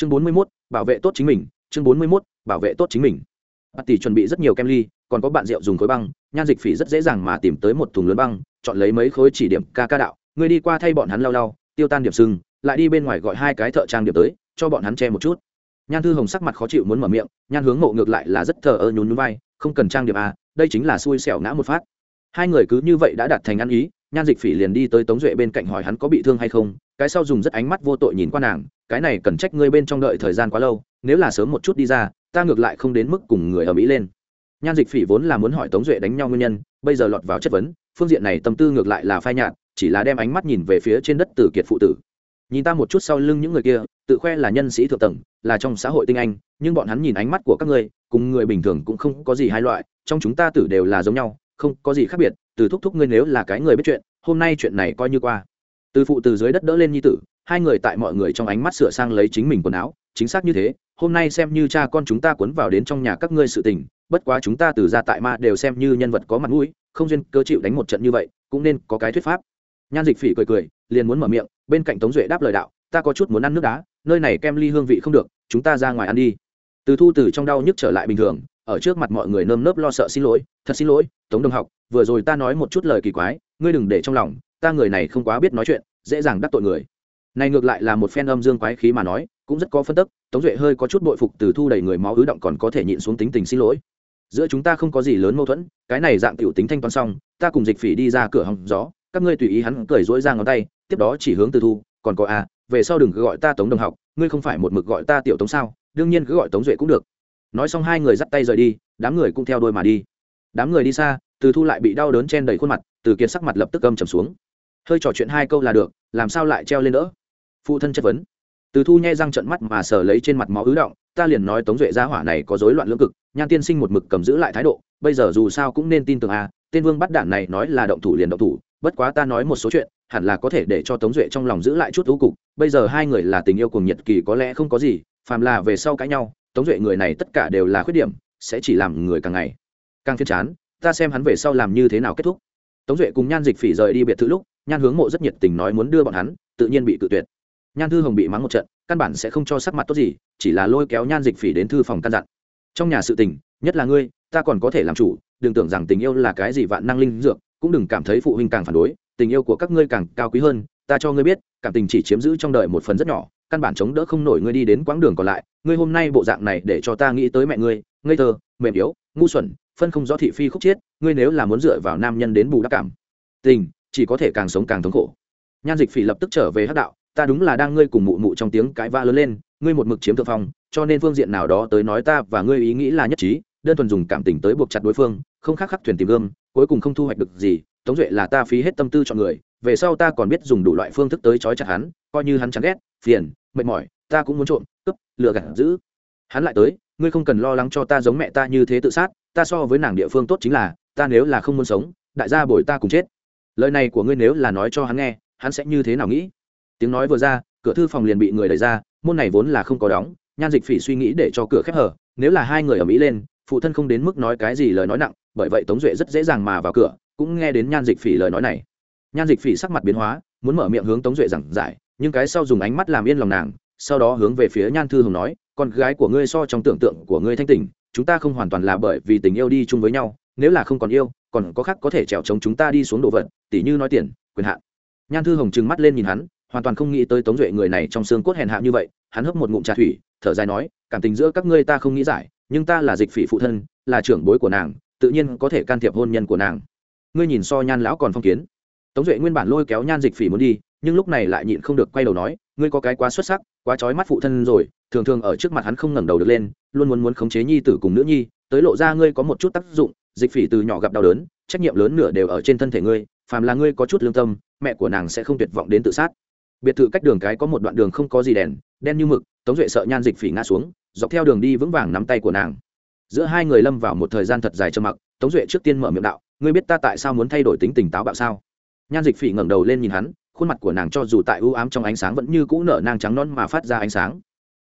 chương bốn mươi 41, bảo vệ tốt chính mình chương bốn mươi 41, bảo vệ tốt chính mình. Bà tỷ chuẩn bị rất nhiều kem ly còn có bạn rượu dùng khối băng nhan dịch phỉ rất dễ dàng mà tìm tới một thùng lớn băng chọn lấy mấy khối chỉ điểm ca ca đạo. Người đi qua thay bọn hắn lau lau tiêu tan điểm sưng lại đi bên ngoài gọi hai cái thợ trang điểm tới cho bọn hắn che một chút. Nhan thư hồng sắc mặt khó chịu muốn mở miệng nhan hướng ngộ ngược lại là rất thờ ơ nhún nhún vai không cần trang điểm à đây chính là xui xẻo ngã một phát. Hai người cứ như vậy đã đạt thành ăn ý nhan dịch phỉ liền đi tới tống duệ bên cạnh hỏi hắn có bị thương hay không cái sau dùng rất ánh mắt vô tội nhìn qua nàng cái này cần trách ngươi bên trong đợi thời gian quá lâu, nếu là sớm một chút đi ra, ta ngược lại không đến mức cùng người ở mỹ lên. Nhan dịch phỉ vốn là muốn hỏi tống duệ đánh nhau nguyên nhân, bây giờ lọt vào chất vấn, phương diện này tâm tư ngược lại là phai nhạt, chỉ là đem ánh mắt nhìn về phía trên đất tử kiệt phụ tử. Nhìn ta một chút sau lưng những người kia, tự khoe là nhân sĩ thượng tầng, là trong xã hội tinh anh, nhưng bọn hắn nhìn ánh mắt của các ngươi, cùng người bình thường cũng không có gì hai loại, trong chúng ta tử đều là giống nhau, không có gì khác biệt, từ thúc thúc ngươi nếu là cái người biết chuyện, hôm nay chuyện này coi như qua. Từ phụ từ dưới đất đỡ lên nhi tử hai người tại mọi người trong ánh mắt sửa sang lấy chính mình quần áo, chính xác như thế, hôm nay xem như cha con chúng ta cuốn vào đến trong nhà các ngươi sự tình, bất quá chúng ta từ ra tại ma đều xem như nhân vật có mặt mũi, không duyên cơ chịu đánh một trận như vậy, cũng nên có cái thuyết pháp. Nhan dịch phỉ cười cười, liền muốn mở miệng, bên cạnh tống duệ đáp lời đạo, ta có chút muốn ăn nước đá, nơi này kem ly hương vị không được, chúng ta ra ngoài ăn đi. Từ thu từ trong đau nhức trở lại bình thường, ở trước mặt mọi người nơm nớp lo sợ xin lỗi, thật xin lỗi, tống đồng học, vừa rồi ta nói một chút lời kỳ quái, ngươi đừng để trong lòng, ta người này không quá biết nói chuyện, dễ dàng đắc tội người này ngược lại là một phen âm dương quái khí mà nói, cũng rất có phân tức, tống duệ hơi có chút bội phục từ thu đầy người máu ứ động còn có thể nhịn xuống tính tình xin lỗi. Giữa chúng ta không có gì lớn mâu thuẫn, cái này dạng tiểu tính thanh toán xong, ta cùng dịch phỉ đi ra cửa hòng gió, các ngươi tùy ý hắn cười dỗi ra ngón tay, tiếp đó chỉ hướng từ thu, còn có à về sau đừng cứ gọi ta tống đồng học, ngươi không phải một mực gọi ta tiểu tống sao, đương nhiên cứ gọi tống duệ cũng được. Nói xong hai người dắt tay rời đi, đám người cũng theo đôi mà đi. Đám người đi xa, từ thu lại bị đau đớn chen đầy khuôn mặt, từ kiệt sắc mặt lập tức âm trầm xuống. Hơi trò chuyện hai câu là được, làm sao lại treo lên đỡ? Phụ thân chất vấn. Từ thu nhai răng trận mắt mà sờ lấy trên mặt máu ứ động, ta liền nói tống duệ gia hỏa này có rối loạn lưỡng cực, nhan tiên sinh một mực cầm giữ lại thái độ, bây giờ dù sao cũng nên tin tưởng a, tên vương bắt đản này nói là động thủ liền động thủ, bất quá ta nói một số chuyện, hẳn là có thể để cho tống duệ trong lòng giữ lại chút thú cục, bây giờ hai người là tình yêu cùng nhiệt kỳ có lẽ không có gì, phàm là về sau cãi nhau, tống duệ người này tất cả đều là khuyết điểm, sẽ chỉ làm người càng ngày càng phiền chán, ta xem hắn về sau làm như thế nào kết thúc. Tống duệ cùng nhan dịch phỉ rời đi biệt thự lúc, nhan hướng mộ rất nhiệt tình nói muốn đưa bọn hắn, tự nhiên bị cự tuyệt nhan thư hồng bị mắng một trận, căn bản sẽ không cho sắc mặt tốt gì, chỉ là lôi kéo nhan dịch phỉ đến thư phòng căn dặn. Trong nhà sự tình, nhất là ngươi, ta còn có thể làm chủ, đừng tưởng rằng tình yêu là cái gì vạn năng linh dược, cũng đừng cảm thấy phụ huynh càng phản đối, tình yêu của các ngươi càng cao quý hơn, ta cho ngươi biết, cảm tình chỉ chiếm giữ trong đời một phần rất nhỏ, căn bản chống đỡ không nổi ngươi đi đến quãng đường còn lại, ngươi hôm nay bộ dạng này để cho ta nghĩ tới mẹ ngươi, ngây thơ, mềm yếu, ngu xuẩn, phân không rõ thị phi khúc chiết ngươi nếu là muốn dựa vào nam nhân đến bù đắp cảm tình, chỉ có thể càng sống càng thống khổ. Nhan dịch phỉ lập tức trở về hắc đạo ta đúng là đang ngươi cùng mụ mụ trong tiếng cãi vã lớn lên ngươi một mực chiếm thượng phong cho nên phương diện nào đó tới nói ta và ngươi ý nghĩ là nhất trí đơn thuần dùng cảm tình tới buộc chặt đối phương không khác khắc thuyền tìm gương, cuối cùng không thu hoạch được gì tống duệ là ta phí hết tâm tư cho người về sau ta còn biết dùng đủ loại phương thức tới trói chặt hắn coi như hắn chán ghét phiền mệt mỏi ta cũng muốn trộm cướp lừa gạt giữ. Hắn lại tới ngươi không cần lo lắng cho ta giống mẹ ta như thế tự sát ta so với nàng địa phương tốt chính là ta nếu là không muốn sống đại gia bồi ta cùng chết. Lời này của ngươi nếu là nói cho hắn nghe hắn sẽ như thế nào nghĩ? Tiếng nói vừa ra, cửa thư phòng liền bị người đẩy ra, môn này vốn là không có đóng, nhan dịch phỉ suy nghĩ để cho cửa khép hở, nếu là hai người ở mỹ lên, phụ thân không đến mức nói cái gì lời nói nặng, bởi vậy tống duệ rất dễ dàng mà vào cửa, cũng nghe đến nhan dịch phỉ lời nói này. Nhan dịch phỉ sắc mặt biến hóa, muốn mở miệng hướng tống duệ giảng giải, nhưng cái sau dùng ánh mắt làm yên lòng nàng, sau đó hướng về phía nhan thư hồng nói, con gái của ngươi so trong tưởng tượng của ngươi thanh tình chúng ta không hoàn toàn là bởi vì tình yêu đi chung với nhau, nếu là không còn yêu, còn có khác có thể trèo chống chúng ta đi xuống đồ vật, tỉ như nói tiền, quyền hạn. Nhan thư hồng trừng mắt lên nhìn hắn hoàn toàn không nghĩ tới tống duệ người này trong xương cốt hèn hạ như vậy, hắn hấp một ngụm trà thủy, thở dài nói, cảm tình giữa các ngươi ta không nghĩ giải, nhưng ta là dịch phỉ phụ thân, là trưởng bối của nàng, tự nhiên có thể can thiệp hôn nhân của nàng. Ngươi nhìn so nhan lão còn phong kiến. Tống duệ nguyên bản lôi kéo nhan dịch phỉ muốn đi, nhưng lúc này lại nhịn không được quay đầu nói, ngươi có cái quá xuất sắc, quá trói mắt phụ thân rồi, thường thường ở trước mặt hắn không ngẩng đầu được lên, luôn muốn muốn khống chế nhi tử cùng nữ nhi, tới lộ ra ngươi có một chút tác dụng, dịch phỉ từ nhỏ gặp đau đớn, trách nhiệm lớn nửa đều ở trên thân thể ngươi, phàm là ngươi có chút lương tâm, mẹ của nàng sẽ không tuyệt vọng đến tự sát biệt thự cách đường cái có một đoạn đường không có gì đèn, đen như mực, tống duệ sợ nhan dịch phỉ ngã xuống, dọc theo đường đi vững vàng nắm tay của nàng. Giữa hai người lâm vào một thời gian thật dài trầm mặc, tống duệ trước tiên mở miệng đạo, ngươi biết ta tại sao muốn thay đổi tính tình táo bạo sao? Nhan dịch phỉ ngẩng đầu lên nhìn hắn, khuôn mặt của nàng cho dù tại ưu ám trong ánh sáng vẫn như cũ nở nang trắng non mà phát ra ánh sáng.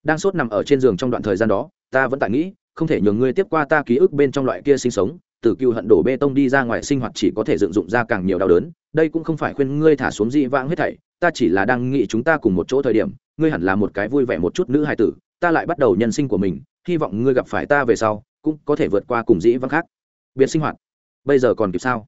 Đang sốt nằm ở trên giường trong đoạn thời gian đó, ta vẫn tại nghĩ, không thể nhường ngươi tiếp qua ta ký ức bên trong loại kia sinh sống, từ cựu hận đổ bê tông đi ra ngoài sinh hoạt chỉ có thể dựng dụng ra càng nhiều đau đớn, đây cũng không phải khuyên ngươi thả xuống dị vãng hết thảy ta chỉ là đang nghĩ chúng ta cùng một chỗ thời điểm, ngươi hẳn là một cái vui vẻ một chút nữ hài tử, ta lại bắt đầu nhân sinh của mình, hy vọng ngươi gặp phải ta về sau, cũng có thể vượt qua cùng dĩ vắng khác. Biệt sinh hoạt. Bây giờ còn kịp sao?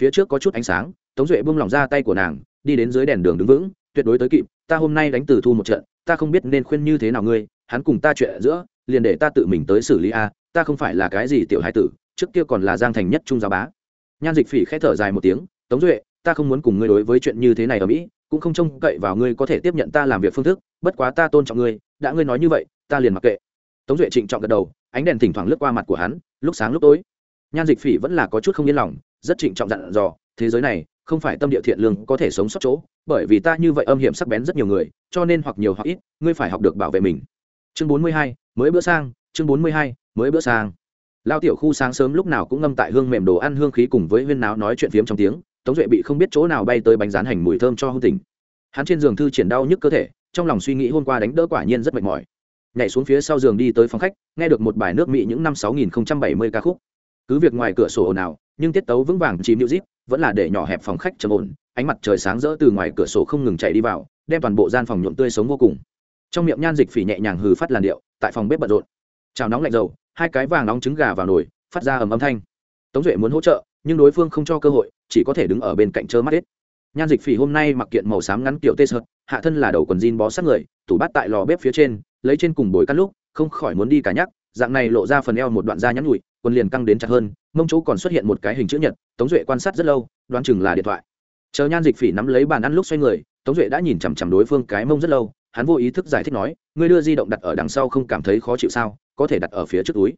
Phía trước có chút ánh sáng, tống duệ buông lỏng ra tay của nàng, đi đến dưới đèn đường đứng vững, tuyệt đối tới kịp, ta hôm nay đánh từ thu một trận, ta không biết nên khuyên như thế nào ngươi, hắn cùng ta chuyện giữa, liền để ta tự mình tới xử lý a, ta không phải là cái gì tiểu hải tử, trước kia còn là giang thành nhất trung giáo bá. Nhan dịch phỉ khẽ thở dài một tiếng, tống duệ, ta không muốn cùng ngươi đối với chuyện như thế này ở mỹ cũng không trông cậy vào ngươi có thể tiếp nhận ta làm việc phương thức, bất quá ta tôn trọng ngươi, đã ngươi nói như vậy, ta liền mặc kệ. Tống duệ trịnh trọng gật đầu, ánh đèn thỉnh thoảng lướt qua mặt của hắn, lúc sáng lúc tối. Nhan dịch phỉ vẫn là có chút không yên lòng, rất trịnh trọng dặn dò, thế giới này, không phải tâm địa thiện lương có thể sống sót chỗ, bởi vì ta như vậy âm hiểm sắc bén rất nhiều người, cho nên hoặc nhiều hoặc ít, ngươi phải học được bảo vệ mình. Chương bốn mươi hai, mới bữa sang, chương bốn mươi hai, mới bữa sang. Lao tiểu khu sáng sớm lúc nào cũng ngâm tại hương mềm đồ ăn hương khí cùng với huyên náo nói chuyện phiếm trong tiếng tống duệ bị không biết chỗ nào bay tới bánh rán hành mùi thơm cho hôn tình hắn trên giường thư triển đau nhức cơ thể, trong lòng suy nghĩ hôm qua đánh đỡ quả nhiên rất mệt mỏi. Nhảy xuống phía sau giường đi tới phòng khách, nghe được một bài nước mỹ những năm sáu nghìn bảy mươi ca khúc. Cứ việc ngoài cửa sổ ồn ào, nhưng tiết tấu vững vàng chìm nhũ zip vẫn là để nhỏ hẹp phòng khách trầm ổn, ánh mặt trời sáng rỡ từ ngoài cửa sổ không ngừng chạy đi vào, đem toàn bộ gian phòng nhuộm tươi sống vô cùng. Trong miệng nhan dịch phỉ nhẹ nhàng hừ phát làn điệu, tại phòng bếp bận rộn. Chào nóng lạnh dầu, hai cái vàng nóng trứng gà vào nồi, phát ra ầm âm thanh. Tống duệ muốn hỗ trợ nhưng đối phương không cho cơ hội, chỉ có thể đứng ở bên cạnh chớ mắt hết. Nhan dịch phỉ hôm nay mặc kiện màu xám ngắn kiểu tê sợt, hạ thân là đầu quần jean bó sát người, tủ bát tại lò bếp phía trên, lấy trên cùng bồi cắt lúc, không khỏi muốn đi cả nhắc, dạng này lộ ra phần eo một đoạn da nhắn nhụi quần liền căng đến chặt hơn, mông chỗ còn xuất hiện một cái hình chữ nhật, tống duệ quan sát rất lâu, đoán chừng là điện thoại. Chờ nhan dịch phỉ nắm lấy bàn ăn lúc xoay người, tống duệ đã nhìn chằm chằm đối phương cái mông rất lâu, hắn vô ý thức giải thích nói, ngươi đưa di động đặt ở đằng sau không cảm thấy khó chịu sao, có thể đặt ở phía trước túi.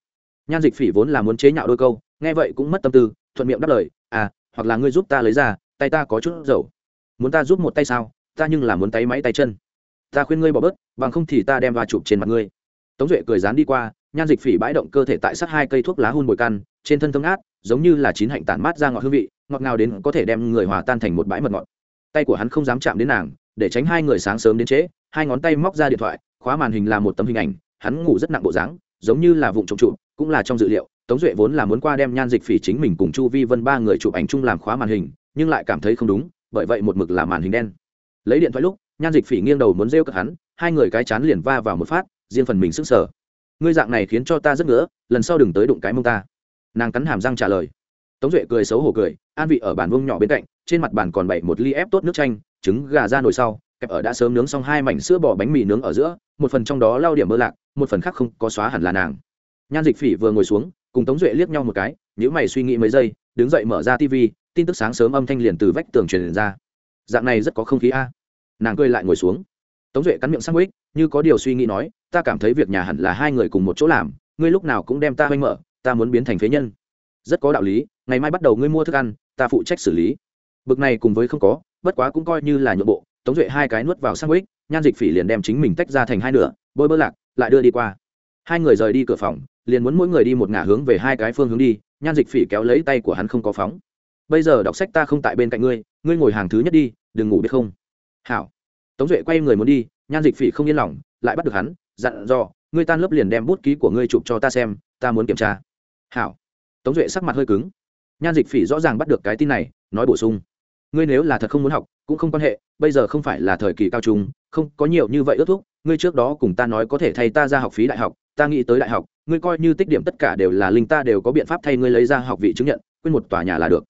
Nhan dịch phỉ vốn là muốn chế nhạo đôi câu, nghe vậy cũng mất tâm tư thuận miệng đáp lời à hoặc là ngươi giúp ta lấy ra, tay ta có chút dầu. Muốn ta giúp một tay sao? Ta nhưng là muốn tay máy tay chân. Ta khuyên ngươi bỏ bớt, bằng không thì ta đem va chụp trên mặt ngươi. Tống duệ cười dán đi qua, nhan dịch phỉ bãi động cơ thể tại sát hai cây thuốc lá hun bồi căn, trên thân thương át giống như là chín hạnh tản mát ra ngọt hương vị, ngọt ngào đến có thể đem người hòa tan thành một bãi mật ngọt. Tay của hắn không dám chạm đến nàng, để tránh hai người sáng sớm đến trễ, hai ngón tay móc ra điện thoại, khóa màn hình là một tấm hình ảnh, hắn ngủ rất nặng bộ dáng, giống như là vụ trộm trụ, cũng là trong dự liệu tống duệ vốn là muốn qua đem nhan dịch phỉ chính mình cùng chu vi vân ba người chụp ảnh chung làm khóa màn hình nhưng lại cảm thấy không đúng bởi vậy một mực là màn hình đen. Lấy điện thoại lúc nhan dịch phỉ nghiêng đầu muốn rêu cực hắn hai người cái chán liền va vào một phát riêng phần mình sức sở ngươi dạng này khiến cho ta rất ngỡ, lần sau đừng tới đụng cái mông ta. Nàng cắn hàm răng trả lời. Tống duệ cười xấu hổ cười an vị ở bàn vông nhỏ bên cạnh trên mặt bàn còn bày một ly ép tốt nước chanh trứng gà ra nồi sau kẹp ở đã sớm nướng xong hai mảnh sữa bò bánh mì nướng ở giữa một phần trong đó lau điểm mơ lạc một phần khác không có xóa hẳn là nàng. Nhan dịch phỉ vừa ngồi xuống cùng tống duệ liếc nhau một cái nếu mày suy nghĩ mấy giây, đứng dậy mở ra tv tin tức sáng sớm âm thanh liền từ vách tường truyền ra. Dạng này rất có không khí a. Nàng cười lại ngồi xuống. Tống duệ cắn miệng sang ích như có điều suy nghĩ nói, ta cảm thấy việc nhà hẳn là hai người cùng một chỗ làm, ngươi lúc nào cũng đem ta hoanh mở, ta muốn biến thành phế nhân. Rất có đạo lý, ngày mai bắt đầu ngươi mua thức ăn, ta phụ trách xử lý. Bực này cùng với không có, bất quá cũng coi như là nhượng bộ. Tống duệ hai cái nuốt vào sang ích nhan dịch phỉ liền đem chính mình tách ra thành hai nửa, bôi bơ lạc, lại đưa đi qua. Hai người rời đi cửa phòng liền muốn mỗi người đi một ngả hướng về hai cái phương hướng đi, nhan dịch phỉ kéo lấy tay của hắn không có phóng. Bây giờ đọc sách ta không tại bên cạnh ngươi ngươi ngồi hàng thứ nhất đi, đừng ngủ biết không? Hảo. Tống duệ quay người muốn đi, nhan dịch phỉ không yên lòng, lại bắt được hắn, dặn dò, ngươi tan lớp liền đem bút ký của ngươi chụp cho ta xem, ta muốn kiểm tra. Hảo. Tống duệ sắc mặt hơi cứng. Nhan dịch phỉ rõ ràng bắt được cái tin này, nói bổ sung. Ngươi nếu là thật không muốn học, cũng không quan hệ, bây giờ không phải là thời kỳ cao trung, không có nhiều như vậy ước thúc, ngươi trước đó cùng ta nói có thể thay ta ra học phí đại học ta nghĩ tới đại học, ngươi coi như tích điểm tất cả đều là linh ta đều có biện pháp thay ngươi lấy ra học vị chứng nhận, quên một tòa nhà là được.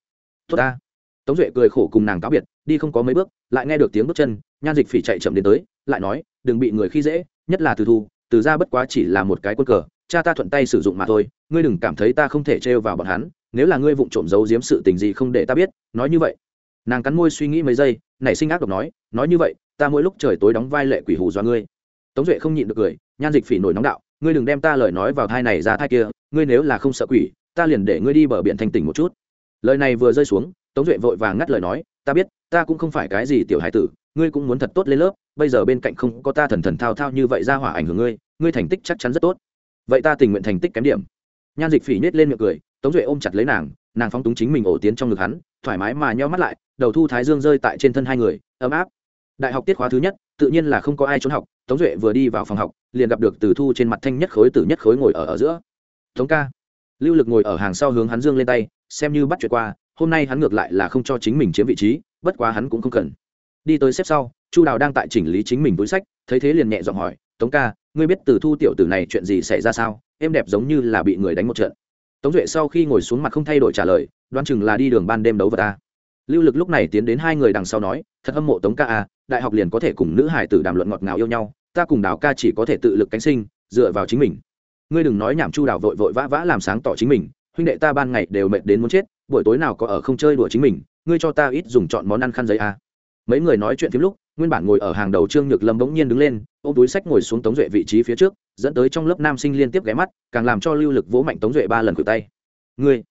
Tốt ta. Tống duệ cười khổ cùng nàng cáo biệt, đi không có mấy bước, lại nghe được tiếng bước chân, nhan dịch phỉ chạy chậm đến tới, lại nói, đừng bị người khi dễ, nhất là từ thu, từ ra bất quá chỉ là một cái quân cờ, cha ta thuận tay sử dụng mà thôi, ngươi đừng cảm thấy ta không thể trêu vào bọn hắn, nếu là ngươi vụng trộm giấu giếm sự tình gì không để ta biết, nói như vậy. Nàng cắn môi suy nghĩ mấy giây, nảy sinh ác độc nói nói như vậy, ta mỗi lúc trời tối đóng vai lệ quỷ hù do ngươi. Tống duệ không nhịn được cười, nhan dịch phỉ nổi nóng đạo ngươi đừng đem ta lời nói vào thai này ra thai kia, ngươi nếu là không sợ quỷ, ta liền để ngươi đi bờ biển thanh tỉnh một chút. Lời này vừa rơi xuống, tống duệ vội vàng ngắt lời nói, ta biết, ta cũng không phải cái gì tiểu hải tử, ngươi cũng muốn thật tốt lên lớp, bây giờ bên cạnh không có ta thần thần thao thao như vậy ra hỏa ảnh hưởng ngươi ngươi thành tích chắc chắn rất tốt. Vậy ta tình nguyện thành tích kém điểm. Nhan dịch phỉ nhét lên miệng cười, tống duệ ôm chặt lấy nàng nàng phóng túng chính mình ổ tiến trong ngực hắn, thoải mái mà nheo mắt lại, đầu thu thái dương rơi tại trên thân hai người, ấm áp. Đại học tiết khóa thứ nhất tự nhiên là không có ai trốn học, tống duệ vừa đi vào phòng học, liền gặp được từ thu trên mặt thanh nhất khối từ nhất khối ngồi ở ở giữa. Tống ca. Lưu lực ngồi ở hàng sau hướng hắn dương lên tay, xem như bắt chuyện qua, hôm nay hắn ngược lại là không cho chính mình chiếm vị trí, bất quá hắn cũng không cần. Đi tới xếp sau, chu đào đang tại chỉnh lý chính mình túi sách, thấy thế liền nhẹ giọng hỏi, tống ca, ngươi biết từ thu tiểu tử này chuyện gì xảy ra sao? Em đẹp giống như là bị người đánh một trận. Tống duệ sau khi ngồi xuống mặt không thay đổi trả lời, đoán chừng là đi đường ban đêm đấu vật ta. Lưu lực lúc này tiến đến hai người đằng sau nói, thật hâm mộ tống ca à đại học liền có thể cùng nữ hải tử đàm luận ngọt ngào yêu nhau, ta cùng đào ca chỉ có thể tự lực cánh sinh, dựa vào chính mình. Ngươi đừng nói nhảm chu đào vội vội vã vã làm sáng tỏ chính mình, huynh đệ ta ban ngày đều mệt đến muốn chết, buổi tối nào có ở không chơi đùa chính mình, ngươi cho ta ít dùng chọn món ăn khăn giấy à. mấy người nói chuyện phim lúc, nguyên bản ngồi ở hàng đầu trương nhược lâm bỗng nhiên đứng lên ô m túi sách ngồi xuống tống duệ vị trí phía trước, dẫn tới trong lớp nam sinh liên tiếp ghé mắt, càng làm cho lưu lực vỗ mạnh tống duệ ba lần cử tay. Ngươi.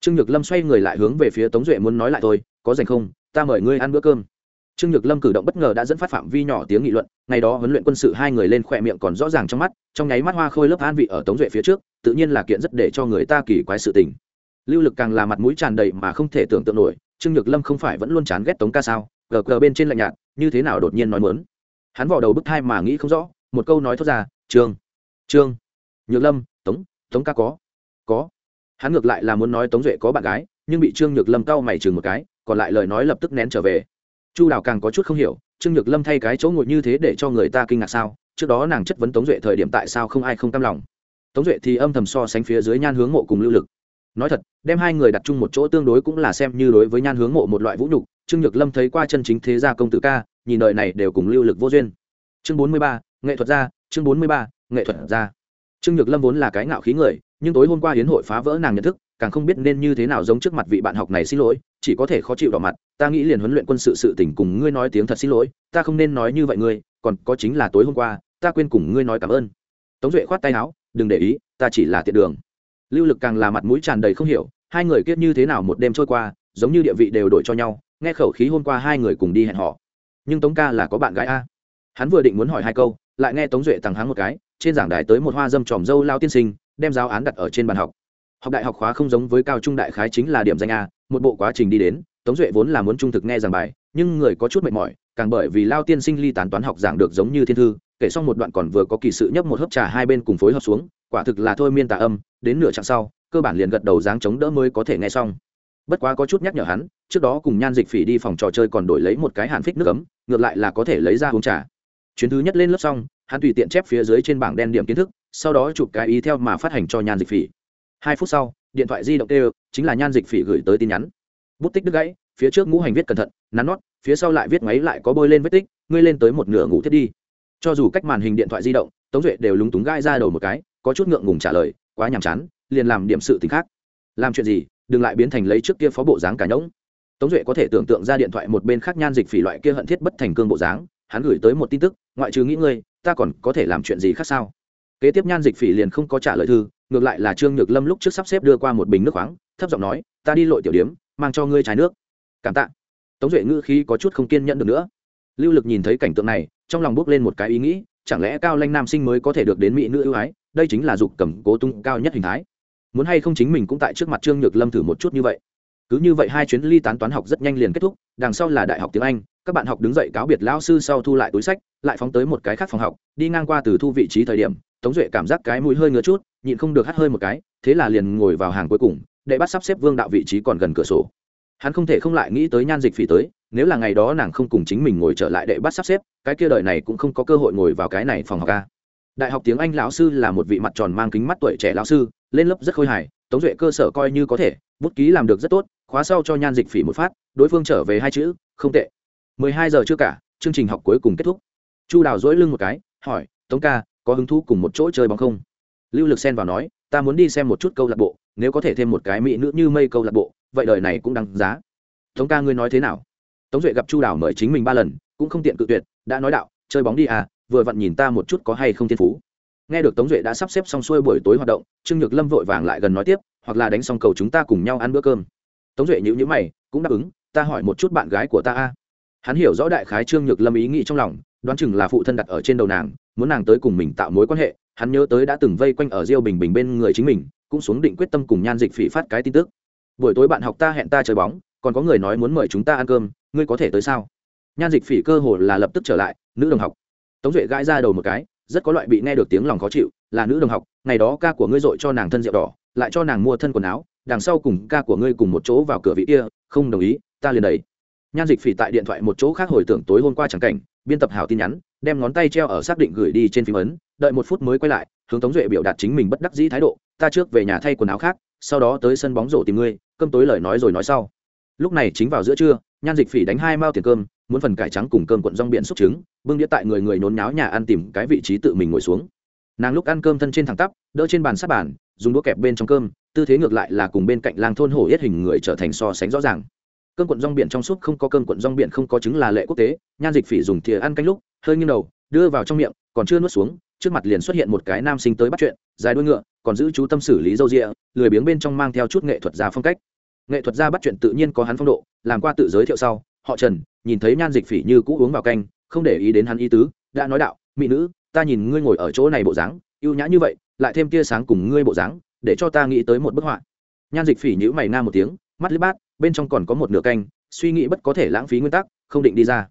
Trương nhược lâm xoay người lại hướng về phía tống duệ muốn nói lại thôi, có dành không, ta mời ngươi ăn bữa cơm trương nhược lâm cử động bất ngờ đã dẫn phát phạm vi nhỏ tiếng nghị luận, ngày đó huấn luyện quân sự hai người lên khỏe miệng còn rõ ràng trong mắt, trong nháy mắt hoa khôi lớp an vị ở tống duệ phía trước, tự nhiên là kiện rất để cho người ta kỳ quái sự tình. Lưu lực càng là mặt mũi tràn đầy mà không thể tưởng tượng nổi, trương nhược lâm không phải vẫn luôn chán ghét tống ca sao? Gờ gờ bên trên lạnh nhạt, như thế nào đột nhiên nói mớn hắn vào đầu bức thai mà nghĩ không rõ, một câu nói thốt ra, trương trương, nhược lâm, tống tống ca có có. Hắn ngược lại là muốn nói tống duệ có bạn gái, nhưng bị trương nhược lâm cau mày chừng một cái, còn lại lời nói lập tức nén trở về chu đào càng có chút không hiểu, trương nhược lâm thay cái chỗ ngồi như thế để cho người ta kinh ngạc sao? Trước đó nàng chất vấn tống duệ thời điểm tại sao không ai không tâm lòng? Tống duệ thì âm thầm so sánh phía dưới nhan hướng mộ cùng lưu lực. Nói thật, đem hai người đặt chung một chỗ tương đối cũng là xem như đối với nhan hướng mộ một loại vũ nhục. Trương nhược lâm thấy qua chân chính thế gia công tử ca, nhìn đời này đều cùng lưu lực vô duyên. Chương bốn mươi ba, nghệ thuật gia, chương bốn mươi ba, nghệ thuật gia. Trương nhược lâm vốn là cái ngạo khí người, nhưng tối hôm qua hiến hội phá vỡ nàng nhận thức càng không biết nên như thế nào giống trước mặt vị bạn học này xin lỗi, chỉ có thể khó chịu đỏ mặt, ta nghĩ liền huấn luyện quân sự sự tình cùng ngươi nói tiếng thật xin lỗi, ta không nên nói như vậy ngươi, còn có chính là tối hôm qua, ta quên cùng ngươi nói cảm ơn. Tống duệ khoát tay áo, đừng để ý, ta chỉ là tiện đường. Lưu lực càng là mặt mũi tràn đầy không hiểu, hai người kiết như thế nào một đêm trôi qua, giống như địa vị đều đổi cho nhau, nghe khẩu khí hôm qua hai người cùng đi hẹn họ nhưng tống ca là có bạn gái a. Hắn vừa định muốn hỏi hai câu, lại nghe tống duệ thẳng hắn một cái, trên giảng đài tới một hoa dâm tròm dâu lao tiên sinh, đem giáo án đặt ở trên bàn học học đại học khóa không giống với cao trung đại khái chính là điểm danh a, một bộ quá trình đi đến, tống duệ vốn là muốn trung thực nghe giảng bài, nhưng người có chút mệt mỏi, càng bởi vì lao tiên sinh ly tán toán học giảng được giống như thiên thư, kể xong một đoạn còn vừa có kỳ sự nhấp một hớp trà hai bên cùng phối hợp xuống, quả thực là thôi miên tà âm, đến nửa chặng sau, cơ bản liền gật đầu dáng chống đỡ mới có thể nghe xong. Bất quá có chút nhắc nhở hắn, trước đó cùng nhan dịch phỉ đi phòng trò chơi còn đổi lấy một cái hàn phích nước ấm, ngược lại là có thể lấy ra uống trà. Chuyến thứ nhất lên lớp xong, hắn tùy tiện chép phía dưới trên bảng đen điểm kiến thức, sau đó chụp cái ý theo mà phát hành cho nhan dịch phỉ hai phút sau, điện thoại di động tê chính là nhan dịch phỉ gửi tới tin nhắn. Bút tích đứt gãy, phía trước ngũ hành viết cẩn thận, nắn nót, phía sau lại viết máy lại có bôi lên vết tích, ngươi lên tới một nửa ngủ thiết đi. Cho dù cách màn hình điện thoại di động, tống duệ đều lúng túng gai ra đầu một cái, có chút ngượng ngùng trả lời, quá nhàm chán, liền làm điểm sự t khác. Làm chuyện gì, đừng lại biến thành lấy trước kia phó bộ dáng cả nhỗng. Tống duệ có thể tưởng tượng ra điện thoại một bên khác nhan dịch phỉ loại kia hận thiết bất thành cương bộ dáng, hắn gửi tới một tin tức, ngoại trừ nghĩ ngươi, ta còn có thể làm chuyện gì khác sao? Kế tiếp nhan dịch phỉ liền không có trả lời thư ngược lại là trương nhược lâm lúc trước sắp xếp đưa qua một bình nước khoáng, thấp giọng nói, ta đi lội tiểu điếm, mang cho ngươi trái nước. Cảm tạ. Tống duệ ngữ khí có chút không kiên nhẫn được nữa. Lưu lực nhìn thấy cảnh tượng này, trong lòng bước lên một cái ý nghĩ, chẳng lẽ cao lanh nam sinh mới có thể được đến mỹ nữ ưu ái? Đây chính là dục cầm cố tung cao nhất hình thái. Muốn hay không chính mình cũng tại trước mặt trương nhược lâm thử một chút như vậy. Cứ như vậy hai chuyến ly tán toán học rất nhanh liền kết thúc, đằng sau là đại học tiếng anh, các bạn học đứng dậy cáo biệt lao sư sau thu lại túi sách, lại phóng tới một cái khác phòng học, đi ngang qua từ thu vị trí thời điểm, tống duệ cảm giác cái mũi hơi ngứa chút nhịn không được hắt hơi một cái, thế là liền ngồi vào hàng cuối cùng đệ bắt sắp xếp vương đạo vị trí còn gần cửa sổ. Hắn không thể không lại nghĩ tới nhan dịch phỉ tới, nếu là ngày đó nàng không cùng chính mình ngồi trở lại đệ bắt sắp xếp, cái kia đời này cũng không có cơ hội ngồi vào cái này phòng học ca đại học tiếng anh lão sư là một vị mặt tròn mang kính mắt tuổi trẻ lão sư, lên lớp rất khôi hài, tống duệ cơ sở coi như có thể, bút ký làm được rất tốt, khóa sau cho nhan dịch phỉ một phát, đối phương trở về hai chữ, không tệ. Mười hai giờ chưa cả, chương trình học cuối cùng kết thúc. Chu đào dỗi lưng một cái, hỏi, tống ca, có hứng thú cùng một chỗ chơi bóng không? Lưu lực xen vào nói, ta muốn đi xem một chút câu lạc bộ, nếu có thể thêm một cái mỹ nữ như mây câu lạc bộ, vậy đời này cũng đăng giá. Tống ca ngươi nói thế nào? Tống duệ gặp chu đảo mời chính mình ba lần, cũng không tiện cự tuyệt, đã nói đạo, chơi bóng đi à vừa vặn nhìn ta một chút có hay không thiên phú. Nghe được tống duệ đã sắp xếp xong xuôi buổi tối hoạt động, trương nhược lâm vội vàng lại gần nói tiếp, hoặc là đánh xong cầu chúng ta cùng nhau ăn bữa cơm. Tống duệ nhữ nhữ mày, cũng đáp ứng, ta hỏi một chút bạn gái của ta a. Hắn hiểu rõ đại khái trương nhược lâm ý nghĩ trong lòng, đoán chừng là phụ thân đặt ở trên đầu nàng, muốn nàng tới cùng mình tạo mối quan hệ hắn nhớ tới đã từng vây quanh ở diêu bình bình bên người chính mình, cũng xuống định quyết tâm cùng nhan dịch phỉ phát cái tin tức. Buổi tối bạn học ta hẹn ta chơi bóng, còn có người nói muốn mời chúng ta ăn cơm, ngươi có thể tới sao? Nhan dịch phỉ cơ hồ là lập tức trở lại, nữ đồng học. Tống duệ gãi ra đầu một cái, rất có loại bị nghe được tiếng lòng khó chịu, là nữ đồng học, ngày đó ca của ngươi dội cho nàng thân rượu đỏ, lại cho nàng mua thân quần áo, đằng sau cùng ca của ngươi cùng một chỗ vào cửa vị kia, không đồng ý, ta liền đẩy. Nhan dịch phỉ tại điện thoại một chỗ khác hồi tưởng tối hôm qua chẳng cảnh, biên tập hảo tin nhắn, đem ngón tay treo ở xác định gửi đi trên phím ấn đợi một phút mới quay lại, hướng tống duệ biểu đạt chính mình bất đắc dĩ thái độ, ta trước về nhà thay quần áo khác, sau đó tới sân bóng rổ tìm ngươi, cơm tối lời nói rồi nói sau. Lúc này chính vào giữa trưa, nhan dịch phỉ đánh hai mao tiền cơm, muốn phần cải trắng cùng cơm cuộn rong biển xúc trứng, bưng đĩa tại người người nôn náo nhà ăn tìm cái vị trí tự mình ngồi xuống. Nàng lúc ăn cơm thân trên thẳng tắp, đỡ trên bàn sát bàn, dùng đũa kẹp bên trong cơm, tư thế ngược lại là cùng bên cạnh lang thôn hổ yết hình người trở thành so sánh rõ ràng. Cơm cuộn rong biển trong suốt không có cơm cuộn rong biển không có trứng là lệ quốc tế, nhan dịch phỉ dùng thìa ăn canh lúc, hơi nghiêng đầu, đưa vào trong miệng, còn chưa nuốt xuống trước mặt liền xuất hiện một cái nam sinh tới bắt chuyện, dài đuôi ngựa, còn giữ chú tâm xử lý dâu rịa lười biếng bên trong mang theo chút nghệ thuật gia phong cách. Nghệ thuật gia bắt chuyện tự nhiên có hắn phong độ, làm qua tự giới thiệu sau, họ trần, nhìn thấy nhan dịch phỉ như cũ uống vào canh, không để ý đến hắn ý tứ, đã nói đạo, mỹ nữ, ta nhìn ngươi ngồi ở chỗ này bộ dáng, ưu nhã như vậy, lại thêm tia sáng cùng ngươi bộ dáng, để cho ta nghĩ tới một bức họa. Nhan dịch phỉ nhữ mày nam một tiếng, mắt lướt bát, bên trong còn có một nửa canh, suy nghĩ bất có thể lãng phí nguyên tắc, không định đi ra.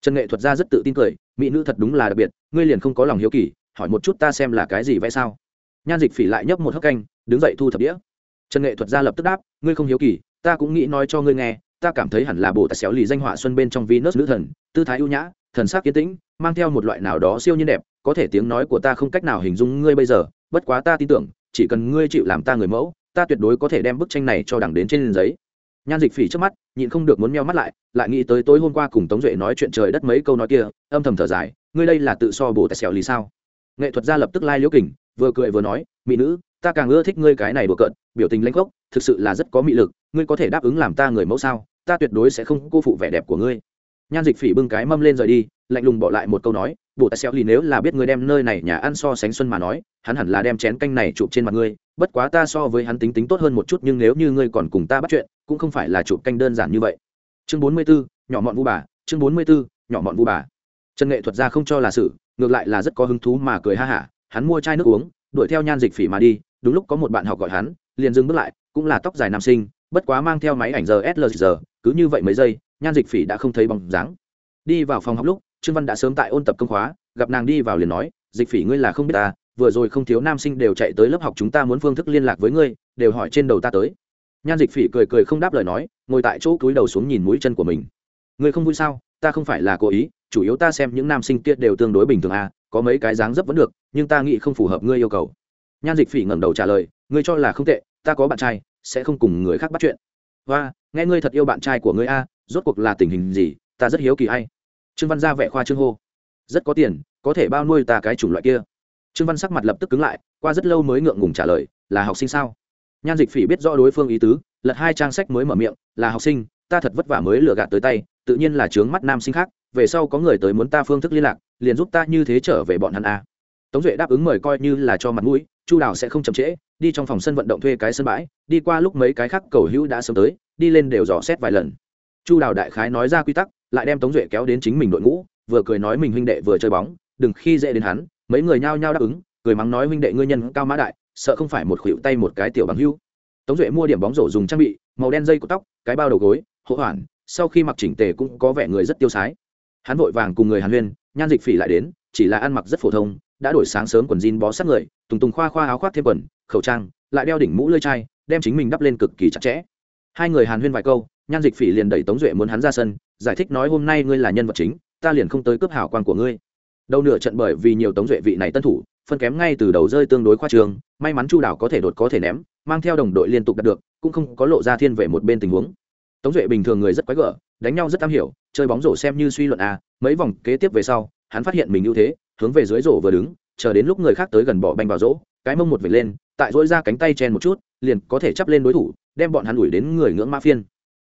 Trần nghệ thuật gia rất tự tin cười, mỹ nữ thật đúng là đặc biệt, ngươi liền không có lòng hiếu kỳ hỏi một chút ta xem là cái gì vẽ sao? Nhan dịch phỉ lại nhấp một hớp canh, đứng dậy thu thập đĩa. Trần nghệ thuật gia lập tức đáp, ngươi không hiếu kỳ, ta cũng nghĩ nói cho ngươi nghe, ta cảm thấy hẳn là bộ tài xéo lì danh họa xuân bên trong venus nữ thần, tư thái ưu nhã, thần sắc kiến tĩnh, mang theo một loại nào đó siêu nhiên đẹp, có thể tiếng nói của ta không cách nào hình dung ngươi bây giờ, bất quá ta tin tưởng, chỉ cần ngươi chịu làm ta người mẫu, ta tuyệt đối có thể đem bức tranh này cho đẳng đến trên giấy. Nhan dịch phỉ trước mắt, nhịn không được muốn meo mắt lại lại nghĩ tới tối hôm qua cùng tống duệ nói chuyện trời đất mấy câu nói kia, âm thầm thở dài, ngươi đây là tự so bồ tài xẻo lì sao? Nghệ thuật gia lập tức lai、like、liễu kình vừa cười vừa nói mỹ nữ ta càng ưa thích ngươi cái này đùa cợt biểu tình lãnh gốc thực sự là rất có mị lực ngươi có thể đáp ứng làm ta người mẫu sao? Ta tuyệt đối sẽ không cô phụ vẻ đẹp của ngươi. Nhan dịch phỉ bưng cái mâm lên rời đi lạnh lùng bỏ lại một câu nói bộ tài xéo lì nếu là biết ngươi đem nơi này nhà ăn so sánh xuân mà nói hắn hẳn là đem chén canh này chụp trên mặt ngươi bất quá ta so với hắn tính tính tốt hơn một chút nhưng nếu như ngươi còn cùng ta bắt chuyện cũng không phải là chụp canh đơn giản như vậy. Chương bốn mươi 44, nhỏ mọn vu bà chương bốn mươi 44, nhỏ mọn vu bà. Trần nghệ thuật ra không cho là sự ngược lại là rất có hứng thú mà cười ha hả, hắn mua chai nước uống, đuổi theo nhan dịch phỉ mà đi, đúng lúc có một bạn học gọi hắn, liền dừng bước lại, cũng là tóc dài nam sinh, bất quá mang theo máy ảnh giờ slr cứ như vậy mấy giây, nhan dịch phỉ đã không thấy bóng dáng. Đi vào phòng học lúc, trương văn đã sớm tại ôn tập công khóa, gặp nàng đi vào liền nói, dịch phỉ ngươi là không biết ta, vừa rồi không thiếu nam sinh đều chạy tới lớp học chúng ta muốn phương thức liên lạc với ngươi, đều hỏi trên đầu ta tới. Nhan dịch phỉ cười cười không đáp lời nói, ngồi tại chỗ cúi đầu xuống nhìn mũi chân của mình. Ngươi không vui sao? Ta không phải là cố ý chủ yếu ta xem những nam sinh kia đều tương đối bình thường à có mấy cái dáng dấp vẫn được, nhưng ta nghĩ không phù hợp ngươi yêu cầu. Nhan dịch phỉ ngẩng đầu trả lời, ngươi cho là không tệ, ta có bạn trai, sẽ không cùng người khác bắt chuyện. Và nghe ngươi thật yêu bạn trai của ngươi a, rốt cuộc là tình hình gì, ta rất hiếu kỳ hay trương văn ra vẻ khoa trương hô, rất có tiền, có thể bao nuôi ta cái chủng loại kia. Trương văn sắc mặt lập tức cứng lại, qua rất lâu mới ngượng ngùng trả lời, là học sinh sao? Nhan dịch phỉ biết rõ đối phương ý tứ, lật hai trang sách mới mở miệng, là học sinh ta thật vất vả mới lừa gạt tới tay, tự nhiên là trướng mắt nam sinh khác, về sau có người tới muốn ta phương thức liên lạc, liền giúp ta như thế trở về bọn hắn a. Tống duệ đáp ứng mời coi như là cho mặt mũi, chu đào sẽ không chậm trễ, đi trong phòng sân vận động thuê cái sân bãi, đi qua lúc mấy cái khác cầu hữu đã sớm tới, đi lên đều dò xét vài lần. Chu đào đại khái nói ra quy tắc, lại đem tống duệ kéo đến chính mình đội ngũ, vừa cười nói mình huynh đệ vừa chơi bóng, đừng khi dễ đến hắn, mấy người nhao nhao đáp ứng, cười mắng nói huynh đệ ngươi nhân cao mã đại, sợ không phải một khuỷu tay một cái tiểu bằng hưu tống duệ mua điểm bóng rổ dùng trang bị, màu đen dây của tóc, cái bao đầu gối hộ hoàn sau khi mặc chỉnh tề cũng có vẻ người rất tiêu sái. Hắn vội vàng cùng người hàn huyên, nhan dịch phỉ lại đến, chỉ là ăn mặc rất phổ thông, đã đổi sáng sớm quần jean bó sát người, tùng tùng khoa khoa áo khoác thêm quần, khẩu trang, lại đeo đỉnh mũ lơi chai, đem chính mình đắp lên cực kỳ chặt chẽ. Hai người hàn huyên vài câu, nhan dịch phỉ liền đẩy tống duệ muốn hắn ra sân, giải thích nói hôm nay ngươi là nhân vật chính, ta liền không tới cướp hảo quan của ngươi. Đầu nửa trận bởi vì nhiều tống duệ vị này tân thủ, phân kém ngay từ đầu rơi tương đối khoa trường, may mắn chu đảo có thể đột có thể ném, mang theo đồng đội liên tục đạt được, cũng không có lộ ra thiên về một bên tình huống tống duệ bình thường người rất quái gở, đánh nhau rất am hiểu, chơi bóng rổ xem như suy luận à mấy vòng kế tiếp về sau, hắn phát hiện mình ưu thế, hướng về dưới rổ vừa đứng, chờ đến lúc người khác tới gần bỏ banh vào rổ, cái mông một vệt lên, tại dỗi ra cánh tay chen một chút, liền có thể chắp lên đối thủ, đem bọn hắn đuổi đến người ngưỡng ma phiên.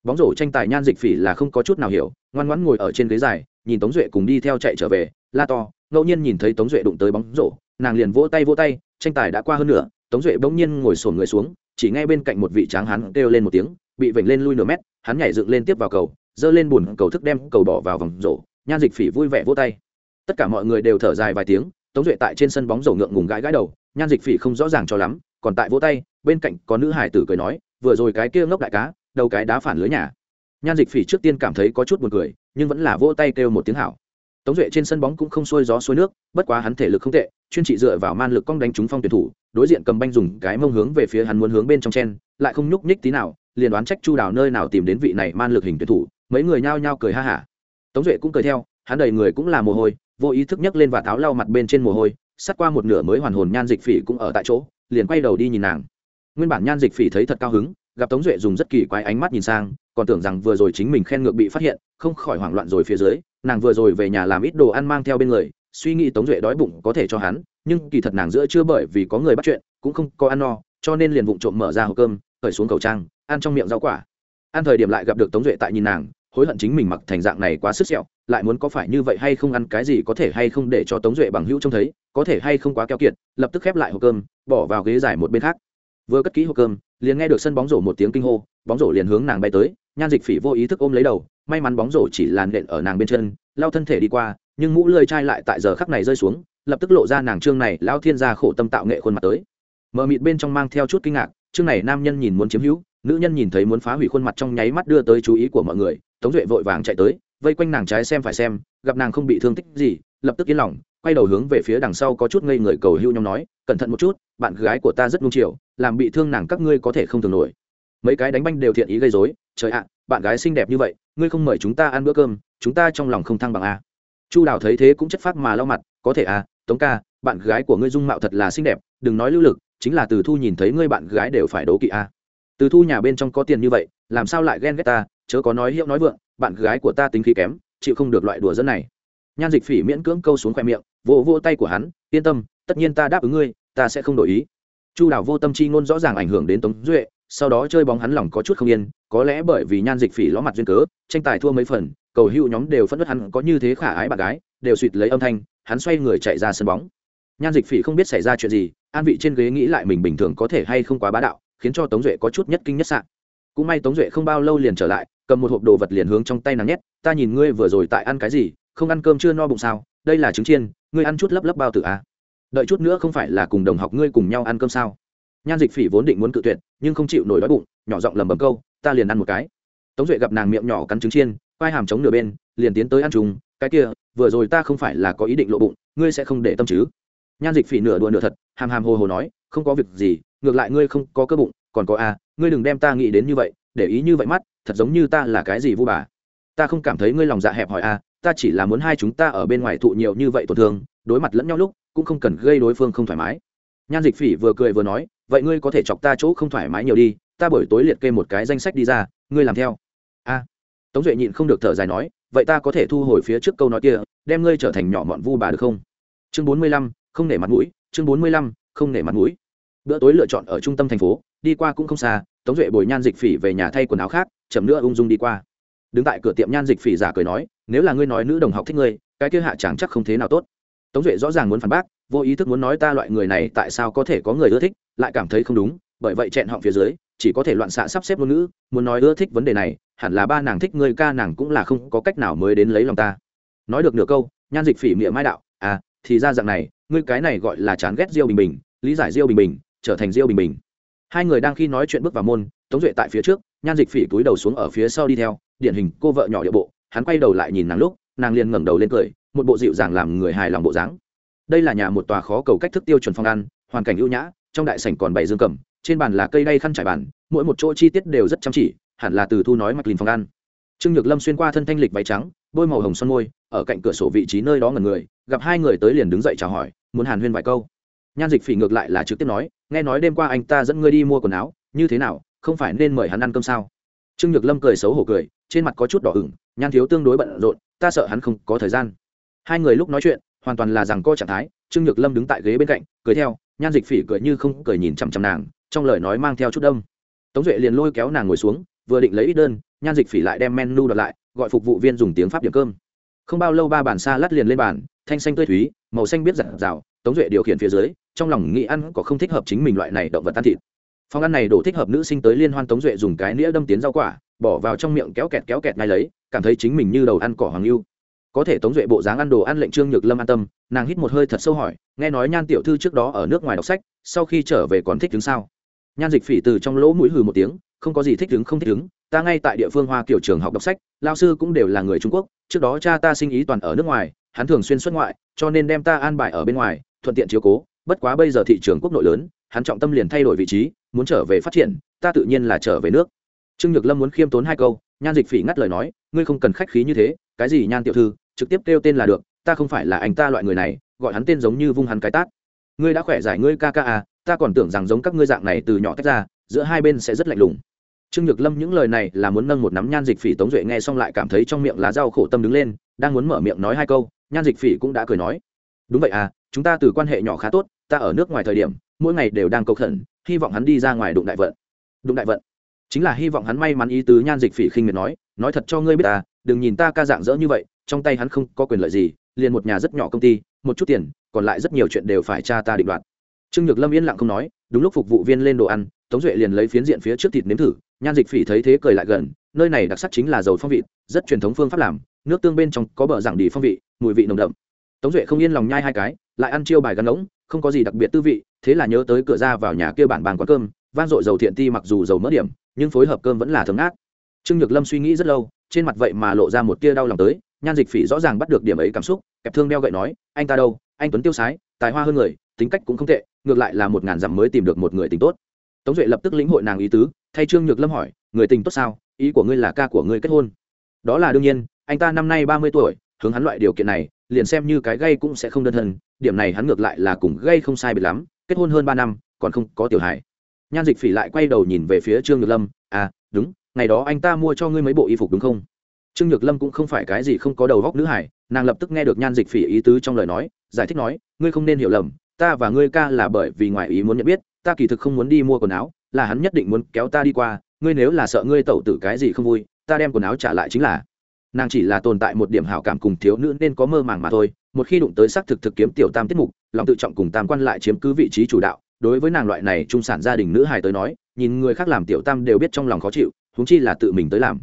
Bóng rổ tranh tài nhan dịch phỉ là không có chút nào hiểu, ngoan ngoãn ngồi ở trên ghế dài, nhìn tống duệ cùng đi theo chạy trở về, la to, ngẫu nhiên nhìn thấy tống duệ đụng tới bóng rổ, nàng liền vỗ tay vỗ tay, tranh tài đã qua hơn nửa, tống duệ bỗng nhiên ngồi sổn người xuống, chỉ ngay bên cạnh một vị tráng hắn kêu lên một tiếng, bị vểnh lên lui nửa mét hắn nhảy dựng lên tiếp vào cầu, giơ lên bùn cầu thức đem cầu bỏ vào vòng rổ, nhan dịch phỉ vui vẻ vỗ tay. Tất cả mọi người đều thở dài vài tiếng, tống duệ tại trên sân bóng rổ ngượng ngùng gãi gãi đầu, nhan dịch phỉ không rõ ràng cho lắm, còn tại vỗ tay, bên cạnh có nữ hải tử cười nói, vừa rồi cái kia ngốc đại cá, đầu cái đá phản lưới nhà. Nhan dịch phỉ trước tiên cảm thấy có chút buồn cười, nhưng vẫn là vỗ tay kêu một tiếng hảo. Tống duệ trên sân bóng cũng không xuôi gió xuôi nước, bất quá hắn thể lực không tệ, chuyên trị dựa vào man lực cong đánh trúng phong tuyển thủ, đối diện cầm banh dùng cái mông hướng về phía hắn muốn hướng bên trong chen, lại không nhúc nhích tí nào liền đoán trách chu đào nơi nào tìm đến vị này man lực hình tuyển thủ, mấy người nhao nhao cười ha hả. Tống duệ cũng cười theo, hắn đầy người cũng là mồ hôi, vô ý thức nhấc lên và tháo lau mặt bên trên mồ hôi, sắt qua một nửa mới hoàn hồn nhan dịch phỉ cũng ở tại chỗ, liền quay đầu đi nhìn nàng. Nguyên bản nhan dịch phỉ thấy thật cao hứng, gặp tống duệ dùng rất kỳ quái ánh mắt nhìn sang, còn tưởng rằng vừa rồi chính mình khen ngược bị phát hiện, không khỏi hoảng loạn rồi phía dưới, nàng vừa rồi về nhà làm ít đồ ăn mang theo bên người, suy nghĩ tống duệ đói bụng có thể cho hắn, nhưng kỳ thật nàng giữa chưa bởi vì có người bắt chuyện, cũng không có ăn no, cho nên liền vụng trộm mở ra hộp cơm khởi xuống cầu trang ăn trong miệng rau quả. Ăn thời điểm lại gặp được tống duệ tại nhìn nàng, hối hận chính mình mặc thành dạng này quá sức sẹo, lại muốn có phải như vậy hay không ăn cái gì có thể hay không để cho tống duệ bằng hữu trông thấy, có thể hay không quá keo kiệt, lập tức khép lại hộp cơm, bỏ vào ghế dài một bên khác. Vừa cất kỹ hộp cơm, liền nghe được sân bóng rổ một tiếng kinh hô, bóng rổ liền hướng nàng bay tới, nhan dịch phỉ vô ý thức ôm lấy đầu, may mắn bóng rổ chỉ làn đện ở nàng bên chân lao thân thể đi qua, nhưng mũ lơi chai lại tại giờ khắc này rơi xuống, lập tức lộ ra nàng trương này lao thiên gia khổ tâm tạo nghệ khuôn mặt tới mờ mịt bên trong mang theo chút kinh ngạc, chương này nam nhân nhìn muốn chiếm hữu, nữ nhân nhìn thấy muốn phá hủy khuôn mặt trong nháy mắt đưa tới chú ý của mọi người, tống duệ vội vàng chạy tới, vây quanh nàng trái xem phải xem, gặp nàng không bị thương tích gì, lập tức yên lòng, quay đầu hướng về phía đằng sau có chút ngây người cầu hưu nhóm nói, cẩn thận một chút, bạn gái của ta rất nung chiều, làm bị thương nàng các ngươi có thể không thường nổi. Mấy cái đánh banh đều thiện ý gây dối trời ạ, bạn gái xinh đẹp như vậy, ngươi không mời chúng ta ăn bữa cơm, chúng ta trong lòng không thăng bằng a chu đào thấy thế cũng chất phát mà lau mặt, có thể à tống ca, bạn gái của ngươi dung mạo thật là xinh đẹp, đừng nói lưu lực chính là từ thu nhìn thấy ngươi bạn gái đều phải đố kỵ a. Từ thu nhà bên trong có tiền như vậy, làm sao lại ghen ghét ta? Chớ có nói hiệu nói vượng, bạn gái của ta tính khí kém, chịu không được loại đùa dẫn này. Nhan dịch phỉ miễn cưỡng câu xuống khoe miệng, vỗ vỗ tay của hắn, yên tâm, tất nhiên ta đáp ứng ngươi, ta sẽ không đổi ý. Chu đào vô tâm chi ngôn rõ ràng ảnh hưởng đến tống duệ, sau đó chơi bóng hắn lòng có chút không yên, có lẽ bởi vì nhan dịch phỉ ló mặt duyên cớ, tranh tài thua mấy phần, cầu hữu nhóm đều phân nứt hắn, có như thế khả ái bạn gái, đều suỵt lấy âm thanh, hắn xoay người chạy ra sân bóng nhan dịch phỉ không biết xảy ra chuyện gì, an vị trên ghế nghĩ lại mình bình thường có thể hay không quá bá đạo, khiến cho tống duệ có chút nhất kinh nhất sạn cũng may tống duệ không bao lâu liền trở lại, cầm một hộp đồ vật liền hướng trong tay nàng nhét, ta nhìn ngươi vừa rồi tại ăn cái gì, không ăn cơm chưa no bụng sao? Đây là trứng chiên, ngươi ăn chút lấp lấp bao tử à. đợi chút nữa không phải là cùng đồng học ngươi cùng nhau ăn cơm sao? Nhan dịch phỉ vốn định muốn cự tuyệt, nhưng không chịu nổi đói bụng, nhỏ giọng lầm bầm câu, ta liền ăn một cái. Tống duệ gặp nàng miệng nhỏ cắn trứng chiên vai hàm chống nửa bên, liền tiến tới ăn trùng cái kia, vừa rồi ta không phải là có ý định lộ bụng, ngươi sẽ không để tâm chứ? Nhan dịch phỉ nửa đùa nửa thật hàm hàm hồ hồ nói không có việc gì ngược lại ngươi không có cơ bụng còn có a à, ngươi đừng đem ta nghĩ đến như vậy để ý như vậy mắt thật giống như ta là cái gì vu bà. Ta không cảm thấy ngươi lòng dạ hẹp hỏi a à, ta chỉ là muốn hai chúng ta ở bên ngoài thụ nhiều như vậy tổn thương đối mặt lẫn nhau lúc cũng không cần gây đối phương không thoải mái. Nhan dịch phỉ vừa cười vừa nói vậy ngươi có thể chọc ta chỗ không thoải mái nhiều đi ta buổi tối liệt kê một cái danh sách đi ra ngươi làm theo. A tống duệ nhịn không được thở dài nói vậy ta có thể thu hồi phía trước câu nói kia đem ngươi trở thành nhỏ mọn vu bà được không? Chương bốn mươi lăm không nể mặt mũi, chương bốn mươi lăm, không nể mặt mũi. Bữa tối lựa chọn ở trung tâm thành phố, đi qua cũng không xa, tống duệ bồi nhan dịch phỉ về nhà thay quần áo khác, chậm nữa ung dung đi qua. Đứng tại cửa tiệm nhan dịch phỉ giả cười nói, nếu là ngươi nói nữ đồng học thích ngươi, cái kia hạ chẳng chắc không thế nào tốt. Tống duệ rõ ràng muốn phản bác, vô ý thức muốn nói ta loại người này tại sao có thể có người ưa thích, lại cảm thấy không đúng, bởi vậy chẹn họng phía dưới, chỉ có thể loạn xạ sắp xếp ngôn ngữ, muốn nói ưa thích vấn đề này, hẳn là ba nàng thích ngươi ca nàng cũng là không có cách nào mới đến lấy lòng ta. Nói được nửa câu, nhan dịch phỉ miệng mai đạo à thì ra dạng này ngươi cái này gọi là chán ghét diêu bình bình, lý giải diêu bình bình, trở thành diêu bình bình. Hai người đang khi nói chuyện bước vào môn, tống duệ tại phía trước, nhan dịch phỉ túi đầu xuống ở phía sau đi theo, điển hình cô vợ nhỏ địa bộ, hắn quay đầu lại nhìn nàng lúc, nàng liền ngẩng đầu lên cười, một bộ dịu dàng làm người hài lòng bộ dáng. Đây là nhà một tòa khó cầu cách thức tiêu chuẩn phong ăn, hoàn cảnh ưu nhã, trong đại sảnh còn bày dương cầm, trên bàn là cây đay khăn trải bàn, mỗi một chỗ chi tiết đều rất chăm chỉ, hẳn là từ thu nói mặc lìn phong ăn. Trương nhược lâm xuyên qua thân thanh lịch váy trắng, bôi màu hồng son môi, ở cạnh cửa sổ vị trí nơi đó ngần người, gặp hai người tới liền đứng dậy chào hỏi muốn hàn huyên vài câu. Nhan dịch phỉ ngược lại là trực tiếp nói, nghe nói đêm qua anh ta dẫn ngươi đi mua quần áo, như thế nào, không phải nên mời hắn ăn cơm sao? Trương nhược lâm cười xấu hổ cười, trên mặt có chút đỏ ửng, nhan thiếu tương đối bận rộn, ta sợ hắn không có thời gian. Hai người lúc nói chuyện, hoàn toàn là rằng co trạng thái, trương nhược lâm đứng tại ghế bên cạnh, cười theo, nhan dịch phỉ cười như không cười nhìn chằm chằm nàng, trong lời nói mang theo chút đông tống duệ liền lôi kéo nàng ngồi xuống, vừa định lấy ít đơn, nhan dịch phỉ lại đem menu đặt lại, gọi phục vụ viên dùng tiếng pháp điểm cơm. Không bao lâu ba bàn xa lát liền lên bàn, thanh xanh tươi thúy màu xanh biết giặt rào, tống duệ điều khiển phía dưới, trong lòng nghĩ ăn có không thích hợp chính mình loại này động vật ăn thịt. Phòng ăn này đổ thích hợp nữ sinh tới liên hoan tống duệ dùng cái nĩa đâm tiến rau quả, bỏ vào trong miệng kéo kẹt kéo kẹt ngay lấy, cảm thấy chính mình như đầu ăn cỏ hoàng lưu có thể tống duệ bộ dáng ăn đồ ăn lệnh trương nhược lâm an tâm, nàng hít một hơi thật sâu hỏi, nghe nói nhan tiểu thư trước đó ở nước ngoài đọc sách, sau khi trở về còn thích đứng sao? Nhan dịch phỉ từ trong lỗ mũi hừ một tiếng, không có gì thích đứng không thích đứng ta ngay tại địa phương hoa kiểu trường học đọc sách lao sư cũng đều là người trung quốc, trước đó cha ta sinh ý toàn ở nước ngoài hắn thường xuyên xuất ngoại, cho nên đem ta an bài ở bên ngoài, thuận tiện chiếu cố. Bất quá bây giờ thị trường quốc nội lớn, hắn trọng tâm liền thay đổi vị trí, muốn trở về phát triển, ta tự nhiên là trở về nước. Trương nhược lâm muốn khiêm tốn hai câu, nhan dịch phỉ ngắt lời nói, ngươi không cần khách khí như thế, cái gì nhan tiểu thư, trực tiếp kêu tên là được, ta không phải là anh ta loại người này, gọi hắn tên giống như vung hắn cái tát. Ngươi đã khỏe giải ngươi ca ca à ta còn tưởng rằng giống các ngươi dạng này từ nhỏ tách ra, giữa hai bên sẽ rất lạnh lùng. Trương nhược lâm những lời này là muốn nâng một nắm nhan dịch phỉ tống duệ nghe xong lại cảm thấy trong miệng lá dao khổ tâm đứng lên, đang muốn mở miệng nói hai câu nhan dịch phỉ cũng đã cười nói, đúng vậy à chúng ta từ quan hệ nhỏ khá tốt, ta ở nước ngoài thời điểm, mỗi ngày đều đang cầu khẩn, hy vọng hắn đi ra ngoài đụng đại vận. Đụng đại vận? Chính là hy vọng hắn may mắn ý tứ, nhan dịch phỉ khinh miệt nói nói thật cho ngươi biết ta, đừng nhìn ta ca dạng dỡ như vậy, trong tay hắn không có quyền lợi gì, liền một nhà rất nhỏ công ty, một chút tiền, còn lại rất nhiều chuyện đều phải cha ta định đoạt. Trương nhược lâm yên lặng không nói, đúng lúc phục vụ viên lên đồ ăn, tống duệ liền lấy phiến diện phía trước thịt nếm thử, nhan dịch phỉ thấy thế cười lại gần nơi này đặc sắc chính là dầu phong vị, rất truyền thống phương pháp làm, nước tương bên trong có bờ giảng đi phong vị, mùi vị nồng đậm. Tống duệ không yên lòng nhai hai cái, lại ăn chiêu bài gắn ngỗng, không có gì đặc biệt tư vị, thế là nhớ tới cửa ra vào nhà kia bản bàn quán cơm van dội dầu thiện ti mặc dù dầu mỡ điểm, nhưng phối hợp cơm vẫn là thấm ác trương nhược lâm suy nghĩ rất lâu, trên mặt vậy mà lộ ra một tia đau lòng tới, nhan dịch phỉ rõ ràng bắt được điểm ấy cảm xúc, kẹp thương đeo gậy nói, anh ta đâu, anh tuấn tiêu sái, tài hoa hơn người, tính cách cũng không tệ, ngược lại là một ngàn dặm mới tìm được một người tình tốt. Tống duệ lập tức lĩnh hội nàng ý tứ, thay trương nhược lâm hỏi, người tình tốt sao? Ý của ngươi là ca của ngươi kết hôn. Đó là đương nhiên, anh ta năm nay ba mươi tuổi, hướng hắn loại điều kiện này, liền xem như cái gây cũng sẽ không đơn thân điểm này hắn ngược lại là cùng gây không sai biệt lắm, kết hôn hơn ba năm, còn không có tiểu hài. Nhan dịch phỉ lại quay đầu nhìn về phía trương nhược lâm à đúng, ngày đó anh ta mua cho ngươi mấy bộ y phục đúng không? Trương nhược lâm cũng không phải cái gì không có đầu góc nữ hải nàng lập tức nghe được nhan dịch phỉ ý tứ trong lời nói, giải thích nói, ngươi không nên hiểu lầm, ta và ngươi ca là bởi vì ngoài ý muốn nhận biết, ta kỳ thực không muốn đi mua quần áo, là hắn nhất định muốn kéo ta đi qua ngươi nếu là sợ ngươi tẩu tử cái gì không vui, ta đem quần áo trả lại chính là. Nàng chỉ là tồn tại một điểm hảo cảm cùng thiếu nữ nên có mơ màng mà thôi, một khi đụng tới xác thực thực kiếm tiểu tam tiết mục, lòng tự trọng cùng tam quan lại chiếm cứ vị trí chủ đạo, đối với nàng loại này trung sản gia đình nữ hài tới nói, nhìn người khác làm tiểu tam đều biết trong lòng khó chịu, huống chi là tự mình tới làm.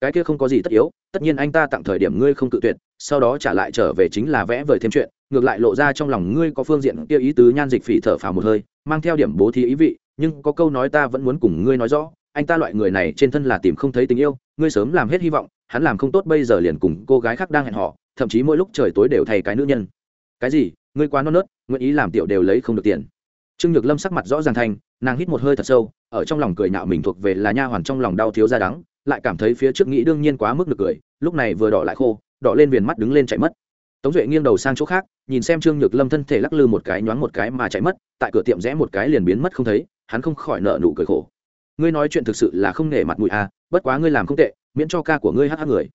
Cái kia không có gì tất yếu, tất nhiên anh ta tặng thời điểm ngươi không cự tuyệt, sau đó trả lại trở về chính là vẽ vời thêm chuyện, ngược lại lộ ra trong lòng ngươi có phương diện kia ý tứ nhan dịch phỉ thở phào một hơi, mang theo điểm bố thí ý vị, nhưng có câu nói ta vẫn muốn cùng ngươi nói rõ anh ta loại người này trên thân là tìm không thấy tình yêu, ngươi sớm làm hết hy vọng, hắn làm không tốt bây giờ liền cùng cô gái khác đang hẹn họ, thậm chí mỗi lúc trời tối đều thay cái nữ nhân. Cái gì? Ngươi quá non nớt, nguyện ý làm tiểu đều lấy không được tiền. Trương nhược lâm sắc mặt rõ ràng thành, nàng hít một hơi thật sâu, ở trong lòng cười nhạo mình thuộc về là nha hoàn trong lòng đau thiếu ra đắng, lại cảm thấy phía trước nghĩ đương nhiên quá mức được cười, lúc này vừa đỏ lại khô, đỏ lên viền mắt đứng lên chạy mất. Tống duệ nghiêng đầu sang chỗ khác, nhìn xem trương nhược lâm thân thể lắc lư một cái nhoáng một cái mà chạy mất, tại cửa tiệm rẽ một cái liền biến mất không thấy, hắn không khỏi nợ nụ cười khổ ngươi nói chuyện thực sự là không nể mặt mũi à bất quá ngươi làm không tệ, miễn cho ca của ngươi hát hát người.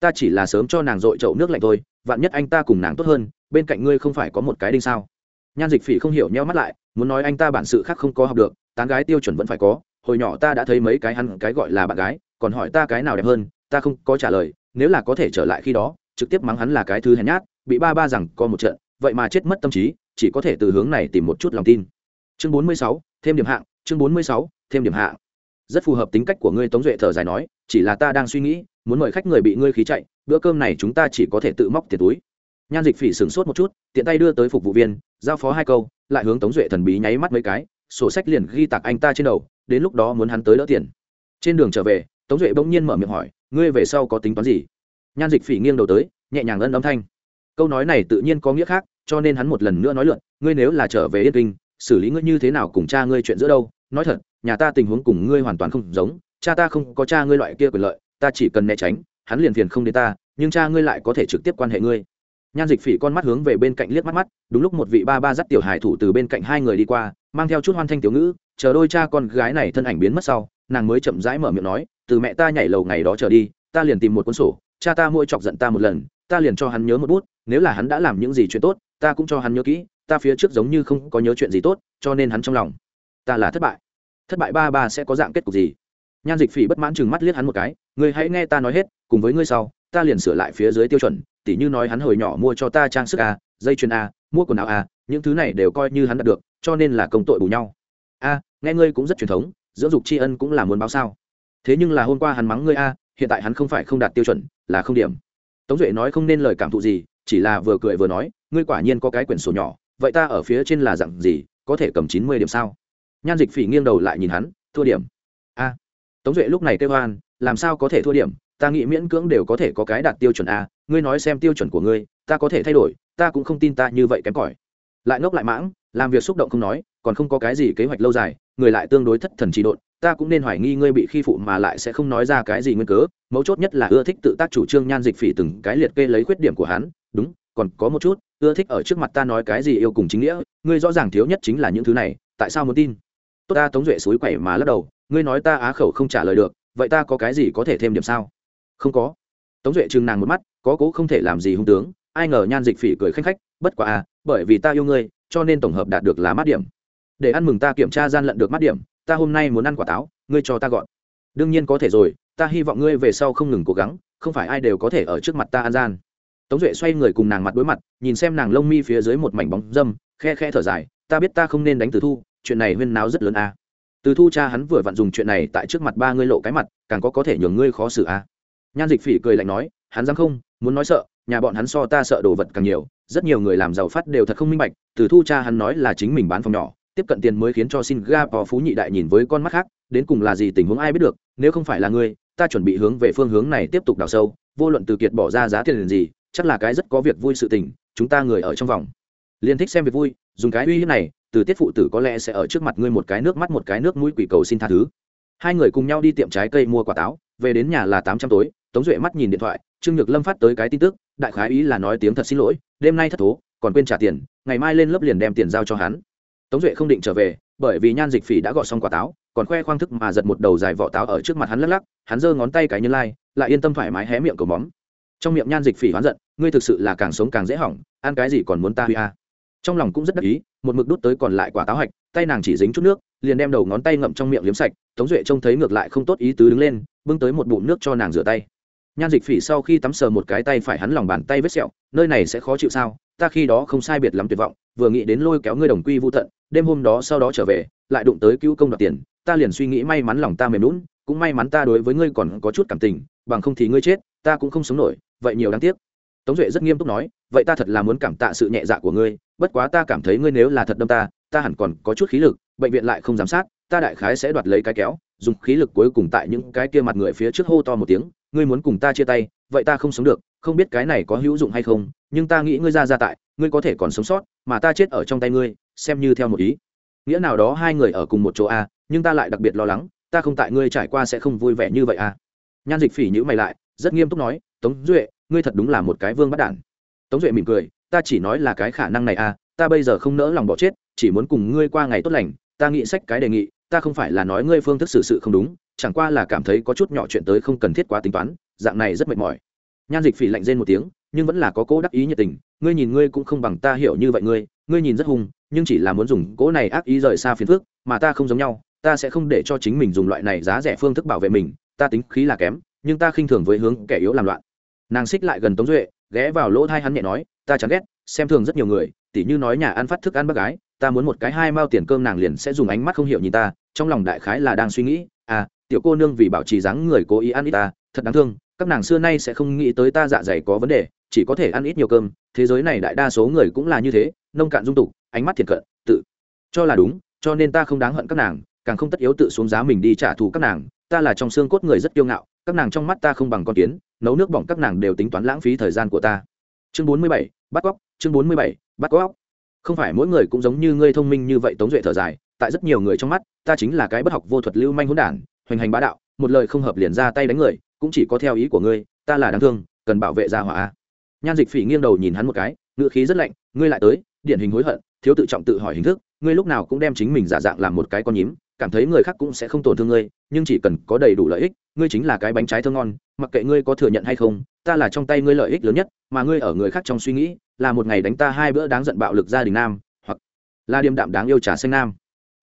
Ta chỉ là sớm cho nàng dội chậu nước lạnh thôi, vạn nhất anh ta cùng nàng tốt hơn, bên cạnh ngươi không phải có một cái đinh sao? Nhan dịch phỉ không hiểu nheo mắt lại, muốn nói anh ta bản sự khác không có học được, tán gái tiêu chuẩn vẫn phải có, hồi nhỏ ta đã thấy mấy cái hắn, cái gọi là bạn gái, còn hỏi ta cái nào đẹp hơn, ta không có trả lời, nếu là có thể trở lại khi đó, trực tiếp mắng hắn là cái thứ hèn nhát, bị ba ba rằng có một trận, vậy mà chết mất tâm trí, chỉ có thể từ hướng này tìm một chút lòng tin. Chương bốn mươi sáu, thêm điểm hạng, chương bốn mươi sáu, thêm điểm hạng rất phù hợp tính cách của ngươi, tống duệ thở dài nói, chỉ là ta đang suy nghĩ, muốn mời khách người bị ngươi khí chạy, bữa cơm này chúng ta chỉ có thể tự móc tiền túi. Nhan dịch phỉ sửng sốt một chút, tiện tay đưa tới phục vụ viên, giao phó hai câu, lại hướng tống duệ thần bí nháy mắt mấy cái, sổ sách liền ghi tặng anh ta trên đầu, đến lúc đó muốn hắn tới đỡ tiền. Trên đường trở về, tống duệ bỗng nhiên mở miệng hỏi, ngươi về sau có tính toán gì? Nhan dịch phỉ nghiêng đầu tới, nhẹ nhàng ân âm thanh. Câu nói này tự nhiên có nghĩa khác, cho nên hắn một lần nữa nói lượn, ngươi nếu là trở về yên kinh, xử lý ngươi như thế nào cùng cha ngươi chuyện giữa đâu? Nói thật nhà ta tình huống cùng ngươi hoàn toàn không giống, cha ta không có cha ngươi loại kia quyền lợi, ta chỉ cần né tránh, hắn liền phiền không đến ta, nhưng cha ngươi lại có thể trực tiếp quan hệ ngươi. Nhan dịch phỉ con mắt hướng về bên cạnh liếc mắt mắt, đúng lúc một vị ba ba dắt tiểu hải thủ từ bên cạnh hai người đi qua, mang theo chút hoan thanh tiểu ngữ, chờ đôi cha con gái này thân ảnh biến mất sau, nàng mới chậm rãi mở miệng nói, từ mẹ ta nhảy lầu ngày đó trở đi, ta liền tìm một cuốn sổ, cha ta mỗi chọc giận ta một lần, ta liền cho hắn nhớ một bút, nếu là hắn đã làm những gì chuyện tốt, ta cũng cho hắn nhớ kỹ, ta phía trước giống như không có nhớ chuyện gì tốt, cho nên hắn trong lòng, ta là thất bại thất bại ba ba sẽ có dạng kết cục gì? Nhan dịch phỉ bất mãn chừng mắt liếc hắn một cái, ngươi hãy nghe ta nói hết, cùng với ngươi sau, ta liền sửa lại phía dưới tiêu chuẩn, tỉ như nói hắn hồi nhỏ mua cho ta trang sức a, dây chuyền a, mua quần áo a, những thứ này đều coi như hắn đạt được, cho nên là công tội bù nhau. A, nghe ngươi cũng rất truyền thống, dưỡng dục tri ân cũng là muốn báo sao. Thế nhưng là hôm qua hắn mắng ngươi a, hiện tại hắn không phải không đạt tiêu chuẩn, là không điểm. Tống duệ nói không nên lời cảm thụ gì, chỉ là vừa cười vừa nói, ngươi quả nhiên có cái quyển sổ nhỏ, vậy ta ở phía trên là dặn gì, có thể cầm chín mươi điểm sao? Nhan dịch phỉ nghiêng đầu lại nhìn hắn, thua điểm. A. Tống duệ lúc này kêu hoan, làm sao có thể thua điểm? Ta nghĩ miễn cưỡng đều có thể có cái đạt tiêu chuẩn a, ngươi nói xem tiêu chuẩn của ngươi, ta có thể thay đổi, ta cũng không tin ta như vậy kém cỏi. Lại ngốc lại mãng, làm việc xúc động không nói, còn không có cái gì kế hoạch lâu dài, người lại tương đối thất thần trị độn, ta cũng nên hoài nghi ngươi bị khi phụ mà lại sẽ không nói ra cái gì nguyên cớ, mấu chốt nhất là ưa thích tự tác chủ trương nhan dịch phỉ từng cái liệt kê lấy khuyết điểm của hắn, đúng, còn có một chút, ưa thích ở trước mặt ta nói cái gì yêu cùng chính nghĩa, ngươi rõ ràng thiếu nhất chính là những thứ này, tại sao muốn tin? Tốt ta tống duệ suối quẩy mà lắc đầu, ngươi nói ta á khẩu không trả lời được, vậy ta có cái gì có thể thêm điểm sao? Không có. Tống duệ chừng nàng một mắt, có cố không thể làm gì hung tướng, ai ngờ nhan dịch phỉ cười khanh khách, bất quá à bởi vì ta yêu ngươi, cho nên tổng hợp đạt được là mát điểm. Để ăn mừng ta kiểm tra gian lận được mát điểm, ta hôm nay muốn ăn quả táo, ngươi cho ta gọn. Đương nhiên có thể rồi, ta hy vọng ngươi về sau không ngừng cố gắng, không phải ai đều có thể ở trước mặt ta ăn gian. Tống duệ xoay người cùng nàng mặt đối mặt, nhìn xem nàng lông mi phía dưới một mảnh bóng dâm, khe khe thở dài, ta biết ta không nên đánh từ thu chuyện này huyên náo rất lớn à. từ thu cha hắn vừa vặn dùng chuyện này tại trước mặt ba ngươi lộ cái mặt, càng có có thể nhường ngươi khó xử à. nhan dịch phỉ cười lạnh nói, hắn dám không, muốn nói sợ, nhà bọn hắn so ta sợ đồ vật càng nhiều, rất nhiều người làm giàu phát đều thật không minh bạch, từ thu cha hắn nói là chính mình bán phòng nhỏ, tiếp cận tiền mới khiến cho singapore phú nhị đại nhìn với con mắt khác, đến cùng là gì tình huống ai biết được, nếu không phải là ngươi, ta chuẩn bị hướng về phương hướng này tiếp tục đào sâu, vô luận từ kiệt bỏ ra giá tiền gì, chắc là cái rất có việc vui sự tình, chúng ta người ở trong vòng liền thích xem việc vui, dùng cái uy hiếp này từ tiết phụ tử có lẽ sẽ ở trước mặt ngươi một cái nước mắt một cái nước mũi quỷ cầu xin tha thứ. Hai người cùng nhau đi tiệm trái cây mua quả táo, về đến nhà là tám trăm tối, tống duệ mắt nhìn điện thoại, trương nhược lâm phát tới cái tin tức, đại khái ý là nói tiếng thật xin lỗi, đêm nay thất thố, còn quên trả tiền, ngày mai lên lớp liền đem tiền giao cho hắn. Tống duệ không định trở về, bởi vì nhan dịch phỉ đã gọt xong quả táo, còn khoe khoang thức mà giật một đầu dài vỏ táo ở trước mặt hắn lắc lắc, hắn giơ ngón tay cái nhân lai, lại yên tâm thoải mái hé miệng cầu móm trong miệng nhan dịch phỉ hoán giận, ngươi thực sự là càng sống càng dễ hỏng, ăn cái gì còn muốn ta huy a? Trong lòng cũng rất đắc ý, một mực đút tới còn lại quả táo hạch, tay nàng chỉ dính chút nước, liền đem đầu ngón tay ngậm trong miệng liếm sạch, tống duệ trông thấy ngược lại không tốt ý tứ đứng lên, bưng tới một bụng nước cho nàng rửa tay. Nhan dịch phỉ sau khi tắm sờ một cái tay phải hắn lòng bàn tay vết sẹo, nơi này sẽ khó chịu sao, ta khi đó không sai biệt lắm tuyệt vọng, vừa nghĩ đến lôi kéo ngươi đồng quy vô tận, đêm hôm đó sau đó trở về, lại đụng tới cứu công đoạt tiền, ta liền suy nghĩ may mắn lòng ta mềm lún cũng may mắn ta đối với ngươi còn có chút cảm tình, bằng không thì ngươi chết, ta cũng không sống nổi, vậy nhiều đáng tiếc tống duệ rất nghiêm túc nói, vậy ta thật là muốn cảm tạ sự nhẹ dạ của ngươi, bất quá ta cảm thấy ngươi nếu là thật đâm ta ta hẳn còn có chút khí lực, bệnh viện lại không giám sát, ta đại khái sẽ đoạt lấy cái kéo, dùng khí lực cuối cùng tại những cái kia mặt người phía trước hô to một tiếng, ngươi muốn cùng ta chia tay, vậy ta không sống được, không biết cái này có hữu dụng hay không, nhưng ta nghĩ ngươi ra ra tại, ngươi có thể còn sống sót, mà ta chết ở trong tay ngươi, xem như theo một ý. Nghĩa nào đó hai người ở cùng một chỗ a, nhưng ta lại đặc biệt lo lắng, ta không tại ngươi trải qua sẽ không vui vẻ như vậy a. Nhan dịch phỉ nhữ mày lại, rất nghiêm túc nói, tống duệ ngươi thật đúng là một cái vương bắt đản. Tống duệ mỉm cười, ta chỉ nói là cái khả năng này a ta bây giờ không nỡ lòng bỏ chết, chỉ muốn cùng ngươi qua ngày tốt lành, ta nghĩ sách cái đề nghị, ta không phải là nói ngươi phương thức xử sự không đúng, chẳng qua là cảm thấy có chút nhỏ chuyện tới không cần thiết quá tính toán, dạng này rất mệt mỏi. Nhan dịch phỉ lạnh rên một tiếng, nhưng vẫn là có cố đắc ý nhiệt tình, ngươi nhìn ngươi cũng không bằng ta hiểu như vậy ngươi ngươi nhìn rất hung, nhưng chỉ là muốn dùng cố này ác ý rời xa phiền phước mà ta không giống nhau, ta sẽ không để cho chính mình dùng loại này giá rẻ phương thức bảo vệ mình, ta tính khí là kém, nhưng ta khinh thường với hướng kẻ yếu làm loạn nàng xích lại gần tống duệ, ghé vào lỗ thai hắn nhẹ nói, ta chẳng ghét, xem thường rất nhiều người, tỉ như nói nhà ăn phát thức ăn bác gái, ta muốn một cái hai mao tiền cơm nàng liền sẽ dùng ánh mắt không hiểu nhìn ta, trong lòng đại khái là đang suy nghĩ à tiểu cô nương vì bảo trì dáng người cố ý ăn ít ta, thật đáng thương, các nàng xưa nay sẽ không nghĩ tới ta dạ dày có vấn đề, chỉ có thể ăn ít nhiều cơm, thế giới này đại đa số người cũng là như thế, nông cạn dung tục, ánh mắt thiệt cận, tự cho là đúng, cho nên ta không đáng hận các nàng, càng không tất yếu tự xuống giá mình đi trả thù các nàng, ta là trong xương cốt người rất kiêu ngạo các nàng trong mắt ta không bằng con kiến, nấu nước bỏng các nàng đều tính toán lãng phí thời gian của ta. Chương bốn mươi bảy, bắt cóc, chương bốn mươi bảy, bắt cóc. Không phải mỗi người cũng giống như ngươi thông minh như vậy tống duệ thở dài, tại rất nhiều người trong mắt, ta chính là cái bất học vô thuật lưu manh hỗn đản, hoành hành bá đạo, một lời không hợp liền ra tay đánh người, cũng chỉ có theo ý của ngươi, ta là đáng thương, cần bảo vệ gia hỏa. Nhan dịch phỉ nghiêng đầu nhìn hắn một cái, ngữ khí rất lạnh, ngươi lại tới, điển hình hối hận, thiếu tự trọng tự hỏi hình thức, ngươi lúc nào cũng đem chính mình giả dạng làm một cái con nhím, cảm thấy người khác cũng sẽ không tổn thương ngươi, nhưng chỉ cần có đầy đủ lợi ích ngươi chính là cái bánh trái thơm ngon, mặc kệ ngươi có thừa nhận hay không, ta là trong tay ngươi lợi ích lớn nhất, mà ngươi ở người khác trong suy nghĩ, là một ngày đánh ta hai bữa đáng giận bạo lực gia đình nam, hoặc là điềm đạm đáng yêu trà xanh nam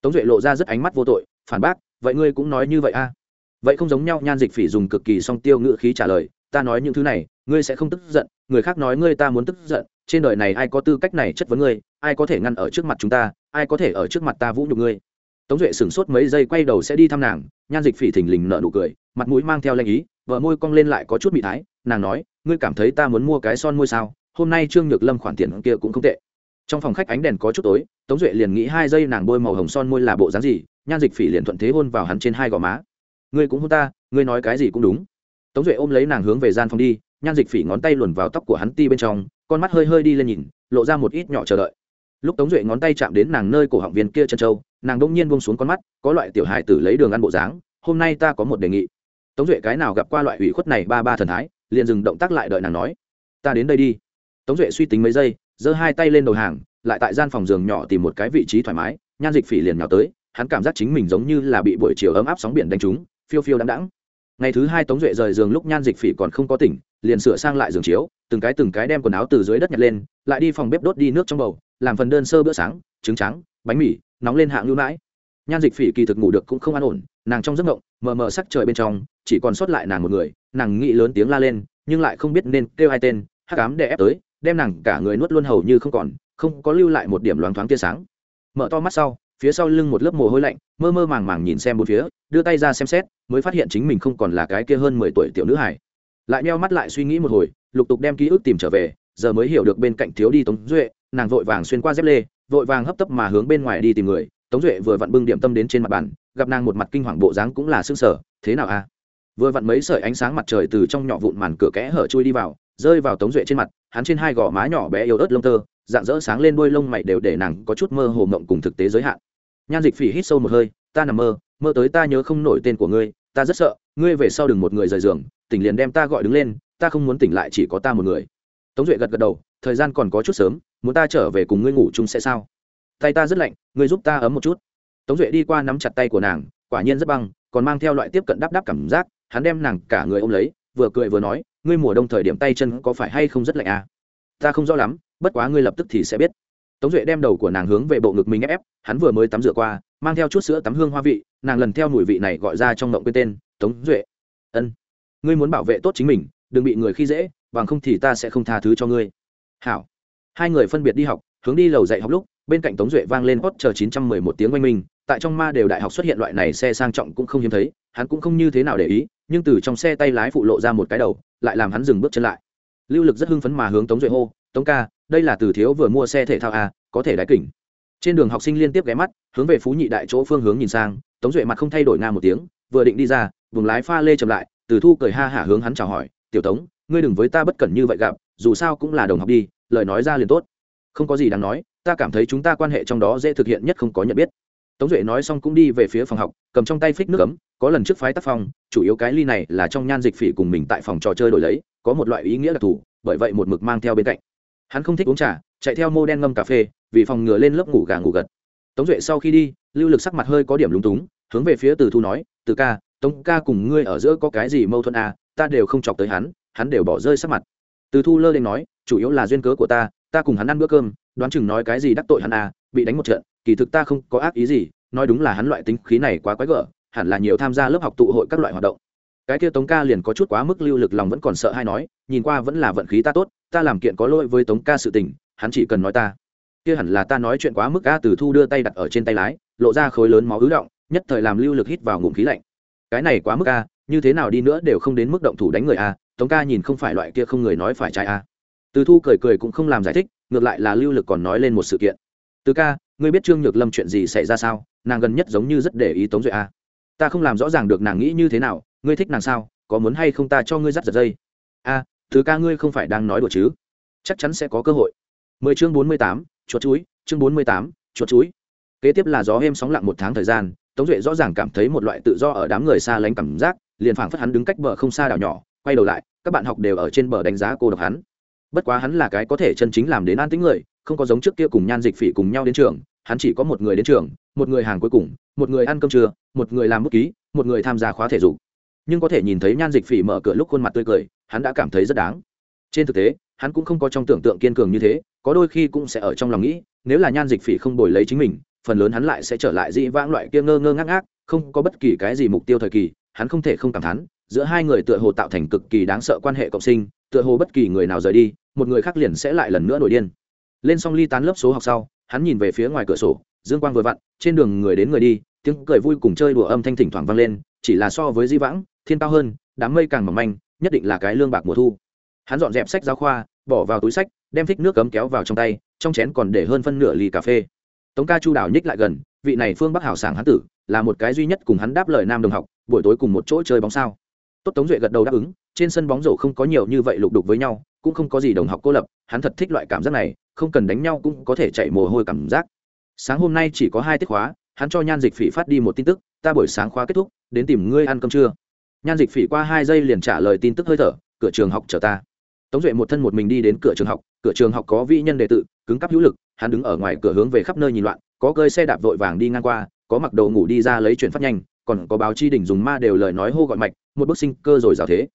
tống duệ lộ ra rất ánh mắt vô tội, phản bác, vậy ngươi cũng nói như vậy a à? vậy không giống nhau, nhan dịch phỉ dùng cực kỳ song tiêu ngữ khí trả lời, ta nói những thứ này, ngươi sẽ không tức giận, người khác nói ngươi ta muốn tức giận, trên đời này ai có tư cách này chất vấn ngươi, ai có thể ngăn ở trước mặt chúng ta, ai có thể ở trước mặt ta vũ nhục ngươi tống duệ sửng sốt mấy giây quay đầu sẽ đi thăm nàng, nhan dịch phỉ thình lình nợ nụ cười mặt mũi mang theo lanh ý, vợ môi cong lên lại có chút bị thái, nàng nói, ngươi cảm thấy ta muốn mua cái son môi sao? Hôm nay trương nhược lâm khoản tiền kia cũng không tệ. Trong phòng khách ánh đèn có chút tối, tống duệ liền nghĩ hai giây nàng bôi màu hồng son môi là bộ dáng gì, nhan dịch phỉ liền thuận thế hôn vào hắn trên hai gò má. Ngươi cũng hôn ta, ngươi nói cái gì cũng đúng. Tống duệ ôm lấy nàng hướng về gian phòng đi, nhan dịch phỉ ngón tay luồn vào tóc của hắn ti bên trong, con mắt hơi hơi đi lên nhìn, lộ ra một ít nhỏ chờ đợi. Lúc tống duệ ngón tay chạm đến nàng nơi cổ họng viên kia chân trâu, nàng đông nhiên buông xuống con mắt, có loại tiểu hài tử lấy đường ăn bộ dáng, hôm nay ta có một đề nghị tống duệ cái nào gặp qua loại ủy khuất này ba ba thần thái, liền dừng động tác lại đợi nàng nói, ta đến đây đi. Tống duệ suy tính mấy giây, giơ hai tay lên đầu hàng, lại tại gian phòng giường nhỏ tìm một cái vị trí thoải mái, nhan dịch phỉ liền nhào tới, hắn cảm giác chính mình giống như là bị buổi chiều ấm áp sóng biển đánh trúng, phiêu phiêu đáng đáng ngày thứ hai tống duệ rời giường lúc nhan dịch phỉ còn không có tỉnh, liền sửa sang lại giường chiếu, từng cái từng cái đem quần áo từ dưới đất nhặt lên, lại đi phòng bếp đốt đi nước trong bầu, làm phần đơn sơ bữa sáng, trứng trắng, bánh mì, nóng lên hạng lưu mãi. Nhan dịch phỉ kỳ thực ngủ được cũng không an ổn nàng trong giấc ngộng mờ mờ sắc trời bên trong, chỉ còn sót lại nàng một người, nàng nghĩ lớn tiếng la lên, nhưng lại không biết nên kêu hai tên, hắc ám đè ép tới, đem nàng cả người nuốt luôn hầu như không còn, không có lưu lại một điểm loáng thoáng tia sáng. Mở to mắt sau, phía sau lưng một lớp mồ hôi lạnh, mơ mơ màng màng nhìn xem bốn phía, đưa tay ra xem xét, mới phát hiện chính mình không còn là cái kia hơn mười tuổi tiểu nữ hải lại meo mắt lại suy nghĩ một hồi, lục tục đem ký ức tìm trở về, giờ mới hiểu được bên cạnh thiếu đi tống duệ, nàng vội vàng xuyên qua dép lê, vội vàng hấp tấp mà hướng bên ngoài đi tìm người, tống duệ vừa vặn bưng điểm tâm đến trên mặt bàn gặp nàng một mặt kinh hoàng bộ dáng cũng là xương sở thế nào a vừa vặn mấy sợi ánh sáng mặt trời từ trong nhỏ vụn màn cửa kẽ hở chui đi vào, rơi vào tống duệ trên mặt, hắn trên hai gò má nhỏ bé yếu ớt lông tơ, dạng dỡ sáng lên đôi lông mày đều để nàng có chút mơ hồ mộng cùng thực tế giới hạn. Nhan dịch phỉ hít sâu một hơi, ta nằm mơ mơ tới ta nhớ không nổi tên của ngươi, ta rất sợ, ngươi về sau đừng một người rời giường, tỉnh liền đem ta gọi đứng lên, ta không muốn tỉnh lại chỉ có ta một người. Tống duệ gật gật đầu, thời gian còn có chút sớm, muốn ta trở về cùng ngươi ngủ chung sẽ sao? Tay ta rất lạnh, ngươi giúp ta ấm một chút tống duệ đi qua nắm chặt tay của nàng, quả nhiên rất băng, còn mang theo loại tiếp cận đắp đắp cảm giác, hắn đem nàng cả người ôm lấy, vừa cười vừa nói, ngươi mùa đông thời điểm tay chân có phải hay không rất lạnh à? ta không rõ lắm, bất quá ngươi lập tức thì sẽ biết. Tống duệ đem đầu của nàng hướng về bộ ngực mình ép ép hắn vừa mới tắm rửa qua, mang theo chút sữa tắm hương hoa vị, nàng lần theo mùi vị này gọi ra trong ngộng quên tên, tống duệ. Ân, ngươi muốn bảo vệ tốt chính mình, đừng bị người khi dễ, bằng không thì ta sẽ không tha thứ cho ngươi. Hảo. Hai người phân biệt đi học, hướng đi lầu dạy học lúc, bên cạnh tống duệ vang lên hot chờ chín trăm mười một tiếng oanh minh tại trong ma đều đại học xuất hiện loại này xe sang trọng cũng không hiếm thấy, hắn cũng không như thế nào để ý, nhưng từ trong xe tay lái phụ lộ ra một cái đầu, lại làm hắn dừng bước chân lại. Lưu lực rất hưng phấn mà hướng tống duệ hô, tống ca, đây là từ thiếu vừa mua xe thể thao a có thể đáy kỉnh. Trên đường học sinh liên tiếp ghé mắt, hướng về phú nhị đại chỗ phương hướng nhìn sang, tống duệ mặt không thay đổi nga một tiếng, vừa định đi ra, vùng lái pha lê chậm lại, từ thu cười ha hả hướng hắn chào hỏi, tiểu tống, ngươi đừng với ta bất cẩn như vậy gặp, dù sao cũng là đồng học đi, lời nói ra liền tốt. Không có gì đáng nói, ta cảm thấy chúng ta quan hệ trong đó dễ thực hiện nhất không có nhận biết tống duệ nói xong cũng đi về phía phòng học cầm trong tay phích nước ấm có lần trước phái tác phong chủ yếu cái ly này là trong nhan dịch phỉ cùng mình tại phòng trò chơi đổi lấy có một loại ý nghĩa đặc thù bởi vậy một mực mang theo bên cạnh. Hắn không thích uống trà chạy theo mô đen ngâm cà phê vì phòng ngừa lên lớp ngủ gà ngủ gật. Tống duệ sau khi đi lưu lực sắc mặt hơi có điểm lúng túng hướng về phía từ thu nói từ ca tống ca cùng ngươi ở giữa có cái gì mâu thuẫn à, ta đều không chọc tới hắn hắn đều bỏ rơi sắc mặt. Từ thu lơ lên nói chủ yếu là duyên cớ của ta ta cùng hắn ăn bữa cơm đoán chừng nói cái gì đắc tội hắn à? Bị đánh một trận kỳ thực ta không có ác ý gì, nói đúng là hắn loại tính khí này quá quái gở, hẳn là nhiều tham gia lớp học tụ hội các loại hoạt động. Cái kia tống ca liền có chút quá mức lưu lực lòng vẫn còn sợ hay nói, nhìn qua vẫn là vận khí ta tốt, ta làm kiện có lỗi với tống ca sự tình, hắn chỉ cần nói ta. Kia hẳn là ta nói chuyện quá mức ca từ thu đưa tay đặt ở trên tay lái, lộ ra khối lớn máu ứ động, nhất thời làm lưu lực hít vào ngụm khí lạnh. Cái này quá mức ca như thế nào đi nữa đều không đến mức động thủ đánh người a, tống ca nhìn không phải loại kia không người nói phải trái a. Từ thu cười cười cũng không làm giải thích, ngược lại là lưu lực còn nói lên một sự kiện. Từ ca ngươi biết trương nhược lâm chuyện gì xảy ra sao? Nàng gần nhất giống như rất để ý tống duệ a. Ta không làm rõ ràng được nàng nghĩ như thế nào, ngươi thích nàng sao, có muốn hay không ta cho ngươi dắt giật dây? A, thứ ca ngươi không phải đang nói đùa chứ? Chắc chắn sẽ có cơ hội. Mười chương bốn mươi tám, chuột chuối chương bốn mươi tám, chuột chuối kế tiếp là gió êm sóng lặng một tháng thời gian, tống duệ rõ ràng cảm thấy một loại tự do ở đám người xa lánh cảm giác, liền phảng phất hắn đứng cách bờ không xa đảo nhỏ, quay đầu lại, các bạn học đều ở trên bờ đánh giá cô độc hắn. Bất quá hắn là cái có thể chân chính làm đến an tính người không có giống trước kia cùng nhan dịch phỉ cùng nhau đến trường, hắn chỉ có một người đến trường, một người hàng cuối cùng, một người ăn cơm trưa, một người làm bút ký, một người tham gia khóa thể dục. Nhưng có thể nhìn thấy nhan dịch phỉ mở cửa lúc khuôn mặt tươi cười, hắn đã cảm thấy rất đáng. Trên thực tế, hắn cũng không có trong tưởng tượng kiên cường như thế, có đôi khi cũng sẽ ở trong lòng nghĩ, nếu là nhan dịch phỉ không bồi lấy chính mình, phần lớn hắn lại sẽ trở lại dĩ vãng loại kia ngơ ngơ ngác ngác, không có bất kỳ cái gì mục tiêu thời kỳ, hắn không thể không cảm thán, giữa hai người tựa hồ tạo thành cực kỳ đáng sợ quan hệ cộng sinh, tựa hồ bất kỳ người nào rời đi, một người khác liền sẽ lại lần nữa nổi điên lên xong ly tán lớp số học sau, hắn nhìn về phía ngoài cửa sổ, dương quang vừa vặn, trên đường người đến người đi, tiếng cười vui cùng chơi đùa âm thanh thỉnh thoảng vang lên, chỉ là so với di vãng, thiên cao hơn, đám mây càng mỏng manh, nhất định là cái lương bạc mùa thu. Hắn dọn dẹp sách giáo khoa, bỏ vào túi sách, đem thích nước cấm kéo vào trong tay, trong chén còn để hơn phân nửa ly cà phê. Tống ca chu đảo nhích lại gần, vị này phương bắc hảo sảng hắn tử, là một cái duy nhất cùng hắn đáp lời nam đồng học, buổi tối cùng một chỗ chơi bóng sao. Tốt tống duệ gật đầu đáp ứng, trên sân bóng rổ không có nhiều như vậy lục đục với nhau, cũng không có gì đồng học cô lập, hắn thật thích loại cảm giác này không cần đánh nhau cũng có thể chạy mồ hôi cảm giác. Sáng hôm nay chỉ có hai tiết khóa, hắn cho nhan dịch phỉ phát đi một tin tức, ta buổi sáng khóa kết thúc, đến tìm ngươi ăn cơm trưa. Nhan dịch phỉ qua hai giây liền trả lời tin tức hơi thở, cửa trường học chờ ta. Tống duệ một thân một mình đi đến cửa trường học, cửa trường học có vĩ nhân đệ tự cứng cắp hữu lực, hắn đứng ở ngoài cửa hướng về khắp nơi nhìn loạn, có cơi xe đạp vội vàng đi ngang qua, có mặc đồ ngủ đi ra lấy chuyển phát nhanh, còn có báo chi đỉnh dùng ma đều lời nói hô gọi mạch, một bức sinh cơ rồi rào thế.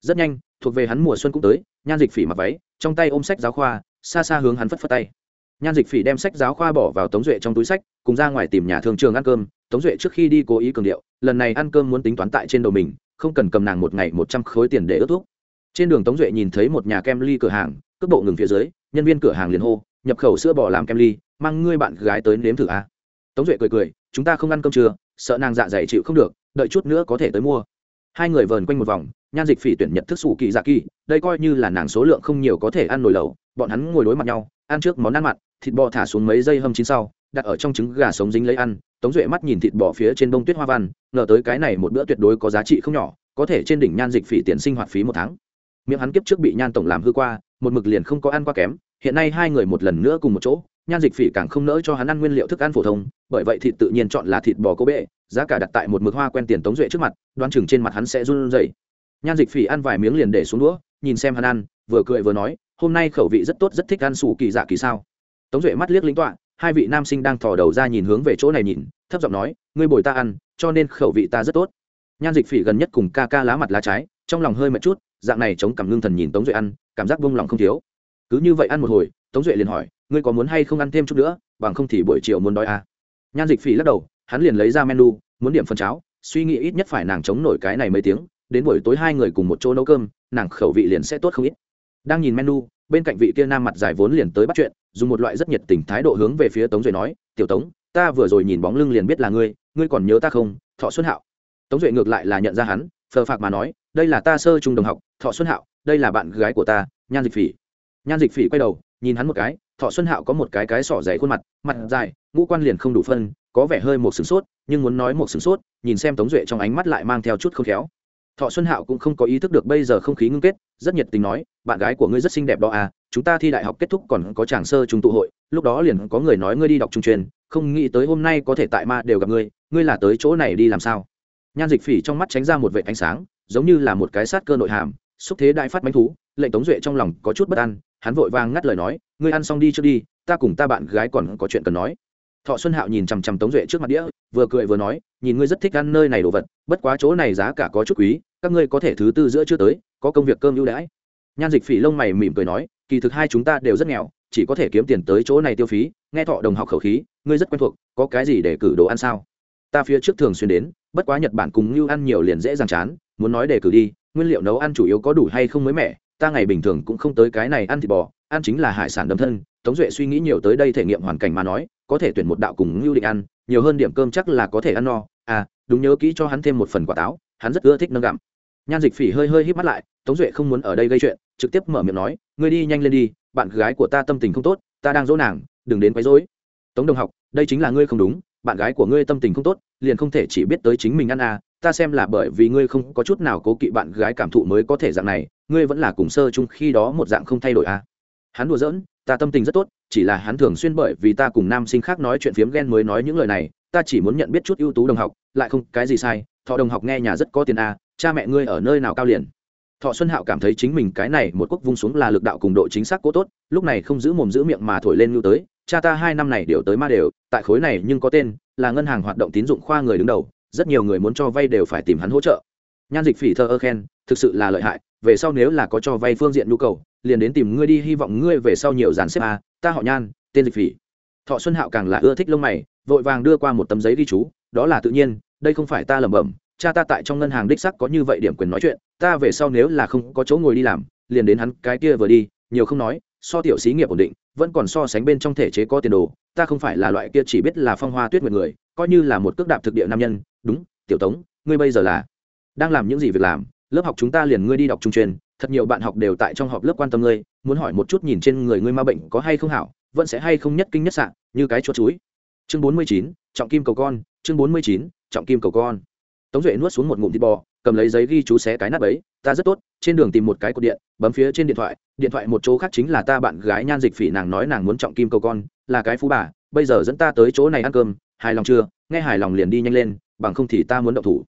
Rất nhanh, thuộc về hắn mùa xuân cũng tới nhan dịch phỉ mặc váy, trong tay ôm sách giáo khoa, xa xa hướng hắn phất phất tay. Nhan dịch phỉ đem sách giáo khoa bỏ vào tống duệ trong túi sách, cùng ra ngoài tìm nhà thường trường ăn cơm. Tống duệ trước khi đi cố ý cường điệu, lần này ăn cơm muốn tính toán tại trên đầu mình, không cần cầm nàng một ngày một trăm khối tiền để ướt thuốc trên đường tống duệ nhìn thấy một nhà kem ly cửa hàng, cước bộ ngừng phía dưới, nhân viên cửa hàng liền hô, nhập khẩu sữa bò làm kem ly, mang ngươi bạn gái tới nếm thử a. À. tống duệ cười cười, chúng ta không ăn cơm trưa, sợ nàng dạ dày chịu không được, đợi chút nữa có thể tới mua. Hai người vờn quanh một vòng nhan dịch phỉ tuyển nhận thức xù kỳ dạ kỳ, đây coi như là nàng số lượng không nhiều có thể ăn nồi lẩu, bọn hắn ngồi đối mặt nhau, ăn trước món ăn mặn, thịt bò thả xuống mấy giây hâm chín sau, đặt ở trong trứng gà sống dính lấy ăn, tống duệ mắt nhìn thịt bò phía trên bông tuyết hoa văn, ngờ tới cái này một bữa tuyệt đối có giá trị không nhỏ, có thể trên đỉnh nhan dịch phỉ tiền sinh hoạt phí một tháng. Miệng hắn kiếp trước bị nhan tổng làm hư qua, một mực liền không có ăn qua kém, hiện nay hai người một lần nữa cùng một chỗ, nhan dịch phỉ càng không nỡ cho hắn ăn nguyên liệu thức ăn phổ thông, bởi vậy thịt tự nhiên chọn là thịt bò cô bệ, giá cả đặt tại một mực hoa quen tiền tống duệ trước mặt, đoán chừng trên mặt hắn sẽ run rẩy nhan dịch phỉ ăn vài miếng liền để xuống đũa, nhìn xem hắn ăn, vừa cười vừa nói, hôm nay khẩu vị rất tốt, rất thích ăn sủ kỳ dạ kỳ sao? Tống duệ mắt liếc lính tọa, hai vị nam sinh đang thò đầu ra nhìn hướng về chỗ này nhìn, thấp giọng nói, ngươi bồi ta ăn, cho nên khẩu vị ta rất tốt. Nhan dịch phỉ gần nhất cùng ca ca lá mặt lá trái, trong lòng hơi mệt chút, dạng này chống cảm ngưng thần nhìn tống duệ ăn, cảm giác buông lòng không thiếu. Cứ như vậy ăn một hồi, tống duệ liền hỏi, ngươi có muốn hay không ăn thêm chút nữa, bằng không thì buổi chiều muốn đói à. nhan dịch phỉ lắc đầu, hắn liền lấy ra menu, muốn điểm phần cháo, suy nghĩ ít nhất phải nàng chống nổi cái này mấy tiếng đến buổi tối hai người cùng một chỗ nấu cơm, nàng khẩu vị liền sẽ tốt không ít. Đang nhìn menu, bên cạnh vị kia nam mặt dài vốn liền tới bắt chuyện, dùng một loại rất nhiệt tình thái độ hướng về phía tống duệ nói, tiểu tống, ta vừa rồi nhìn bóng lưng liền biết là ngươi ngươi còn nhớ ta không? Thọ xuân hạo. Tống duệ ngược lại là nhận ra hắn, phờ phạc mà nói, đây là ta sơ trung đồng học, thọ xuân hạo, đây là bạn gái của ta, nhan dịch phỉ. Nhan dịch phỉ quay đầu, nhìn hắn một cái, thọ xuân hạo có một cái cái sỏ dày khuôn mặt mặt dài, ngũ quan liền không đủ phân, có vẻ hơi một sửng sốt, nhưng muốn nói một sửng sốt, nhìn xem tống duệ trong ánh mắt lại mang theo chút không khéo thọ xuân hạo cũng không có ý thức được bây giờ không khí ngưng kết, rất nhiệt tình nói, bạn gái của ngươi rất xinh đẹp đó à chúng ta thi đại học kết thúc còn có chàng sơ trung tụ hội, lúc đó liền có người nói ngươi đi đọc trung truyền, không nghĩ tới hôm nay có thể tại ma đều gặp ngươi ngươi là tới chỗ này đi làm sao? Nhan dịch phỉ trong mắt tránh ra một vệ ánh sáng, giống như là một cái sát cơ nội hàm, xúc thế đại phát bánh thú, lệnh tống duệ trong lòng có chút bất an, hắn vội vàng ngắt lời nói, ngươi ăn xong đi trước đi, ta cùng ta bạn gái còn có chuyện cần nói thọ xuân hạo nhìn chằm chằm tống duệ trước mặt đĩa, vừa cười vừa nói, nhìn ngươi rất thích ăn nơi này đồ vật, bất quá chỗ này giá cả có chút quý, các ngươi có thể thứ tư giữa chưa tới, có công việc cơm ưu đãi. Nhan dịch phỉ lông mày mỉm cười nói, kỳ thực hai chúng ta đều rất nghèo, chỉ có thể kiếm tiền tới chỗ này tiêu phí, nghe thọ đồng học khẩu khí, ngươi rất quen thuộc, có cái gì để cử đồ ăn sao? Ta phía trước thường xuyên đến, bất quá nhật bản cùng ngưu ăn nhiều liền dễ dàng chán, muốn nói để cử đi, nguyên liệu nấu ăn chủ yếu có đủ hay không mới mẻ, ta ngày bình thường cũng không tới cái này ăn thịt bò, ăn chính là hải sản đấm thân. Tống duệ suy nghĩ nhiều tới đây thể nghiệm hoàn cảnh mà nói có thể tuyển một đạo cùng ngưu định ăn, nhiều hơn điểm cơm chắc là có thể ăn no. À đúng nhớ kỹ cho hắn thêm một phần quả táo, hắn rất ưa thích nâng gặm. Nhan dịch phỉ hơi hơi hít mắt lại, tống duệ không muốn ở đây gây chuyện, trực tiếp mở miệng nói, ngươi đi nhanh lên đi, bạn gái của ta tâm tình không tốt, ta đang dỗ nàng, đừng đến quấy rối. Tống đồng học, đây chính là ngươi không đúng, bạn gái của ngươi tâm tình không tốt, liền không thể chỉ biết tới chính mình ăn à ta xem là bởi vì ngươi không có chút nào cố kỵ bạn gái cảm thụ mới có thể dạng này, ngươi vẫn là cùng sơ chung khi đó một dạng không thay đổi à. Hắn đùa giỡn ta tâm tình rất tốt, chỉ là hắn thường xuyên bởi vì ta cùng nam sinh khác nói chuyện phiếm ghen mới nói những lời này, ta chỉ muốn nhận biết chút ưu tú đồng học, lại không, cái gì sai, thọ đồng học nghe nhà rất có tiền à cha mẹ ngươi ở nơi nào cao liền. Thọ xuân hạo cảm thấy chính mình cái này một quốc vung xuống là lực đạo cùng độ chính xác cố tốt, lúc này không giữ mồm giữ miệng mà thổi lên ngưu tới, cha ta hai năm này đều tới ma đều, tại khối này nhưng có tên, là ngân hàng hoạt động tín dụng khoa người đứng đầu, rất nhiều người muốn cho vay đều phải tìm hắn hỗ trợ. Nhan dịch phỉ thơ ơ khen thực sự là lợi hại, về sau nếu là có cho vay phương diện nhu cầu, liền đến tìm ngươi đi, hy vọng ngươi về sau nhiều dàn xếp a, ta họ nhan, tên dịch phỉ. Thọ xuân hạo càng là ưa thích lông mày, vội vàng đưa qua một tấm giấy ghi chú, đó là tự nhiên, đây không phải ta lẩm bẩm, cha ta tại trong ngân hàng đích sắc có như vậy điểm quyền nói chuyện, ta về sau nếu là không có chỗ ngồi đi làm, liền đến hắn cái kia vừa đi, nhiều không nói, so tiểu xí nghiệp ổn định, vẫn còn so sánh bên trong thể chế có tiền đồ, ta không phải là loại kia chỉ biết là phong hoa tuyết nguyệt người, coi như là một cước đạp thực địa nam nhân, đúng, tiểu tống, ngươi bây giờ là đang làm những gì việc làm? Lớp học chúng ta liền ngươi đi đọc trung truyền, thật nhiều bạn học đều tại trong họp lớp quan tâm ngươi, muốn hỏi một chút nhìn trên người ngươi ma bệnh có hay không hảo, vẫn sẽ hay không nhất kinh nhất sạn như cái chuột chuối. Chương bốn mươi chín, trọng kim cầu con, chương bốn mươi chín, trọng kim cầu con. Tống duệ nuốt xuống một ngụm thịt bò, cầm lấy giấy ghi chú xé cái nắp ấy, ta rất tốt, trên đường tìm một cái cột điện, bấm phía trên điện thoại điện thoại một chỗ khác chính là ta bạn gái nhan dịch phỉ nàng nói nàng muốn trọng kim cầu con, là cái phú bà, bây giờ dẫn ta tới chỗ này ăn cơm, hài lòng chưa? Nghe hài lòng liền đi nhanh lên, bằng không thì ta muốn động thủ.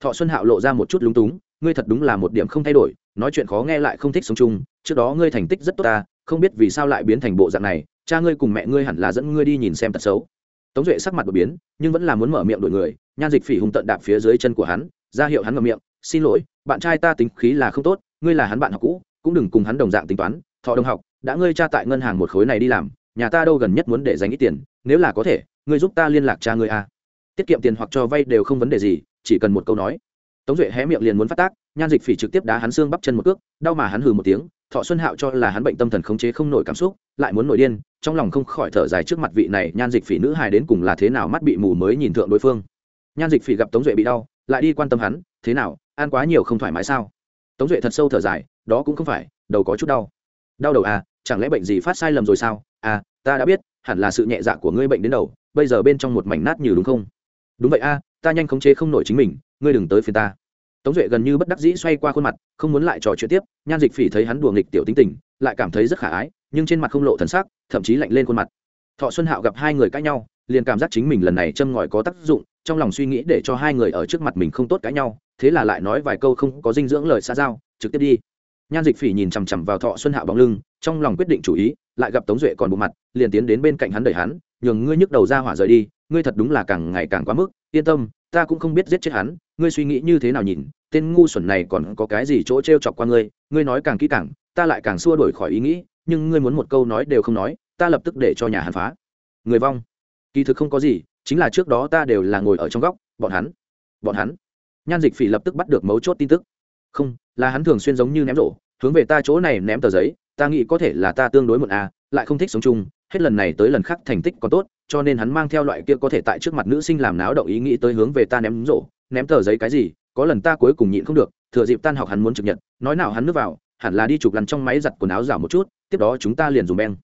Thọ xuân hạo lộ ra một chút lúng túng ngươi thật đúng là một điểm không thay đổi, nói chuyện khó nghe lại không thích sống chung, trước đó ngươi thành tích rất tốt ta, không biết vì sao lại biến thành bộ dạng này, cha ngươi cùng mẹ ngươi hẳn là dẫn ngươi đi nhìn xem tật xấu. Tống duệ sắc mặt đột biến, nhưng vẫn là muốn mở miệng đổi người, nhan dịch phỉ hùng tận đạp phía dưới chân của hắn, ra hiệu hắn ngậm miệng, xin lỗi, bạn trai ta tính khí là không tốt, ngươi là hắn bạn học cũ, cũng đừng cùng hắn đồng dạng tính toán, thọ đồng học, đã ngươi cha tại ngân hàng một khối này đi làm, nhà ta đâu gần nhất muốn để dành ít tiền, nếu là có thể, ngươi giúp ta liên lạc cha ngươi a. Tiết kiệm tiền hoặc cho vay đều không vấn đề gì, chỉ cần một câu nói tống duệ hé miệng liền muốn phát tác nhan dịch phỉ trực tiếp đá hắn xương bắp chân một cước đau mà hắn hừ một tiếng thọ xuân hạo cho là hắn bệnh tâm thần khống chế không nổi cảm xúc lại muốn nổi điên trong lòng không khỏi thở dài trước mặt vị này nhan dịch phỉ nữ hài đến cùng là thế nào mắt bị mù mới nhìn thượng đối phương. Nhan dịch phỉ gặp tống duệ bị đau lại đi quan tâm hắn thế nào ăn quá nhiều không thoải mái sao? Tống duệ thật sâu thở dài đó cũng không phải đầu có chút đau. Đau đầu à chẳng lẽ bệnh gì phát sai lầm rồi sao? À ta đã biết hẳn là sự nhẹ dạ của ngươi bệnh đến đầu bây giờ bên trong một mảnh nát như đúng không? Đúng vậy a à, ta nhanh khống chế không nổi chính mình, ngươi đừng tới phiền ta. Tống duệ gần như bất đắc dĩ xoay qua khuôn mặt, không muốn lại trò chuyện tiếp, nhan dịch phỉ thấy hắn đùa nghịch tiểu tính tình, lại cảm thấy rất khả ái, nhưng trên mặt không lộ thần sắc, thậm chí lạnh lên khuôn mặt. Thọ xuân hạo gặp hai người cãi nhau, liền cảm giác chính mình lần này châm ngòi có tác dụng, trong lòng suy nghĩ để cho hai người ở trước mặt mình không tốt cãi nhau, thế là lại nói vài câu không có dinh dưỡng lời xa giao, trực tiếp đi. Nhan dịch phỉ nhìn chằm chằm vào thọ xuân hạo bóng lưng, trong lòng quyết định chủ ý, lại gặp tống duệ còn bộ mặt, liền tiến đến bên cạnh hắn đẩy hắn nhường ngươi nhức đầu ra hỏa rời đi, ngươi thật đúng là càng ngày càng quá mức, yên tâm, ta cũng không biết giết chết hắn, ngươi suy nghĩ như thế nào nhìn, tên ngu xuẩn này còn có cái gì chỗ t r e o chọc qua ngươi ngươi nói càng kỹ càng, ta lại càng xua đổi khỏi ý nghĩ, nhưng ngươi muốn một câu nói đều không nói, ta lập tức để cho nhà hắn phá. Người vong. Kỳ thực không có gì, chính là trước đó ta đều là ngồi ở trong góc, bọn hắn bọn hắn. Nhan dịch phỉ lập tức bắt được mấu chốt tin tức. Không, là hắn thường xuyên giống như ném rổ, hướng về ta chỗ này ném tờ giấy, ta nghĩ có thể là ta tương đối một à lại không thích sống chung, hết lần này tới lần khác thành tích còn tốt, cho nên hắn mang theo loại kia có thể tại trước mặt nữ sinh làm náo động ý nghĩ tới hướng về ta ném rổ, ném tờ giấy cái gì, có lần ta cuối cùng nhịn không được, thừa dịp tan học hắn muốn trực nhận nói nào hắn nước vào, hẳn là đi chụp lăn trong máy giặt quần áo rảo một chút, tiếp đó chúng ta liền dùng beng.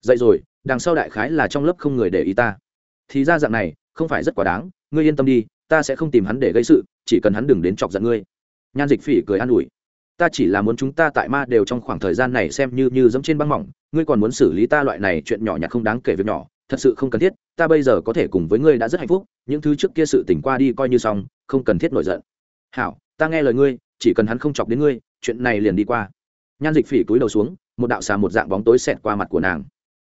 Dậy rồi, đằng sau đại khái là trong lớp không người để ý ta. Thì ra dạng này, không phải rất quá đáng, ngươi yên tâm đi, ta sẽ không tìm hắn để gây sự, chỉ cần hắn đừng đến chọc giận ngươi. Nhan dịch phỉ cười an ủi ta chỉ là muốn chúng ta tại ma đều trong khoảng thời gian này xem như như dẫm trên băng mỏng, ngươi còn muốn xử lý ta loại này chuyện nhỏ nhặt không đáng kể việc nhỏ, thật sự không cần thiết, ta bây giờ có thể cùng với ngươi đã rất hạnh phúc, những thứ trước kia sự tỉnh qua đi coi như xong, không cần thiết nổi giận. Hảo, ta nghe lời ngươi, chỉ cần hắn không chọc đến ngươi, chuyện này liền đi qua. Nhan dịch phỉ cúi đầu xuống, một đạo xà một dạng bóng tối xẹt qua mặt của nàng.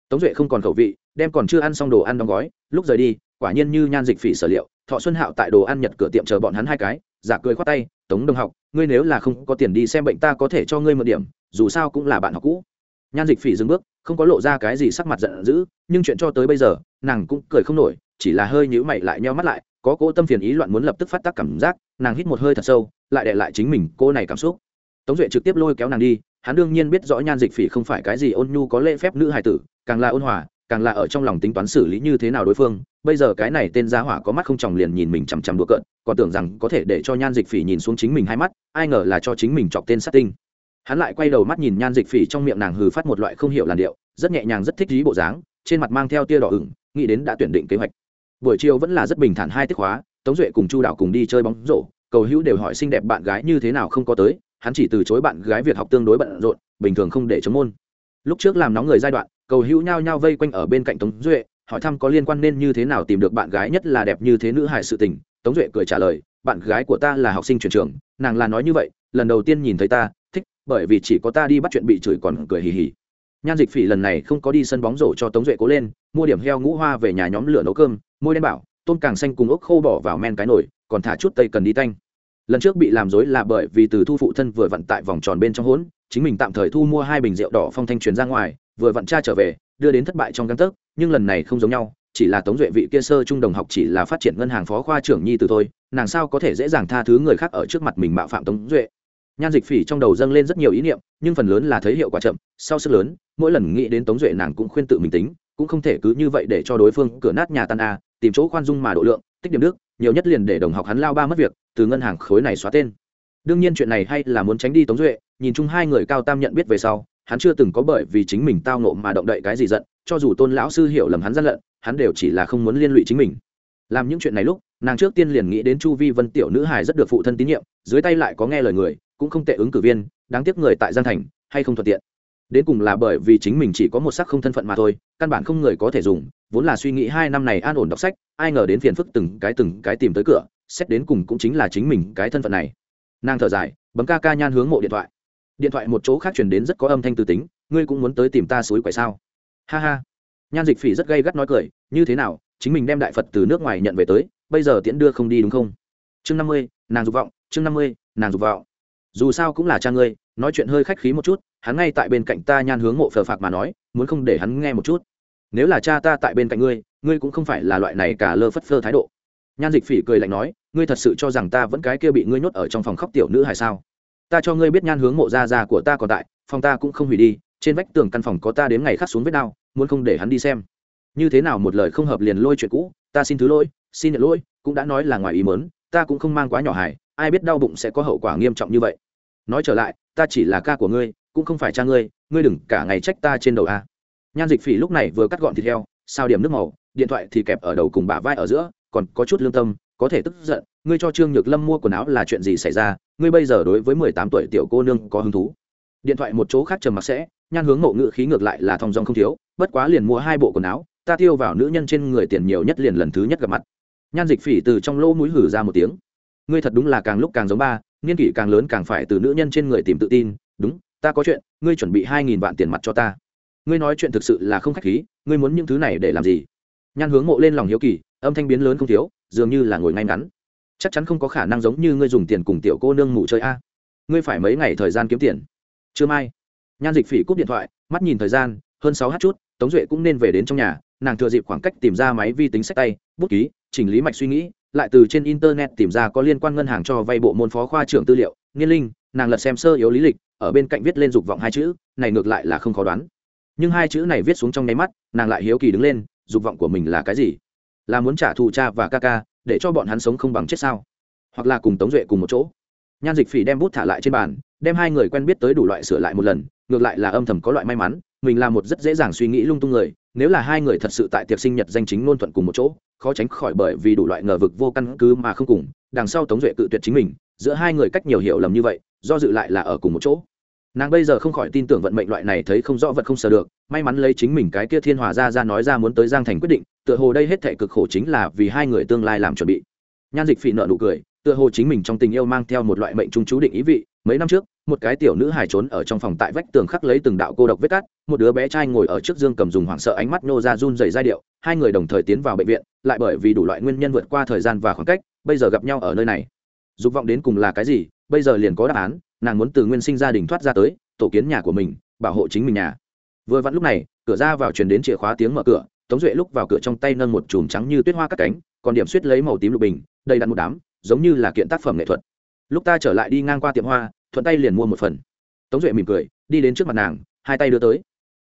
Tống duệ không còn khẩu vị, đem còn chưa ăn xong đồ ăn đóng gói, lúc rời đi, quả nhiên như nhan dịch phỉ sở liệu, thọ xuân hạo tại đồ ăn nhật cửa tiệm chờ bọn hắn hai cái giả cười khoát tay, tống đồng học, ngươi nếu là không có tiền đi xem bệnh ta có thể cho ngươi một điểm, dù sao cũng là bạn học cũ. Nhan dịch phỉ dừng bước, không có lộ ra cái gì sắc mặt giận dữ, nhưng chuyện cho tới bây giờ, nàng cũng cười không nổi, chỉ là hơi nhữ mày lại nheo mắt lại, có cỗ tâm phiền ý loạn muốn lập tức phát tác cảm giác, nàng hít một hơi thật sâu, lại để lại chính mình cô này cảm xúc. Tống duệ trực tiếp lôi kéo nàng đi, hắn đương nhiên biết rõ nhan dịch phỉ không phải cái gì ôn nhu có lễ phép nữ hài tử, càng là ôn hòa, càng là ở trong lòng tính toán xử lý như thế nào đối phương bây giờ cái này tên gia hỏa có mắt không tròng liền nhìn mình chằm chằm đùa cợt, còn tưởng rằng có thể để cho nhan dịch phỉ nhìn xuống chính mình hai mắt, ai ngờ là cho chính mình chọc tên sát tinh. Hắn lại quay đầu mắt nhìn nhan dịch phỉ trong miệng nàng hừ phát một loại không hiểu làn điệu, rất nhẹ nhàng rất thích dí bộ dáng, trên mặt mang theo tia đỏ ửng, nghĩ đến đã tuyển định kế hoạch. Buổi chiều vẫn là rất bình thản hai tiết khóa, tống duệ cùng chu đạo cùng đi chơi bóng rổ, cầu hữu đều hỏi xinh đẹp bạn gái như thế nào không có tới, hắn chỉ từ chối bạn gái việc học tương đối bận rộn, bình thường không để chống môn. Lúc trước làm nóng người giai đoạn, cầu hữu nhao nhao vây quanh ở bên cạnh tống duệ hỏi thăm có liên quan nên như thế nào tìm được bạn gái nhất là đẹp như thế nữ hài sự tình. Tống duệ cười trả lời, bạn gái của ta là học sinh truyền trường, nàng là nói như vậy, lần đầu tiên nhìn thấy ta, thích, bởi vì chỉ có ta đi bắt chuyện bị chửi còn cười hì hì. Nhan dịch phỉ lần này không có đi sân bóng rổ cho tống duệ cố lên, mua điểm heo ngũ hoa về nhà nhóm lửa nấu cơm, môi đen bảo, tôm càng xanh cùng ốc khô bỏ vào men cái nồi, còn thả chút tây cần đi tanh. Lần trước bị làm dối là bởi vì từ thu phụ thân vừa vặn tại vòng tròn bên trong hỗn, chính mình tạm thời thu mua hai bình rượu đỏ phong thanh truyền ra ngoài, vừa vặn cha trở về, đưa đến thất bại trong căn tấc nhưng lần này không giống nhau, chỉ là tống duệ vị kia sơ trung đồng học chỉ là phát triển ngân hàng phó khoa trưởng nhi từ thôi, nàng sao có thể dễ dàng tha thứ người khác ở trước mặt mình mạo phạm tống duệ? Nhan dịch phỉ trong đầu dâng lên rất nhiều ý niệm, nhưng phần lớn là thấy hiệu quả chậm, sau sức lớn, mỗi lần nghĩ đến tống duệ nàng cũng khuyên tự mình tính, cũng không thể cứ như vậy để cho đối phương cửa nát nhà tan a, tìm chỗ khoan dung mà độ lượng, tích điểm đức, nhiều nhất liền để đồng học hắn lao ba mất việc, từ ngân hàng khối này xóa tên. Đương nhiên chuyện này hay là muốn tránh đi tống duệ, nhìn chung hai người cao tam nhận biết về sau hắn chưa từng có bởi vì chính mình tao nộ mà động đậy cái gì giận, cho dù tôn lão sư hiểu lầm hắn gian lận, hắn đều chỉ là không muốn liên lụy chính mình. Làm những chuyện này lúc, nàng trước tiên liền nghĩ đến chu vi vân tiểu nữ hài rất được phụ thân tín nhiệm, dưới tay lại có nghe lời người, cũng không tệ ứng cử viên, đáng tiếc người tại giang thành, hay không thuận tiện. Đến cùng là bởi vì chính mình chỉ có một sắc không thân phận mà thôi, căn bản không người có thể dùng, vốn là suy nghĩ hai năm này an ổn đọc sách, ai ngờ đến phiền phức từng cái từng cái tìm tới cửa, xét đến cùng cũng chính là chính mình cái thân phận này. Nàng thở dài, bấm ca ca nhan hướng mộ điện thoại điện thoại một chỗ khác chuyển đến rất có âm thanh từ tính, ngươi cũng muốn tới tìm ta suối quậy sao? Ha ha. Nhan dịch phỉ rất gay gắt nói cười, như thế nào, chính mình đem đại phật từ nước ngoài nhận về tới, bây giờ tiễn đưa không đi đúng không? Chương năm mươi, nàng dục vọng, chương năm mươi, nàng dục vọng. Dù sao cũng là cha ngươi, nói chuyện hơi khách khí một chút, hắn ngay tại bên cạnh ta nhan hướng mộ phờ phạc mà nói, muốn không để hắn nghe một chút. Nếu là cha ta tại bên cạnh ngươi ngươi cũng không phải là loại này cả lơ phất phơ thái độ. Nhan dịch phỉ cười lạnh nói, ngươi thật sự cho rằng ta vẫn cái kia bị ngươi nhốt ở trong phòng khóc tiểu nữ hay sao? Ta cho ngươi biết nhan hướng mộ ra ra của ta còn tại, phòng ta cũng không hủy đi, trên vách tường căn phòng có ta đến ngày khắc xuống vết đao muốn không để hắn đi xem. Như thế nào một lời không hợp liền lôi chuyện cũ, ta xin thứ lỗi, xin nhận lỗi, cũng đã nói là ngoài ý mớn ta cũng không mang quá nhỏ hài, ai biết đau bụng sẽ có hậu quả nghiêm trọng như vậy. Nói trở lại, ta chỉ là ca của ngươi, cũng không phải cha ngươi ngươi đừng cả ngày trách ta trên đầu a. Nhan dịch phỉ lúc này vừa cắt gọn thịt heo, sao điểm nước màu, điện thoại thì kẹp ở đầu cùng bả vai ở giữa, còn có chút lương tâm, có thể tức giận, ngươi cho trương nhược lâm mua quần áo là chuyện gì xảy ra ngươi bây giờ đối với mười tám tuổi tiểu cô nương có hứng thú? Điện thoại một chỗ khác trầm mặc sẽ, nhan hướng ngộ ngự khí ngược lại là thong dong không thiếu, bất quá liền mua hai bộ quần áo, ta tiêu vào nữ nhân trên người tiền nhiều nhất liền lần thứ nhất gặp mặt. Nhan dịch phỉ từ trong lỗ mũi hử ra một tiếng. Ngươi thật đúng là càng lúc càng giống ba, niên kỷ càng lớn càng phải từ nữ nhân trên người tìm tự tin. Đúng, ta có chuyện, ngươi chuẩn bị hai nghìn vạn tiền mặt cho ta. Ngươi nói chuyện thực sự là không khách khí, ngươi muốn những thứ này để làm gì? Nhan hướng mộ lên lòng hiếu kỳ, âm thanh biến lớn không thiếu, dường như là ngồi ngay ngắn chắc chắn không có khả năng giống như ngươi dùng tiền cùng tiểu cô nương ngủ chơi a. Ngươi phải mấy ngày thời gian kiếm tiền? Chưa mai, nhan dịch phỉ cúp điện thoại, mắt nhìn thời gian, hơn sáu h chút, tống duệ cũng nên về đến trong nhà, nàng thừa dịp khoảng cách tìm ra máy vi tính sách tay, bút ký, chỉnh lý mạch suy nghĩ, lại từ trên internet tìm ra có liên quan ngân hàng cho vay bộ môn phó khoa trưởng tư liệu, niên linh, nàng lật xem sơ yếu lý lịch, ở bên cạnh viết lên dục vọng hai chữ, này ngược lại là không khó đoán. Nhưng hai chữ này viết xuống trong nháy mắt, nàng lại hiếu kỳ đứng lên, dục vọng của mình là cái gì? Là muốn trả thù cha và ca ca để cho bọn hắn sống không bằng chết sao? Hoặc là cùng tống duệ cùng một chỗ. Nhan dịch phỉ đem bút thả lại trên bàn, đem hai người quen biết tới đủ loại sửa lại một lần, ngược lại là âm thầm có loại may mắn, mình là một rất dễ dàng suy nghĩ lung tung người, nếu là hai người thật sự tại tiệc sinh nhật danh chính ngôn thuận cùng một chỗ, khó tránh khỏi bởi vì đủ loại ngờ vực vô căn cứ mà không cùng, đằng sau tống duệ cự tuyệt chính mình, giữa hai người cách nhiều hiểu lầm như vậy, do dự lại là ở cùng một chỗ nàng bây giờ không khỏi tin tưởng vận mệnh loại này thấy không rõ vật không sờ được, may mắn lấy chính mình cái kia thiên hòa ra ra nói ra muốn tới giang thành quyết định, tựa hồ đây hết thể cực khổ chính là vì hai người tương lai làm chuẩn bị. Nhan dịch phỉ nợ nụ cười, tựa hồ chính mình trong tình yêu mang theo một loại mệnh trung chú định ý vị, mấy năm trước, một cái tiểu nữ hài trốn ở trong phòng tại vách tường khắc lấy từng đạo cô độc vết cắt, một đứa bé trai ngồi ở trước dương cầm dùng hoảng sợ ánh mắt nô ra run dày giai điệu, hai người đồng thời tiến vào bệnh viện, lại bởi vì đủ loại nguyên nhân vượt qua thời gian và khoảng cách, bây giờ gặp nhau ở nơi này. Dục vọng đến cùng là cái gì, bây giờ liền có đáp án nàng muốn từ nguyên sinh gia đình thoát ra tới, tổ kiến nhà của mình, bảo hộ chính mình nhà. Vừa vặn lúc này, cửa ra vào truyền đến chìa khóa tiếng mở cửa, tống duệ lúc vào cửa trong tay nâng một chùm trắng như tuyết hoa cắt cánh, còn điểm suýt lấy màu tím lục bình, đầy đặn một đám, giống như là kiện tác phẩm nghệ thuật. Lúc ta trở lại đi ngang qua tiệm hoa, thuận tay liền mua một phần. Tống duệ mỉm cười, đi đến trước mặt nàng, hai tay đưa tới.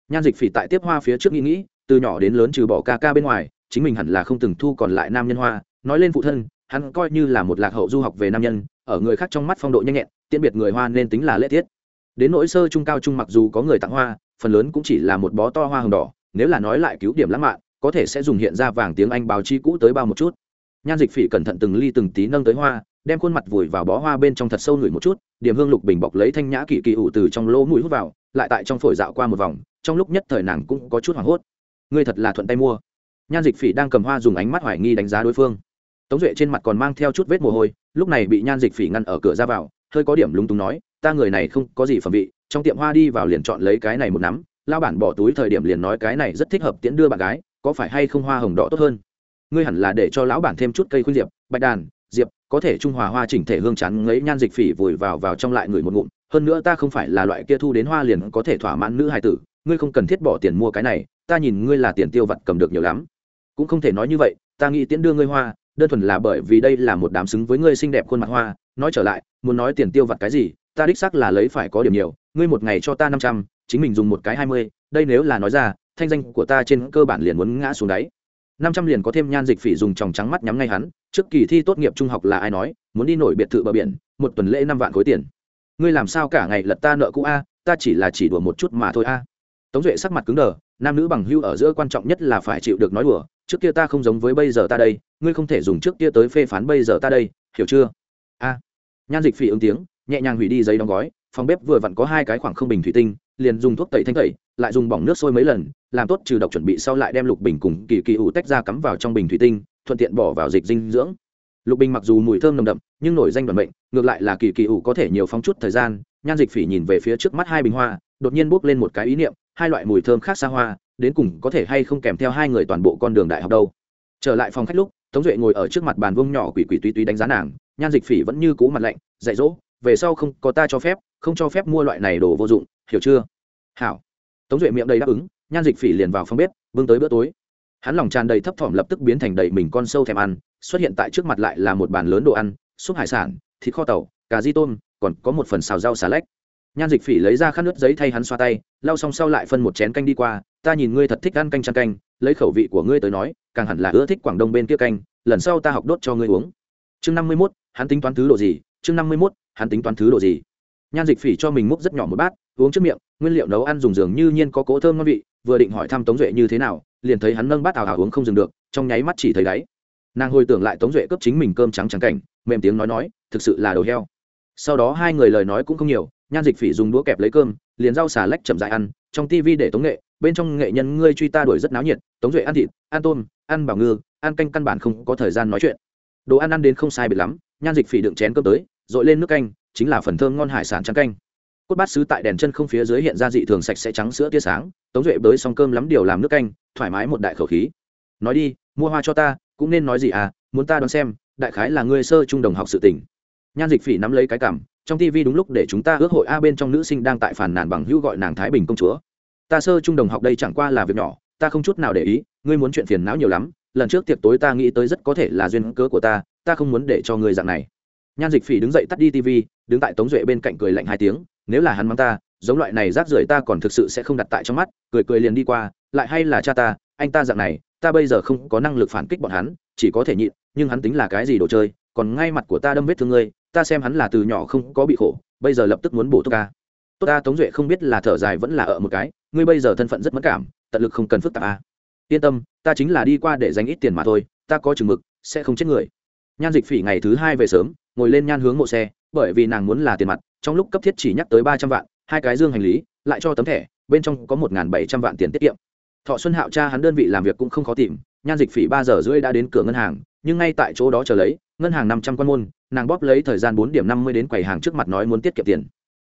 Nhan dịch phỉ tại tiếp hoa phía trước nghĩ nghĩ, từ nhỏ đến lớn trừ bỏ ca ca bên ngoài, chính mình hẳn là không từng thu còn lại nam nhân hoa. Nói lên phụ thân, hắn coi như là một lạc hậu du học về nam nhân, ở người khác trong mắt phong độ nhanh nhẹn tiễn biệt người hoa nên tính là lễ tiết. Đến nỗi sơ trung cao trung mặc dù có người tặng hoa, phần lớn cũng chỉ là một bó to hoa hồng đỏ, nếu là nói lại cứu điểm lãng mạn, có thể sẽ dùng hiện ra vàng tiếng anh báo chi cũ tới bao một chút. Nhan dịch phỉ cẩn thận từng ly từng tí nâng tới hoa, đem khuôn mặt vùi vào bó hoa bên trong thật sâu ngửi một chút, điểm hương lục bình bọc lấy thanh nhã kỳ kỳ ủ từ trong lỗ mũi hút vào, lại tại trong phổi dạo qua một vòng, trong lúc nhất thời nàng cũng có chút hoảng hốt. Ngươi thật là thuận tay mua. Nhan dịch phỉ đang cầm hoa dùng ánh mắt hoài nghi đánh giá đối phương. Tống duệ trên mặt còn mang theo chút vết mồ hôi, lúc này bị nhan dịch phỉ ngăn ở cửa ra vào hơi có điểm lúng túng nói, ta người này không có gì phẩm vị, trong tiệm hoa đi vào liền chọn lấy cái này một nắm lao bản bỏ túi thời điểm liền nói cái này rất thích hợp tiễn đưa bạn gái, có phải hay không hoa hồng đỏ tốt hơn? Ngươi hẳn là để cho lão bản thêm chút cây khuyên diệp, bạch đàn, diệp, có thể trung hòa hoa chỉnh thể hương chắn ngấy nhan dịch phỉ vùi vào vào trong lại người một ngụm, hơn nữa ta không phải là loại kia thu đến hoa liền có thể thỏa mãn nữ hài tử, ngươi không cần thiết bỏ tiền mua cái này, ta nhìn ngươi là tiền tiêu vặt cầm được nhiều lắm. Cũng không thể nói như vậy, ta nghĩ tiễn đưa ngươi hoa, đơn thuần là bởi vì đây là một đám xứng với ngươi xinh đẹp khuôn mặt hoa, nói trở lại muốn nói tiền tiêu vặt cái gì, ta đích xác là lấy phải có điểm nhiều, ngươi một ngày cho ta năm trăm, chính mình dùng một cái hai mươi, đây nếu là nói ra, thanh danh của ta trên cơ bản liền muốn ngã xuống đáy. Năm trăm liền có thêm nhan dịch phỉ dùng tròng trắng mắt nhắm ngay hắn, trước kỳ thi tốt nghiệp trung học là ai nói, muốn đi nổi biệt thự bờ biển, một tuần lễ năm vạn khối tiền. Ngươi làm sao cả ngày lật ta nợ cũ a, ta chỉ là chỉ đùa một chút mà thôi a. Tống duệ sắc mặt cứng đờ, nam nữ bằng hưu ở giữa quan trọng nhất là phải chịu được nói đùa, trước kia ta không giống với bây giờ ta đây, ngươi không thể dùng trước kia tới phê phán bây giờ ta đây, hiểu chưa? A nhan dịch phỉ ứng tiếng, nhẹ nhàng hủy đi giấy đóng gói, phòng bếp vừa vặn có hai cái khoảng không bình thủy tinh, liền dùng thuốc tẩy thanh tẩy, lại dùng bỏng nước sôi mấy lần, làm tốt trừ độc chuẩn bị sau lại đem lục bình cùng kỳ kỳ ủ tách ra cắm vào trong bình thủy tinh, thuận tiện bỏ vào dịch dinh dưỡng. Lục bình mặc dù mùi thơm nồng đậm, nhưng nổi danh đoàn bệnh ngược lại là kỳ kỳ ủ có thể nhiều phóng chút thời gian. Nhan dịch phỉ nhìn về phía trước mắt hai bình hoa, đột nhiên bốc lên một cái ý niệm, hai loại mùi thơm khác xa hoa, đến cùng có thể hay không kèm theo hai người toàn bộ con đường đại học đâu. Trở lại phòng khách lúc tống duệ ngồi ở trước mặt bàn vông nhỏ quỷ quỷ tuy tuy đánh giá nàng, nhan dịch phỉ vẫn như cũ mặt lạnh, dạy dỗ, về sau không có ta cho phép, không cho phép mua loại này đồ vô dụng, hiểu chưa? Hảo. Tống duệ miệng đầy đáp ứng, nhan dịch phỉ liền vào phòng bếp vương tới bữa tối. Hắn lòng tràn đầy thấp thỏm lập tức biến thành đầy mình con sâu thèm ăn, xuất hiện tại trước mặt lại là một bàn lớn đồ ăn, súp hải sản, thịt kho tàu, cà di tôm, còn có một phần xào rau xà lách. Nhan dịch phỉ lấy ra khăn nước giấy thay hắn xoa tay, lau xong sau lại phân một chén canh đi qua, ta nhìn ngươi thật thích ăn canh chăn canh lấy khẩu vị của ngươi tới nói, càng hẳn là ưa thích quảng đông bên kia canh, lần sau ta học đốt cho ngươi uống. Chương năm mươi mốt, hắn tính toán thứ độ gì? Chương năm mươi mốt, hắn tính toán thứ độ gì? Nhan dịch phỉ cho mình múc rất nhỏ một bát, uống trước miệng, nguyên liệu nấu ăn dùng dường như nhiên có cỗ thơm ngon vị, vừa định hỏi thăm tống duệ như thế nào, liền thấy hắn nâng bát ảo ào uống không dừng được, trong nháy mắt chỉ thấy đáy. Nàng hồi tưởng lại tống duệ cướp chính mình cơm trắng trắng cảnh, mềm tiếng nói nói, thực sự là đầu heo. Sau đó hai người lời nói cũng không nhiều, nhan dịch phỉ dùng đũa kẹp lấy cơm, liền rau xà lách chậm dại ăn, trong tivi để tống nghệ bên trong nghệ nhân ngươi truy ta đuổi rất náo nhiệt, tống duệ ăn thịt, ăn tôm, ăn bảo ngư, ăn canh căn bản không có thời gian nói chuyện. Đồ ăn ăn đến không sai biệt lắm, nhan dịch phỉ đựng chén cơm tới dội lên nước canh, chính là phần thơm ngon hải sản trắng canh. Cốt bát sứ tại đèn chân không phía dưới hiện ra dị thường sạch sẽ trắng sữa tia sáng, tống duệ bới xong cơm lắm điều làm nước canh, thoải mái một đại khẩu khí. Nói đi, mua hoa cho ta, cũng nên nói gì à muốn ta đoán xem, đại khái là ngươi sơ trung đồng học sự tỉnh nhan dịch phỉ nắm lấy cái cảm, trong tv đúng lúc để chúng ta ước hội a bên trong nữ sinh đang tại phản nàn bằng hữu gọi nàng thái bình công chúa ta sơ trung đồng học đây chẳng qua là việc nhỏ, ta không chút nào để ý, ngươi muốn chuyện phiền não nhiều lắm, lần trước tiệc tối ta nghĩ tới rất có thể là duyên cớ của ta ta không muốn để cho ngươi dạng này. Nhan dịch phỉ đứng dậy tắt đi tv đứng tại tống duệ bên cạnh cười lạnh hai tiếng, nếu là hắn mắng ta, giống loại này rác rưởi ta còn thực sự sẽ không đặt tại trong mắt, cười cười liền đi qua, lại hay là cha ta, anh ta dạng này, ta bây giờ không có năng lực phản kích bọn hắn, chỉ có thể nhịn, nhưng hắn tính là cái gì đồ chơi, còn ngay mặt của ta đâm vết thương ngươi, ta xem hắn là từ nhỏ không có bị khổ, bây giờ lập tức muốn bổ thuốc ca tốt ta, tống duệ không biết là thở dài vẫn là ở một cái, ngươi bây giờ thân phận rất mất cảm, tận lực không cần phức tạp a yên tâm, ta chính là đi qua để dành ít tiền mà thôi, ta có chừng mực, sẽ không chết người. Nhan dịch phỉ ngày thứ hai về sớm, ngồi lên nhan hướng mộ xe, bởi vì nàng muốn là tiền mặt, trong lúc cấp thiết chỉ nhắc tới ba trăm vạn, hai cái dương hành lý, lại cho tấm thẻ, bên trong có một bảy trăm vạn tiền tiết kiệm. Thọ xuân hạo cha hắn đơn vị làm việc cũng không khó tìm, nhan dịch phỉ ba giờ rưỡi đã đến cửa ngân hàng, nhưng ngay tại chỗ đó chờ lấy, ngân hàng năm trăm quan môn, nàng bóp lấy thời gian bốn điểm năm mươi đến quầy hàng trước mặt nói muốn tiết kiệm tiền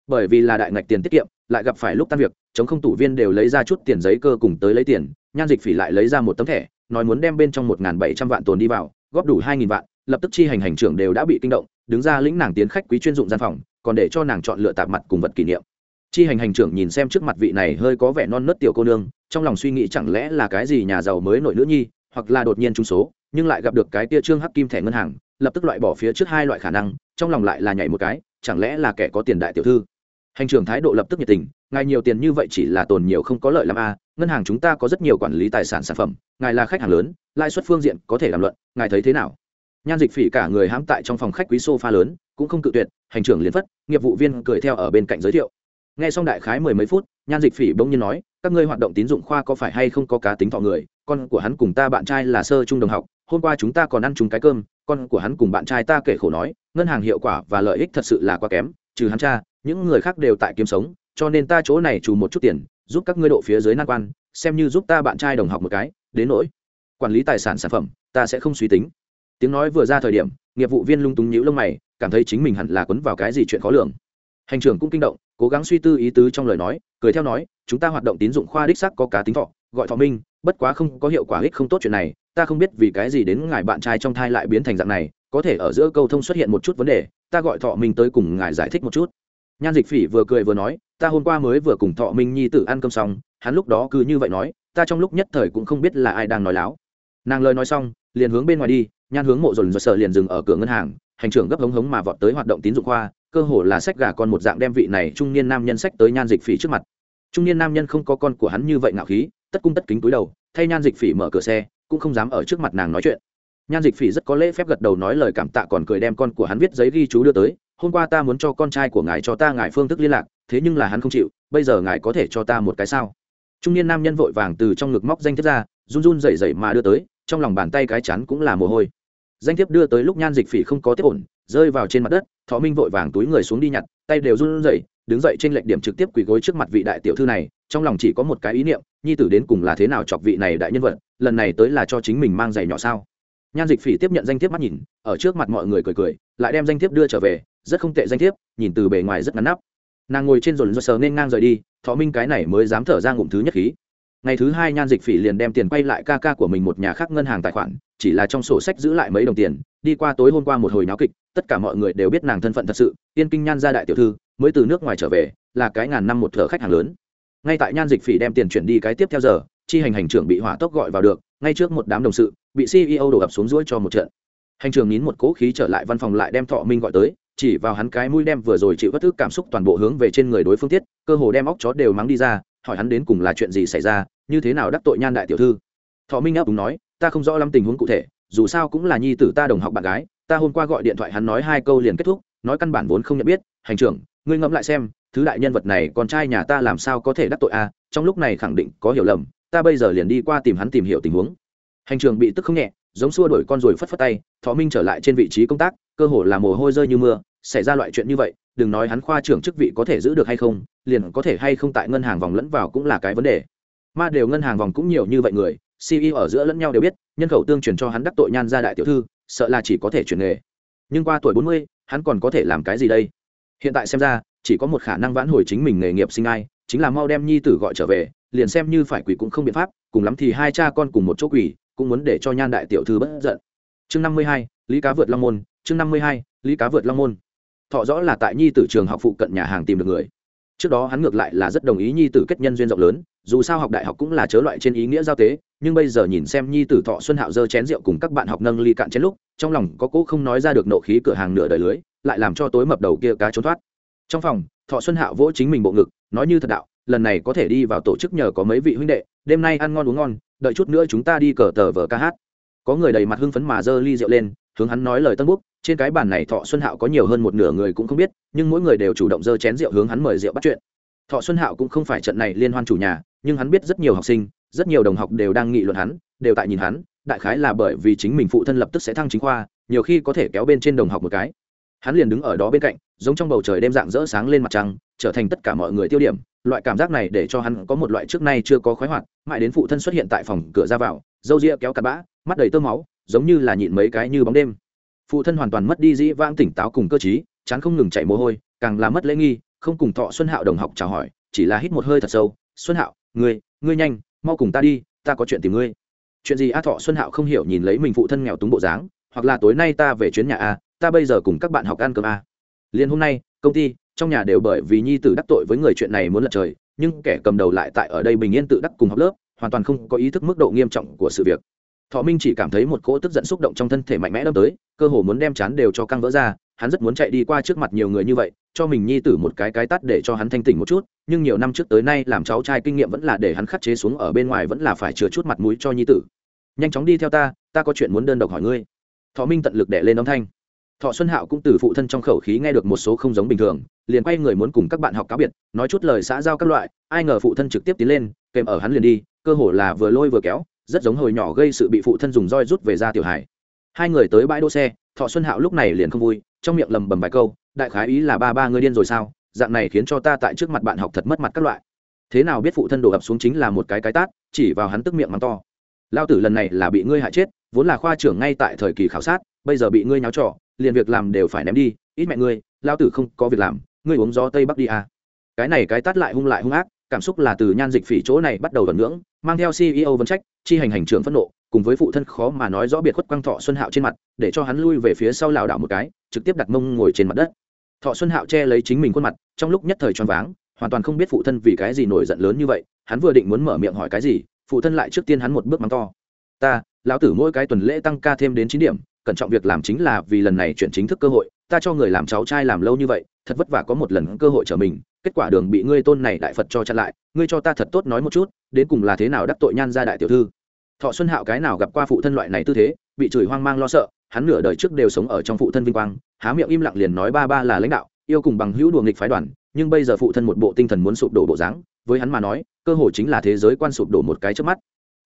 bởi vì là đại ngạch tiền tiết kiệm, lại gặp phải lúc tan việc, chống không tủ viên đều lấy ra chút tiền giấy cơ cùng tới lấy tiền, nhan dịch phỉ lại lấy ra một tấm thẻ, nói muốn đem bên trong một bảy trăm vạn tồn đi vào, góp đủ hai nghìn vạn, lập tức chi hành hành trưởng đều đã bị kinh động, đứng ra lĩnh nàng tiến khách quý chuyên dụng gian phòng, còn để cho nàng chọn lựa tạp mặt cùng vật kỷ niệm. Chi hành hành trưởng nhìn xem trước mặt vị này hơi có vẻ non nớt tiểu cô nương, trong lòng suy nghĩ chẳng lẽ là cái gì nhà giàu mới nổi nữ nhi, hoặc là đột nhiên trúng số, nhưng lại gặp được cái tia trương hắc kim thẻ ngân hàng, lập tức loại bỏ phía trước hai loại khả năng, trong lòng lại là nhảy một cái, chẳng lẽ là kẻ có tiền đại tiểu thư? Hành trưởng thái độ lập tức nhiệt tình, ngài nhiều tiền như vậy chỉ là tồn nhiều không có lợi làm a, ngân hàng chúng ta có rất nhiều quản lý tài sản sản phẩm, ngài là khách hàng lớn, lãi suất phương diện có thể làm luận, ngài thấy thế nào? Nhan dịch phỉ cả người hãm tại trong phòng khách quý sofa lớn, cũng không cự tuyệt, hành trưởng liền phất, nghiệp vụ viên cười theo ở bên cạnh giới thiệu. Nghe xong đại khái mười mấy phút, nhan dịch phỉ bỗng nhiên nói, các ngươi hoạt động tín dụng khoa có phải hay không có cá tính thọ người, con của hắn cùng ta bạn trai là sơ trung đồng học, hôm qua chúng ta còn ăn chung cái cơm, con của hắn cùng bạn trai ta kể khổ nói, ngân hàng hiệu quả và lợi ích thật sự là quá kém, trừ hắn cha những người khác đều tại kiếm sống, cho nên ta chỗ này trù một chút tiền, giúp các ngươi độ phía dưới nan quan, xem như giúp ta bạn trai đồng học một cái, đến nỗi quản lý tài sản sản phẩm, ta sẽ không suy tính. Tiếng nói vừa ra thời điểm, nghiệp vụ viên lung túng nhíu lông mày, cảm thấy chính mình hẳn là quấn vào cái gì chuyện khó lường. Hành trưởng cũng kinh động, cố gắng suy tư ý tứ trong lời nói, cười theo nói, chúng ta hoạt động tín dụng khoa đích sắc có cá tính thọ, gọi thọ minh, bất quá không có hiệu quả ích không tốt chuyện này, ta không biết vì cái gì đến ngài bạn trai trong thai lại biến thành dạng này, có thể ở giữa câu thông xuất hiện một chút vấn đề, ta gọi thọ minh tới cùng ngài giải thích một chút nhan dịch phỉ vừa cười vừa nói, ta hôm qua mới vừa cùng thọ minh nhi tử ăn cơm xong, hắn lúc đó cứ như vậy nói, ta trong lúc nhất thời cũng không biết là ai đang nói láo. Nàng lời nói xong, liền hướng bên ngoài đi, nhan hướng mộ dồn dồn sợ liền dừng ở cửa ngân hàng, hành trưởng gấp hống hống mà vọt tới hoạt động tín dụng khoa, cơ hồ là sách gà con một dạng đem vị này trung niên nam nhân sách tới nhan dịch phỉ trước mặt. Trung niên nam nhân không có con của hắn như vậy ngạo khí, tất cung tất kính túi đầu, thay nhan dịch phỉ mở cửa xe, cũng không dám ở trước mặt nàng nói chuyện. Nhan dịch phỉ rất có lễ phép gật đầu nói lời cảm tạ còn cười đem con của hắn viết giấy ghi chú đưa tới hôm qua ta muốn cho con trai của ngài cho ta ngài phương thức liên lạc, thế nhưng là hắn không chịu, bây giờ ngài có thể cho ta một cái sao? Trung niên nam nhân vội vàng từ trong ngực móc danh thiếp ra, run run rẩy rẩy mà đưa tới, trong lòng bàn tay cái chắn cũng là mồ hôi. Danh thiếp đưa tới lúc nhan dịch phỉ không có tiếp ổn, rơi vào trên mặt đất, thọ minh vội vàng túi người xuống đi nhặt, tay đều run rẩy, đứng dậy trên lệnh điểm trực tiếp quỳ gối trước mặt vị đại tiểu thư này, trong lòng chỉ có một cái ý niệm, nhi tử đến cùng là thế nào chọc vị này đại nhân vật, lần này tới là cho chính mình mang giày nhỏ sao? Nhan dịch phỉ tiếp nhận danh thiếp mắt nhìn, ở trước mặt mọi người cười cười, lại đem danh thiếp đưa trở về rất không tệ danh thiếp, nhìn từ bề ngoài rất ngắn nắp. Nàng ngồi trên dồn do sờ nên ngang rời đi, thọ minh cái này mới dám thở ra ngụm thứ nhất khí. Ngày thứ hai nhan dịch phỉ liền đem tiền quay lại ca ca của mình một nhà khác ngân hàng tài khoản, chỉ là trong sổ sách giữ lại mấy đồng tiền, đi qua tối hôm qua một hồi náo kịch, tất cả mọi người đều biết nàng thân phận thật sự, yên kinh nhan gia đại tiểu thư, mới từ nước ngoài trở về, là cái ngàn năm một thợ khách hàng lớn. Ngay tại nhan dịch phỉ đem tiền chuyển đi cái tiếp theo giờ, chi hành hành trưởng bị hỏa tốc gọi vào được, ngay trước một đám đồng sự, bị ceo đổ ập xuống ruỗi cho một trận. Hành trường nín một cỗ khí trở lại văn phòng lại đem thọ minh gọi tới chỉ vào hắn cái mũi đem vừa rồi chịu bất thức cảm xúc toàn bộ hướng về trên người đối phương tiết, cơ hồ đem óc chó đều mắng đi ra, hỏi hắn đến cùng là chuyện gì xảy ra, như thế nào đắc tội nhan đại tiểu thư. Thọ minh ngáp đúng nói, ta không rõ lắm tình huống cụ thể, dù sao cũng là nhi tử ta đồng học bạn gái, ta hôm qua gọi điện thoại hắn nói hai câu liền kết thúc, nói căn bản vốn không nhận biết, hành trưởng, ngươi ngẫm lại xem, thứ đại nhân vật này con trai nhà ta làm sao có thể đắc tội a, trong lúc này khẳng định có hiểu lầm, ta bây giờ liền đi qua tìm hắn tìm hiểu tình huống. Hành trường bị tức không nhẹ giống xua đuổi con rồi phất phất tay, thọ minh trở lại trên vị trí công tác, cơ hồ là mồ hôi rơi như mưa, xảy ra loại chuyện như vậy, đừng nói hắn khoa trưởng chức vị có thể giữ được hay không, liền có thể hay không tại ngân hàng vòng lẫn vào cũng là cái vấn đề. Mà đều ngân hàng vòng cũng nhiều như vậy người ceo ở giữa lẫn nhau đều biết, nhân khẩu tương truyền cho hắn đắc tội nhan ra đại tiểu thư, sợ là chỉ có thể chuyển nghề. Nhưng qua tuổi bốn mươi, hắn còn có thể làm cái gì đây? Hiện tại xem ra, chỉ có một khả năng vãn hồi chính mình nghề nghiệp sinh ai, chính là mau đem nhi tử gọi trở về, liền xem như phải quỷ cũng không biện pháp, cùng lắm thì hai cha con cùng một chỗ quỷ cũng muốn để cho nhan đại tiểu thư bất giận. Chương năm mươi hai, lý cá vượt long môn, chương năm mươi hai, lý cá vượt long môn. Thọ rõ là tại nhi tử trường học phụ cận nhà hàng tìm được người. Trước đó hắn ngược lại là rất đồng ý nhi tử kết nhân duyên rộng lớn, dù sao học đại học cũng là chớ loại trên ý nghĩa giao tế, nhưng bây giờ nhìn xem nhi tử thọ xuân hạo dơ chén rượu cùng các bạn học nâng ly cạn chén lúc, trong lòng có cỗ không nói ra được nộ khí cửa hàng nửa đời lưới, lại làm cho tối mập đầu kia cá trốn thoát. Trong phòng, thọ xuân hạo vỗ chính mình bộ ngực, nói như thật đạo, lần này có thể đi vào tổ chức nhờ có mấy vị huynh đệ, đêm nay ăn ngon uống ngon đợi chút nữa chúng ta đi cờ tờ vờ ca hát. Có người đầy mặt hưng phấn mà dơ ly rượu lên, hướng hắn nói lời tân búc, trên cái bàn này thọ xuân hạo có nhiều hơn một nửa người cũng không biết, nhưng mỗi người đều chủ động dơ chén rượu hướng hắn mời rượu bắt chuyện. Thọ xuân hạo cũng không phải trận này liên hoan chủ nhà, nhưng hắn biết rất nhiều học sinh, rất nhiều đồng học đều đang nghị luận hắn, đều tại nhìn hắn, đại khái là bởi vì chính mình phụ thân lập tức sẽ thăng chính khoa, nhiều khi có thể kéo bên trên đồng học một cái. Hắn liền đứng ở đó bên cạnh, giống trong bầu trời đêm dạng rỡ sáng lên mặt trăng, trở thành tất cả mọi người tiêu điểm, loại cảm giác này để cho hắn có một loại trước nay chưa có khoái hoạt mãi đến phụ thân xuất hiện tại phòng cửa ra vào, dâu ria kéo cặp bã, mắt đầy tơ máu, giống như là nhịn mấy cái như bóng đêm. Phụ thân hoàn toàn mất đi dĩ vãng tỉnh táo cùng cơ t chán không ngừng chạy mồ hôi, càng làm mất lễ nghi, không cùng thọ xuân hạo đồng học chào hỏi, chỉ là hít một hơi thật sâu, xuân hạo, ngươi ngươi nhanh, mau cùng ta đi, ta có chuyện tìm ngươi. Chuyện gì a thọ xuân hạo không hiểu nhìn lấy mình phụ thân nghèo túng bộ dáng, hoặc là tối nay ta về chuyến nhà a, ta bây giờ cùng các bạn học ăn cơm a. Liền hôm nay, công ty, trong nhà đều bởi vì nhi tử đắc tội với người chuyện này muốn lật trời nhưng kẻ cầm đầu lại tại ở đây bình yên tự đắc cùng học lớp, hoàn toàn không có ý thức mức độ nghiêm trọng của sự việc. Thọ minh chỉ cảm thấy một cỗ tức giận xúc động trong thân thể mạnh mẽ đâm tới, cơ hồ muốn đem chán đều cho căng vỡ ra, hắn rất muốn chạy đi qua trước mặt nhiều người như vậy, cho mình nhi tử một cái cái tắt để cho hắn thanh tỉnh một chút, nhưng nhiều năm trước tới nay làm cháu trai kinh nghiệm vẫn là để hắn khắc chế xuống ở bên ngoài vẫn là phải chừa chút mặt mũi cho nhi tử. Nhanh chóng đi theo ta ta có chuyện muốn đơn độc hỏi ngươi. Thọ minh tận lực để lên âm thanh thọ xuân hạo cũng từ phụ thân trong khẩu khí nghe được một số không giống bình thường, liền quay người muốn cùng các bạn học cáo biệt, nói chút lời xã giao các loại, ai ngờ phụ thân trực tiếp tiến lên, kèm ở hắn liền đi, cơ hồ là vừa lôi vừa kéo, rất giống hồi nhỏ gây sự bị phụ thân dùng roi rút về ra tiểu hải hai người tới bãi đỗ xe, thọ xuân hạo lúc này liền không vui, trong miệng lầm bầm vài câu, đại khái ý là ba ba người điên rồi sao, dạng này khiến cho ta tại trước mặt bạn học thật mất mặt các loại thế nào biết phụ thân đổ ập xuống chính là một cái cái tát, chỉ vào hắn tức miệng mắng to lao tử lần này là bị ngươi hại chết, vốn là khoa trưởng ngay tại thời kỳ khảo sát, bây giờ bị ngươi nháo trò liền việc làm đều phải ném đi, ít mẹ ngươi, lao tử không có việc làm, ngươi uống gió tây bắc đi à. cái này cái tát lại hung lại hung ác, cảm xúc là từ nhan dịch phỉ chỗ này bắt đầu vẩn ngưỡng, mang theo ceo vấn trách, chi hành hành trưởng phẫn nộ, cùng với phụ thân khó mà nói rõ biệt khuất quang thọ xuân hạo trên mặt, để cho hắn lui về phía sau lảo đảo một cái, trực tiếp đặt mông ngồi trên mặt đất thọ xuân hạo che lấy chính mình khuôn mặt, trong lúc nhất thời choáng váng, hoàn toàn không biết phụ thân vì cái gì nổi giận lớn như vậy, hắn vừa định muốn mở miệng hỏi cái gì, phụ thân lại trước tiên hắn một bước mắng to ta, lão tử mỗi cái tuần lễ tăng ca thêm đến chín điểm cẩn trọng việc làm chính là vì lần này chuyển chính thức cơ hội, ta cho người làm cháu trai làm lâu như vậy, thật vất vả có một lần cơ hội trở mình, kết quả đường bị ngươi tôn này đại phật cho chặn lại, ngươi cho ta thật tốt nói một chút, đến cùng là thế nào đắc tội nhan ra đại tiểu thư. Thọ xuân hạo cái nào gặp qua phụ thân loại này tư thế, bị chửi hoang mang lo sợ, hắn nửa đời trước đều sống ở trong phụ thân vinh quang, há miệng im lặng liền nói ba ba là lãnh đạo, yêu cùng bằng hữu đùa nghịch phái đoàn, nhưng bây giờ phụ thân một bộ tinh thần muốn sụp đổ bộ dáng, với hắn mà nói, cơ hội chính là thế giới quan sụp đổ một cái trước mắt.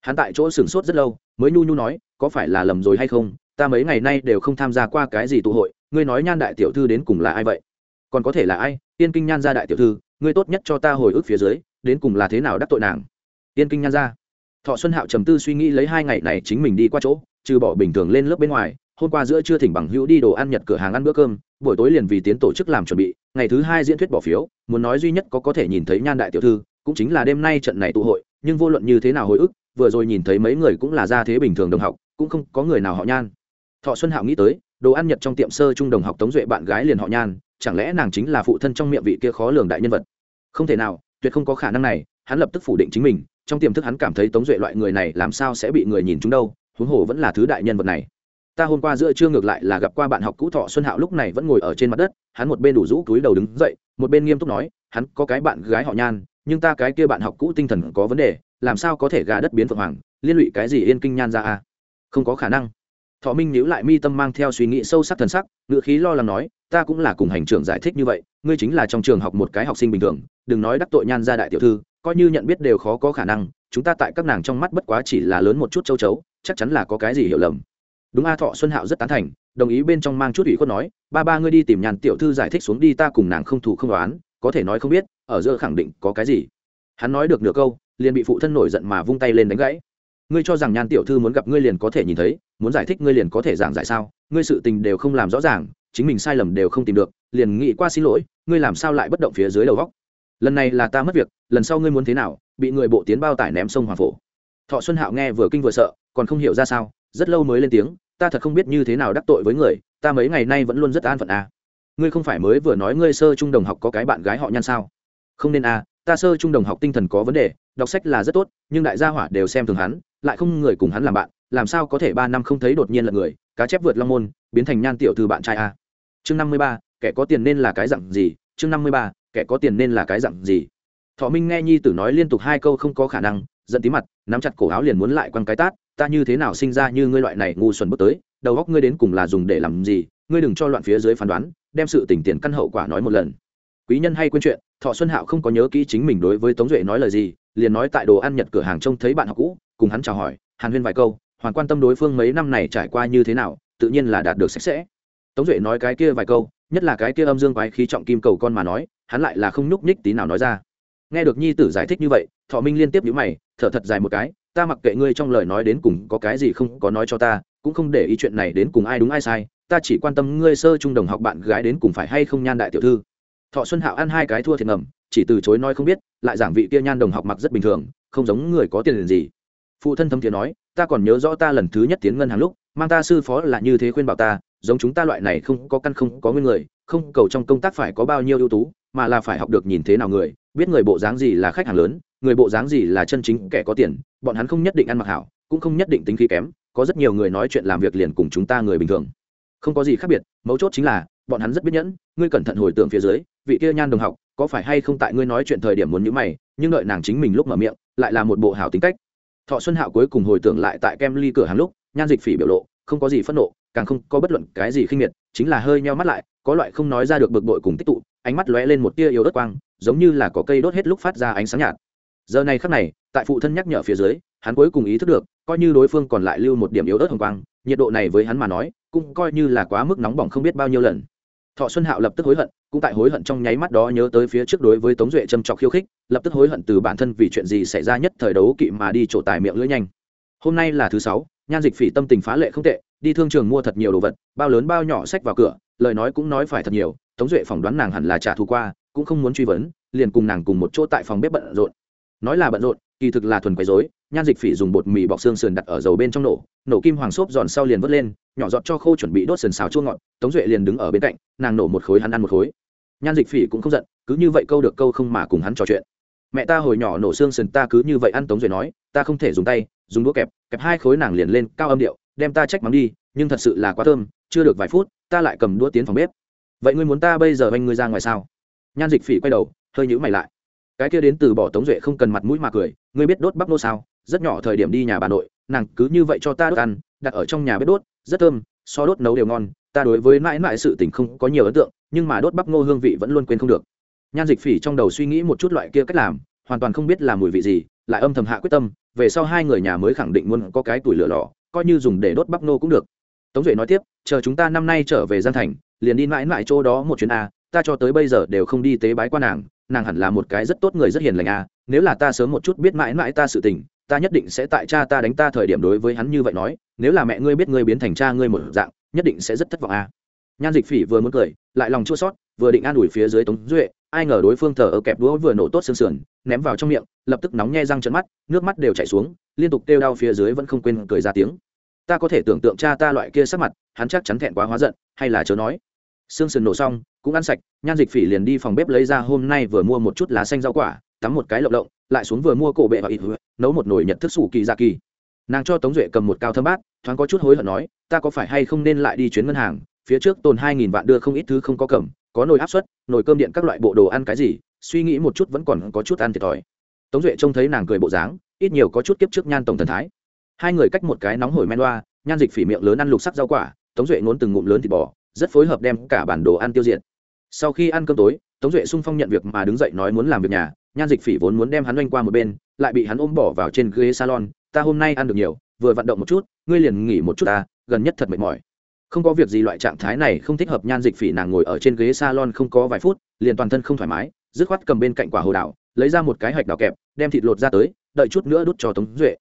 Hắn tại chỗ sửng sốt rất lâu, mới nhu nhu nói, có phải là lầm rồi hay không ta mấy ngày nay đều không tham gia qua cái gì tụ hội, ngươi nói nhan đại tiểu thư đến cùng là ai vậy? Còn có thể là ai? Tiên kinh nhan gia đại tiểu thư, ngươi tốt nhất cho ta hồi ức phía dưới, đến cùng là thế nào đắc tội nàng? Tiên kinh nhan gia. Thọ xuân hạo trầm tư suy nghĩ lấy hai ngày này chính mình đi qua chỗ, trừ bỏ bình thường lên lớp bên ngoài, hôm qua giữa trưa thỉnh bằng hữu đi đồ ăn nhật cửa hàng ăn bữa cơm, buổi tối liền vì tiến tổ chức làm chuẩn bị, ngày thứ hai diễn thuyết bỏ phiếu, muốn nói duy nhất có có thể nhìn thấy nhan đại tiểu thư, cũng chính là đêm nay trận này tụ hội, nhưng vô luận như thế nào hồi ức, vừa rồi nhìn thấy mấy người cũng là gia thế bình thường đồng học, cũng không có người nào họ nhan thọ xuân hạo nghĩ tới, đồ ăn nhật trong tiệm sơ trung đồng học tống duệ bạn gái liền họ nhan, chẳng lẽ nàng chính là phụ thân trong miệng vị kia khó lường đại nhân vật? Không thể nào, tuyệt không có khả năng này, hắn lập tức phủ định chính mình, trong tiềm thức hắn cảm thấy tống duệ loại người này làm sao sẽ bị người nhìn chúng đâu, huống hồ vẫn là thứ đại nhân vật này. Ta hôm qua giữa trưa ngược lại là gặp qua bạn học cũ thọ xuân hạo lúc này vẫn ngồi ở trên mặt đất, hắn một bên đủ rũ túi đầu đứng dậy, một bên nghiêm túc nói, hắn có cái bạn gái họ nhan, nhưng ta cái kia bạn học cũ tinh thần có vấn đề, làm sao có thể gà đất biến phượng hoàng, liên lụy cái gì yên kinh nhan ra à? Không có khả năng thọ minh nhíu lại mi tâm mang theo suy nghĩ sâu sắc thần sắc ngự khí lo lắng nói, ta cũng là cùng hành trưởng giải thích như vậy, ngươi chính là trong trường học một cái học sinh bình thường, đừng nói đắc tội nhan ra đại tiểu thư, coi như nhận biết đều khó có khả năng, chúng ta tại các nàng trong mắt bất quá chỉ là lớn một chút châu chấu, chắc chắn là có cái gì hiểu lầm. Đúng a, thọ xuân hạo rất tán thành, đồng ý bên trong mang chút ủy khuất nói, ba ba ngươi đi tìm nhàn tiểu thư giải thích xuống đi, ta cùng nàng không thủ không đoán có thể nói không biết, ở giữa khẳng định có cái gì. Hắn nói được nửa câu, liền bị phụ thân nổi giận mà vung tay lên đánh gãy ngươi cho rằng nhan tiểu thư muốn gặp ngươi liền có thể nhìn thấy, muốn giải thích ngươi liền có thể giảng giải sao? Ngươi sự tình đều không làm rõ ràng, chính mình sai lầm đều không tìm được, liền nghĩ qua xin lỗi, ngươi làm sao lại bất động phía dưới đầu góc lần này là ta mất việc, lần sau ngươi muốn thế nào, bị người bộ tiến bao tải ném sông hoàng phổ. Thọ xuân hạo nghe vừa kinh vừa sợ, còn không hiểu ra sao, rất lâu mới lên tiếng, ta thật không biết như thế nào đắc tội với người, ta mấy ngày nay vẫn luôn rất an phận à. ngươi không phải mới vừa nói ngươi sơ trung đồng học có cái bạn gái họ nhan sao? Không nên à ta sơ trung đồng học tinh thần có vấn đề, đọc sách là rất tốt, nhưng đại gia hỏa đều xem thường hắn lại không người cùng hắn làm bạn, làm sao có thể ba năm không thấy đột nhiên là người, cá chép vượt long môn, biến thành nhan tiểu thư bạn trai a. Chương năm mươi ba, kẻ có tiền nên là cái dặn gì? Chương năm mươi ba, kẻ có tiền nên là cái dặn gì? Thọ minh nghe nhi tử nói liên tục hai câu không có khả năng, giận tí mặt, nắm chặt cổ áo liền muốn lại quăng cái tát, ta như thế nào sinh ra như ngươi loại này ngu xuẩn bước tới, đầu góc ngươi đến cùng là dùng để làm gì? Ngươi đừng cho loạn phía dưới phán đoán, đem sự tình tiền căn hậu quả nói một lần. Quý nhân hay quên chuyện thọ xuân hạo không có nhớ kỹ chính mình đối với tống duệ nói lời gì, liền nói tại đồ ăn nhật cửa hàng trông thấy bạn học cũ, cùng hắn chào hỏi, hàn huyên vài câu, hoàn quan tâm đối phương mấy năm này trải qua như thế nào, tự nhiên là đạt được sạch sẽ. Tống duệ nói cái kia vài câu, nhất là cái kia âm dương quái khí trọng kim cầu con mà nói, hắn lại là không nhúc nhích tí nào nói ra. Nghe được nhi tử giải thích như vậy, thọ minh liên tiếp nhíu mày, thở thật dài một cái, ta mặc kệ ngươi trong lời nói đến cùng có cái gì không có nói cho ta, cũng không để ý chuyện này đến cùng ai đúng ai sai, ta chỉ quan tâm ngươi sơ trung đồng học bạn gái đến cùng phải hay không nhan đại tiểu thư thọ xuân hạo ăn hai cái thua thiệt ngầm, chỉ từ chối nói không biết, lại giảng vị kia nhan đồng học mặc rất bình thường, không giống người có tiền liền gì. Phụ thân thâm thiện nói, ta còn nhớ rõ ta lần thứ nhất tiến ngân hàng lúc, mang ta sư phó là như thế khuyên bảo ta, giống chúng ta loại này không có căn không có nguyên người, không cầu trong công tác phải có bao nhiêu ưu tú, mà là phải học được nhìn thế nào người, biết người bộ dáng gì là khách hàng lớn, người bộ dáng gì là chân chính kẻ có tiền, bọn hắn không nhất định ăn mặc hảo, cũng không nhất định tính khí kém, có rất nhiều người nói chuyện làm việc liền cùng chúng ta người bình thường không có gì khác biệt, mấu chốt chính là, bọn hắn rất biết nhẫn, ngươi cẩn thận hồi tưởng phía dưới, vị kia nhan đồng học, có phải hay không tại ngươi nói chuyện thời điểm muốn nhữ mày, nhưng đợi nàng chính mình lúc mở miệng, lại là một bộ hảo tính cách. Thọ xuân hạo cuối cùng hồi tưởng lại tại kem ly cửa hàng lúc, nhan dịch phỉ biểu lộ, không có gì phẫn nộ, càng không có bất luận cái gì khinh miệt, chính là hơi nheo mắt lại, có loại không nói ra được bực bội cùng tích tụ, ánh mắt lóe lên một tia yếu ớt quang, giống như là có cây đốt hết lúc phát ra ánh sáng nhạt. Giờ này khắc này, tại phụ thân nhắc nhở phía dưới hắn cuối cùng ý thức được, coi như đối phương còn lại lưu một điểm yếu ớt hồng quang, nhiệt độ này với hắn mà nói, cũng coi như là quá mức nóng bỏng không biết bao nhiêu lần. Thọ xuân hạo lập tức hối hận, cũng tại hối hận trong nháy mắt đó nhớ tới phía trước đối với tống duệ châm trọc khiêu khích, lập tức hối hận từ bản thân vì chuyện gì xảy ra nhất thời đấu kỵ mà đi trổ tài miệng lưỡi nhanh. Hôm nay là thứ sáu, nhan dịch phỉ tâm tình phá lệ không tệ, đi thương trường mua thật nhiều đồ vật, bao lớn bao nhỏ sách vào cửa, lời nói cũng nói phải thật nhiều, tống duệ phỏng đoán nàng hẳn là trả thù qua, cũng không muốn truy vấn, liền cùng nàng cùng một chỗ tại phòng bếp bận rộn. Nói là bận rộn kỳ thực là thuần quấy dối nhan dịch phỉ dùng bột mì bọc xương sườn đặt ở dầu bên trong nổ nổ kim hoàng xốp giòn sau liền vớt lên, nhỏ giọt cho khô chuẩn bị đốt sườn xào chua ngọt, tống duệ liền đứng ở bên cạnh, nàng nổ một khối, hắn ăn một khối. Nhan dịch phỉ cũng không giận, cứ như vậy câu được câu không mà cùng hắn trò chuyện. Mẹ ta hồi nhỏ nổ xương sườn ta cứ như vậy ăn, tống duệ nói, ta không thể dùng tay, dùng đũa kẹp kẹp hai khối nàng liền lên cao âm điệu, đem ta trách mắng đi, nhưng thật sự là quá thơm, chưa được vài phút, ta lại cầm đũa tiến phòng bếp. Vậy ngươi muốn ta bây giờ anh ngươi ra ngoài sao? Nhan dịch phỉ quay đầu, hơi nhữ mày lại cái kia đến từ bỏ tống duệ không cần mặt mũi mà cười, ngươi biết đốt bắp nô sao? Rất nhỏ thời điểm đi nhà bà nội, nàng cứ như vậy cho ta đốt ăn, đặt ở trong nhà bếp đốt, rất thơm, so đốt nấu đều ngon, ta đối với mãi mãi sự tình không có nhiều ấn tượng, nhưng mà đốt bắp ngô hương vị vẫn luôn quên không được. Nhan dịch phỉ trong đầu suy nghĩ một chút loại kia cách làm, hoàn toàn không biết là mùi vị gì, lại âm thầm hạ quyết tâm, về sau hai người nhà mới khẳng định muốn có cái tuổi lửa lò, coi như dùng để đốt bắp nô cũng được. Tống duệ nói tiếp, chờ chúng ta năm nay trở về gian thành, liền đi mãi mãi chỗ đó một chuyến a, ta cho tới bây giờ đều không đi tế bái quan nàng nàng hẳn là một cái rất tốt người rất hiền lành à nếu là ta sớm một chút biết mãi mãi ta sự tình, ta nhất định sẽ tại cha ta đánh ta thời điểm đối với hắn như vậy nói, nếu là mẹ ngươi biết ngươi biến thành cha ngươi một dạng, nhất định sẽ rất thất vọng à. Nhan dịch phỉ vừa muốn cười, lại lòng chua sót vừa định an ủi phía dưới tống duệ, ai ngờ đối phương thờ ở kẹp đũa vừa nổ tốt xương sườn, ném vào trong miệng, lập tức nóng nhe răng trận mắt, nước mắt đều chảy xuống, liên tục kêu đau phía dưới vẫn không quên cười ra tiếng. Ta có thể tưởng tượng cha ta loại kia sắc mặt, hắn chắc chắn thẹn quá hóa giận, hay là chớ nói xương sườn nổ xong, cũng ăn sạch, nhan dịch phỉ liền đi phòng bếp lấy ra hôm nay vừa mua một chút lá xanh rau quả, tắm một cái lộng lộng, lại xuống vừa mua cổ bệ và ít nấu một nồi nhật thức sủ kỳ dạ kỳ. Nàng cho tống duệ cầm một cao thơm bát, thoáng có chút hối hận nói, ta có phải hay không nên lại đi chuyến ngân hàng? Phía trước tồn hai nghìn vạn đưa không ít thứ không có cầm, có nồi áp suất, nồi cơm điện các loại bộ đồ ăn cái gì, suy nghĩ một chút vẫn còn có chút ăn thiệt thòi. Tống duệ trông thấy nàng cười bộ dáng, ít nhiều có chút kiếp trước nhan tổng thần thái. Hai người cách một cái nóng hổi men loa nhan dịch phỉ miệng lớn ăn lục sắc rau quả, tống duệ ngốn từng ngụm lớn thịt bò rất phối hợp đem cả bản đồ ăn tiêu diệt. Sau khi ăn cơm tối, tống duệ sung phong nhận việc mà đứng dậy nói muốn làm việc nhà, nhan dịch phỉ vốn muốn đem hắn oanh qua một bên, lại bị hắn ôm bỏ vào trên ghế salon, ta hôm nay ăn được nhiều, vừa vận động một chút, ngươi liền nghỉ một chút ta, gần nhất thật mệt mỏi. Không có việc gì loại trạng thái này không thích hợp nhan dịch phỉ nàng ngồi ở trên ghế salon không có vài phút, liền toàn thân không thoải mái, dứt khoát cầm bên cạnh quả hồ đào lấy ra một cái hạch đào kẹp, đem thịt lột ra tới, đợi chút nữa đút cho tống duệ.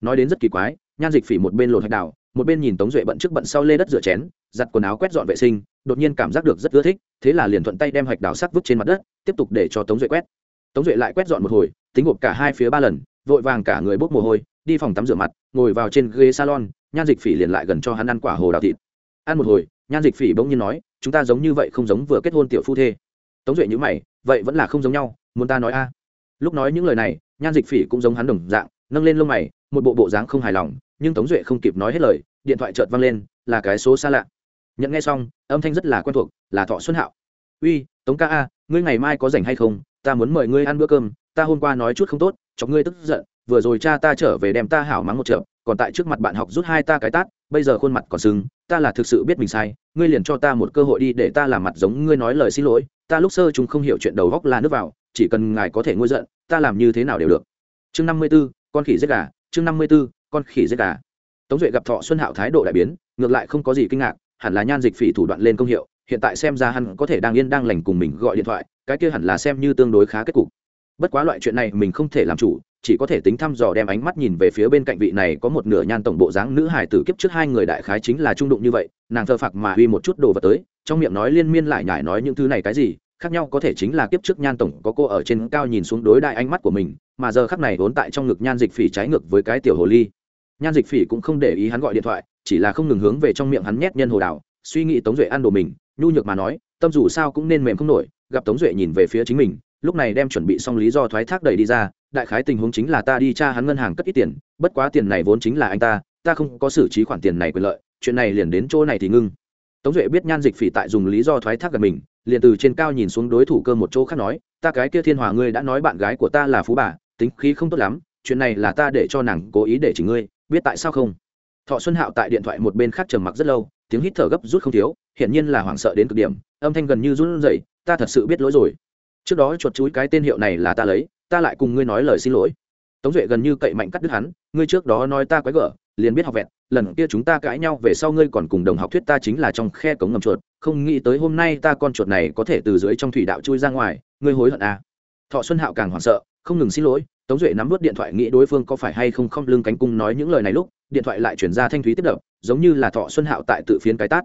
Nói đến rất kỳ quái, nhan dịch phỉ một bên lột hạch đào một bên nhìn tống duệ bận trước bận sau lê đất rửa chén, giặt quần áo quét dọn vệ sinh, đột nhiên cảm giác được rất ưa thích, thế là liền thuận tay đem hạch đào sắc vứt trên mặt đất, tiếp tục để cho tống duệ quét. Tống duệ lại quét dọn một hồi, tính gộp cả hai phía ba lần, vội vàng cả người bốc mồ hôi, đi phòng tắm rửa mặt, ngồi vào trên ghế salon, nhan dịch phỉ liền lại gần cho hắn ăn quả hồ đào thịt. Ăn một hồi, nhan dịch phỉ bỗng nhiên nói, chúng ta giống như vậy không giống vừa kết hôn tiểu phu thê. Tống duệ nhữ mày, vậy vẫn là không giống nhau, muốn ta nói a? Lúc nói những lời này, nhan dịch phỉ cũng giống hắn đồng dạng, nâng lên lông mày, một bộ bộ dáng không hài lòng nhưng tống duệ không kịp nói hết lời, điện thoại chợt văng lên, là cái số xa lạ. Nhận nghe xong, âm thanh rất là quen thuộc, là thọ xuân hạo. Uy, tống ca a, ngươi ngày mai có rảnh hay không? Ta muốn mời ngươi ăn bữa cơm, ta hôm qua nói chút không tốt chọc ngươi tức giận, vừa rồi cha ta trở về đem ta hảo mắng một trận, còn tại trước mặt bạn học rút hai ta cái tát, bây giờ khuôn mặt còn sưng ta là thực sự biết mình sai, ngươi liền cho ta một cơ hội đi để ta làm mặt giống ngươi nói lời xin lỗi, ta lúc sơ chúng không hiểu chuyện đầu góc là nước vào, chỉ cần ngài có thể ngôi giận, ta làm như thế nào đều được. Chương năm mươi b ố con khỉ giết gà, chương năm mươi b ố con khỉ giết gà. Tống duệ gặp thọ xuân hạo thái độ đại biến, ngược lại không có gì kinh ngạc, hẳn là nhan dịch phỉ thủ đoạn lên công hiệu, hiện tại xem ra hắn có thể đang yên đang lành cùng mình gọi điện thoại, cái kia hẳn là xem như tương đối khá kết cục. Bất quá loại chuyện này mình không thể làm chủ, chỉ có thể tính thăm dò đem ánh mắt nhìn về phía bên cạnh vị này có một nửa nhan tổng bộ dáng nữ hải tử kiếp trước hai người đại khái chính là trung đụng như vậy, nàng thơ phạc mà uy một chút đồ vật tới, trong miệng nói liên miên lại nhải nói những thứ này cái gì khác nhau có thể chính là kiếp trước nhan tổng có cô ở trên cao nhìn xuống đối đại ánh mắt của mình, mà giờ khắc này vốn tại trong ngực nhan dịch phỉ trái ngược với cái tiểu hồ ly. Nhan dịch phỉ cũng không để ý hắn gọi điện thoại, chỉ là không ngừng hướng về trong miệng hắn nhét nhân hồ đảo suy nghĩ tống duệ ăn đồ mình, nhu nhược mà nói, tâm dù sao cũng nên mềm không nổi, gặp tống duệ nhìn về phía chính mình, lúc này đem chuẩn bị xong lý do thoái thác đẩy đi ra, đại khái tình huống chính là ta đi tra hắn ngân hàng cất ít tiền, bất quá tiền này vốn chính là anh ta ta không có xử trí khoản tiền này quyền lợi, chuyện này liền đến chỗ này thì ngưng. Tống duệ biết nhan dịch phỉ tại dùng lý do thoái thác gần mình liền từ trên cao nhìn xuống đối thủ cơ một chỗ khác nói, ta cái kia thiên hòa ngươi đã nói bạn gái của ta là phú bà, tính khí không tốt lắm, chuyện này là ta để cho nàng cố ý để chỉ ngươi, biết tại sao không? Thọ xuân hạo tại điện thoại một bên khác trầm mặc rất lâu, tiếng hít thở gấp rút không thiếu, hiển nhiên là hoảng sợ đến cực điểm, âm thanh gần như run rẩy, ta thật sự biết lỗi rồi. Trước đó chuột chuối cái tên hiệu này là ta lấy, ta lại cùng ngươi nói lời xin lỗi. Tống duệ gần như cậy mạnh cắt đứt hắn, ngươi trước đó nói ta quái gở, liền biết học vẹn lần kia chúng ta cãi nhau về sau ngươi còn cùng đồng học thuyết ta chính là trong khe cống ngầm chuột, không nghĩ tới hôm nay ta con chuột này có thể từ dưới trong thủy đạo chui ra ngoài, ngươi hối hận à. thọ xuân hạo càng hoảng sợ, không ngừng xin lỗi, tống duệ nắm vớt điện thoại nghĩ đối phương có phải hay không không lưng cánh cung nói những lời này lúc, điện thoại lại chuyển ra thanh thúy tiếp đập, giống như là thọ xuân hạo tại tự phiến cái tát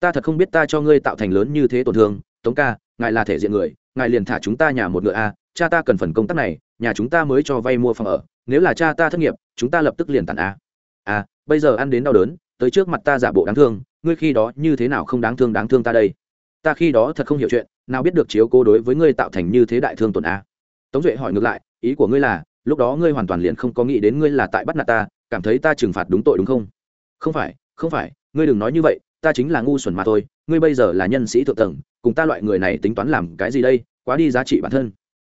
ta thật không biết ta cho ngươi tạo thành lớn như thế tổn thương, tống ca, ngài là thể diện người, ngài liền thả chúng ta nhà một ngựa a cha ta cần phần công tác này, nhà chúng ta mới cho vay mua phòng ở, nếu là cha ta thất nghiệp, chúng ta lập tức liền tàn a à, à bây giờ ăn đến đau đớn, tới trước mặt ta giả bộ đáng thương, ngươi khi đó như thế nào không đáng thương đáng thương ta đây? Ta khi đó thật không hiểu chuyện, nào biết được chiếu cố đối với ngươi tạo thành như thế đại thương tổn a. Tống duệ hỏi ngược lại, ý của ngươi là, lúc đó ngươi hoàn toàn liền không có nghĩ đến ngươi là tại bắt nạt ta, cảm thấy ta trừng phạt đúng tội đúng không? Không phải không phải, ngươi đừng nói như vậy, ta chính là ngu xuẩn mà thôi, ngươi bây giờ là nhân sĩ thượng tầng, cùng ta loại người này tính toán làm cái gì đây, quá đi giá trị bản thân.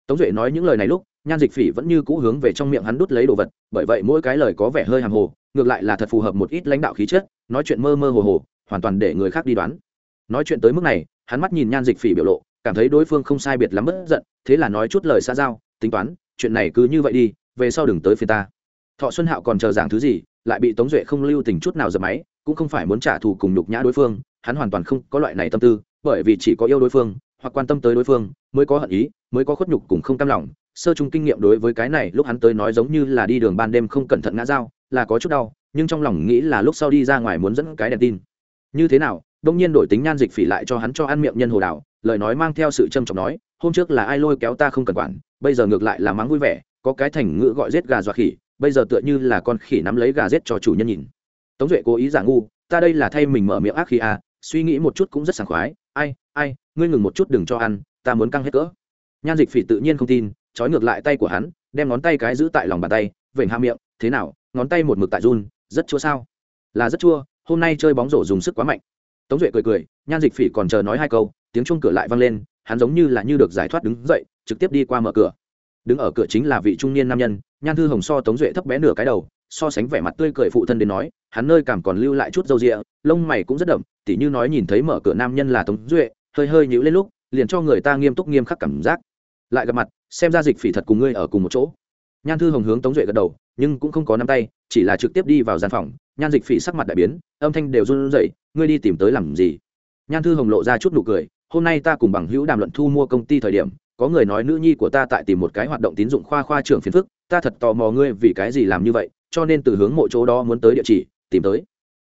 Tống duệ nói những lời này lúc, nhan dịch phỉ vẫn như cũ hướng về trong miệng hắn đút lấy đồ vật, bởi vậy mỗi cái lời có vẻ hơi hàm hồ ngược lại là thật phù hợp một ít lãnh đạo khí chất, nói chuyện mơ mơ hồ hồ, hoàn toàn để người khác đi đoán. Nói chuyện tới mức này, hắn mắt nhìn nhan dịch phỉ biểu lộ, cảm thấy đối phương không sai biệt lắm bất giận, thế là nói chút lời xa giao, tính toán, chuyện này cứ như vậy đi, về sau đừng tới phía ta. Thọ xuân hạo còn chờ giảng thứ gì, lại bị tống duệ không lưu tình chút nào dập máy, cũng không phải muốn trả thù cùng nhục nhã đối phương, hắn hoàn toàn không có loại này tâm tư, bởi vì chỉ có yêu đối phương, hoặc quan tâm tới đối phương, mới có hận ý, mới có khuất nhục cùng không cam lòng sơ chung kinh nghiệm đối với cái này, lúc hắn tới nói giống như là đi đường ban đêm không cẩn thận ngã dao, là có chút đau, nhưng trong lòng nghĩ là lúc sau đi ra ngoài muốn dẫn cái đèn tin. Như thế nào? Đông nhiên đổi tính nhan dịch phỉ lại cho hắn cho ăn miệng nhân hồ đảo, lời nói mang theo sự trâm trọng nói, hôm trước là ai lôi kéo ta không cần quản, bây giờ ngược lại là mắng vui vẻ, có cái thành ngữ gọi giết gà dọa khỉ, bây giờ tựa như là con khỉ nắm lấy gà giết cho chủ nhân nhìn. Tống duệ cố ý giả ngu, ta đây là thay mình mở miệng ác khi à suy nghĩ một chút cũng rất sảng khoái, ai ai, ngươi ngừng một chút đừng cho ăn, ta muốn căng hết cỡ. Nhan dịch phỉ tự nhiên không tin trói ngược lại tay của hắn, đem ngón tay cái giữ tại lòng bàn tay, vểnh hạ miệng, thế nào, ngón tay một mực tại run, rất chua sao? Là rất chua, hôm nay chơi bóng rổ dùng sức quá mạnh. Tống duệ cười cười, nhan dịch phỉ còn chờ nói hai câu, tiếng chuông cửa lại vang lên, hắn giống như là như được giải thoát đứng dậy, trực tiếp đi qua mở cửa. Đứng ở cửa chính là vị trung niên nam nhân, nhan thư hồng so tống duệ thấp bé nửa cái đầu, so sánh vẻ mặt tươi cười phụ thân đến nói, hắn nơi cảm còn lưu lại chút dâu rịa lông mày cũng rất đậm, tỉ như nói nhìn thấy mở cửa nam nhân là tống duệ, hơi hơi nhữ lên lúc, liền cho người ta nghiêm túc nghiêm khắc cảm giác. Lại gặp mặt xem ra dịch phỉ thật cùng ngươi ở cùng một chỗ. Nhan thư hồng hướng tống duệ gật đầu, nhưng cũng không có nắm tay, chỉ là trực tiếp đi vào gian phòng. Nhan dịch phỉ sắc mặt đại biến, âm thanh đều run rẩy, ngươi đi tìm tới làm gì? Nhan thư hồng lộ ra chút nụ cười, hôm nay ta cùng bằng hữu đàm luận thu mua công ty thời điểm, có người nói nữ nhi của ta tại tìm một cái hoạt động tín dụng khoa khoa trưởng phiền phức, ta thật tò mò ngươi vì cái gì làm như vậy, cho nên từ hướng mộ chỗ đó muốn tới địa chỉ, tìm tới.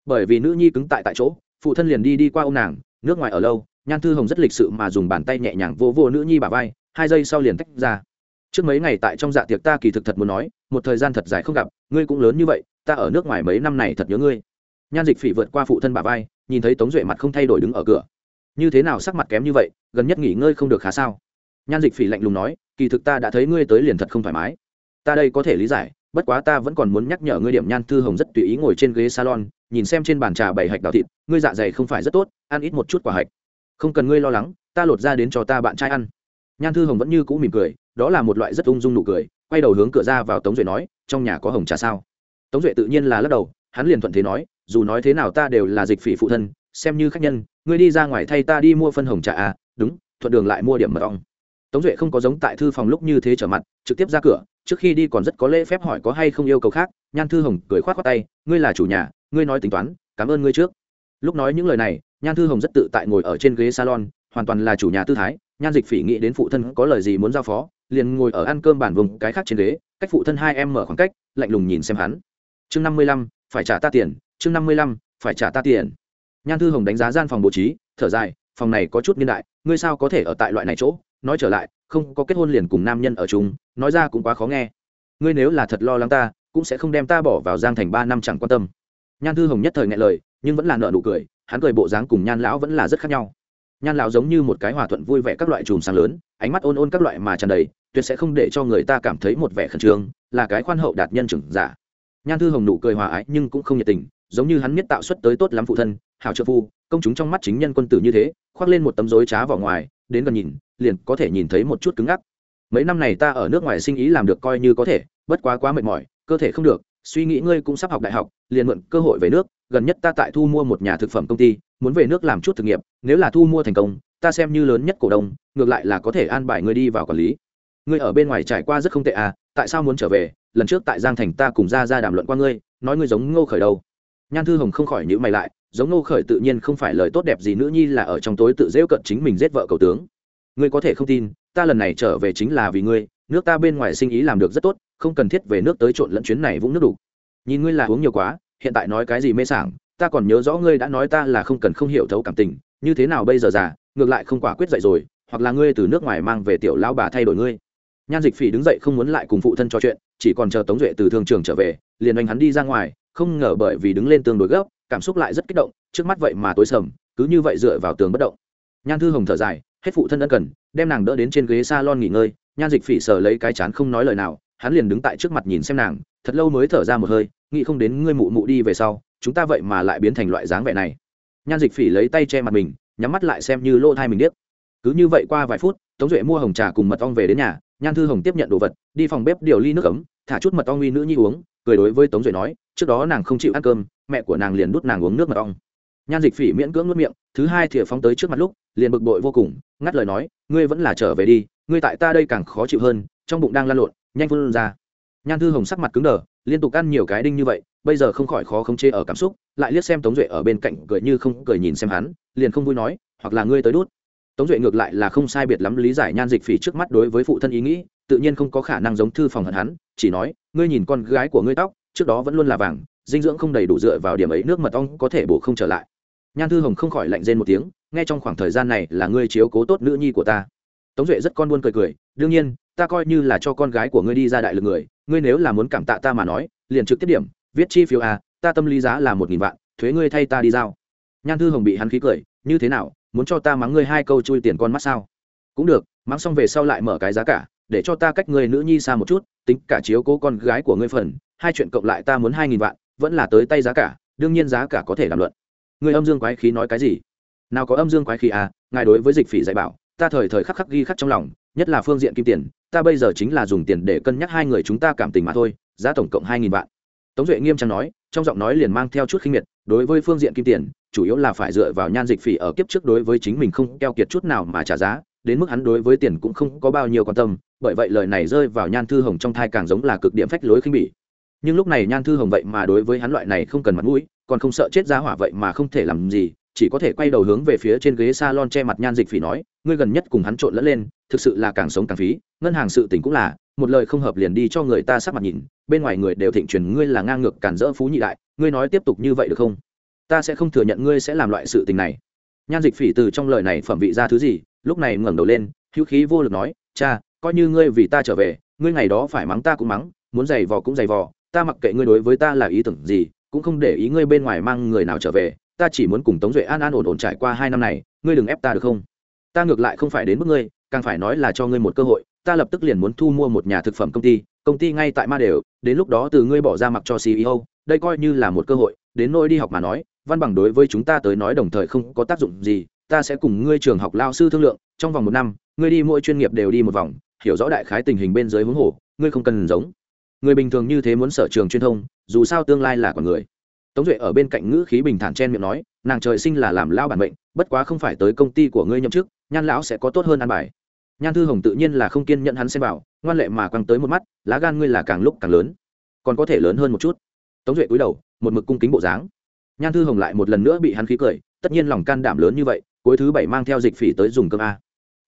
Bởi vì nữ nhi cứng tại tại chỗ, phụ thân liền đi đi qua ô nàng, nước ngoài ở lâu, nhan thư hồng rất lịch sự mà dùng bàn tay nhẹ nhàng vô vô nữ nhi bà vai hai giây sau liền tách ra. Trước mấy ngày tại trong dạ tiệc ta kỳ thực thật muốn nói, một thời gian thật dài không gặp, ngươi cũng lớn như vậy, ta ở nước ngoài mấy năm này thật nhớ ngươi. Nhan dịch phỉ vượt qua phụ thân bà vai, nhìn thấy tống duệ mặt không thay đổi đứng ở cửa. Như thế nào sắc mặt kém như vậy, gần nhất nghỉ ngơi không được khá sao? Nhan dịch phỉ lạnh lùng nói, kỳ thực ta đã thấy ngươi tới liền thật không thoải mái. Ta đây có thể lý giải, bất quá ta vẫn còn muốn nhắc nhở ngươi điểm nhan thư hồng rất tùy ý ngồi trên ghế salon, nhìn xem trên bàn trà bảy hạch đào thịt, ngươi dạ dày không phải rất tốt, ăn ít một chút quả hạch. Không cần ngươi lo lắng, ta lột ra đến cho ta bạn trai ăn nhan thư hồng vẫn như cũ mỉm cười, đó là một loại rất ung dung nụ cười, quay đầu hướng cửa ra vào tống duệ nói, trong nhà có hồng trà sao? Tống duệ tự nhiên là lắc đầu, hắn liền thuận thế nói, dù nói thế nào ta đều là dịch phỉ phụ thân, xem như khách nhân, ngươi đi ra ngoài thay ta đi mua phân hồng trà à đúng, thuận đường lại mua điểm mật ong. Tống duệ không có giống tại thư phòng lúc như thế trở mặt, trực tiếp ra cửa, trước khi đi còn rất có lễ phép hỏi có hay không yêu cầu khác, nhan thư hồng cười k h o á t khoác tay, ngươi là chủ nhà, ngươi nói tính toán, cảm ơn ngươi trước. Lúc nói những lời này, nhan thư hồng rất tự tại ngồi ở trên ghế salon, hoàn toàn là chủ nhà tư thái nhan dịch phỉ nghĩ đến phụ thân có lời gì muốn giao phó, liền ngồi ở ăn cơm bản vùng cái khác trên ghế, cách phụ thân hai em mở khoảng cách, lạnh lùng nhìn xem hắn. Chương năm mươi lăm, phải trả ta tiền, chương năm mươi lăm, phải trả ta tiền. Nhan thư hồng đánh giá gian phòng bố trí, thở dài, phòng này có chút niên đại, ngươi sao có thể ở tại loại này chỗ? Nói trở lại, không có kết hôn liền cùng nam nhân ở chung, nói ra cũng quá khó nghe. Ngươi nếu là thật lo lắng ta, cũng sẽ không đem ta bỏ vào giang thành ba năm chẳng quan tâm. Nhan thư hồng nhất thời ngại lời, nhưng vẫn là nợ nụ cười, hắn cười bộ dáng cùng nhan lão vẫn là rất khác nhau nhan lão giống như một cái hòa thuận vui vẻ các loại chùm sáng lớn, ánh mắt ôn ôn các loại mà tràn đầy, tuyệt sẽ không để cho người ta cảm thấy một vẻ khẩn trương, là cái khoan hậu đạt nhân trưởng giả. Nhan thư hồng nụ cười hòa ái nhưng cũng không nhiệt tình, giống như hắn miết tạo xuất tới tốt lắm phụ thân hào trợ phu, công chúng trong mắt chính nhân quân tử như thế, khoác lên một tấm dối trá vào ngoài, đến gần nhìn, liền có thể nhìn thấy một chút cứng ngắc. Mấy năm này ta ở nước ngoài sinh ý làm được coi như có thể, bất quá quá mệt mỏi, cơ thể không được suy nghĩ ngươi cũng sắp học đại học, liền mượn cơ hội về nước, gần nhất ta tại thu mua một nhà thực phẩm công ty, muốn về nước làm chút thực nghiệp, nếu là thu mua thành công, ta xem như lớn nhất cổ đông, ngược lại là có thể an bài ngươi đi vào quản lý. Ngươi ở bên ngoài trải qua rất không tệ à tại sao muốn trở về? Lần trước tại giang thành ta cùng ra ra đàm luận qua ngươi, nói ngươi giống ngô khởi đâu. Nhan thư hồng không khỏi nhữ mày lại, giống ngô khởi tự nhiên không phải lời tốt đẹp gì nữ nhi là ở trong tối tự dễu cận chính mình giết vợ cầu tướng. Ngươi có thể không tin, ta lần này trở về chính là vì ngươi nước ta bên ngoài sinh ý làm được rất tốt, không cần thiết về nước tới trộn lẫn chuyến này vũng nước đủ. Nhìn ngươi là uống nhiều quá, hiện tại nói cái gì mê sảng, ta còn nhớ rõ ngươi đã nói ta là không cần không hiểu thấu cảm tình, như thế nào bây giờ già, ngược lại không quả quyết dậy rồi, hoặc là ngươi từ nước ngoài mang về tiểu lao bà thay đổi ngươi. Nhan dịch phỉ đứng dậy không muốn lại cùng phụ thân trò chuyện, chỉ còn chờ tống duệ từ thương trường trở về, liền anh hắn đi ra ngoài, không ngờ bởi vì đứng lên tương đối gấp, cảm xúc lại rất kích động, trước mắt vậy mà tối sầm, cứ như vậy dựa vào tường bất động. Nhan thư hồng thở dài, hết phụ thân ân cần, đem nàng đỡ đến trên ghế s a lon nghỉ ngơi nhan dịch phỉ sờ lấy cái chán không nói lời nào, hắn liền đứng tại trước mặt nhìn xem nàng, thật lâu mới thở ra một hơi, nghĩ không đến ngươi mụ mụ đi về sau, chúng ta vậy mà lại biến thành loại dáng vẻ này. Nhan dịch phỉ lấy tay che mặt mình, nhắm mắt lại xem như lỗ thai mình điếc. Cứ như vậy qua vài phút, tống duệ mua hồng trà cùng mật ong về đến nhà, nhan thư hồng tiếp nhận đồ vật, đi phòng bếp điều ly nước ấm, thả chút mật ong uy nữ nhi uống, cười đối với tống duệ nói, trước đó nàng không chịu ăn cơm, mẹ của nàng liền đút nàng uống nước mật ong. Nhan dịch phỉ miễn cưỡng nuốt miệng, thứ hai thìa phóng tới trước mặt lúc, liền bực bội vô cùng, ngắt lời nói, ngươi vẫn là trở về đi ngươi tại ta đây càng khó chịu hơn, trong bụng đang lan lộn, nhanh phun ra. Nhan thư hồng sắc mặt cứng đờ, liên tục ăn nhiều cái đinh như vậy, bây giờ không khỏi khó không chế ở cảm xúc, lại liếc xem tống duệ ở bên cạnh, cười như không cười nhìn xem hắn, liền không vui nói, hoặc là ngươi tới đút. Tống duệ ngược lại là không sai biệt lắm lý giải nhan dịch phỉ trước mắt đối với phụ thân ý nghĩ, tự nhiên không có khả năng giống thư phòng hận hắn, chỉ nói, ngươi nhìn con gái của ngươi tóc, trước đó vẫn luôn là vàng, dinh dưỡng không đầy đủ dựa vào điểm ấy nước mật ong có thể bổ không trở lại. Nhan thư hồng không khỏi lạnh rên một tiếng, nghe trong khoảng thời gian này là ngươi chiếu cố tốt nữ nhi của ta tống duệ rất con buôn cười cười, đương nhiên, ta coi như là cho con gái của ngươi đi ra đại lực người, ngươi nếu là muốn cảm tạ ta mà nói, liền trực tiếp điểm, viết chi phiếu a ta tâm lý giá là một nghìn vạn, thuế ngươi thay ta đi giao. Nhan thư hồng bị hắn khí cười, như thế nào, muốn cho ta mắng ngươi hai câu chui tiền con mắt sao? Cũng được, mắng xong về sau lại mở cái giá cả, để cho ta cách người nữ nhi xa một chút, tính cả chiếu cố con gái của ngươi phần, hai chuyện cộng lại ta muốn hai nghìn vạn, vẫn là tới tay giá cả, đương nhiên giá cả có thể làm luận. Người âm dương quái khí nói cái gì? Nào có âm dương quái khí à ngài đối với dịch phỉ dạy bảo ta thời thời khắc khắc ghi khắc trong lòng, nhất là phương diện kim tiền, ta bây giờ chính là dùng tiền để cân nhắc hai người chúng ta cảm tình mà thôi, giá tổng cộng hai nghìn vạn. Tống duệ nghiêm trang nói, trong giọng nói liền mang theo chút khinh miệt, đối với phương diện kim tiền, chủ yếu là phải dựa vào nhan dịch phỉ ở kiếp trước đối với chính mình không keo kiệt chút nào mà trả giá, đến mức hắn đối với tiền cũng không có bao nhiêu quan tâm, bởi vậy lời này rơi vào nhan thư hồng trong thai càng giống là cực điểm phách lối khinh bỉ. Nhưng lúc này nhan thư hồng vậy mà đối với hắn loại này không cần mặt mũi, còn không sợ chết ra hỏa vậy mà không thể làm gì chỉ có thể quay đầu hướng về phía trên ghế salon che mặt nhan dịch phỉ nói, ngươi gần nhất cùng hắn trộn lẫn lên, thực sự là càng sống càng phí, ngân hàng sự tỉnh cũng là, một lời không hợp liền đi cho người ta sắc mặt nhìn, bên ngoài người đều thịnh truyền ngươi là ngang ngược cản rỡ phú nhị đại, ngươi nói tiếp tục như vậy được không? Ta sẽ không thừa nhận ngươi sẽ làm loại sự tình này. Nhan dịch phỉ từ trong lời này phẩm vị ra thứ gì, lúc này ngẩng đầu lên, hữu khí vô lực nói, cha, coi như ngươi vì ta trở về, ngươi ngày đó phải mắng ta cũng mắng, muốn giày vò cũng giày vò, ta mặc kệ ngươi đối với ta là ý tưởng gì, cũng không để ý ngươi bên ngoài mang người nào trở về ta chỉ muốn cùng tống duệ an an ổn ổn trải qua hai năm này, ngươi đừng ép ta được không? Ta ngược lại không phải đến mức ngươi, càng phải nói là cho ngươi một cơ hội, ta lập tức liền muốn thu mua một nhà thực phẩm công ty công ty ngay tại ma đều, đến lúc đó từ ngươi bỏ ra mặc cho ceo đây coi như là một cơ hội, đến nỗi đi học mà nói, văn bằng đối với chúng ta tới nói đồng thời không có tác dụng gì, ta sẽ cùng ngươi trường học lao sư thương lượng, trong vòng một năm, ngươi đi mỗi chuyên nghiệp đều đi một vòng, hiểu rõ đại khái tình hình bên dưới huống hồ, ngươi không cần giống. Người bình thường như thế muốn sở trường chuyên thông, dù sao tương lai là con người tống duệ ở bên cạnh ngữ khí bình thản chen miệng nói, nàng trời sinh là làm lao bản mệnh, bất quá không phải tới công ty của ngươi nhậm chức, nhan lão sẽ có tốt hơn ăn bài. Nhan thư hồng tự nhiên là không kiên nhận hắn xem vào, ngoan lệ mà quăng tới một mắt, lá gan ngươi là càng lúc càng lớn, còn có thể lớn hơn một chút. Tống duệ cúi đầu, một mực cung kính bộ dáng. Nhan thư hồng lại một lần nữa bị hắn khí cười, tất nhiên lòng can đảm lớn như vậy, cuối thứ bảy mang theo dịch phỉ tới dùng cơm a.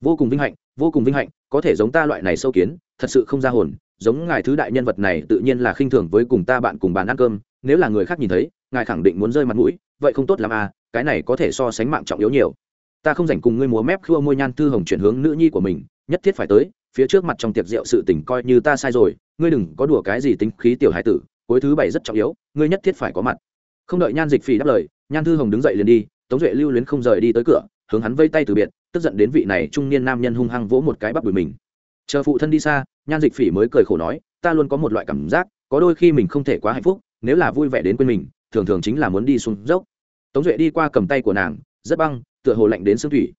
Vô cùng vinh hạnh, vô cùng vinh hạnh, có thể giống ta loại này sâu kiến, thật sự không ra hồn, giống ngài thứ đại nhân vật này tự nhiên là khinh thường với cùng ta bạn cùng bàn ăn cơm nếu là người khác nhìn thấy, ngài khẳng định muốn rơi mặt mũi, vậy không tốt l à cái này có thể so sánh mạng trọng yếu nhiều. Ta không dành cùng ngươi múa mép khua môi nhan thư hồng chuyển hướng nữ nhi của mình, nhất thiết phải tới, phía trước mặt trong tiệc rượu sự tình coi như ta sai rồi, ngươi đừng có đùa cái gì tính khí tiểu hải tử, cuối thứ bảy rất trọng yếu, ngươi nhất thiết phải có mặt. Không đợi nhan dịch phỉ đáp lời, nhan thư hồng đứng dậy liền đi, tống duệ lưu luyến không rời đi tới cửa, hướng hắn vây tay từ biệt, tức giận đến vị này trung niên nam nhân hung hăng vỗ một cái bắp đùi mình. Chờ phụ thân đi xa, nhan dịch phỉ mới cười khổ nói, ta luôn có một loại cảm giác, có đôi khi mình không thể quá hạnh phúc nếu là vui vẻ đến quên mình, thường thường chính là muốn đi xuống dốc. Tống duệ đi qua cầm tay của nàng, rất băng, tựa hồ lạnh đến xương thủy.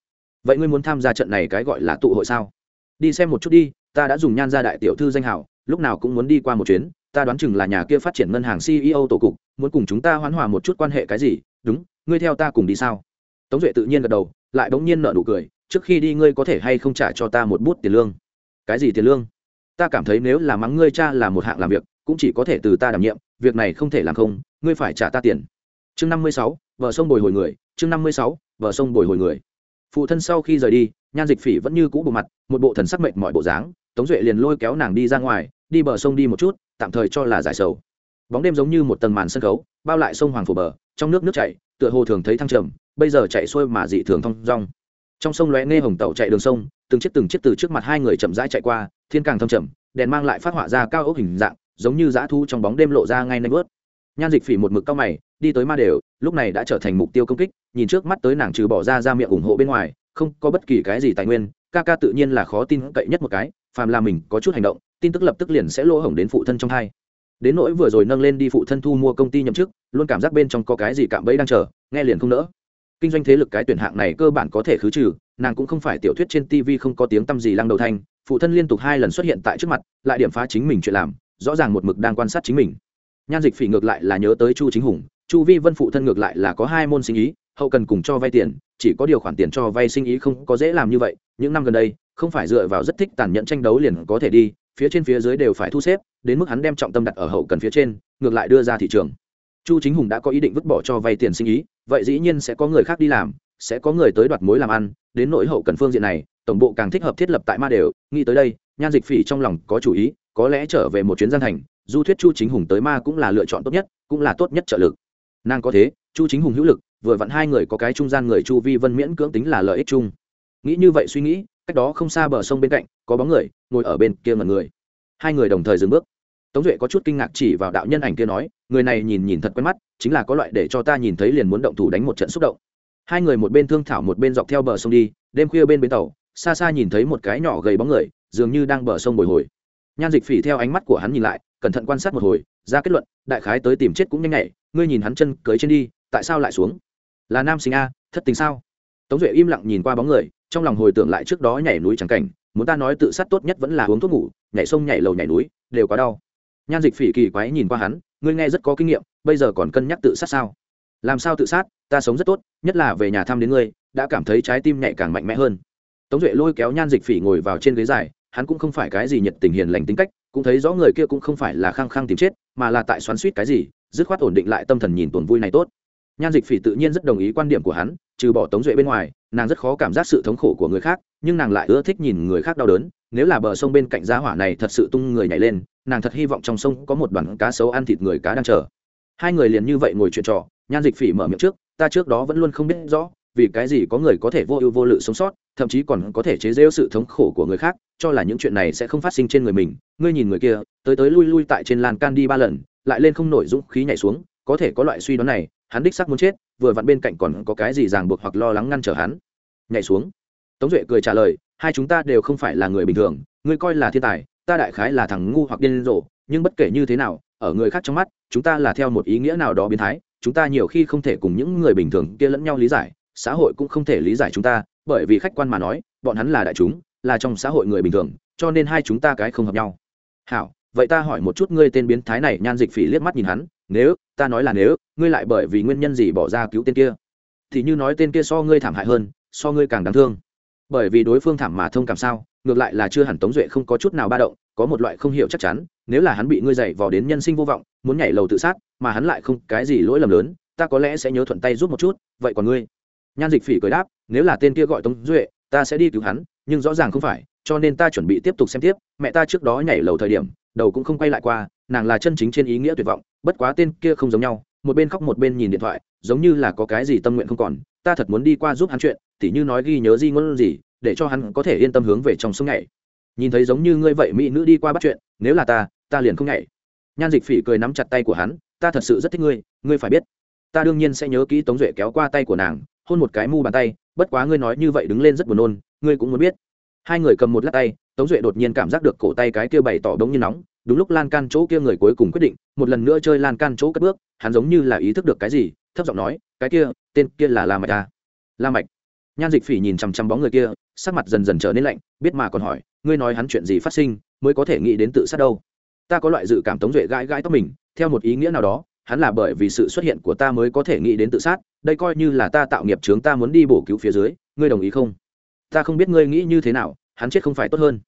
Vậy ngươi muốn tham gia trận này cái gọi là tụ hội sao? Đi xem một chút đi, ta đã dùng nhan ra đại tiểu thư danh hảo lúc nào cũng muốn đi qua một chuyến, ta đoán chừng là nhà kia phát triển ngân hàng ceo tổ cục, muốn cùng chúng ta hoán hòa một chút quan hệ cái gì, đúng, ngươi theo ta cùng đi sao? Tống duệ tự nhiên gật đầu, lại bỗng nhiên nợ nụ cười, trước khi đi ngươi có thể hay không trả cho ta một bút tiền lương? Cái gì tiền lương? Ta cảm thấy nếu là mắng ngươi cha là một hạng làm việc, cũng chỉ có thể từ ta đảm nhiệm việc này không thể làm không, ngươi phải trả ta tiền. Chương năm mươi sáu vợ sông bồi hồi người. Chương năm mươi sáu vợ sông bồi hồi người. Phụ thân sau khi rời đi, nhan dịch phỉ vẫn như cũ bộ mặt, một bộ thần sắc mệnh mọi bộ dáng. Tống duệ liền lôi kéo nàng đi ra ngoài, đi bờ sông đi một chút, tạm thời cho là giải sầu. Bóng đêm giống như một tầng màn sân khấu, bao lại sông hoàng phủ bờ, trong nước nước chảy, tựa hồ thường thấy thăng trầm, bây giờ chạy xuôi mà dị thường thong rong trong sông lóe nghe hồng tàu chạy đường sông, từng chiếc từng chiếc từ trước mặt hai người chậm rãi chạy qua, thiên càng thâm trầm, đèn mang lại phát họa ra cao ốc hình dạng giống như dã thu trong bóng đêm lộ ra ngay nanh vớt. Nhan dịch phỉ một mực cao mày, đi tới ma đều, lúc này đã trở thành mục tiêu công kích, nhìn trước mắt tới nàng trừ bỏ ra ra miệng ủng hộ bên ngoài, không có bất kỳ cái gì tài nguyên, ca ca tự nhiên là khó tin cậy nhất một cái, phàm là mình có chút hành động, tin tức lập tức liền sẽ lỗ hổng đến phụ thân trong hai. Đến nỗi vừa rồi nâng lên đi phụ thân thu mua công ty nhậm chức, luôn cảm giác bên trong có cái gì cạm bẫy đang chờ, nghe liền không nỡ. Kinh doanh thế lực cái tuyển hạng này cơ bản có thể khứ trừ, nàng cũng không phải tiểu thuyết trên tv không có tiếng tăm gì lăng đầu thanh, phụ thân liên tục hai lần xuất hiện tại trước mặt, lại điểm phá chính mình chuyện làm rõ ràng một mực đang quan sát chính mình. Nhan dịch phỉ ngược lại là nhớ tới chu chính hùng, chu vi vân phụ thân ngược lại là có hai môn sinh ý, hậu cần cùng cho vay tiền, chỉ có điều khoản tiền cho vay sinh ý không có dễ làm như vậy, những năm gần đây, không phải dựa vào rất thích tàn nhẫn tranh đấu liền có thể đi, phía trên phía dưới đều phải thu xếp, đến mức hắn đem trọng tâm đặt ở hậu cần phía trên, ngược lại đưa ra thị trường. Chu chính hùng đã có ý định vứt bỏ cho vay tiền sinh ý, vậy dĩ nhiên sẽ có người khác đi làm, sẽ có người tới đoạt mối làm ăn, đến nỗi hậu cần phương diện này, tổng bộ càng thích hợp thiết lập tại ma đều, nghĩ tới đây nhan dịch phỉ trong lòng có chủ ý, có lẽ trở về một chuyến gian thành, du thuyết chu chính hùng tới ma cũng là lựa chọn tốt nhất, cũng là tốt nhất trợ lực. Nàng có thế, chu chính hùng hữu lực, vừa vặn hai người có cái trung gian người chu vi vân miễn cưỡng tính là lợi ích chung. Nghĩ như vậy suy nghĩ, cách đó không xa bờ sông bên cạnh, có bóng người, ngồi ở bên kia ngần người. Hai người đồng thời dừng bước. Tống duệ có chút kinh ngạc chỉ vào đạo nhân ảnh kia nói, người này nhìn nhìn thật quen mắt, chính là có loại để cho ta nhìn thấy liền muốn động thủ đánh một trận xúc động. Hai người một bên thương thảo một bên dọc theo bờ sông đi, đêm khuya bên bến tàu, xa xa nhìn thấy một cái nhỏ gầy bóng người dường như đang bờ sông bồi hồi. Nhan dịch phỉ theo ánh mắt của hắn nhìn lại, cẩn thận quan sát một hồi, ra kết luận, đại khái tới tìm chết cũng nhanh nhạy ngươi nhìn hắn chân cưới trên đi, tại sao lại xuống? Là nam sinh a, thất tình sao? Tống duệ im lặng nhìn qua bóng người, trong lòng hồi tưởng lại trước đó nhảy núi trắng cảnh, muốn ta nói tự sát tốt nhất vẫn là uống thuốc ngủ, nhảy sông nhảy lầu nhảy núi, đều quá đau. Nhan dịch phỉ kỳ quái nhìn qua hắn, ngươi nghe rất có kinh nghiệm, bây giờ còn cân nhắc tự sát sao? Làm sao tự sát, ta sống rất tốt, nhất là về nhà thăm đến ngươi, đã cảm thấy trái tim nhạy càng mạnh mẽ hơn. Tống duệ lôi kéo nhan dịch phỉ ngồi vào trên ghế dài hắn cũng không phải cái gì nhiệt tình hiền lành tính cách, cũng thấy rõ người kia cũng không phải là khăng khăng tìm chết, mà là tại xoắn suýt cái gì, dứt khoát ổn định lại tâm thần nhìn tuần vui này tốt. Nhan dịch phỉ tự nhiên rất đồng ý quan điểm của hắn, trừ bỏ tống duệ bên ngoài, nàng rất khó cảm giác sự thống khổ của người khác, nhưng nàng lại ưa thích nhìn người khác đau đớn, nếu là bờ sông bên cạnh giá hỏa này thật sự tung người nhảy lên, nàng thật hy vọng trong sông có một đoàn cá sấu ăn thịt người cá đang chờ. Hai người liền như vậy ngồi chuyện trò, nhan dịch phỉ mở miệng trước, ta trước đó vẫn luôn không biết rõ vì cái gì có người có thể vô ưu vô lự sống sót, thậm chí còn có thể chế rêu sự thống khổ của người khác, cho là những chuyện này sẽ không phát sinh trên người mình. Ngươi nhìn người kia, tới tới lui lui tại trên lan can đi ba lần, lại lên không nổi dũng khí nhảy xuống, có thể có loại suy đoán này, hắn đích sắc muốn chết, vừa vặn bên cạnh còn có cái gì ràng buộc hoặc lo lắng ngăn trở hắn. Nhảy xuống. Tống duệ cười trả lời, hai chúng ta đều không phải là người bình thường, ngươi coi là thiên tài, ta đại khái là thằng ngu hoặc điên rồ, nhưng bất kể như thế nào, ở người khác trong mắt, chúng ta là theo một ý nghĩa nào đó biến thái, chúng ta nhiều khi không thể cùng những người bình thường kia lẫn nhau lý giải xã hội cũng không thể lý giải chúng ta, bởi vì khách quan mà nói, bọn hắn là đại chúng, là trong xã hội người bình thường, cho nên hai chúng ta cái không hợp nhau. Hảo, vậy ta hỏi một chút ngươi tên biến thái này, nhan dịch phỉ liếc mắt nhìn hắn, nếu, ta nói là nếu, ngươi lại bởi vì nguyên nhân gì bỏ ra cứu tên kia? Thì như nói tên kia so ngươi thảm hại hơn, so ngươi càng đáng thương. Bởi vì đối phương thảm mà thông cảm sao, ngược lại là chưa hẳn tống duệ không có chút nào ba động, có một loại không hiểu chắc chắn, nếu là hắn bị ngươi dày vò đến nhân sinh vô vọng, muốn nhảy lầu tự sát, mà hắn lại không cái gì lỗi lầm lớn, ta có lẽ sẽ nhớ thuận tay giúp một chút, vậy còn ngươi? Nhan dịch phỉ cười đáp, nếu là tên kia gọi tống duệ, ta sẽ đi cứu hắn, nhưng rõ ràng không phải, cho nên ta chuẩn bị tiếp tục xem tiếp. Mẹ ta trước đó nhảy lầu thời điểm, đầu cũng không quay lại qua, nàng là chân chính trên ý nghĩa tuyệt vọng, bất quá tên kia không giống nhau, một bên khóc một bên nhìn điện thoại, giống như là có cái gì tâm nguyện không còn, ta thật muốn đi qua giúp hắn chuyện, tỉ như nói ghi nhớ di ngôn gì, để cho hắn có thể yên tâm hướng về trong sông nhảy. Nhìn thấy giống như ngươi vậy mỹ nữ đi qua bắt chuyện, nếu là ta ta liền không nhảy. Nhan dịch phỉ cười nắm chặt tay của hắn, ta thật sự rất thích ngươi ngươi phải biết, ta đương nhiên sẽ nhớ kỹ tống duệ kéo qua tay của nàng hôn một cái mu bàn tay, bất quá ngươi nói như vậy đứng lên rất buồn nôn, ngươi cũng muốn biết. Hai người cầm một lát tay, tống duệ đột nhiên cảm giác được cổ tay cái kia bày tỏ đống như nóng, đúng lúc lan can chỗ kia người cuối cùng quyết định, một lần nữa chơi lan can chỗ cất bước, hắn giống như là ý thức được cái gì, thấp giọng nói, cái kia, tên kia là la mạch ta à? la mạch. Nhan dịch phỉ nhìn chằm chằm bóng người kia, sắc mặt dần dần trở nên lạnh, biết mà còn hỏi, ngươi nói hắn chuyện gì phát sinh, mới có thể nghĩ đến tự sát đâu? Ta có loại dự cảm tống duệ gãi gãi tóc mình, theo một ý nghĩa nào đó hắn là bởi vì sự xuất hiện của ta mới có thể nghĩ đến tự sát, đây coi như là ta tạo nghiệp chướng ta muốn đi bổ cứu phía dưới, ngươi đồng ý không? Ta không biết ngươi nghĩ như thế nào, hắn chết không phải tốt hơn.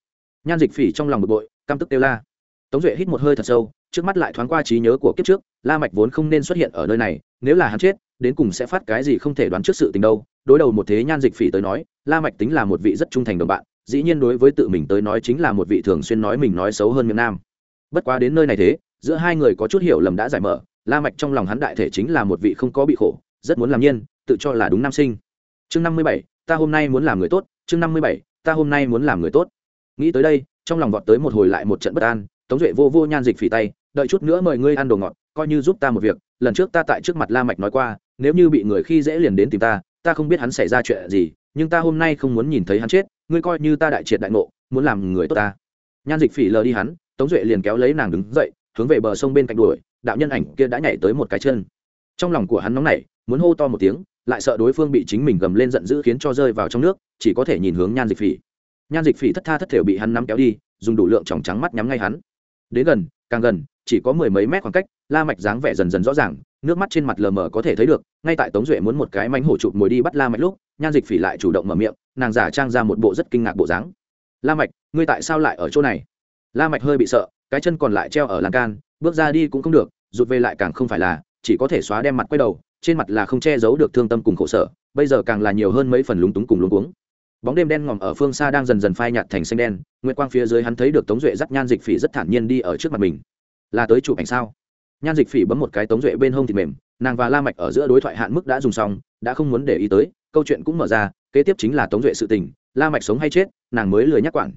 Nhan dịch phỉ trong lòng bực bội, căm tức kêu la. Tống duệ hít một hơi thật sâu, trước mắt lại thoáng qua trí nhớ của kiếp trước, la mạch vốn không nên xuất hiện ở nơi này, nếu là hắn chết, đến cùng sẽ phát cái gì không thể đoán trước sự tình đâu. Đối đầu một thế nhan dịch phỉ tới nói, la mạch tính là một vị rất trung thành đồng bạn, dĩ nhiên đối với tự mình tới nói chính là một vị thường xuyên nói mình nói xấu hơn miền nam. Bất quá đến nơi này thế, giữa hai người có chút hiểu lầm đã giải mở la mạch trong lòng hắn đại thể chính là một vị không có bị khổ, rất muốn làm nhiên, tự cho là đúng nam sinh. Chương năm mươi bảy, ta hôm nay muốn làm người tốt, chương năm mươi bảy, ta hôm nay muốn làm người tốt. Nghĩ tới đây, trong lòng vọt tới một hồi lại một trận bất an, tống duệ vô vô nhan dịch phỉ tay, đợi chút nữa mời ngươi ăn đồ ngọt, coi như giúp ta một việc, lần trước ta tại trước mặt la mạch nói qua, nếu như bị người khi dễ liền đến tìm ta ta không biết hắn xảy ra chuyện gì, nhưng ta hôm nay không muốn nhìn thấy hắn chết, ngươi coi như ta đại triệt đại ngộ, muốn làm người tốt ta. Nhan dịch phỉ lờ đi hắn, tống duệ liền kéo lấy nàng đứng dậy, hướng về bờ sông bên cạnh đuổi đạo nhân ảnh kia đã nhảy tới một cái chân. Trong lòng của hắn nóng nảy, muốn hô to một tiếng, lại sợ đối phương bị chính mình gầm lên giận dữ khiến cho rơi vào trong nước, chỉ có thể nhìn hướng nhan dịch phỉ. Nhan dịch phỉ thất tha thất thể bị hắn nắm kéo đi, dùng đủ lượng tròng trắng mắt nhắm ngay hắn. Đến gần, càng gần, chỉ có mười mấy mét khoảng cách, la mạch dáng vẻ dần dần rõ ràng, nước mắt trên mặt lờ mờ có thể thấy được, ngay tại tống duệ muốn một cái mánh hổ chụp mồi đi bắt la mạch lúc, nhan dịch phỉ lại chủ động mở miệng, nàng giả trang ra một bộ rất kinh ngạc bộ dáng. La mạch, ngươi tại sao lại ở chỗ này? La mạch hơi bị sợ, cái chân còn lại treo ở lan can bước ra đi cũng không được, rụt về lại càng không phải là, chỉ có thể xóa đem mặt quay đầu, trên mặt là không che giấu được thương tâm cùng khổ sở, bây giờ càng là nhiều hơn mấy phần lúng túng cùng luống cuống. Bóng đêm đen ngòm ở phương xa đang dần dần phai nhạt thành xanh đen, nguyệt quang phía dưới hắn thấy được tống duệ dắt nhan dịch phỉ rất thản nhiên đi ở trước mặt mình. Là tới chụp ảnh sao? Nhan dịch phỉ bấm một cái tống duệ bên hông thịt mềm, nàng và la mạch ở giữa đối thoại hạn mức đã dùng xong, đã không muốn để ý tới, câu chuyện cũng mở ra, kế tiếp chính là tống duệ sự tình, la mạch sống hay chết, nàng mới lười nhắc quản.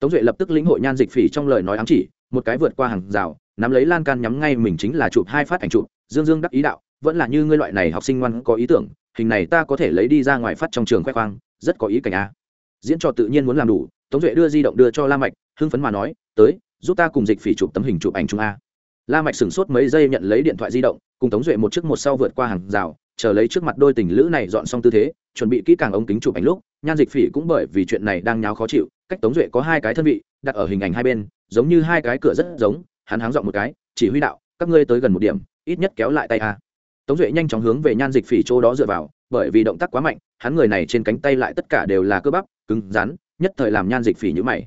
Tống duệ lập tức lĩnh hội nhan dịch phỉ trong lời nói ám chỉ, một cái vượt qua hàng rào nắm lấy lan can nhắm ngay mình chính là chụp hai phát ảnh chụp, dương dương đắc ý đạo, vẫn là như ngươi loại này học sinh ngoan có ý tưởng, hình này ta có thể lấy đi ra ngoài phát trong trường khoe khoang, rất có ý cảnh a. Diễn trò tự nhiên muốn làm đủ, tống duệ đưa di động đưa cho la mạch, hưng phấn mà nói, tới, giúp ta cùng dịch phỉ chụp tấm hình chụp ảnh chung a. La mạch sửng sốt mấy giây nhận lấy điện thoại di động, cùng tống duệ một trước một sau vượt qua hàng rào, chờ lấy trước mặt đôi tình lữ này dọn xong tư thế, chuẩn bị kỹ càng ống kính chụp ảnh lúc, nhan dịch phỉ cũng bởi vì chuyện này đang nháo khó chịu, cách tống duệ có hai cái thân vị, đặt ở hình ảnh hai bên, giống như hai cái cửa rất giống hắn háng dọn một cái, chỉ huy đạo, các ngươi tới gần một điểm, ít nhất kéo lại tay a. Tống duệ nhanh chóng hướng về nhan dịch phỉ chỗ đó dựa vào, bởi vì động tác quá mạnh, hắn người này trên cánh tay lại tất cả đều là cơ bắp, cứng, rắn, nhất thời làm nhan dịch phỉ nhữ mày.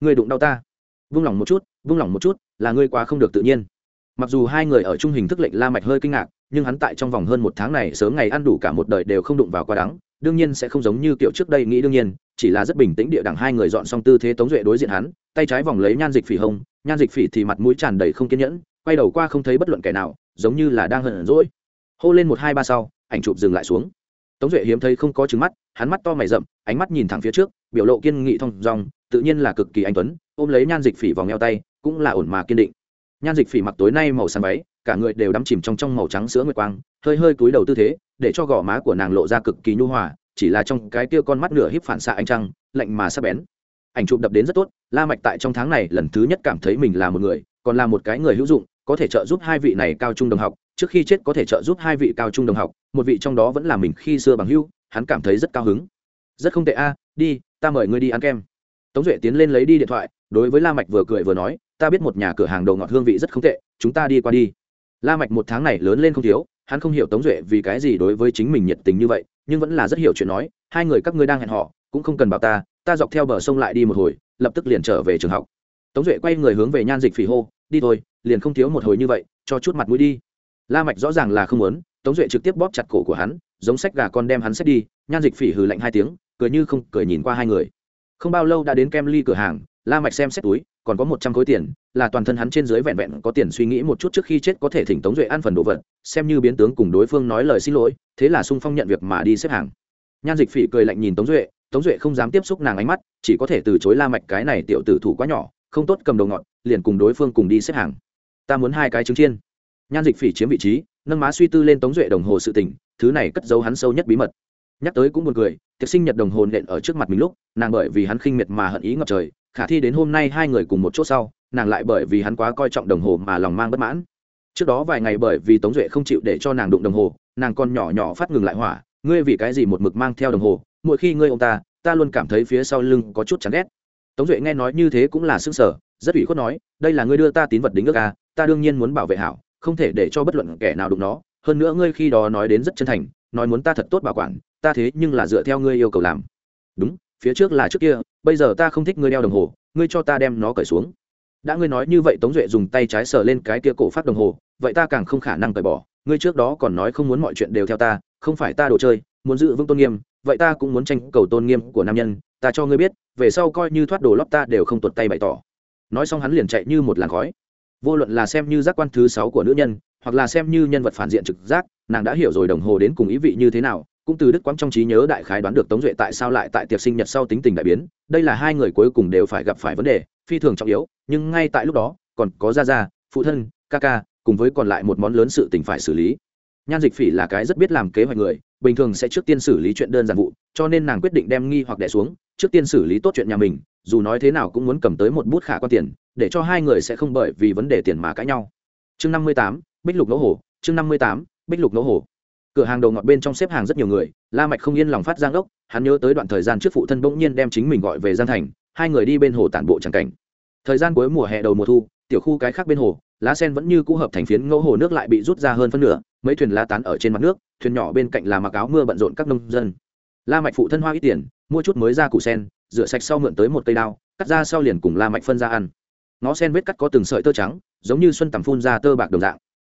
Người đụng đau ta. Vung lòng một chút, vung lòng một chút, là ngươi quá không được tự nhiên. Mặc dù hai người ở trung hình thức lệnh la mạch hơi kinh ngạc, nhưng hắn tại trong vòng hơn một tháng này sớm ngày ăn đủ cả một đời đều không đụng vào quá đắng, đương nhiên sẽ không giống như kiểu trước đây nghĩ đương nhiên, chỉ là rất bình tĩnh địa đẳng hai người dọn xong tư thế tống duệ đối diện hắn, tay trái vòng lấy nhan dịch phỉ hông nhan dịch phỉ thì mặt mũi tràn đầy không kiên nhẫn, quay đầu qua không thấy bất luận kẻ nào, giống như là đang hận rỗi hô lên một hai ba sau, ảnh chụp dừng lại xuống. Tống duệ hiếm thấy không có trứng mắt, hắn mắt to mày rậm, ánh mắt nhìn thẳng phía trước, biểu lộ kiên nghị thong dong, tự nhiên là cực kỳ anh tuấn, ôm lấy nhan dịch phỉ vòng ngheo tay, cũng là ổn mà kiên định. Nhan dịch phỉ mặc tối nay màu xám váy, cả người đều đắm chìm trong trong màu trắng sữa nguyệt quang, hơi hơi cúi đầu tư thế, để cho gò má của nàng lộ ra cực kỳ nhu hòa, chỉ là trong cái tia con mắt nửa híp phản xạ ánh trăng, lạnh mà sắc bén ảnh chụp đập đến rất tốt, la mạch tại trong tháng này lần thứ nhất cảm thấy mình là một người, còn là một cái người hữu dụng, có thể trợ giúp hai vị này cao trung đồng học, trước khi chết có thể trợ giúp hai vị cao trung đồng học, một vị trong đó vẫn là mình khi xưa bằng hữu, hắn cảm thấy rất cao hứng. Rất không tệ a, đi, ta mời ngươi đi ăn kem. Tống duệ tiến lên lấy đi điện thoại, đối với la mạch vừa cười vừa nói, ta biết một nhà cửa hàng đồ ngọt hương vị rất không tệ, chúng ta đi qua đi. La mạch một tháng này lớn lên không thiếu, hắn không hiểu tống duệ vì cái gì đối với chính mình nhiệt tình như vậy, nhưng vẫn là rất hiểu chuyện nói, hai người các ngươi đang hẹn họ cũng không cần bảo ta ta dọc theo bờ sông lại đi một hồi, lập tức liền trở về trường học. Tống duệ quay người hướng về nhan dịch phỉ hô, đi thôi, liền không thiếu một hồi như vậy, cho chút mặt mũi đi. La mạch rõ ràng là không muốn, tống duệ trực tiếp bóp chặt cổ của hắn, giống sách gà con đem hắn xách đi, nhan dịch phỉ hừ lạnh hai tiếng, cười như không cười nhìn qua hai người. Không bao lâu đã đến kem ly cửa hàng, la mạch xem xét túi, còn có một trăm khối tiền, là toàn thân hắn trên dưới vẹn vẹn có tiền suy nghĩ một chút trước khi chết có thể thỉnh tống duệ ăn phần đồ vật, xem như biến tướng cùng đối phương nói lời xin lỗi, thế là sung phong nhận việc mà đi xếp hàng. Nhan dịch phỉ cười lạnh nhìn tống duệ tống duệ không dám tiếp xúc nàng ánh mắt, chỉ có thể từ chối la mạch cái này tiểu tử thủ quá nhỏ, không tốt cầm đầu ngọn, liền cùng đối phương cùng đi xếp hàng. Ta muốn hai cái trứng chiên. Nhan dịch phỉ chiếm vị trí, nâng má suy tư lên tống duệ đồng hồ sự tình, thứ này cất giấu hắn sâu nhất bí mật. Nhắc tới cũng buồn cười, tiệc sinh nhật đồng hồ nện ở trước mặt mình lúc, nàng bởi vì hắn khinh miệt mà hận ý ngập trời, khả thi đến hôm nay hai người cùng một chỗ sau, nàng lại bởi vì hắn quá coi trọng đồng hồ mà lòng mang bất mãn. Trước đó vài ngày bởi vì tống duệ không chịu để cho nàng đụng đồng hồ, nàng còn nhỏ nhỏ phát ngừng lại hỏa, ngươi vì cái gì một mực mang theo đồng hồ mỗi khi ngươi ô m ta ta luôn cảm thấy phía sau lưng có chút chán ghét. Tống duệ nghe nói như thế cũng là xương sở rất ủy khuất nói đây là ngươi đưa ta tín vật đính ước à, ta đương nhiên muốn bảo vệ hảo không thể để cho bất luận kẻ nào đụng nó. Hơn nữa ngươi khi đó nói đến rất chân thành nói muốn ta thật tốt bảo quản ta thế nhưng là dựa theo ngươi yêu cầu làm. Đúng phía trước là trước kia bây giờ ta không thích ngươi đeo đồng hồ ngươi cho ta đem nó cởi xuống. Đã ngươi nói như vậy tống duệ dùng tay trái sờ lên cái kia cổ phát đồng hồ vậy ta càng không khả năng cởi bỏ. Ngươi trước đó còn nói không muốn mọi chuyện đều theo ta không phải ta đồ chơi muốn giữ vững tôn nghiêm vậy ta cũng muốn tranh cầu tôn nghiêm của nam nhân, ta cho ngươi biết, về sau coi như thoát đồ lót ta đều không tuột tay bày tỏ. Nói xong hắn liền chạy như một làn khói. Vô luận là xem như giác quan thứ sáu của nữ nhân, hoặc là xem như nhân vật phản diện trực giác, nàng đã hiểu rồi đồng hồ đến cùng ý vị như thế nào, cũng từ đức quang trong trí nhớ đại khái đoán được tống duệ tại sao lại tại tiệc sinh nhật sau tính tình đại biến, đây là hai người cuối cùng đều phải gặp phải vấn đề, phi thường trọng yếu, nhưng ngay tại lúc đó, còn có gia gia, phụ thân, ca ca, cùng với còn lại một món lớn sự tình phải xử lý. Nhan dịch phỉ là cái rất biết làm kế hoạch người bình thường sẽ trước tiên xử lý chuyện đơn giản vụ, cho nên nàng quyết định đem nghi hoặc đẻ xuống, trước tiên xử lý tốt chuyện nhà mình, dù nói thế nào cũng muốn cầm tới một bút khả quan tiền, để cho hai người sẽ không bởi vì vấn đề tiền mà cãi nhau. Chương năm mươi tám, bích lục nỗ hồ. Chương năm mươi tám, bích lục nỗ hồ. Cửa hàng đầu ngọt bên trong xếp hàng rất nhiều người, la mạch không yên lòng phát giang ốc, hắn nhớ tới đoạn thời gian trước phụ thân bỗng nhiên đem chính mình gọi về giang thành, hai người đi bên hồ tản bộ chẳng cảnh. Thời gian cuối mùa hè đầu mùa thu, tiểu khu cái khác bên hồ, lá sen vẫn như cũ hợp thành phiến ngẫu hồ nước lại bị rút ra hơn phân nửa, mấy thuyền lá tán ở trên mặt nước thuyền nhỏ bên cạnh là mặc áo mưa bận rộn các nông dân. La mạch phụ thân hoa ít tiền, mua chút mới ra củ sen, rửa sạch sau mượn tới một cây đao, cắt ra sau liền cùng la mạch phân ra ăn. Nó sen vết cắt có từng sợi tơ trắng, giống như xuân tầm phun ra tơ bạc đồng dạng.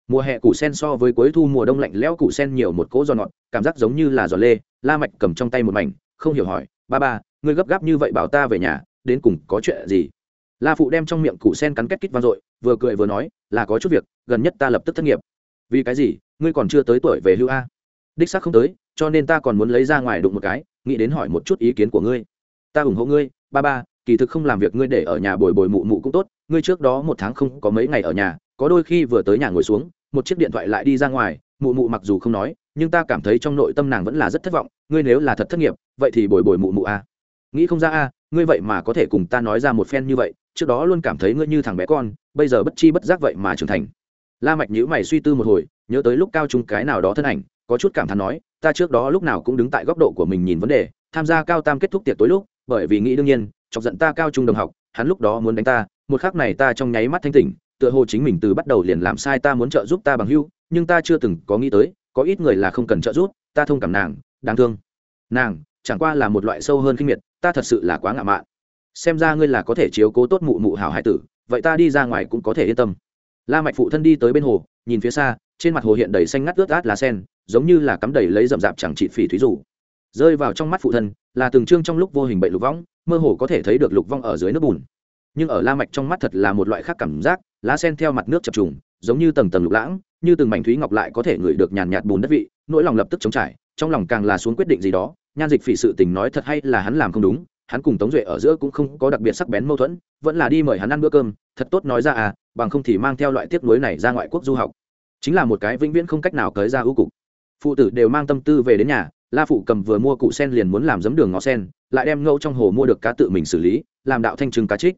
Mùa hè củ sen so với cuối thu mùa đông lạnh lẽo củ sen nhiều một cỗ giòn ngọt, cảm giác giống như là giò lê. La mạch cầm trong tay một mảnh, không hiểu hỏi, ba ba, ngươi gấp gáp như vậy bảo ta về nhà, đến cùng có chuyện gì? La phụ đem trong miệng củ sen cắn kết kít vang dội, vừa cười vừa nói, là có chút việc, gần nhất ta lập tức thất nghiệp. Vì cái gì? Ngươi còn chưa tới tuổi về hưu a? Đích xác không tới, cho nên ta còn muốn lấy ra ngoài đụng một cái, nghĩ đến hỏi một chút ý kiến của ngươi. Ta ủng hộ ngươi, ba ba, kỳ thực không làm việc ngươi để ở nhà bồi bồi mụ mụ cũng tốt, ngươi trước đó một tháng không có mấy ngày ở nhà, có đôi khi vừa tới nhà ngồi xuống, một chiếc điện thoại lại đi ra ngoài, mụ mụ mặc dù không nói, nhưng ta cảm thấy trong nội tâm nàng vẫn là rất thất vọng, ngươi nếu là thật thất nghiệp, vậy thì bồi bồi mụ mụ a nghĩ không ra a ngươi vậy mà có thể cùng ta nói ra một phen như vậy, trước đó luôn cảm thấy ngươi như thằng bé con, bây giờ bất chi bất giác vậy mà trưởng thành. La mạch nhữ mày suy tư một hồi, nhớ tới lúc cao trung cái nào đó thân ảnh có chút cảm thán nói, ta trước đó lúc nào cũng đứng tại góc độ của mình nhìn vấn đề, tham gia cao tam kết thúc tiệc tối lúc, bởi vì nghĩ đương nhiên, chọc giận ta cao trung đồng học, hắn lúc đó muốn đánh ta, một khắc này ta trong nháy mắt thanh tỉnh, tựa hồ chính mình từ bắt đầu liền làm sai ta muốn trợ giúp ta bằng hưu nhưng ta chưa từng có nghĩ tới, có ít người là không cần trợ giúp, ta thông cảm nàng, đáng thương. Nàng, chẳng qua là một loại sâu hơn kinh miệt, ta thật sự là quá ngạo mạn. Xem ra ngươi là có thể chiếu cố tốt mụ mụ hảo hải tử, vậy ta đi ra ngoài cũng có thể yên tâm. La mạch phụ thân đi tới bên hồ, nhìn phía xa trên mặt hồ hiện đầy xanh ngắt ướt át lá sen, giống như là cắm đầy lấy rậm rạp chẳng trị phỉ thúy rủ. Rơi vào trong mắt phụ thân, là từng trương trong lúc vô hình bệnh lục vong, mơ hồ có thể thấy được lục vong ở dưới nước bùn. Nhưng ở la mạch trong mắt thật là một loại khác cảm giác, lá sen theo mặt nước chập trùng, giống như tầng tầng lục lãng, như từng mảnh thúy ngọc lại có thể ngửi được nhàn nhạt bùn đất vị, nỗi lòng lập tức chống trải, trong lòng càng là xuống quyết định gì đó, nhan dịch phỉ sự tình nói thật hay là hắn làm không đúng, hắn cùng tống duệ ở giữa cũng không có đặc biệt sắc bén mâu thuẫn, vẫn là đi mời hắn ăn bữa cơm, thật tốt nói ra à bằng không thì mang theo loại tiếc nuối này ra ngoại quốc du học chính là một cái vĩnh viễn không cách nào cởi ra ưu cục. Phụ tử đều mang tâm tư về đến nhà, la phụ cầm vừa mua cụ sen liền muốn làm giấm đường ngó sen, lại đem ngâu trong hồ mua được cá tự mình xử lý, làm đạo thanh trừng cá trích.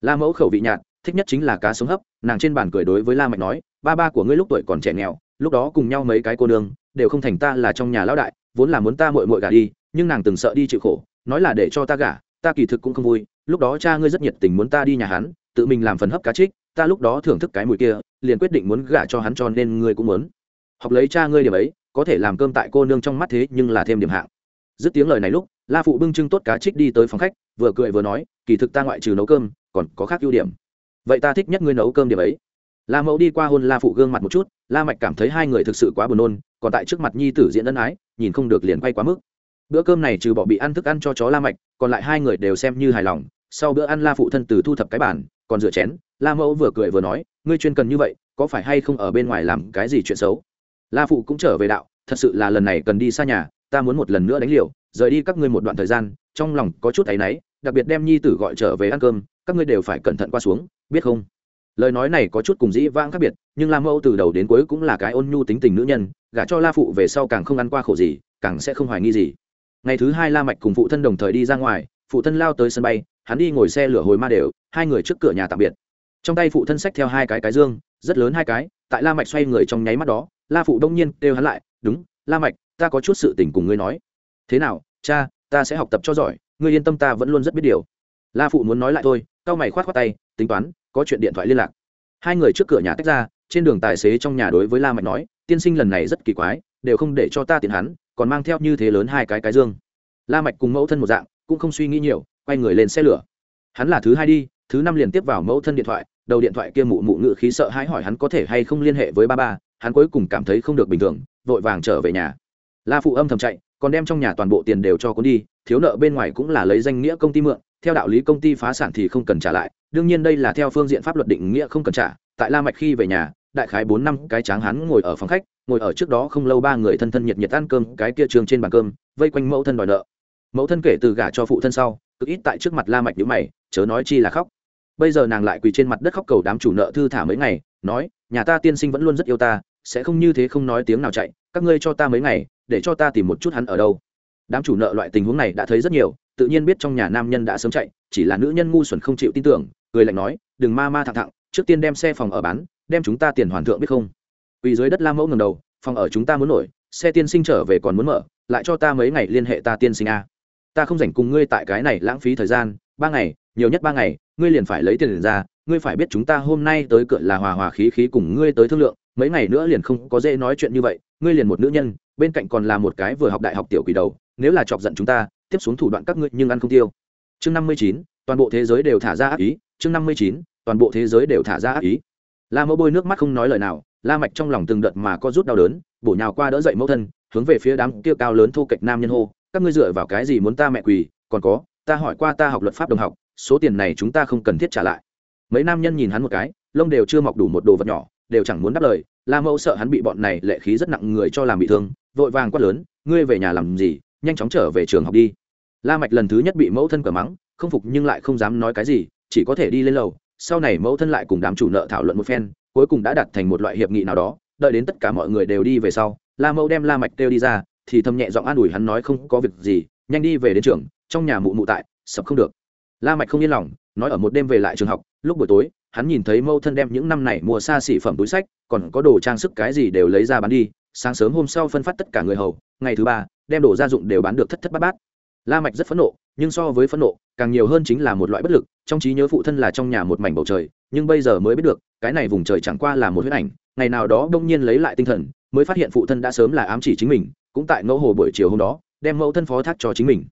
La mẫu khẩu vị nhạt, thích nhất chính là cá sống hấp, nàng trên bàn cười đối với la mạch nói, ba ba của ngươi lúc tuổi còn trẻ nghèo, lúc đó cùng nhau mấy cái cô nương, đều không thành ta là trong nhà lão đại, vốn là muốn ta muội muội gả đi, nhưng nàng từng sợ đi chịu khổ, nói là để cho ta gả, ta kỳ thực cũng không vui, lúc đó cha ngươi rất nhiệt tình muốn ta đi nhà hắn, tự mình làm phần hấp cá trích ta lúc đó thưởng thức cái mùi kia, liền quyết định muốn gả cho hắn cho nên ngươi cũng muốn. Học lấy cha ngươi điểm ấy, có thể làm cơm tại cô nương trong mắt thế nhưng là thêm điểm hạng. Dứt tiếng lời này lúc, la phụ bưng trưng tốt cá trích đi tới phòng khách, vừa cười vừa nói, kỳ thực ta ngoại trừ nấu cơm, còn có khác ưu điểm. Vậy ta thích nhất ngươi nấu cơm điểm ấy. La mẫu đi qua hôn la phụ gương mặt một chút, la mạch cảm thấy hai người thực sự quá buồn nôn, còn tại trước mặt nhi tử diễn ân ái, nhìn không được liền quay quá mức. Bữa cơm này trừ bỏ bị ăn thức ăn cho chó la mạch, còn lại hai người đều xem như hài lòng, sau bữa ăn la phụ thân từ thu thập cái bàn, còn rửa chén la mẫu vừa cười vừa nói, ngươi chuyên cần như vậy, có phải hay không ở bên ngoài làm cái gì chuyện xấu? La phụ cũng trở về đạo, thật sự là lần này cần đi xa nhà, ta muốn một lần nữa đánh liều, rời đi các ngươi một đoạn thời gian, trong lòng có chút áy náy, đặc biệt đem nhi tử gọi trở về ăn cơm, các ngươi đều phải cẩn thận qua xuống, biết không? Lời nói này có chút cùng dĩ vãng khác biệt, nhưng la mẫu từ đầu đến cuối cũng là cái ôn nhu tính tình nữ nhân, gả cho la phụ về sau càng không ăn qua khổ gì, càng sẽ không hoài nghi gì. Ngày thứ hai la mạch cùng phụ thân đồng thời đi ra ngoài, phụ thân lao tới sân bay, hắn đi ngồi xe lửa hồi ma đều, hai người trước cửa nhà tạm biệt trong tay phụ thân xách theo hai cái cái dương, rất lớn hai cái, tại la mạch xoay người trong nháy mắt đó, la phụ đông nhiên kêu hắn lại, đúng, la mạch, ta có chút sự tình cùng ngươi nói. Thế nào, cha, ta sẽ học tập cho giỏi, ngươi yên tâm ta vẫn luôn rất biết điều. La phụ muốn nói lại thôi, cao mày khoát khoát tay, tính toán, có chuyện điện thoại liên lạc. Hai người trước cửa nhà tách ra, trên đường tài xế trong nhà đối với la mạch nói, tiên sinh lần này rất kỳ quái, đều không để cho ta tiền hắn, còn mang theo như thế lớn hai cái cái dương. La mạch cùng mẫu thân một dạng, cũng không suy nghĩ nhiều, quay người lên xe lửa. Hắn là thứ hai đi thứ năm liền tiếp vào mẫu thân điện thoại, đầu điện thoại kia mụ mụ ngự khí sợ hãi hỏi hắn có thể hay không liên hệ với ba ba, hắn cuối cùng cảm thấy không được bình thường, vội vàng trở về nhà. La phụ âm thầm chạy, còn đem trong nhà toàn bộ tiền đều cho cuốn đi, thiếu nợ bên ngoài cũng là lấy danh nghĩa công ty mượn, theo đạo lý công ty phá sản thì không cần trả lại, đương nhiên đây là theo phương diện pháp luật định nghĩa không cần trả, tại la mạch khi về nhà, đại khái bốn năm cái tráng hắn ngồi ở phòng khách, ngồi ở trước đó không lâu ba người thân thân nhiệt nhiệt ăn cơm, cái kia trường trên bàn cơm, vây quanh mẫu thân đòi nợ. Mẫu thân kể từ gả cho phụ thân sau, cực ít tại trước mặt la mạch nhíu mày, chớ nói chi là khóc bây giờ nàng lại quỳ trên mặt đất khóc cầu đám chủ nợ thư thả mấy ngày, nói, nhà ta tiên sinh vẫn luôn rất yêu ta, sẽ không như thế không nói tiếng nào chạy, các ngươi cho ta mấy ngày, để cho ta tìm một chút hắn ở đâu. Đám chủ nợ loại tình huống này đã thấy rất nhiều, tự nhiên biết trong nhà nam nhân đã sớm chạy, chỉ là nữ nhân ngu xuẩn không chịu tin tưởng người lạnh nói, đừng ma ma thẳng thẳng, trước tiên đem xe phòng ở bán, đem chúng ta tiền hoàn thượng biết không? Vì dưới đất la mẫu ngầm đầu, phòng ở chúng ta muốn nổi, xe tiên sinh trở về còn muốn mở, lại cho ta mấy ngày liên hệ ta tiên sinh a. Ta không rảnh cùng ngươi tại cái này lãng phí thời gian, ba ngày nhiều nhất ba ngày, ngươi liền phải lấy tiền ra, ngươi phải biết chúng ta hôm nay tới cửa là hòa hòa khí khí cùng ngươi tới thương lượng, mấy ngày nữa liền không có dễ nói chuyện như vậy, ngươi liền một nữ nhân, bên cạnh còn là một cái vừa học đại học tiểu quỷ đầu, nếu là chọc giận chúng ta, tiếp xuống thủ đoạn các ngươi nhưng ăn không tiêu. Chương năm mươi chín, toàn bộ thế giới đều thả ra ác ý, chương năm mươi chín, toàn bộ thế giới đều thả ra ác ý. La mẫu bôi nước mắt không nói lời nào, la mạch trong lòng từng đợt mà có rút đau đớn, bổ nhào qua đỡ dậy mẫu thân, hướng về phía đám kia cao lớn thu kịch nam nhân hô, các ngươi dựa vào cái gì muốn ta mẹ quỳ còn có, ta hỏi qua ta học luật pháp đồng học số tiền này chúng ta không cần thiết trả lại. Mấy nam nhân nhìn hắn một cái, lông đều chưa mọc đủ một đồ vật nhỏ, đều chẳng muốn đáp lời. La mẫu sợ hắn bị bọn này lệ khí rất nặng người cho làm bị thương, vội vàng quát lớn, ngươi về nhà làm gì? Nhanh chóng trở về trường học đi. La mạch lần thứ nhất bị mẫu thân cờ mắng, không phục nhưng lại không dám nói cái gì, chỉ có thể đi lên lầu. Sau này mẫu thân lại cùng đám chủ nợ thảo luận một phen, cuối cùng đã đạt thành một loại hiệp nghị nào đó, đợi đến tất cả mọi người đều đi về sau, la mẫu đem la mạch kêu đi ra, thì thầm nhẹ giọng an ủi hắn nói không có việc gì, nhanh đi về đến trường, trong nhà mụ mụ tại, sập không được la mạch không yên lòng, nói ở một đêm về lại trường học, lúc buổi tối, hắn nhìn thấy Mâu thân đem những năm này mua xa xỉ phẩm túi sách, còn có đồ trang sức cái gì đều lấy ra bán đi, sáng sớm hôm sau phân phát tất cả người hầu, ngày thứ ba, đem đồ gia dụng đều bán được thất thất bát bát. La mạch rất phẫn nộ, nhưng so với phẫn nộ, càng nhiều hơn chính là một loại bất lực, trong trí nhớ phụ thân là trong nhà một mảnh bầu trời, nhưng bây giờ mới biết được, cái này vùng trời chẳng qua là một huyết ảnh, ngày nào đó đông nhiên lấy lại tinh thần, mới phát hiện phụ thân đã sớm là ám chỉ chính mình, cũng tại ngẫu hồ buổi chiều hôm đó, đem mẫu thân phó thác cho chính mình.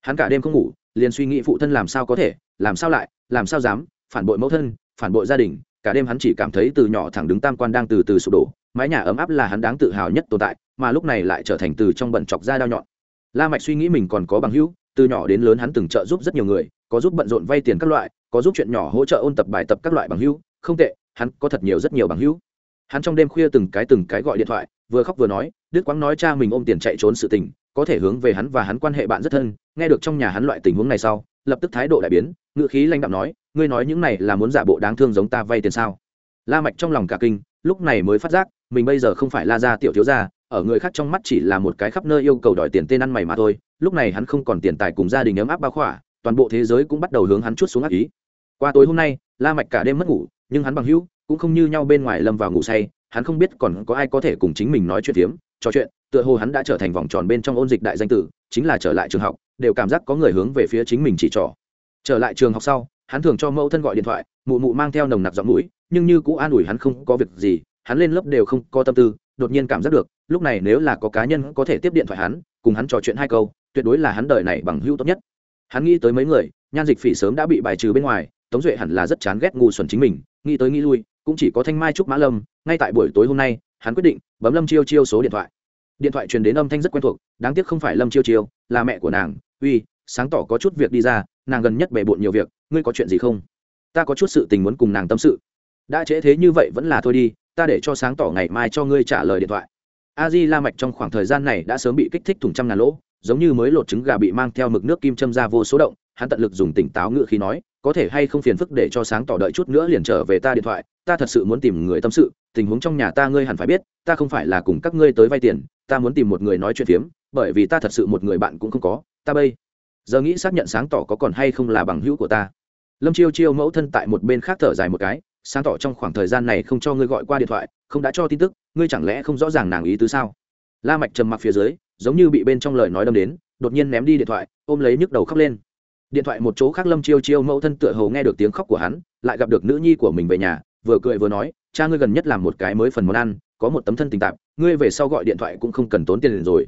Hắn cả đêm không ngủ liền suy nghĩ phụ thân làm sao có thể, làm sao lại, làm sao dám, phản bội mẫu thân, phản bội gia đình, cả đêm hắn chỉ cảm thấy từ nhỏ thẳng đứng tam quan đang từ từ sụp đổ, mái nhà ấm áp là hắn đáng tự hào nhất tồn tại, mà lúc này lại trở thành từ trong bận chọc ra đao nhọn. La mạch suy nghĩ mình còn có bằng hữu, từ nhỏ đến lớn hắn từng trợ giúp rất nhiều người, có giúp bận rộn vay tiền các loại, có giúp chuyện nhỏ hỗ trợ ôn tập bài tập các loại bằng hữu, không tệ, hắn có thật nhiều rất nhiều bằng hữu. Hắn trong đêm khuya từng cái từng cái gọi điện thoại, vừa khóc vừa nói đức quang nói cha mình ôm tiền chạy trốn sự tình có thể hướng về hắn và hắn quan hệ bạn rất thân, nghe được trong nhà hắn loại tình huống này sau, lập tức thái độ đại biến ngựa khí lãnh đạo nói, ngươi nói những này là muốn giả bộ đáng thương giống ta vay tiền sao? La mạch trong lòng cả kinh, lúc này mới phát giác, mình bây giờ không phải la gia tiểu thiếu gia, ở người khác trong mắt chỉ là một cái khắp nơi yêu cầu đòi tiền tên ăn mày mà thôi, lúc này hắn không còn tiền tài cùng gia đình ấm áp bao khỏa, toàn bộ thế giới cũng bắt đầu hướng hắn chút xuống ác ý. Qua tối hôm nay, la mạch cả đêm mất ngủ, nhưng hắn bằng hữu cũng không như nhau bên ngoài lâm vào ngủ say, hắn không biết còn có ai có thể cùng chính mình nói chuyện tiếm trò chuyện, tựa hồ hắn đã trở thành vòng tròn bên trong ôn dịch đại danh tử, chính là trở lại trường học, đều cảm giác có người hướng về phía chính mình chỉ trỏ. Trở lại trường học sau, hắn thường cho mẫu thân gọi điện thoại, mụ mụ mang theo nồng nặc giọng mũi, nhưng như cũ an ủi hắn không có việc gì, hắn lên lớp đều không có tâm tư, đột nhiên cảm giác được, lúc này nếu là có cá nhân có thể tiếp điện thoại hắn, cùng hắn trò chuyện hai câu, tuyệt đối là hắn đời này bằng hữu tốt nhất. Hắn nghĩ tới mấy người, nhan dịch phỉ sớm đã bị bài trừ bên ngoài, tống duệ hẳn là rất chán ghét ngu xuẩn chính mình, nghĩ tới nghĩ lui, cũng chỉ có thanh mai trúc mã lâm, ngay tại buổi tối hôm nay hắn quyết định bấm lâm chiêu chiêu số điện thoại điện thoại truyền đến âm thanh rất quen thuộc đáng tiếc không phải lâm chiêu chiêu là mẹ của nàng uy sáng tỏ có chút việc đi ra nàng gần nhất bề bộn nhiều việc ngươi có chuyện gì không ta có chút sự tình muốn cùng nàng tâm sự đã trễ thế như vậy vẫn là thôi đi ta để cho sáng tỏ ngày mai cho ngươi trả lời điện thoại a di la mạch trong khoảng thời gian này đã sớm bị kích thích thủng trăm ngàn lỗ giống như mới lột trứng gà bị mang theo mực nước kim châm ra vô số động hắn tận lực dùng tỉnh táo ngựa khi nói, có thể hay không phiền phức để cho sáng tỏ đợi chút nữa liền trở về ta điện thoại, ta thật sự muốn tìm người tâm sự, tình huống trong nhà ta ngươi hẳn phải biết, ta không phải là cùng các ngươi tới vay tiền, ta muốn tìm một người nói chuyện phiếm, bởi vì ta thật sự một người bạn cũng không có, ta bây giờ nghĩ xác nhận sáng tỏ có còn hay không là bằng hữu của ta. Lâm chiêu chiêu mẫu thân tại một bên khác thở dài một cái, sáng tỏ trong khoảng thời gian này không cho ngươi gọi qua điện thoại, không đã cho tin tức, ngươi chẳng lẽ không rõ ràng nàng ý tứ sao? La mạch trầm mặc phía dưới, giống như bị bên trong lời nói đâm đến, đột nhiên ném đi điện thoại, ôm lấy nhức đầu khóc lên điện thoại một chỗ khác lâm chiêu chiêu mẫu thân tựa hồ nghe được tiếng khóc của hắn, lại gặp được nữ nhi của mình về nhà, vừa cười vừa nói, cha ngươi gần nhất làm một cái mới phần món ăn, có một tấm thân tình tạp, ngươi về sau gọi điện thoại cũng không cần tốn tiền liền rồi.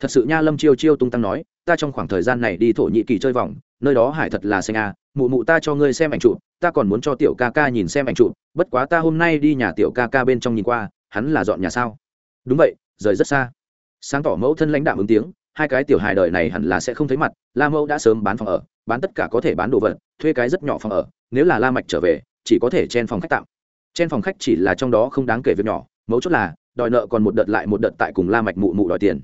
Thật sự nha, lâm chiêu chiêu tung tăng nói, ta trong khoảng thời gian này đi thổ nhĩ kỳ chơi vòng, nơi đó hải thật là xanh a mụ mụ ta cho ngươi xem ảnh chụp, ta còn muốn cho tiểu ca ca nhìn xem ảnh chụp, bất quá ta hôm nay đi nhà tiểu ca ca bên trong nhìn qua, hắn là dọn nhà sao? Đúng vậy, rời rất xa. Sáng tỏ mẫu thân lãnh đạo ứng tiếng hai cái tiểu hài đời này hẳn là sẽ không thấy mặt, la mẫu đã sớm bán phòng ở, bán tất cả có thể bán đồ vật, thuê cái rất nhỏ phòng ở, nếu là la mạch trở về, chỉ có thể chen phòng khách tạm. Chen phòng khách chỉ là trong đó không đáng kể việc nhỏ, mấu chốt là, đòi nợ còn một đợt lại một đợt tại cùng la mạch mụ mụ đòi tiền.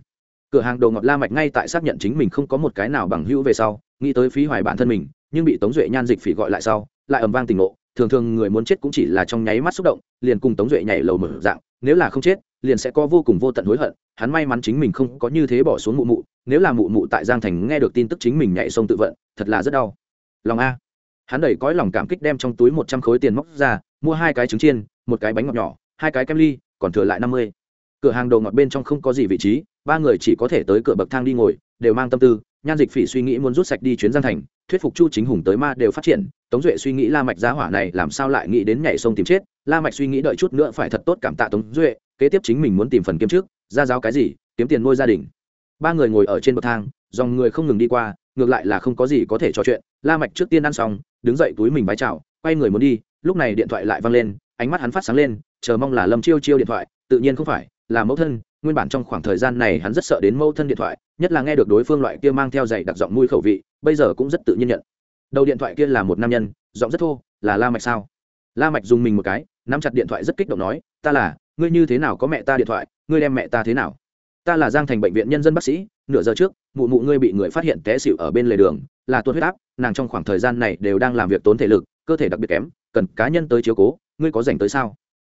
Cửa hàng đồ ngọt la mạch ngay tại xác nhận chính mình không có một cái nào bằng hữu về sau, nghĩ tới phí hoài bản thân mình, nhưng bị tống duệ nhan dịch phỉ gọi lại sau, lại ầm vang tình ngộ, thường thường người muốn chết cũng chỉ là trong nháy mắt xúc động, liền cùng tống duệ nhảy lầu mở dạng, nếu là không chết liền sẽ có vô cùng vô tận hối hận, hắn may mắn chính mình không có như thế bỏ xuống mụ mụ, nếu là mụ mụ tại giang thành nghe được tin tức chính mình nhảy sông tự vận, thật là rất đau. Lòng a. Hắn đẩy cõi lòng cảm kích đem trong túi một trăm khối tiền móc ra, mua hai cái trứng chiên, một cái bánh ngọt nhỏ, hai cái kem ly, còn thừa lại năm mươi. Cửa hàng đồ ngọt bên trong không có gì vị trí, ba người chỉ có thể tới cửa bậc thang đi ngồi, đều mang tâm tư, nhan dịch phỉ suy nghĩ muốn rút sạch đi chuyến giang thành, thuyết phục chu chính hùng tới ma đều phát triển, tống duệ suy nghĩ la mạch giá hỏa này làm sao lại nghĩ đến nhảy sông tìm chết, la mạch suy nghĩ đợi chút nữa phải thật tốt cảm tạ tống duệ kế tiếp chính mình muốn tìm phần kiếm trước, ra giáo cái gì, kiếm tiền nuôi gia đình. Ba người ngồi ở trên bậc thang, dòng người không ngừng đi qua, ngược lại là không có gì có thể trò chuyện. La mạch trước tiên ăn xong, đứng dậy túi mình bái chào, quay người muốn đi, lúc này điện thoại lại vang lên, ánh mắt hắn phát sáng lên, chờ mong là lâm chiêu chiêu điện thoại, tự nhiên không phải, là mẫu thân, nguyên bản trong khoảng thời gian này hắn rất sợ đến mẫu thân điện thoại, nhất là nghe được đối phương loại kia mang theo dạy đặc giọng mũi khẩu vị, bây giờ cũng rất tự nhiên nhận. Đầu điện thoại kia là một nam nhân, giọng rất thô, là la mạch sao? La mạch dùng mình một cái, nắm chặt điện thoại rất kích động nói, ta là ngươi như thế nào có mẹ ta điện thoại, ngươi đem mẹ ta thế nào? Ta là giang thành bệnh viện nhân dân bác sĩ, nửa giờ trước, mụ mụ ngươi bị người phát hiện té xịu ở bên lề đường, là tuột huyết áp, nàng trong khoảng thời gian này đều đang làm việc tốn thể lực, cơ thể đặc biệt kém, cần cá nhân tới chiếu cố, ngươi có dành tới sao?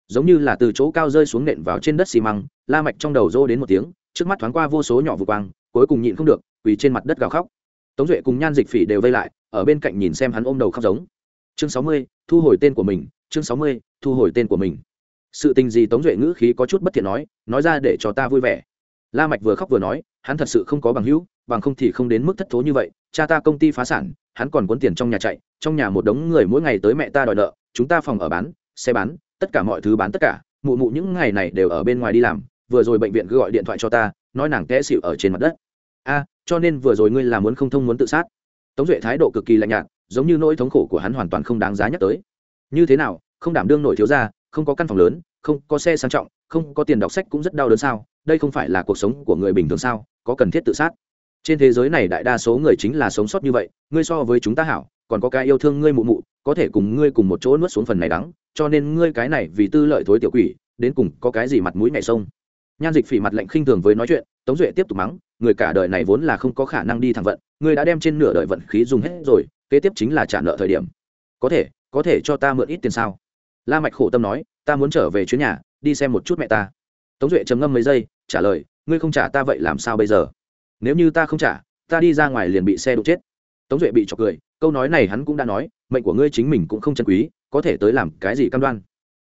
Giống như là từ chỗ cao rơi xuống nện vào trên đất xi măng, la mạch trong đầu rô đến một tiếng, trước mắt thoáng qua vô số nhỏ vụ quang, cuối cùng nhịn không được, quỳ trên mặt đất gào khóc. Tống duệ cùng nhan dịch phỉ đều vây lại, ở bên cạnh nhìn xem hắn ôm đầu khóc giống. Chương sáu mươi, thu hồi tên của mình, chương sáu mươi, thu hồi tên của mình sự tình gì tống duệ ngữ khí có chút bất thiện nói nói ra để cho ta vui vẻ. La mạch vừa khóc vừa nói, hắn thật sự không có bằng hữu, bằng không thì không đến mức thất thố như vậy, cha ta công ty phá sản, hắn còn cuốn tiền trong nhà chạy, trong nhà một đống người mỗi ngày tới mẹ ta đòi nợ, chúng ta phòng ở bán, xe bán, tất cả mọi thứ bán tất cả, mụ mụ những ngày này đều ở bên ngoài đi làm, vừa rồi bệnh viện cứ gọi điện thoại cho ta, nói nàng té xỉu ở trên mặt đất. A, cho nên vừa rồi ngươi là muốn không thông muốn tự sát. Tống duệ thái độ cực kỳ lạnh nhạt, giống như nỗi thống khổ của hắn hoàn toàn không đáng giá nhắc tới. Như thế nào, không đảm đương nổi thiếu gia không có căn phòng lớn, không có xe sang trọng, không có tiền đọc sách cũng rất đau đớn sao? Đây không phải là cuộc sống của người bình thường sao? Có cần thiết tự sát? Trên thế giới này đại đa số người chính là sống sót như vậy, ngươi so với chúng ta hảo, còn có cái yêu thương ngươi mụ mụ, có thể cùng ngươi cùng một chỗ nuốt xuống phần này đắng, cho nên ngươi cái này vì tư lợi thối tiểu quỷ, đến cùng có cái gì mặt mũi ngày sông? Nhan dịch phỉ mặt lạnh khinh thường với nói chuyện, tống duệ tiếp tục mắng, người cả đời này vốn là không có khả năng đi thẳng vận, ngươi đã đem trên nửa đời vận khí dùng hết rồi, kế tiếp chính là trả nợ thời điểm. Có thể có thể cho ta mượn ít tiền sao? La mạch khổ tâm nói, ta muốn trở về chuyến nhà, đi xem một chút mẹ ta. Tống duệ trầm ngâm mấy giây, trả lời, ngươi không trả ta vậy làm sao bây giờ? Nếu như ta không trả, ta đi ra ngoài liền bị xe đụng chết. Tống duệ bị chọc cười, câu nói này hắn cũng đã nói, mệnh của ngươi chính mình cũng không chân quý, có thể tới làm cái gì cam đoan.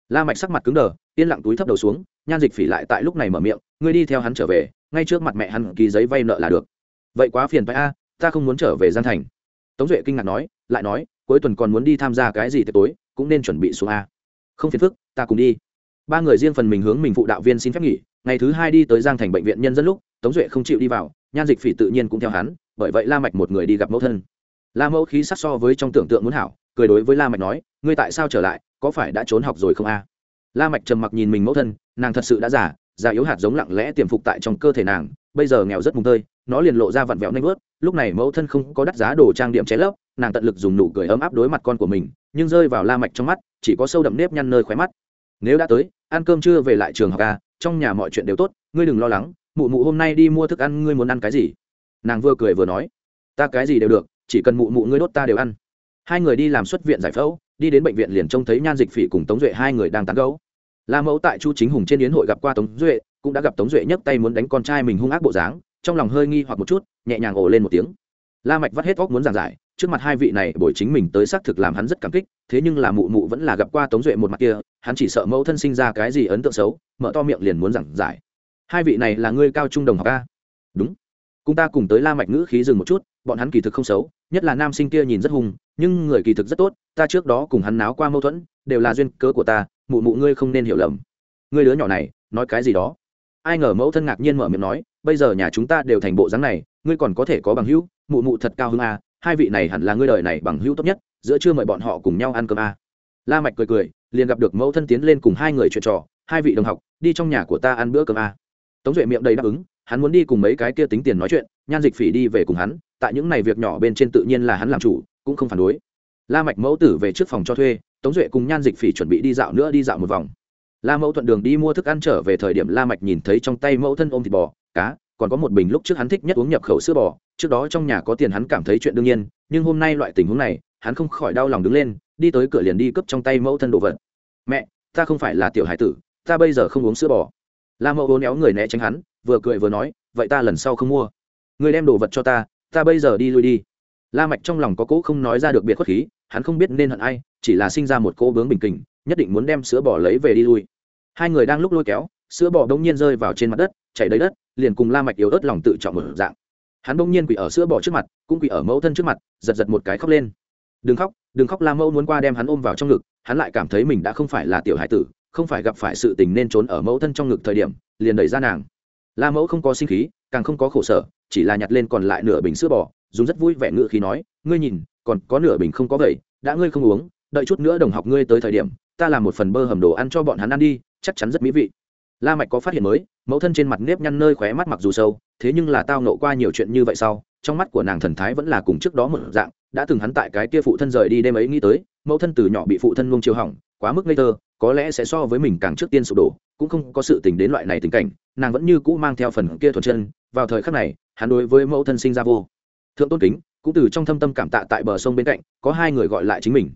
La mạch sắc mặt cứng đờ, yên lặng túi thấp đầu xuống, nhan dịch phỉ lại tại lúc này mở miệng, ngươi đi theo hắn trở về, ngay trước mặt mẹ hắn ký giấy vay nợ là được. Vậy quá phiền phải a, ta không muốn trở về gian thành. Tống duệ kinh ngạc nói, lại nói, cuối tuần còn muốn đi tham gia cái gì tới tối, cũng nên chuẩn bị xuống a không phiền phức, ta cùng đi. Ba người riêng phần mình hướng mình phụ đạo viên xin phép nghỉ, ngày thứ hai đi tới giang thành bệnh viện nhân dân lúc, tống duệ không chịu đi vào, nhan dịch phỉ tự nhiên cũng theo hắn, bởi vậy la mạch một người đi gặp mẫu thân. La mẫu khí sắc so với trong tưởng tượng muốn hảo, cười đối với la mạch nói, ngươi tại sao trở lại, có phải đã trốn học rồi không a? La mạch trầm mặc nhìn mình mẫu thân, nàng thật sự đã giả già yếu hạt giống lặng lẽ tiềm phục tại trong cơ thể nàng, bây giờ nghèo rất mùng tơi, nó liền lộ ra vặn vẹo nanh vớt lúc này mẫu thân không có đắt giá đồ trang điểm cháy lấp nàng tận lực dùng nụ cười ấm áp đối mặt con của mình, nhưng rơi vào la mạch trong mắt, chỉ có sâu đậm nếp nhăn nơi khóe mắt. Nếu đã tới, ăn cơm trưa về lại trường học à trong nhà mọi chuyện đều tốt, ngươi đừng lo lắng, mụ mụ hôm nay đi mua thức ăn, ngươi muốn ăn cái gì? Nàng vừa cười vừa nói, ta cái gì đều được, chỉ cần mụ mụ ngươi đốt ta đều ăn. Hai người đi làm xuất viện giải phẫu, đi đến bệnh viện liền trông thấy nhan dịch phỉ cùng tống duệ, hai người đang tán gấu la mẫu tại chu chính hùng trên yến hội gặp qua tống duệ, cũng đã gặp tống duệ nhấc tay muốn đánh con trai mình hung ác bộ dáng, trong lòng hơi nghi hoặc một chút, nhẹ nhàng ồ lên một tiếng. La mạch vắt hết óc muốn giảng giải trước mặt hai vị này buổi chính mình tới xác thực làm hắn rất cảm kích, thế nhưng là mụ mụ vẫn là gặp qua tống duệ một mặt kia, hắn chỉ sợ mẫu thân sinh ra cái gì ấn tượng xấu, mở to miệng liền muốn giảng giải. Hai vị này là ngươi cao trung đồng học a? Đúng. Cùng ta cùng tới la mạch ngữ khí dừng một chút, bọn hắn kỳ thực không xấu, nhất là nam sinh kia nhìn rất hung, nhưng người kỳ thực rất tốt, ta trước đó cùng hắn náo qua mâu thuẫn, đều là duyên cớ của ta, mụ mụ ngươi không nên hiểu lầm. Ngươi đứa nhỏ này, nói cái gì đó? Ai ngờ mẫu thân ngạc nhiên mở miệng nói, bây giờ nhà chúng ta đều thành bộ dáng này, ngươi còn có thể có bằng hữu, mụ mụ thật cao hơn a hai vị này hẳn là ngươi đời này bằng hữu tốt nhất, giữa trưa mời bọn họ cùng nhau ăn cơm a. La mạch cười cười, liền gặp được mẫu thân tiến lên cùng hai người chuyện trò, hai vị đồng học, đi trong nhà của ta ăn bữa cơm a. Tống duệ miệng đầy đáp ứng, hắn muốn đi cùng mấy cái kia tính tiền nói chuyện, nhan dịch phỉ đi về cùng hắn, tại những này việc nhỏ bên trên tự nhiên là hắn làm chủ, cũng không phản đối. La mạch mẫu tử về trước phòng cho thuê, tống duệ cùng nhan dịch phỉ chuẩn bị đi dạo nữa đi dạo một vòng. La mẫu thuận đường đi mua thức ăn trở về thời điểm la mạch nhìn thấy trong tay mẫu thân ôm thịt bò, cá còn có một bình lúc trước hắn thích nhất uống nhập khẩu sữa bò, trước đó trong nhà có tiền hắn cảm thấy chuyện đương nhiên, nhưng hôm nay loại tình huống này, hắn không khỏi đau lòng đứng lên, đi tới cửa liền đi cướp trong tay mẫu thân đồ vật. Mẹ, ta không phải là tiểu hải tử, ta bây giờ không uống sữa bò. La mẫu uốn éo người né tránh hắn, vừa cười vừa nói, vậy ta lần sau không mua. Người đem đồ vật cho ta ta bây giờ đi lui đi. La mạch trong lòng có cỗ không nói ra được biệt khuất khí, hắn không biết nên hận ai, chỉ là sinh ra một cỗ bướng bình kình, nhất định muốn đem sữa bò lấy về đi lui. Hai người đang lúc lôi kéo sữa bò đông nhiên rơi vào trên mặt đất, chảy đầy đất, liền cùng la mạch yếu ớt lòng tự trọng mở dạng. Hắn đông nhiên quỳ ở sữa bò trước mặt, cũng quỳ ở mẫu thân trước mặt, giật giật một cái khóc lên. Đừng khóc đừng khóc, la mẫu muốn qua đem hắn ôm vào trong ngực, hắn lại cảm thấy mình đã không phải là tiểu hải tử, không phải gặp phải sự tình nên trốn ở mẫu thân trong ngực thời điểm, liền đẩy ra nàng. La mẫu không có sinh khí, càng không có khổ sở, chỉ là nhặt lên còn lại nửa bình sữa bò, dùng rất vui vẻ ngựa khí nói, ngươi nhìn, còn có nửa bình không có vậy, đã ngươi không uống, đợi chút nữa đồng học ngươi tới thời điểm, ta làm một phần bơ hầm đồ ăn cho bọn hắn ăn đi, chắc chắn rất mỹ vị la mạch có phát hiện mới, mẫu thân trên mặt nếp nhăn nơi khóe mắt mặc dù sâu, thế nhưng là tao nộ qua nhiều chuyện như vậy sau, trong mắt của nàng thần thái vẫn là cùng trước đó một dạng, đã từng hắn tại cái kia phụ thân rời đi đêm ấy nghĩ tới, mẫu thân từ nhỏ bị phụ thân nuông chiều hỏng, quá mức ngây thơ, có lẽ sẽ so với mình càng trước tiên sụp đổ, cũng không có sự tình đến loại này tình cảnh, nàng vẫn như cũ mang theo phần kia thuần chân, vào thời khắc này, hắn đối với mẫu thân sinh ra vô thượng tôn kính, cũng từ trong thâm tâm cảm tạ tại bờ sông bên cạnh, có hai người gọi lại chính mình.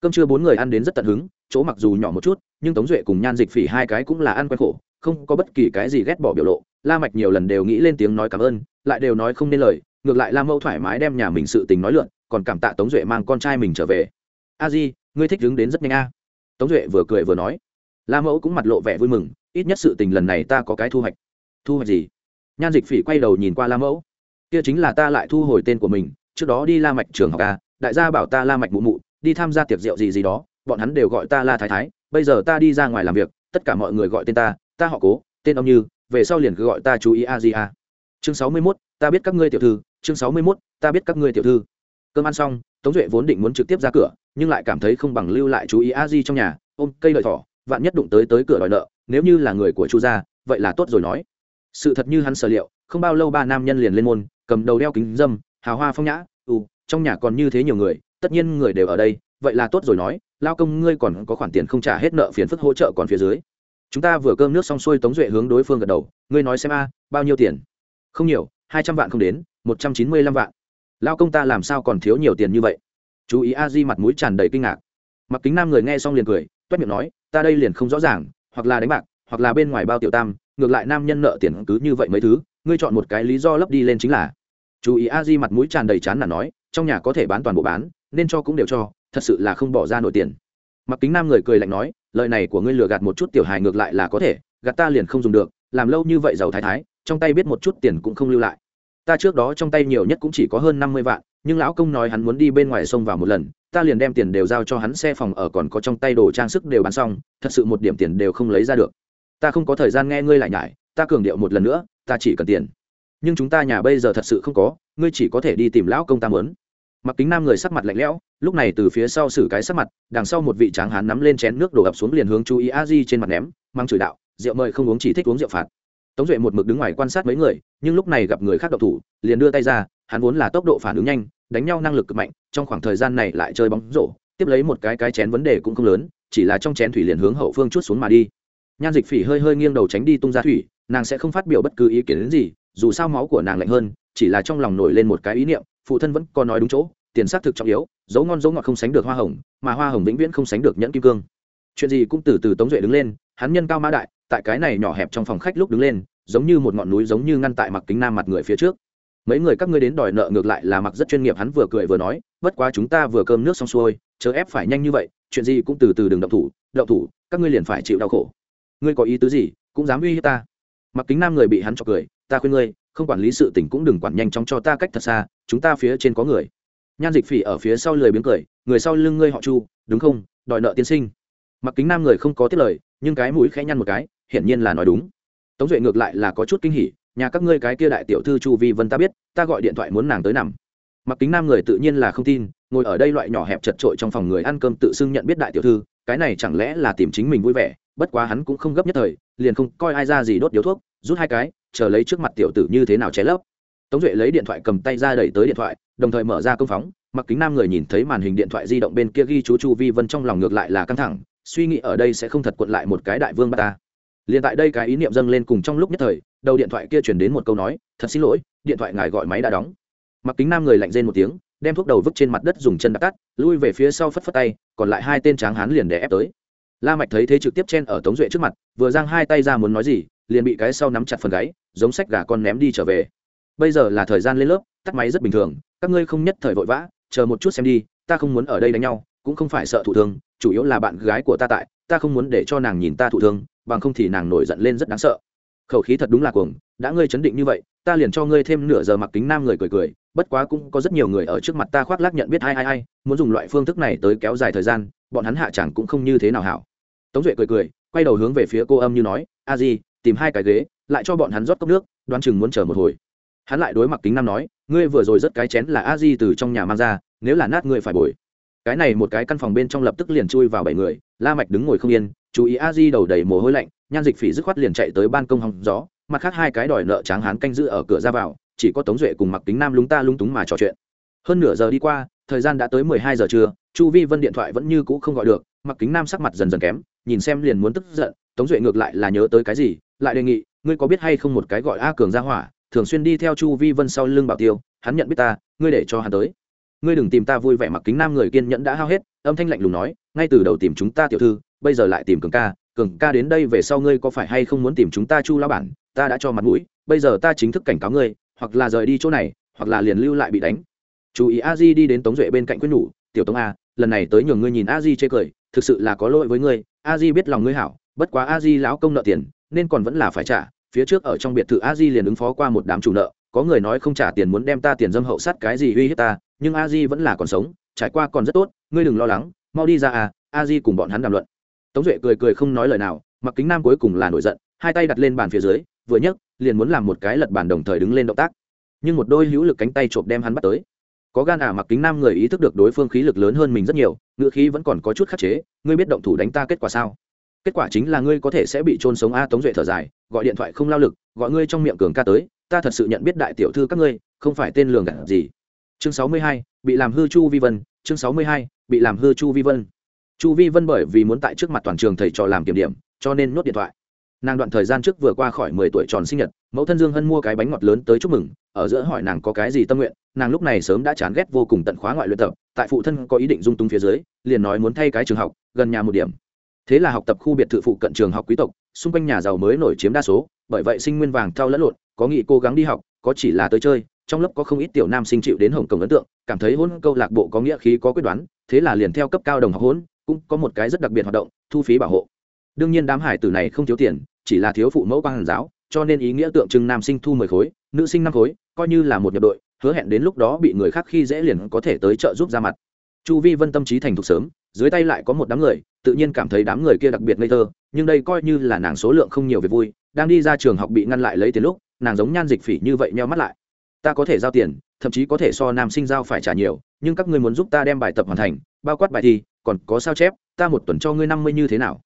Cơm trưa bốn người ăn đến rất tận hứng, chỗ mặc dù nhỏ một chút, nhưng tống duệ cùng nhan dịch phỉ hai cái cũng là ăn quen khổ không có bất kỳ cái gì ghét bỏ biểu lộ, la mạch nhiều lần đều nghĩ lên tiếng nói cảm ơn, lại đều nói không nên lời, ngược lại la mẫu thoải mái đem nhà mình sự tình nói lượn, còn cảm tạ tống duệ mang con trai mình trở về. A di, ngươi thích đứng đến rất nhanh a. Tống duệ vừa cười vừa nói. La mẫu cũng mặt lộ vẻ vui mừng, ít nhất sự tình lần này ta có cái thu hoạch. Thu hoạch gì? Nhan dịch phỉ quay đầu nhìn qua la mẫu. Kia chính là ta lại thu hồi tên của mình, trước đó đi la mạch trường học a, đại gia bảo ta la mạch mụ mụ, đi tham gia tiệc rượu gì gì đó, bọn hắn đều gọi ta la thái thái, bây giờ ta đi ra ngoài làm việc, tất cả mọi người gọi tên ta ta họ cố, tên ông như, về sau liền cứ gọi ta chú ý a di a. Chương sáu mươi mốt, ta biết các ngươi tiểu thư. Chương sáu mươi mốt, ta biết các ngươi tiểu thư. Cơm ăn xong, tống duệ vốn định muốn trực tiếp ra cửa, nhưng lại cảm thấy không bằng lưu lại chú ý a di trong nhà. Ôm cây lợi thỏ, vạn nhất đụng tới tới cửa đòi nợ, nếu như là người của chu gia, vậy là tốt rồi nói. Sự thật như hắn sở liệu, không bao lâu ba nam nhân liền lên môn, cầm đầu đeo kính dâm, hào hoa phong nhã ừ trong nhà còn như thế nhiều người, tất nhiên người đều ở đây, vậy là tốt rồi nói, lao công ngươi còn có khoản tiền không trả hết nợ phiền phức hỗ trợ còn phía dưới chúng ta vừa cơm nước xong xuôi tống duệ hướng đối phương gật đầu, ngươi nói xem a, bao nhiêu tiền? Không nhiều, hai trăm vạn không đến, một trăm chín mươi lăm vạn. Lao công ta làm sao còn thiếu nhiều tiền như vậy? Chú ý a di mặt mũi tràn đầy kinh ngạc. Mặc kính nam người nghe xong liền cười, toét miệng nói, ta đây liền không rõ ràng, hoặc là đánh bạc, hoặc là bên ngoài bao tiểu tam, ngược lại nam nhân nợ tiền cứ như vậy mấy thứ, ngươi chọn một cái lý do lấp đi lên chính là. Chú ý a di mặt mũi tràn đầy chán là nói, trong nhà có thể bán toàn bộ bán, nên cho cũng đều cho, thật sự là không bỏ ra nổi tiền mặc kính nam người cười lạnh nói, lời này của ngươi lừa gạt một chút tiểu hài ngược lại là có thể, gạt ta liền không dùng được, làm lâu như vậy giàu thái thái, trong tay biết một chút tiền cũng không lưu lại. Ta trước đó trong tay nhiều nhất cũng chỉ có hơn năm mươi vạn, nhưng lão công nói hắn muốn đi bên ngoài sông vào một lần, ta liền đem tiền đều giao cho hắn xe phòng ở còn có trong tay đồ trang sức đều bán xong, thật sự một điểm tiền đều không lấy ra được. Ta không có thời gian nghe ngươi lại nhải, ta cường điệu một lần nữa, ta chỉ cần tiền. Nhưng chúng ta nhà bây giờ thật sự không có, ngươi chỉ có thể đi tìm lão công ta muốn mặc kính nam người sắc mặt lạnh lẽo, lúc này từ phía sau xử cái sắc mặt, đằng sau một vị tráng hán nắm lên chén nước đổ ập xuống liền hướng chú ý a di trên mặt ném, mang chửi đạo, rượu mời không uống chỉ thích uống rượu phạt. Tống duệ một mực đứng ngoài quan sát mấy người, nhưng lúc này gặp người khác độc thủ, liền đưa tay ra, hắn vốn là tốc độ phản ứng nhanh, đánh nhau năng lực cực mạnh, trong khoảng thời gian này lại chơi bóng rổ, tiếp lấy một cái cái chén vấn đề cũng không lớn, chỉ là trong chén thủy liền hướng hậu phương chút xuống mà đi. Nhan dịch phỉ hơi hơi nghiêng đầu tránh đi tung ra thủy, nàng sẽ không phát biểu bất cứ ý kiến đến gì, dù sao máu của nàng lạnh hơn, chỉ là trong lòng nổi lên một cái ý niệm, phụ thân vẫn còn nói đúng chỗ tiền xác thực trọng yếu, dấu ngon dấu ngọt không sánh được hoa hồng, mà hoa hồng vĩnh viễn không sánh được nhẫn kim cương. Chuyện gì cũng từ từ tống duệ đứng lên, hắn nhân cao mã đại, tại cái này nhỏ hẹp trong phòng khách lúc đứng lên, giống như một ngọn núi giống như ngăn tại mặc kính nam mặt người phía trước. Mấy người các ngươi đến đòi nợ ngược lại là mặc rất chuyên nghiệp, hắn vừa cười vừa nói, bất quá chúng ta vừa cơm nước xong xuôi, chớ ép phải nhanh như vậy, chuyện gì cũng từ từ đừng động thủ động thủ, các ngươi liền phải chịu đau khổ. Ngươi có ý tứ gì, cũng dám uy hiếp ta? Mặc kính nam người bị hắn cho cười, ta khuyên ngươi, không quản lý sự tình cũng đừng quản nhanh chóng cho ta cách thật xa, chúng ta phía trên có người nhan dịch phỉ ở phía sau lười biếng cười, người sau lưng ngươi họ chu, đúng không? Đòi nợ tiên sinh. Mặc kính nam người không có tiết lời, nhưng cái mũi khẽ nhăn một cái, hiển nhiên là nói đúng. Tống duệ ngược lại là có chút kinh hỉ, nhà các ngươi cái kia đại tiểu thư chu vi vân ta biết, ta gọi điện thoại muốn nàng tới nằm. Mặc kính nam người tự nhiên là không tin, ngồi ở đây loại nhỏ hẹp chật trội trong phòng người ăn cơm tự xưng nhận biết đại tiểu thư, cái này chẳng lẽ là tìm chính mình vui vẻ, bất quá hắn cũng không gấp nhất thời, liền không coi ai ra gì đốt điếu thuốc, rút hai cái, chờ lấy trước mặt tiểu tử như thế nào cháy lấp tống duệ lấy điện thoại cầm tay ra đẩy tới điện thoại, đồng thời mở ra công phóng, mặc kính nam người nhìn thấy màn hình điện thoại di động bên kia ghi chú chu vi vân trong lòng ngược lại là căng thẳng, suy nghĩ ở đây sẽ không thật cuộn lại một cái đại vương bà ta. Liền tại đây cái ý niệm dâng lên cùng trong lúc nhất thời, đầu điện thoại kia chuyển đến một câu nói, thật xin lỗi, điện thoại ngài gọi máy đã đóng. Mặc kính nam người lạnh rên một tiếng, đem thuốc đầu vứt trên mặt đất dùng chân đặt tắt, lui về phía sau phất phất tay, còn lại hai tên tráng hán liền để ép tới. La mạch thấy thế trực tiếp chen ở tống duệ trước mặt, vừa giang hai tay ra muốn nói gì, liền bị cái sau nắm chặt phần gáy, giống sách gà con ném đi trở về bây giờ là thời gian lên lớp, tắt máy rất bình thường, các ngươi không nhất thời vội vã, chờ một chút xem đi, ta không muốn ở đây đánh nhau, cũng không phải sợ thụ thương, chủ yếu là bạn gái của ta tại, ta không muốn để cho nàng nhìn ta thụ thương, bằng không thì nàng nổi giận lên rất đáng sợ. Khẩu khí thật đúng là cuồng, đã ngươi chấn định như vậy, ta liền cho ngươi thêm nửa giờ mặc kính nam người cười cười, bất quá cũng có rất nhiều người ở trước mặt ta khoác lác nhận biết ai ai ai, muốn dùng loại phương thức này tới kéo dài thời gian, bọn hắn hạ chẳng cũng không như thế nào hảo. Tống duệ cười cười, quay đầu hướng về phía cô âm như nói, a di, tìm hai cái ghế, lại cho bọn hắn rót cốc nước, đoán chừng muốn chờ một hồi hắn lại đối mặt kính nam nói, ngươi vừa rồi rất cái chén là a di từ trong nhà mang ra, nếu là nát ngươi phải bồi. Cái này một cái căn phòng bên trong lập tức liền chui vào bảy người, la mạch đứng ngồi không yên, chú ý a di đầu đầy mồ hôi lạnh, nhan dịch phỉ dứt khoát liền chạy tới ban công hòng gió, mặt khác hai cái đòi nợ tráng hán canh giữ ở cửa ra vào, chỉ có tống duệ cùng mặc kính nam lúng ta lúng túng mà trò chuyện. Hơn nửa giờ đi qua, thời gian đã tới mười hai giờ trưa, chu vi vân điện thoại vẫn như cũ không gọi được mặc kính nam sắc mặt dần dần kém, nhìn xem liền muốn tức giận, tống duệ ngược lại là nhớ tới cái gì, lại đề nghị, ngươi có biết hay không một cái gọi a cường ra hỏa thường xuyên đi theo chu vi vân sau lưng bảo tiêu, hắn nhận biết ta, ngươi để cho hắn tới. Ngươi đừng tìm ta vui vẻ mặc kính nam người kiên nhẫn đã hao hết, âm thanh lạnh lùng nói, ngay từ đầu tìm chúng ta tiểu thư, bây giờ lại tìm cường ca cường ca đến đây về sau ngươi có phải hay không muốn tìm chúng ta chu lao bản, ta đã cho mặt mũi, bây giờ ta chính thức cảnh cáo ngươi, hoặc là rời đi chỗ này, hoặc là liền lưu lại bị đánh. Chú ý a di đi đến tống duệ bên cạnh quyết nhủ, tiểu tống a, lần này tới nhường ngươi nhìn a di chê cười, thực sự là có lỗi với ngươi, a di biết lòng ngươi hảo, bất quá a di lão công nợ tiền, nên còn vẫn là phải trả phía trước ở trong biệt thự a di liền ứng phó qua một đám chủ nợ, có người nói không trả tiền muốn đem ta tiền dâm hậu sát cái gì uy hiếp ta, nhưng a di vẫn là còn sống, trải qua còn rất tốt, ngươi đừng lo lắng, mau đi ra à a di cùng bọn hắn đàm luận. Tống duệ cười cười không nói lời nào, mặc kính nam cuối cùng là nổi giận, hai tay đặt lên bàn phía dưới, vừa nhấc, liền muốn làm một cái lật bàn đồng thời đứng lên động tác. Nhưng một đôi hữu lực cánh tay trộm đem hắn bắt tới. Có gan à mặc kính nam người ý thức được đối phương khí lực lớn hơn mình rất nhiều ngựa khí vẫn còn có chút khắc chế, ngươi biết động thủ đánh ta kết quả sao? Kết quả chính là ngươi có thể sẽ bị trôn sống a, tống duệ thở dài gọi điện thoại không lao lực, gọi ngươi trong miệng cường ca tới, ta thật sự nhận biết đại tiểu thư các ngươi, không phải tên lường gạt gì. Chương sáu mươi hai, bị làm hư chu vi vân, chương sáu mươi hai, bị làm hư chu vi vân. Chu vi vân bởi vì muốn tại trước mặt toàn trường thầy trò làm kiểm điểm, cho nên nốt điện thoại. Nàng đoạn thời gian trước vừa qua khỏi mười tuổi tròn sinh nhật, mẫu thân dương hân mua cái bánh ngọt lớn tới chúc mừng, ở giữa hỏi nàng có cái gì tâm nguyện, nàng lúc này sớm đã chán ghét vô cùng tận khóa ngoại luyện tập, tại phụ thân có ý định dung túng phía dưới, liền nói muốn thay cái trường học, gần nhà một điểm thế là học tập khu biệt thự phụ cận trường học quý tộc, xung quanh nhà giàu mới nổi chiếm đa số, bởi vậy sinh nguyên vàng thao lẫn lộn, có nghị cố gắng đi học, có chỉ là tới chơi, trong lớp có không ít tiểu nam sinh chịu đến hồng cổng ấn tượng, cảm thấy hôn câu lạc bộ có nghĩa khí, có quyết đoán, thế là liền theo cấp cao đồng học hôn, cũng có một cái rất đặc biệt hoạt động, thu phí bảo hộ. Đương nhiên đám hải tử này không thiếu tiền, chỉ là thiếu phụ mẫu quan hàn giáo, cho nên ý nghĩa tượng trưng nam sinh thu mười khối, nữ sinh năm khối, coi như là một nhập đội, hứa hẹn đến lúc đó bị người khác khi dễ liền có thể tới trợ giúp ra mặt. Chu vi vân tâm trí thành thục sớm, dưới tay lại có một đám người tự nhiên cảm thấy đám người kia đặc biệt ngây thơ, nhưng đây coi như là nàng số lượng không nhiều về vui, đang đi ra trường học bị ngăn lại lấy tiền lúc, nàng giống nhan dịch phỉ như vậy meo mắt lại. Ta có thể giao tiền, thậm chí có thể so nam sinh giao phải trả nhiều, nhưng các ngươi muốn giúp ta đem bài tập hoàn thành, bao quát bài thi, còn có sao chép, ta một tuần cho ngươi năm mươi như thế nào?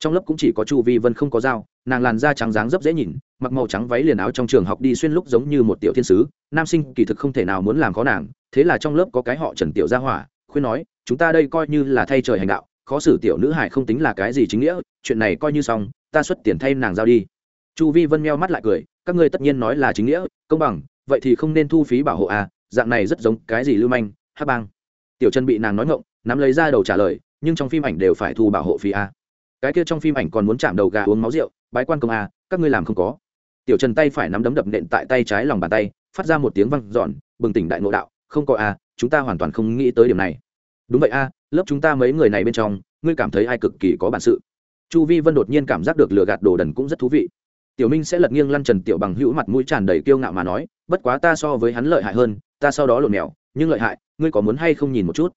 Trong lớp cũng chỉ có chu vi vân không có dao nàng làn da trắng dáng rất dễ nhìn, mặc màu trắng váy liền áo trong trường học đi xuyên lúc giống như một tiểu thiên sứ, nam sinh kỳ thực không thể nào muốn làm khó nàng, thế là trong lớp có cái họ trần tiểu gia hỏa, khuyên nói, chúng ta đây coi như là thay trời hành đạo khó xử tiểu nữ hải không tính là cái gì chính nghĩa chuyện này coi như xong ta xuất tiền thay nàng giao đi. Chu vi vân meo mắt lại cười các ngươi tất nhiên nói là chính nghĩa công bằng vậy thì không nên thu phí bảo hộ à dạng này rất giống cái gì lưu manh hát bang. Tiểu chân bị nàng nói ngộng nắm lấy ra đầu trả lời nhưng trong phim ảnh đều phải thu bảo hộ phí à. cái kia trong phim ảnh còn muốn chạm đầu gà uống máu rượu bái quan công à, các ngươi làm không có. Tiểu trần tay phải nắm đấm đập nện tại tay trái lòng bàn tay phát ra một tiếng văng giòn bừng tỉnh đại ngộ đạo không có à chúng ta hoàn toàn không nghĩ tới điểm này đúng vậy a, lớp chúng ta mấy người này bên trong, ngươi cảm thấy ai cực kỳ có bản sự? Chu vi vân đột nhiên cảm giác được lừa gạt đồ đần cũng rất thú vị. Tiểu minh sẽ lật nghiêng lăn trần tiểu bằng hữu mặt mũi tràn đầy kiêu ngạo mà nói, bất quá ta so với hắn lợi hại hơn, ta sau đó lộn mèo, nhưng lợi hại, ngươi có muốn hay không nhìn một chút?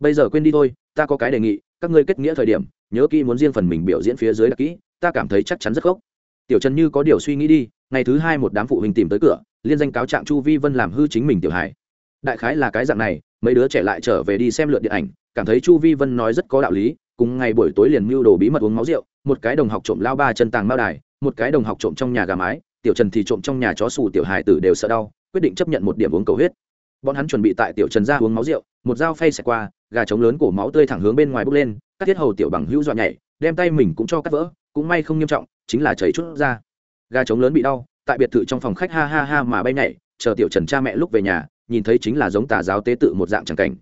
Bây giờ quên đi thôi, ta có cái đề nghị, các ngươi kết nghĩa thời điểm, nhớ kỹ muốn riêng phần mình biểu diễn phía dưới đặc kỹ, ta cảm thấy chắc chắn rất gốc tiểu trần như có điều suy nghĩ đi, ngày thứ hai một đám phụ huynh tìm tới cửa, liên danh cáo trạng chu vi vân làm hư chính mình tiểu hải đại khái là cái dạng này mấy đứa trẻ lại trở về đi xem lượt điện ảnh, cảm thấy chu vi vân nói rất có đạo lý, cùng ngày buổi tối liền mưu đồ bí mật uống máu rượu, một cái đồng học trộm lao ba chân tàng mao đài, một cái đồng học trộm trong nhà gà mái, tiểu trần thì trộm trong nhà chó xù tiểu hài tử đều sợ đau, quyết định chấp nhận một điểm uống cầu huyết. Bọn hắn chuẩn bị tại tiểu trần ra uống máu rượu, một dao phay xẹt qua, gà trống lớn cổ máu tươi thẳng hướng bên ngoài bốc lên, các thiết hầu tiểu bằng hữu dọa nhảy, đem tay mình cũng cho cắt vỡ, cũng may không nghiêm trọng, chính là chảy chút ra. Gà trống lớn bị đau, tại biệt thự trong phòng khách ha ha ha mà bay nhảy, chờ tiểu trần cha mẹ lúc về nhà nhìn thấy chính là giống tà giáo tế tự một dạng chẳng cảnh.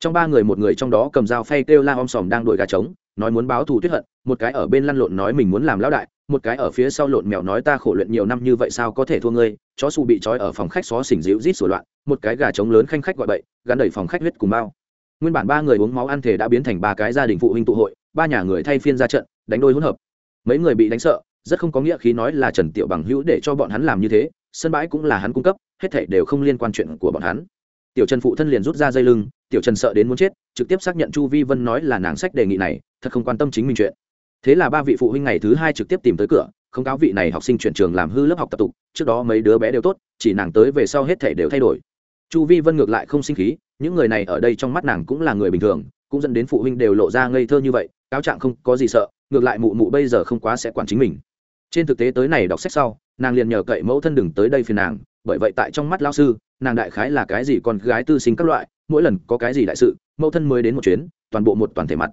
Trong ba người một người trong đó cầm dao phay kêu la om sòm đang đuổi gà trống, nói muốn báo thù tuyết hận, một cái ở bên lăn lộn nói mình muốn làm lão đại, một cái ở phía sau lộn mèo nói ta khổ luyện nhiều năm như vậy sao có thể thua ngươi, chó xù bị trói ở phòng khách xó xỉnh dịu rít sửa loạn, một cái gà trống lớn khanh khách gọi bậy, gắn đẩy phòng khách huyết cùng bao. Nguyên bản ba người uống máu ăn thể đã biến thành ba cái gia đình phụ huynh tụ hội, ba nhà người thay phiên ra trận, đánh đôi hỗn hợp. Mấy người bị đánh sợ, rất không có nghĩa khí nói là trần tiểu bằng hữu để cho bọn hắn làm như thế sân bãi cũng là hắn cung cấp, hết thảy đều không liên quan chuyện của bọn hắn. Tiểu trần phụ thân liền rút ra dây lưng, tiểu trần sợ đến muốn chết, trực tiếp xác nhận chu vi vân nói là nàng sách đề nghị này, thật không quan tâm chính mình chuyện. Thế là ba vị phụ huynh ngày thứ hai trực tiếp tìm tới cửa, không cáo vị này học sinh chuyển trường làm hư lớp học tập tục, trước đó mấy đứa bé đều tốt, chỉ nàng tới về sau hết thể đều thay đổi. Chu vi vân ngược lại không sinh khí, những người này ở đây trong mắt nàng cũng là người bình thường, cũng dẫn đến phụ huynh đều lộ ra ngây thơ như vậy, cáo trạng không có gì sợ, ngược lại mụ mụ bây giờ không quá sẽ quản chính mình. Trên thực tế tới này đọc sách sau nàng liền nhờ cậy mẫu thân đừng tới đây phiền nàng, bởi vậy tại trong mắt lao sư, nàng đại khái là cái gì con gái tư sinh các loại, mỗi lần có cái gì đại sự, mẫu thân mới đến một chuyến, toàn bộ một toàn thể mặt.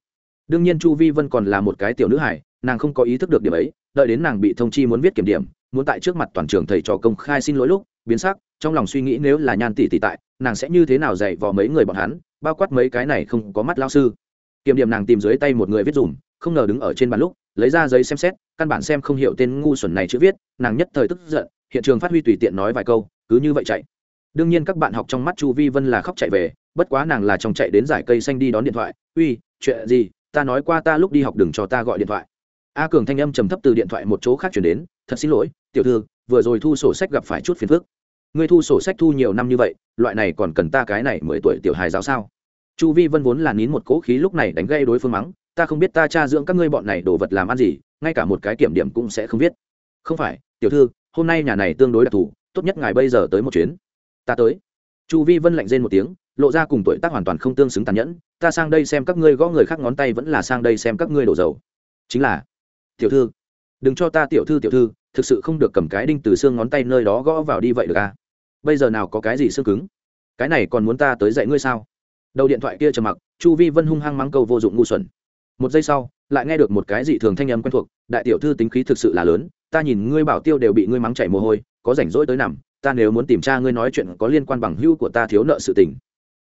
Đương nhiên chu vi vân còn là một cái tiểu nữ hải nàng không có ý thức được điểm ấy, đợi đến nàng bị thông chi muốn viết kiểm điểm, muốn tại trước mặt toàn trường thầy trò công khai xin lỗi lúc, biến sắc, trong lòng suy nghĩ nếu là nhan tỷ tỷ tại, nàng sẽ như thế nào dạy vò mấy người bọn hắn, bao quát mấy cái này không có mắt lao sư. Kiểm điểm nàng tìm dưới tay một người viết dùm, không ngờ đứng ở trên bàn lúc, lấy ra giấy xem xét, căn bản xem không hiểu tên ngu xuẩn này chữ viết nàng nhất thời tức giận, hiện trường phát huy tùy tiện nói vài câu, cứ như vậy chạy. Đương nhiên các bạn học trong mắt chu vi vân là khóc chạy về, bất quá nàng là trong chạy đến giải cây xanh đi đón điện thoại. Uy, chuyện gì? Ta nói qua ta lúc đi học đừng cho ta gọi điện thoại. A cường thanh âm trầm thấp từ điện thoại một chỗ khác chuyển đến, thật xin lỗi, tiểu thư, vừa rồi thu sổ sách gặp phải chút phiền phức. Ngươi thu sổ sách thu nhiều năm như vậy, loại này còn cần ta cái này mười tuổi tiểu hài giáo sao? Chu vi vân vốn là nín một cỗ khí lúc này đánh gây đối phương mắng, ta không biết ta cha dưỡng các ngươi bọn này đồ vật làm ăn gì, ngay cả một cái kiểm điểm cũng sẽ không viết không phải tiểu thư, hôm nay nhà này tương đối đặc thù, tốt nhất ngài bây giờ tới một chuyến. Ta tới. Chu vi vân lạnh rên một tiếng, lộ ra cùng tuổi tác hoàn toàn không tương xứng tàn nhẫn, ta sang đây xem các ngươi gõ người khác ngón tay vẫn là sang đây xem các ngươi đổ dầu. Chính là, tiểu thư, đừng cho ta tiểu thư tiểu thư, thực sự không được cầm cái đinh từ xương ngón tay nơi đó gõ vào đi vậy được à? Bây giờ nào có cái gì xương cứng? Cái này còn muốn ta tới dạy ngươi sao? Đầu điện thoại kia trầm mặc, chu vi vân hung hăng mắng câu vô dụng ngu xuẩn. Một giây sau lại nghe được một cái dị thường thanh âm quen thuộc, đại tiểu thư tính khí thực sự là lớn, ta nhìn ngươi bảo tiêu đều bị ngươi mắng chảy mồ hôi, có rảnh rỗi tới nằm, ta nếu muốn tìm tra ngươi nói chuyện có liên quan bằng hưu của ta thiếu nợ sự tình.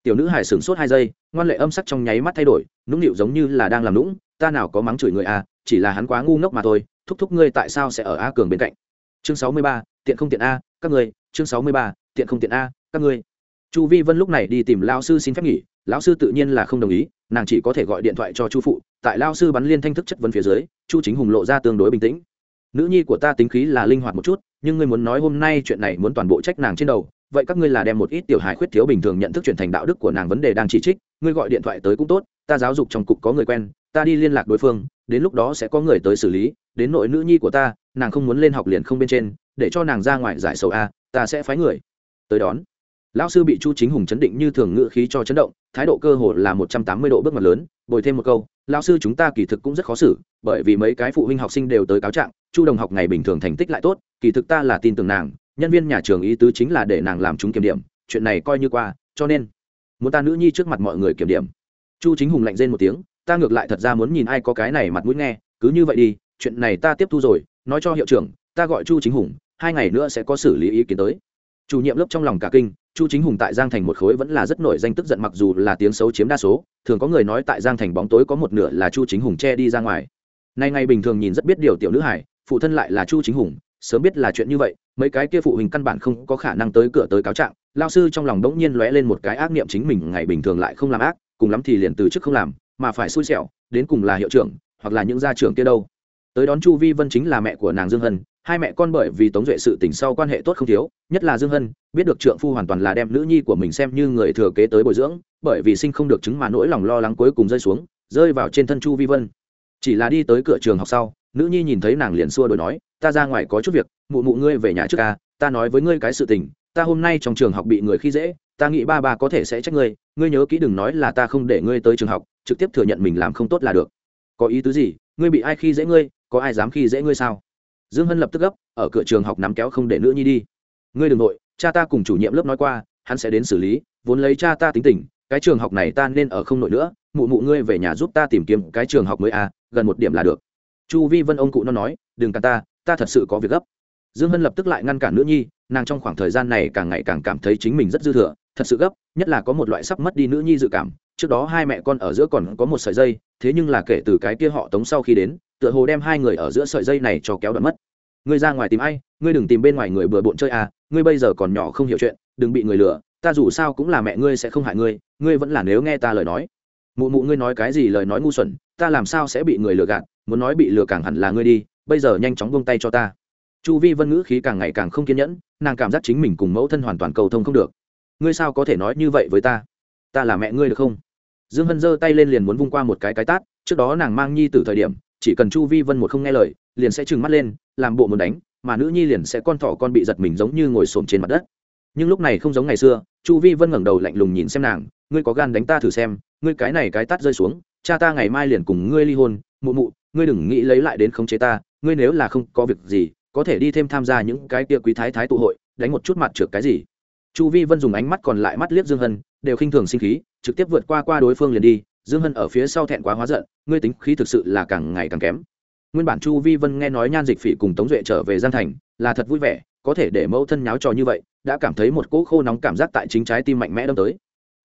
Tiểu nữ hải sửng sốt hai giây, ngoan lệ âm sắc trong nháy mắt thay đổi, nũng nịu giống như là đang làm nũng, ta nào có mắng chửi người à chỉ là hắn quá ngu ngốc mà thôi, thúc thúc ngươi tại sao sẽ ở a cường bên cạnh? Chương sáu mươi ba, tiện không tiện a, các ngươi, chương sáu mươi ba, tiện không tiện a, các ngươi. Chu vi vân lúc này đi tìm lao sư xin phép nghỉ lão sư tự nhiên là không đồng ý, nàng chỉ có thể gọi điện thoại cho chu phụ, tại lao sư bắn liên thanh thức chất vấn phía dưới, chu chính hùng lộ ra tương đối bình tĩnh. Nữ nhi của ta tính khí là linh hoạt một chút, nhưng ngươi muốn nói hôm nay chuyện này muốn toàn bộ trách nàng trên đầu, vậy các ngươi là đem một ít tiểu hài khuyết thiếu bình thường nhận thức chuyển thành đạo đức của nàng vấn đề đang chỉ trích, ngươi gọi điện thoại tới cũng tốt, ta giáo dục trong cục có người quen, ta đi liên lạc đối phương, đến lúc đó sẽ có người tới xử lý, đến nội nữ nhi của ta, nàng không muốn lên học liền không bên trên, để cho nàng ra ngoài giải sầu a, ta sẽ phái người tới đón. Lão sư bị chu chính hùng chấn định như thường ngự khí cho chấn động thái độ cơ hồ là một trăm tám mươi độ bước mặt lớn, bồi thêm một câu, lão sư chúng ta kỳ thực cũng rất khó xử, bởi vì mấy cái phụ huynh học sinh đều tới cáo trạng, chu đồng học ngày bình thường thành tích lại tốt, kỳ thực ta là tin tưởng nàng, nhân viên nhà trường ý tứ chính là để nàng làm chúng kiểm điểm, chuyện này coi như qua, cho nên muốn ta nữ nhi trước mặt mọi người kiểm điểm. Chu chính hùng lạnh rên một tiếng, ta ngược lại thật ra muốn nhìn ai có cái này mặt mũi nghe, cứ như vậy đi, chuyện này ta tiếp thu rồi, nói cho hiệu trưởng, ta gọi chu chính hùng, hai ngày nữa sẽ có xử lý ý kiến tới chủ nhiệm lớp trong lòng cả kinh, chu chính hùng tại giang thành một khối vẫn là rất nổi danh tức giận mặc dù là tiếng xấu chiếm đa số, thường có người nói tại giang thành bóng tối có một nửa là chu chính hùng che đi ra ngoài. Nay ngày bình thường nhìn rất biết điều tiểu nữ hải phụ thân lại là chu chính hùng, sớm biết là chuyện như vậy, mấy cái kia phụ huynh căn bản không có khả năng tới cửa tới cáo trạng lao sư trong lòng đống nhiên lóe lên một cái ác niệm chính mình ngày bình thường lại không làm ác, cùng lắm thì liền từ chức không làm, mà phải xui xẻo, đến cùng là hiệu trưởng, hoặc là những gia trưởng kia đâu. Tới đón chu vi vân chính là mẹ của nàng dương hân hai mẹ con bởi vì tống duệ sự tình sau quan hệ tốt không thiếu, nhất là dương hân, biết được trượng phu hoàn toàn là đem nữ nhi của mình xem như người thừa kế tới bồi dưỡng, bởi vì sinh không được chứng mà nỗi lòng lo lắng cuối cùng rơi xuống, rơi vào trên thân chu vi vân. Chỉ là đi tới cửa trường học sau, nữ nhi nhìn thấy nàng liền xua đổi nói, ta ra ngoài có chút việc, mụ mụ ngươi về nhà trước ca ta nói với ngươi cái sự tình, ta hôm nay trong trường học bị người khi dễ, ta nghĩ ba ba có thể sẽ trách ngươi ngươi nhớ kỹ đừng nói là ta không để ngươi tới trường học, trực tiếp thừa nhận mình làm không tốt là được. Có ý tứ gì, ngươi bị ai khi dễ ngươi, có ai dám khi dễ ngươi sao? Dương hân lập tức gấp, ở cửa trường học nắm kéo không để nữ nhi đi. Ngươi đ ừ n g nội, cha ta cùng chủ nhiệm lớp nói qua, hắn sẽ đến xử lý, vốn lấy cha ta tính tình, cái trường học này ta nên ở không nội nữa, mụ mụ ngươi về nhà giúp ta tìm kiếm cái trường học mới à gần một điểm là được. Chu vi vân ông cụ nó nói, đừng cản ta ta thật sự có việc gấp. Dương hân lập tức lại ngăn cản nữ nhi, nàng trong khoảng thời gian này càng ngày càng cảm thấy chính mình rất dư thừa, thật sự gấp, nhất là có một loại sắp mất đi nữ nhi dự cảm, trước đó hai mẹ con ở giữa còn có một sợi dây, thế nhưng là kể từ cái kia họ tống sau khi đến tựa hồ đem hai người ở giữa sợi dây này cho kéo đoạn mất. Ngươi ra ngoài tìm ai? Ngươi đừng tìm bên ngoài người bừa bộn chơi à? Ngươi bây giờ còn nhỏ không hiểu chuyện, đừng bị người lừa, ta dù sao cũng là mẹ ngươi sẽ không hại ngươi ngươi vẫn là nếu nghe ta lời nói. Mụ mụ ngươi nói cái gì lời nói ngu xuẩn, ta làm sao sẽ bị người lừa gạt? Muốn nói bị lừa càng hẳn là ngươi đi, bây giờ nhanh chóng buông tay cho ta. Chu vi vân ngữ khí càng ngày càng không kiên nhẫn, nàng cảm giác chính mình cùng mẫu thân hoàn toàn cầu thông không được. Ngươi sao có thể nói như vậy với ta? Ta là mẹ ngươi được không? Dương hân giơ tay lên liền muốn vung qua một cái cái tát, trước đó nàng mang nhi từ thời điểm chỉ cần chu vi vân một không nghe lời, liền sẽ trừng mắt lên, làm bộ muốn đánh, mà nữ nhi liền sẽ con thỏ con bị giật mình giống như ngồi xổm trên mặt đất. Nhưng lúc này không giống ngày xưa, chu vi vân ngẩng đầu lạnh lùng nhìn xem nàng, ngươi có gan đánh ta thử xem, ngươi cái này cái tát rơi xuống, cha ta ngày mai liền cùng ngươi ly hôn, mụ mụ, ngươi đừng nghĩ lấy lại đến khống chế ta, ngươi nếu là không có việc gì, có thể đi thêm tham gia những cái kia quý thái thái tụ hội, đánh một chút mặt trượt cái gì? Chu vi vân dùng ánh mắt còn lại mắt liếc dương hân, đều khinh thường sinh khí, trực tiếp vượt qua qua đối phương liền đi dương hân ở phía sau thẹn quá hóa giận, ngươi tính khí thực sự là càng ngày càng kém. Nguyên bản chu vi vân nghe nói nhan dịch phỉ cùng tống duệ trở về gian thành, là thật vui vẻ, có thể để mẫu thân nháo trò như vậy, đã cảm thấy một cỗ khô nóng cảm giác tại chính trái tim mạnh mẽ đâm tới.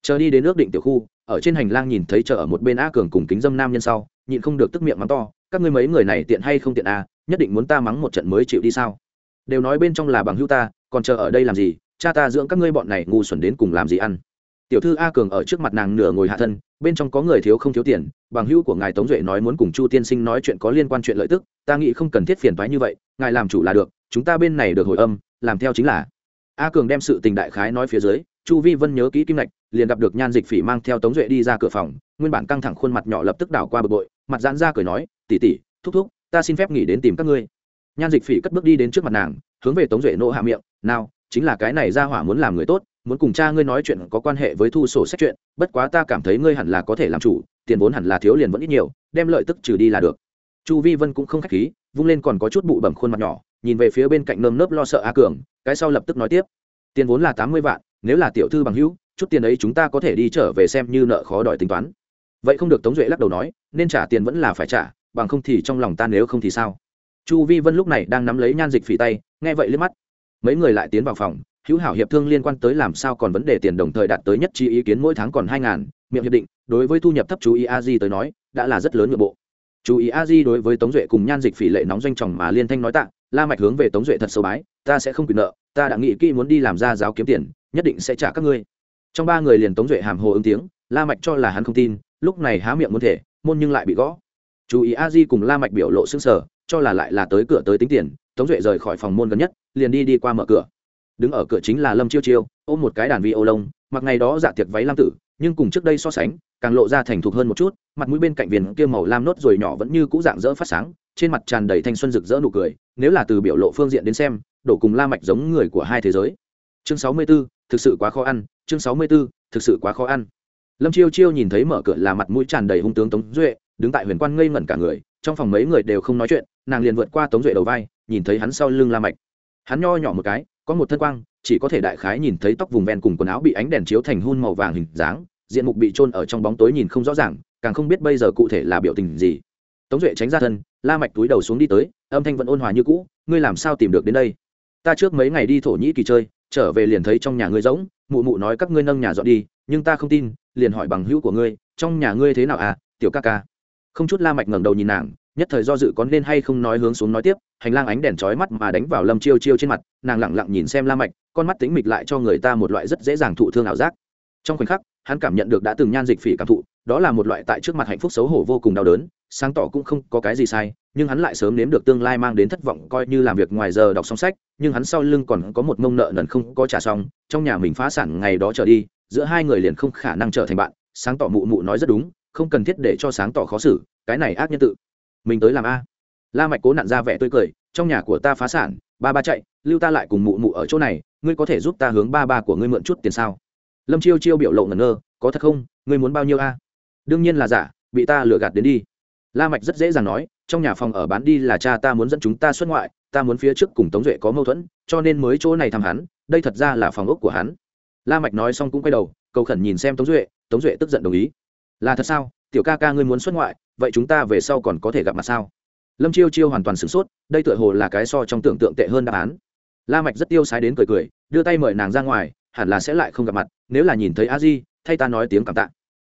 Chờ đi đến ước định tiểu khu, ở trên hành lang nhìn thấy chờ ở một bên a cường cùng kính dâm nam nhân sau, nhịn không được tức miệng mắng to, các ngươi mấy người này tiện hay không tiện a, nhất định muốn ta mắng một trận mới chịu đi sao? Đều nói bên trong là bằng hữu ta, còn chờ ở đây làm gì, cha ta dưỡng các ngươi bọn này ngu xuẩn đến cùng làm gì ăn tiểu thư a cường ở trước mặt nàng nửa ngồi hạ thân, bên trong có người thiếu không thiếu tiền, bằng hữu của ngài tống duệ nói muốn cùng chu tiên sinh nói chuyện có liên quan chuyện lợi tức, ta nghĩ không cần thiết phiền thoái như vậy, ngài làm chủ là được, chúng ta bên này được hồi âm, làm theo chính là. A cường đem sự tình đại khái nói phía dưới, chu vi vân nhớ kỹ kim lạch liền gặp được nhan dịch phỉ mang theo tống duệ đi ra cửa phòng, nguyên bản căng thẳng khuôn mặt nhỏ lập tức đảo qua bực bội, mặt giãn ra cười nói tỉ tỉ thúc thúc, ta xin phép nghỉ đến tìm các ngươi. Nhan dịch phỉ cất bước đi đến trước mặt nàng, hướng về tống duệ nộ hạ miệng, nào chính là cái này ra hỏa muốn làm người tốt, muốn cùng cha ngươi nói chuyện có quan hệ với thu sổ sách chuyện, bất quá ta cảm thấy ngươi hẳn là có thể làm chủ, tiền vốn hẳn là thiếu liền vẫn ít nhiều, đem lợi tức trừ đi là được. Chu vi vân cũng không k h á c h khí, vung lên còn có chút bụi bẩm khuôn mặt nhỏ, nhìn về phía bên cạnh nơm nớp lo sợ a cường, cái sau lập tức nói tiếp. Tiền vốn là tám mươi vạn, nếu là tiểu thư bằng hữu, chút tiền ấy chúng ta có thể đi trở về xem như nợ khó đòi tính toán. Vậy không được tống duệ lắc đầu nói, nên trả tiền vẫn là phải trả, bằng không thì trong lòng ta nếu không thì sao? Chu vi vân lúc này đang nắm lấy nhan dịch phỉ tay, nghe vậy liếc mắt mấy người lại tiến vào phòng, hữu hảo hiệp thương liên quan tới làm sao còn vấn đề tiền đồng thời đạt tới nhất chi ý kiến mỗi tháng còn hai ngàn, miệng hiệp định, đối với thu nhập thấp chú ý a di tới nói, đã là rất lớn nội bộ. Chú ý a di đối với tống duệ cùng nhan dịch phỉ lệ nóng doanh chồng mà liên thanh nói tạ, la mạch hướng về tống duệ thật sâu bái, ta sẽ không quyền nợ, ta đã nghĩ kỹ muốn đi làm ra giáo kiếm tiền, nhất định sẽ trả các ngươi. Trong ba người liền tống duệ hàm hồ ứng tiếng, la mạch cho là hắn không tin, lúc này há miệng muốn thể, môn nhưng lại bị gõ. Chú ý a di cùng la mạch biểu lộ sững sờ, cho là lại là tới cửa tới tính tiền, tống duệ rời khỏi phòng môn gần nhất liền đi đi qua mở cửa. Đứng ở cửa chính là lâm chiêu chiêu ôm một cái đàn vi ô lông mặc ngày đó dạ tiệc váy lam tử nhưng cùng trước đây so sánh càng lộ ra thành thục hơn một chút mặt mũi bên cạnh viền kia màu lam nốt rồi nhỏ vẫn như cũ dạng dỡ phát sáng trên mặt tràn đầy thanh xuân rực rỡ nụ cười nếu là từ biểu lộ phương diện đến xem đổ cùng la mạch giống người của hai thế giới. Chương sáu mươi 64, thực sự quá khó ăn chương sáu mươi 64, thực sự quá khó ăn. Lâm chiêu chiêu nhìn thấy mở cửa là mặt mũi tràn đầy hung tướng tống duệ đứng tại huyền quan ngây ngẩn cả người trong phòng mấy người đều không nói chuyện nàng liền vượt qua tống duệ đầu vai nhìn thấy hắn sau lưng la mạch hắn nho nhỏ một cái, có một thân quang, chỉ có thể đại khái nhìn thấy tóc vùng ven cùng quần áo bị ánh đèn chiếu thành hun màu vàng hình dáng, diện mục bị trôn ở trong bóng tối nhìn không rõ ràng, càng không biết bây giờ cụ thể là biểu tình gì. Tống duệ tránh ra thân, la mạch túi đầu xuống đi tới, âm thanh vẫn ôn hòa như cũ, ngươi làm sao tìm được đến đây? Ta trước mấy ngày đi thổ nhĩ kỳ chơi, trở về liền thấy trong nhà ngươi rỗng, mụ mụ nói các ngươi nâng nhà dọn đi, nhưng ta không tin, liền hỏi bằng hữu của ngươi, trong nhà ngươi thế nào à tiểu ca ca? Không chút la mạch ngẩng đầu nhìn nàng nhất thời do dự có nên hay không nói hướng xuống nói tiếp, hành lang ánh đèn chói mắt mà đánh vào lâm chiêu chiêu trên mặt, nàng lặng lặng nhìn xem la mạch, con mắt tính mịch lại cho người ta một loại rất dễ dàng thụ thương ảo giác. Trong khoảnh khắc, hắn cảm nhận được đã từng nhan dịch phỉ cảm thụ, đó là một loại tại trước mặt hạnh phúc xấu hổ vô cùng đau đớn, sáng tỏ cũng không có cái gì sai, nhưng hắn lại sớm nếm được tương lai mang đến thất vọng coi như làm việc ngoài giờ đọc xong sách, nhưng hắn sau lưng còn có một mông nợ nần không có trả xong, trong nhà mình phá sản ngày đó trở đi, giữa hai người liền không khả năng trở thành bạn, sáng tỏ mụ mụ nói rất đúng, không cần thiết để cho sáng tỏ khó xử, cái này ác nhân tự mình tới làm a. La mạch cố nặn ra vẻ tươi cười, trong nhà của ta phá sản, ba ba chạy, lưu ta lại cùng mụ mụ ở chỗ này, ngươi có thể giúp ta hướng ba ba của ngươi mượn chút tiền sao? Lâm chiêu chiêu biểu lộ ngẩn ngơ, có thật không, ngươi muốn bao nhiêu a? Đương nhiên là giả, bị ta lừa gạt đến đi. La mạch rất dễ dàng nói, trong nhà phòng ở bán đi là cha ta muốn dẫn chúng ta xuất ngoại, ta muốn phía trước cùng tống duệ có mâu thuẫn, cho nên mới chỗ này thăm hắn, đây thật ra là phòng ốc của hắn. La mạch nói xong cũng quay đầu, cầu khẩn nhìn xem tống duệ tống duệ tức giận đồng ý. Là thật sao? Tiểu ca ca ngươi muốn xuất ngoại vậy chúng ta về sau còn có thể gặp mặt sao? Lâm chiêu chiêu hoàn toàn sửng sốt, đây tựa hồ là cái so trong tưởng tượng tệ hơn đáp án. La mạch rất tiêu sái đến cười cười, đưa tay mời nàng ra ngoài, hẳn là sẽ lại không gặp mặt, nếu là nhìn thấy a di, thay ta nói tiếng cảm tạ.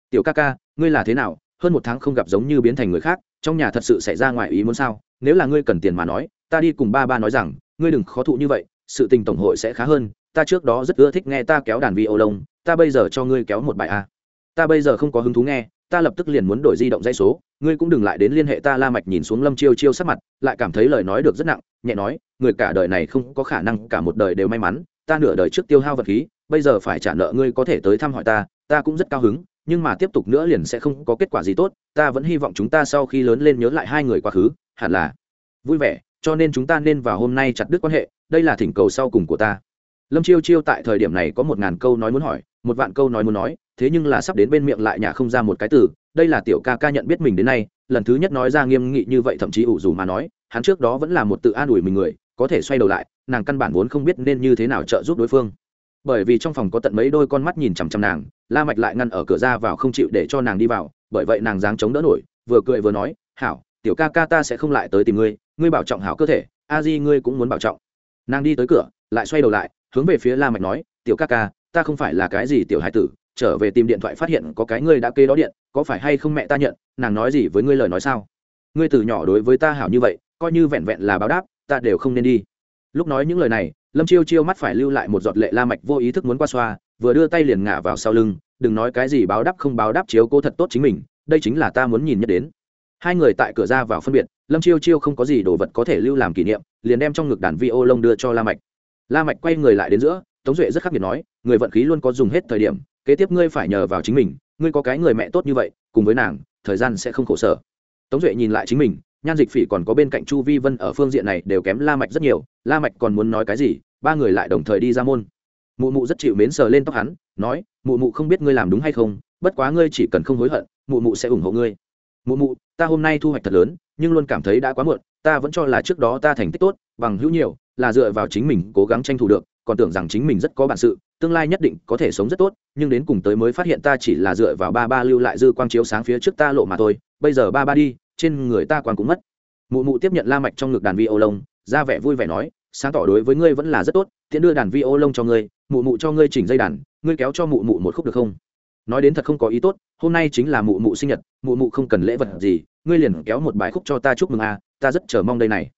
Tiểu ca ca, ngươi là thế nào? Hơn một tháng không gặp giống như biến thành người khác, trong nhà thật sự xảy ra ngoài ý muốn sao? Nếu là ngươi cần tiền mà nói, ta đi cùng ba ba nói rằng, ngươi đừng khó thụ như vậy, sự tình tổng hội sẽ khá hơn, ta trước đó rất ưa thích nghe ta kéo đàn vi ô lông, ta bây giờ cho ngươi kéo một bài a. Ta bây giờ không có hứng thú nghe ta lập tức liền muốn đổi di động dây số, ngươi cũng đừng lại đến liên hệ ta la mạch nhìn xuống lâm chiêu chiêu sắc mặt, lại cảm thấy lời nói được rất nặng, nhẹ nói, người cả đời này không có khả năng, cả một đời đều may mắn, ta nửa đời trước tiêu hao vật khí, bây giờ phải trả nợ ngươi có thể tới thăm hỏi ta ta cũng rất cao hứng, nhưng mà tiếp tục nữa liền sẽ không có kết quả gì tốt, ta vẫn hy vọng chúng ta sau khi lớn lên nhớ lại hai người quá khứ, hẳn là vui vẻ, cho nên chúng ta nên vào hôm nay chặt đứt quan hệ, đây là thỉnh cầu sau cùng của ta. Lâm chiêu chiêu tại thời điểm này có một ngàn câu nói muốn hỏi một vạn câu nói muốn nói, thế nhưng là sắp đến bên miệng lại nhà không ra một cái từ, đây là tiểu ca ca nhận biết mình đến nay, lần thứ nhất nói ra nghiêm nghị như vậy thậm chí ủ dù mà nói, hắn trước đó vẫn là một tự an ủi mình người, có thể xoay đầu lại, nàng căn bản vốn không biết nên như thế nào trợ giúp đối phương. Bởi vì trong phòng có tận mấy đôi con mắt nhìn chằm chằm nàng, la mạch lại ngăn ở cửa ra vào không chịu để cho nàng đi vào, bởi vậy nàng dáng chống đỡ nổi, vừa cười vừa nói, hảo, tiểu ca ca ta sẽ không lại tới tìm ngươi ngươi bảo trọng hảo cơ thể, a di ngươi cũng muốn bảo trọng. Nàng đi tới cửa, lại xoay đầu lại, hướng về phía la mạch nói, tiểu ca ca ta không phải là cái gì tiểu hải tử, trở về tìm điện thoại phát hiện có cái ngươi đã kê đó điện, có phải hay không mẹ ta nhận, nàng nói gì với ngươi lời nói sao? Ngươi từ nhỏ đối với ta hảo như vậy, coi như vẹn vẹn là báo đáp, ta đều không nên đi. Lúc nói những lời này, lâm chiêu chiêu mắt phải lưu lại một giọt lệ la mạch vô ý thức muốn qua xoa, vừa đưa tay liền ngả vào sau lưng, đừng nói cái gì báo đáp không báo đáp chiếu cô thật tốt chính mình, đây chính là ta muốn nhìn nhất đến. Hai người tại cửa ra vào phân biệt, lâm chiêu chiêu không có gì đồ vật có thể lưu làm kỷ niệm, liền đem trong ngực đàn vi ô lông đưa cho la mạch. La mạch quay người lại đến giữa tống duệ rất khắc nghiệt nói, người vận khí luôn có dùng hết thời điểm, kế tiếp ngươi phải nhờ vào chính mình, ngươi có cái người mẹ tốt như vậy, cùng với nàng, thời gian sẽ không khổ sở. Tống duệ nhìn lại chính mình, nhan dịch phỉ còn có bên cạnh chu vi vân ở phương diện này đều kém la mạch rất nhiều, la mạch còn muốn nói cái gì, ba người lại đồng thời đi ra môn. Mụ mụ rất chịu mến sờ lên tóc hắn, nói, mụ mụ không biết ngươi làm đúng hay không, bất quá ngươi chỉ cần không hối hận, mụ mụ sẽ ủng hộ ngươi. Mụ mụ, ta hôm nay thu hoạch thật lớn, nhưng luôn cảm thấy đã quá muộn, ta vẫn cho là trước đó ta thành tích tốt, bằng hữu nhiều, là dựa vào chính mình cố gắng tranh thủ được còn tưởng rằng chính mình rất có bản sự, tương lai nhất định có thể sống rất tốt, nhưng đến cùng tới mới phát hiện ta chỉ là dựa vào ba ba lưu lại dư quang chiếu sáng phía trước ta lộ mà thôi, bây giờ ba ba đi, trên người ta quang cũng mất. Mụ mụ tiếp nhận la mạch trong ngực đàn vi ô lông, ra vẻ vui vẻ nói, sáng tỏ đối với ngươi vẫn là rất tốt, tiện đưa đàn vi ô lông cho ngươi, mụ mụ cho ngươi chỉnh dây đàn, ngươi kéo cho mụ mụ một khúc được không? Nói đến thật không có ý tốt, hôm nay chính là mụ mụ sinh nhật, mụ mụ không cần lễ vật gì, ngươi liền kéo một bài khúc cho ta chúc mừng a, ta rất chờ mong đây này.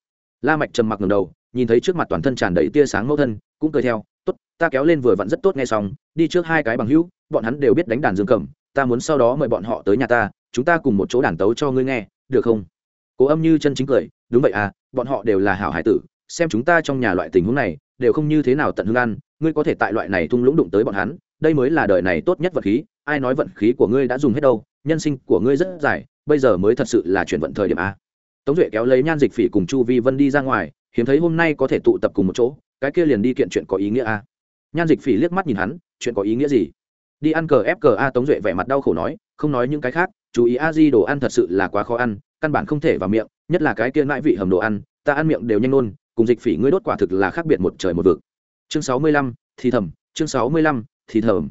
La mạch trầm mặc ngẩng đầu nhìn thấy trước mặt toàn thân tràn đầy tia sáng mẫu thân, cũng cười theo, tốt, ta kéo lên vừa vặn rất tốt nghe xong, đi trước hai cái bằng hữu, bọn hắn đều biết đánh đàn dương cầm, ta muốn sau đó mời bọn họ tới nhà ta, chúng ta cùng một chỗ đàn tấu cho ngươi nghe, được không? Cố âm như chân chính cười, đúng vậy à bọn họ đều là hảo hải tử, xem chúng ta trong nhà loại tình huống này, đều không như thế nào tận hương ăn, ngươi có thể tại loại này thung lũng đụng tới bọn hắn, đây mới là đời này tốt nhất vật khí, ai nói vận khí của ngươi đã dùng hết đâu, nhân sinh của ngươi rất dài, bây giờ mới thật sự là chuyển vận thời điểm a tống duệ kéo lấy nhan dịch phỉ cùng chu vi vân đi ra ngoài hiếm thấy hôm nay có thể tụ tập cùng một chỗ, cái kia liền đi kiện chuyện có ý nghĩa a. Nhan dịch phỉ liếc mắt nhìn hắn, chuyện có ý nghĩa gì? Đi ăn cờ ép cờ a tống duệ vẻ mặt đau khổ nói, không nói những cái khác, chú ý a di đồ ăn thật sự là quá khó ăn, căn bản không thể vào miệng, nhất là cái kia mãi vị hầm đồ ăn, ta ăn miệng đều nhanh nôn, cùng dịch phỉ ngươi đốt quả thực là khác biệt một trời một vực. Chương sáu mươi lăm, thì thầm, chương sáu mươi lăm, thì thầm.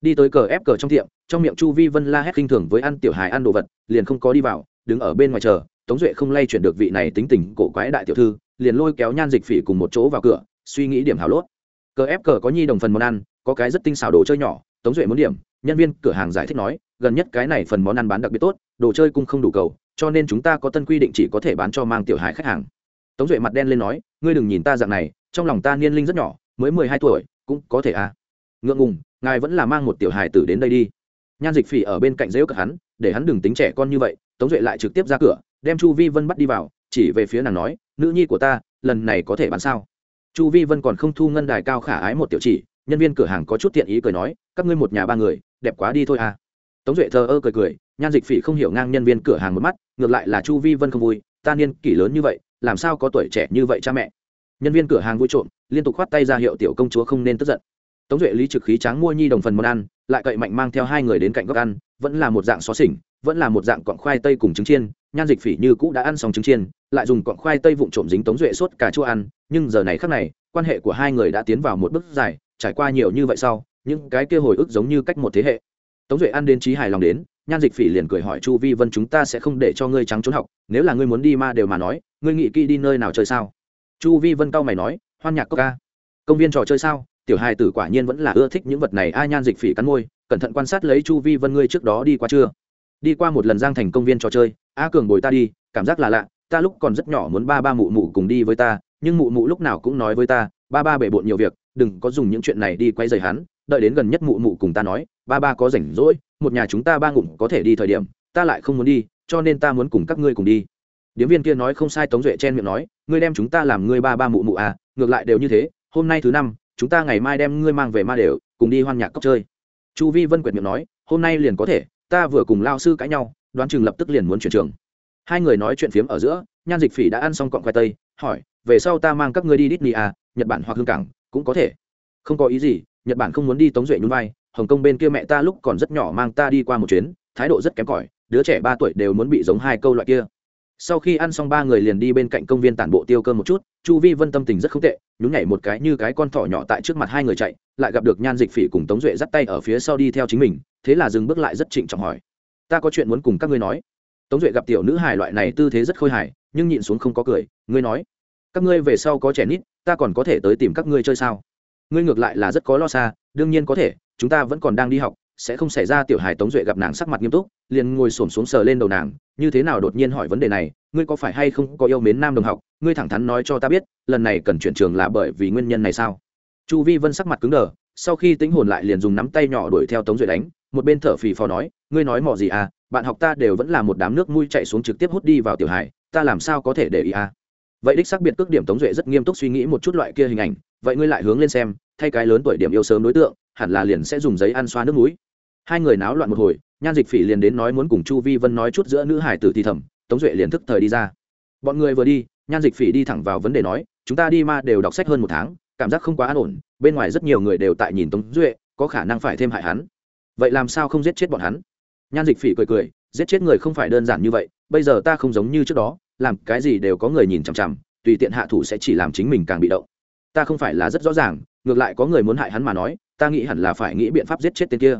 Đi tới cờ ép cờ trong tiệm, trong miệng chu vi vân la hét khinh thường với ăn tiểu hài ăn đồ vật, liền không có đi vào, đứng ở bên ngoài chờ, tống duệ không lay chuyển được vị này tính tình cổ quái đại tiểu thư liền lôi kéo nhan dịch phỉ cùng một chỗ vào cửa, suy nghĩ điểm hảo lốt. Cờ ép cờ có nhi đồng phần món ăn, có cái rất tinh xảo đồ chơi nhỏ, tống duệ muốn điểm, nhân viên cửa hàng giải thích nói, gần nhất cái này phần món ăn bán đặc biệt tốt, đồ chơi cũng không đủ cầu, cho nên chúng ta có tân quy định chỉ có thể bán cho mang tiểu hài khách hàng. Tống duệ mặt đen lên nói, ngươi đừng nhìn ta dạng này, trong lòng ta niên linh rất nhỏ, mới mười hai tuổi, cũng có thể à. Ngượng ngùng, ngài vẫn là mang một tiểu hài tử đến đây đi. Nhan dịch phỉ ở bên cạnh dễu cật hắn, để hắn đừng tính trẻ con như vậy, tống duệ lại trực tiếp ra cửa, đem chu vi vân bắt đi vào chỉ về phía nàng nói, nữ nhi của ta, lần này có thể bán sao? Chu vi vân còn không thu ngân đài cao khả ái một tiểu chỉ, nhân viên cửa hàng có chút tiện ý cười nói, các ngươi một nhà ba người, đẹp quá đi thôi à. Tống duệ thờ ơ cười cười, nhan dịch phỉ không hiểu ngang nhân viên cửa hàng một mắt, ngược lại là chu vi vân không vui, ta niên kỷ lớn như vậy, làm sao có tuổi trẻ như vậy cha mẹ? Nhân viên cửa hàng vui trộm, liên tục khoát tay ra hiệu tiểu công chúa không nên tức giận. Tống duệ lý trực khí tráng mua nhi đồng phần món ăn, lại cậy mạnh mang theo hai người đến cạnh góc ăn, vẫn là một dạng xó xỉnh, vẫn là một dạng cọn khoai tây cùng trứng chiên nhan dịch phỉ như cũ đã ăn xong trứng chiên, lại dùng cọn khoai tây vụn trộm dính tống duệ suốt cả chua ăn. Nhưng giờ này khác này, quan hệ của hai người đã tiến vào một bước dài, trải qua nhiều như vậy sau, những cái kia hồi ức giống như cách một thế hệ. Tống duệ ăn đến trí hài lòng đến, nhan dịch phỉ liền cười hỏi chu vi vân, chúng ta sẽ không để cho ngươi trắng trốn học, nếu là ngươi muốn đi ma đều mà nói, ngươi nghĩ kỹ đi nơi nào chơi sao? Chu vi vân cau mày nói, hoan nhạc ca công viên trò chơi sao? Tiểu hài tử quả nhiên vẫn là ưa thích những vật này. A nhan dịch phỉ cắn môi, cẩn thận quan sát lấy chu vi vân, ngươi trước đó đi qua chưa? Đi qua một lần giang thành công viên trò chơi a cường bồi ta đi, cảm giác là lạ, ta lúc còn rất nhỏ muốn ba ba mụ mụ cùng đi với ta, nhưng mụ mụ lúc nào cũng nói với ta, ba ba bể bộn nhiều việc, đừng có dùng những chuyện này đi quay dày hắn, đợi đến gần nhất mụ mụ cùng ta nói, ba ba có rảnh rỗi, một nhà chúng ta ba ngụm có thể đi thời điểm, ta lại không muốn đi, cho nên ta muốn cùng các ngươi cùng đi. Điếm viên kia nói không sai tống duệ chen miệng nói, ngươi đem chúng ta làm ngươi ba ba mụ mụ à ngược lại đều như thế, hôm nay thứ năm, chúng ta ngày mai đem ngươi mang về ma đều, cùng đi hoan nhạc cốc chơi. Chu vi vân quyệt miệng nói, hôm nay liền có thể, ta vừa cùng lao sư cãi nhau đoán chừng lập tức liền muốn chuyển trường hai người nói chuyện phiếm ở giữa nhan dịch phỉ đã ăn xong cọng khoai tây hỏi về sau ta mang các ngươi đi Disney à, Nhật Bản hoặc Hương Cảng, cũng có thể. Không có ý gì, Nhật Bản không muốn đi Tống Duệ nhún vai, Hồng Kông bên kia mẹ ta lúc còn rất nhỏ mang ta đi qua một chuyến, thái độ rất kém cỏi, đứa trẻ ba tuổi đều muốn bị giống hai câu loại kia. sau khi ăn xong ba người liền đi bên cạnh công viên tản bộ tiêu cơm một chút chu vi vân tâm tình rất không tệ nhún nhảy một cái như cái con thỏ nhỏ tại trước mặt hai người chạy lại gặp được nhan dịch phỉ cùng tống duệ dắt tay ở phía sau đi theo chính mình thế là dừng bước lại rất trịnh trọng hỏi ta có chuyện muốn cùng các ngươi nói. Tống duệ gặp tiểu nữ hài loại này tư thế rất khôi hài, nhưng nhịn xuống không có cười, ngươi nói, các ngươi về sau có trẻ nít, ta còn có thể tới tìm các ngươi chơi sao? Ngươi ngược lại là rất có lo xa, đương nhiên có thể, chúng ta vẫn còn đang đi học, sẽ không xảy ra tiểu hài tống duệ gặp nàng sắc mặt nghiêm túc, liền ngồi xổm xuống sờ lên đầu nàng, như thế nào đột nhiên hỏi vấn đề này, ngươi có phải hay không có yêu mến nam đồng học, ngươi thẳng thắn nói cho ta biết, lần này cần chuyển trường là bởi vì nguyên nhân này sao? Chu vi vân sắc mặt cứng đờ, sau khi tính hồn lại liền dùng nắm tay nhỏ đuổi theo tống duệ đánh một bên thở phì phò nói, ngươi nói mò gì à bạn học ta đều vẫn là một đám nước mui chạy xuống trực tiếp hút đi vào tiểu hải ta làm sao có thể để ý à? Vậy đích xác biệt cước điểm tống duệ rất nghiêm túc suy nghĩ một chút loại kia hình ảnh, vậy ngươi lại hướng lên xem, thay cái lớn tuổi điểm yêu sớm đối tượng, hẳn là liền sẽ dùng giấy ăn xoa nước mũi. Hai người náo loạn một hồi, nhan dịch phỉ liền đến nói muốn cùng chu vi vân nói chút giữa nữ hải tử thi thầm, tống duệ liền thức thời đi ra. Bọn người vừa đi, nhan dịch phỉ đi thẳng vào vấn đề nói, chúng ta đi ma đều đọc sách hơn một tháng, cảm giác không quá an ổn, bên ngoài rất nhiều người đều tại nhìn tống duệ, có khả năng phải thêm hại hắn vậy làm sao không giết chết bọn hắn? Nhan dịch phỉ cười cười, giết chết người không phải đơn giản như vậy, bây giờ ta không giống như trước đó, làm cái gì đều có người nhìn chằm chằm, tùy tiện hạ thủ sẽ chỉ làm chính mình càng bị động. Ta không phải là rất rõ ràng, ngược lại có người muốn hại hắn mà nói, ta nghĩ hẳn là phải nghĩ biện pháp giết chết tên kia.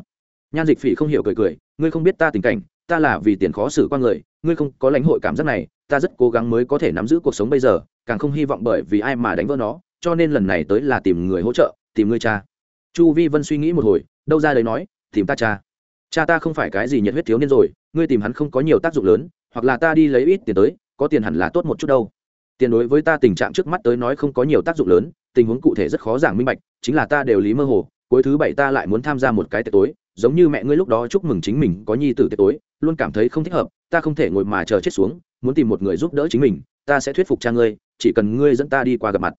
Nhan dịch phỉ không hiểu cười cười, ngươi không biết ta tình cảnh, ta là vì tiền khó xử qua người, ngươi không có lãnh hội cảm giác này, ta rất cố gắng mới có thể nắm giữ cuộc sống bây giờ, càng không hy vọng bởi vì ai mà đánh vỡ nó, cho nên lần này tới là tìm người hỗ trợ, tìm ngươi cha. Chu vi vân suy nghĩ một hồi, đâu ra đấy nói tìm ta cha. Cha ta không phải cái gì nhiệt huyết thiếu niên rồi ngươi tìm hắn không có nhiều tác dụng lớn hoặc là ta đi lấy ít tiền tới có tiền hẳn là tốt một chút đâu. Tiền đối với ta tình trạng trước mắt tới nói không có nhiều tác dụng lớn tình huống cụ thể rất khó giảng minh bạch chính là ta đều lý mơ hồ cuối thứ bảy ta lại muốn tham gia một cái tiệc tối giống như mẹ ngươi lúc đó chúc mừng chính mình có nhi tử tiệc tối luôn cảm thấy không thích hợp ta không thể ngồi mà chờ chết xuống muốn tìm một người giúp đỡ chính mình ta sẽ thuyết phục cha ngươi chỉ cần ngươi dẫn ta đi qua gặp mặt.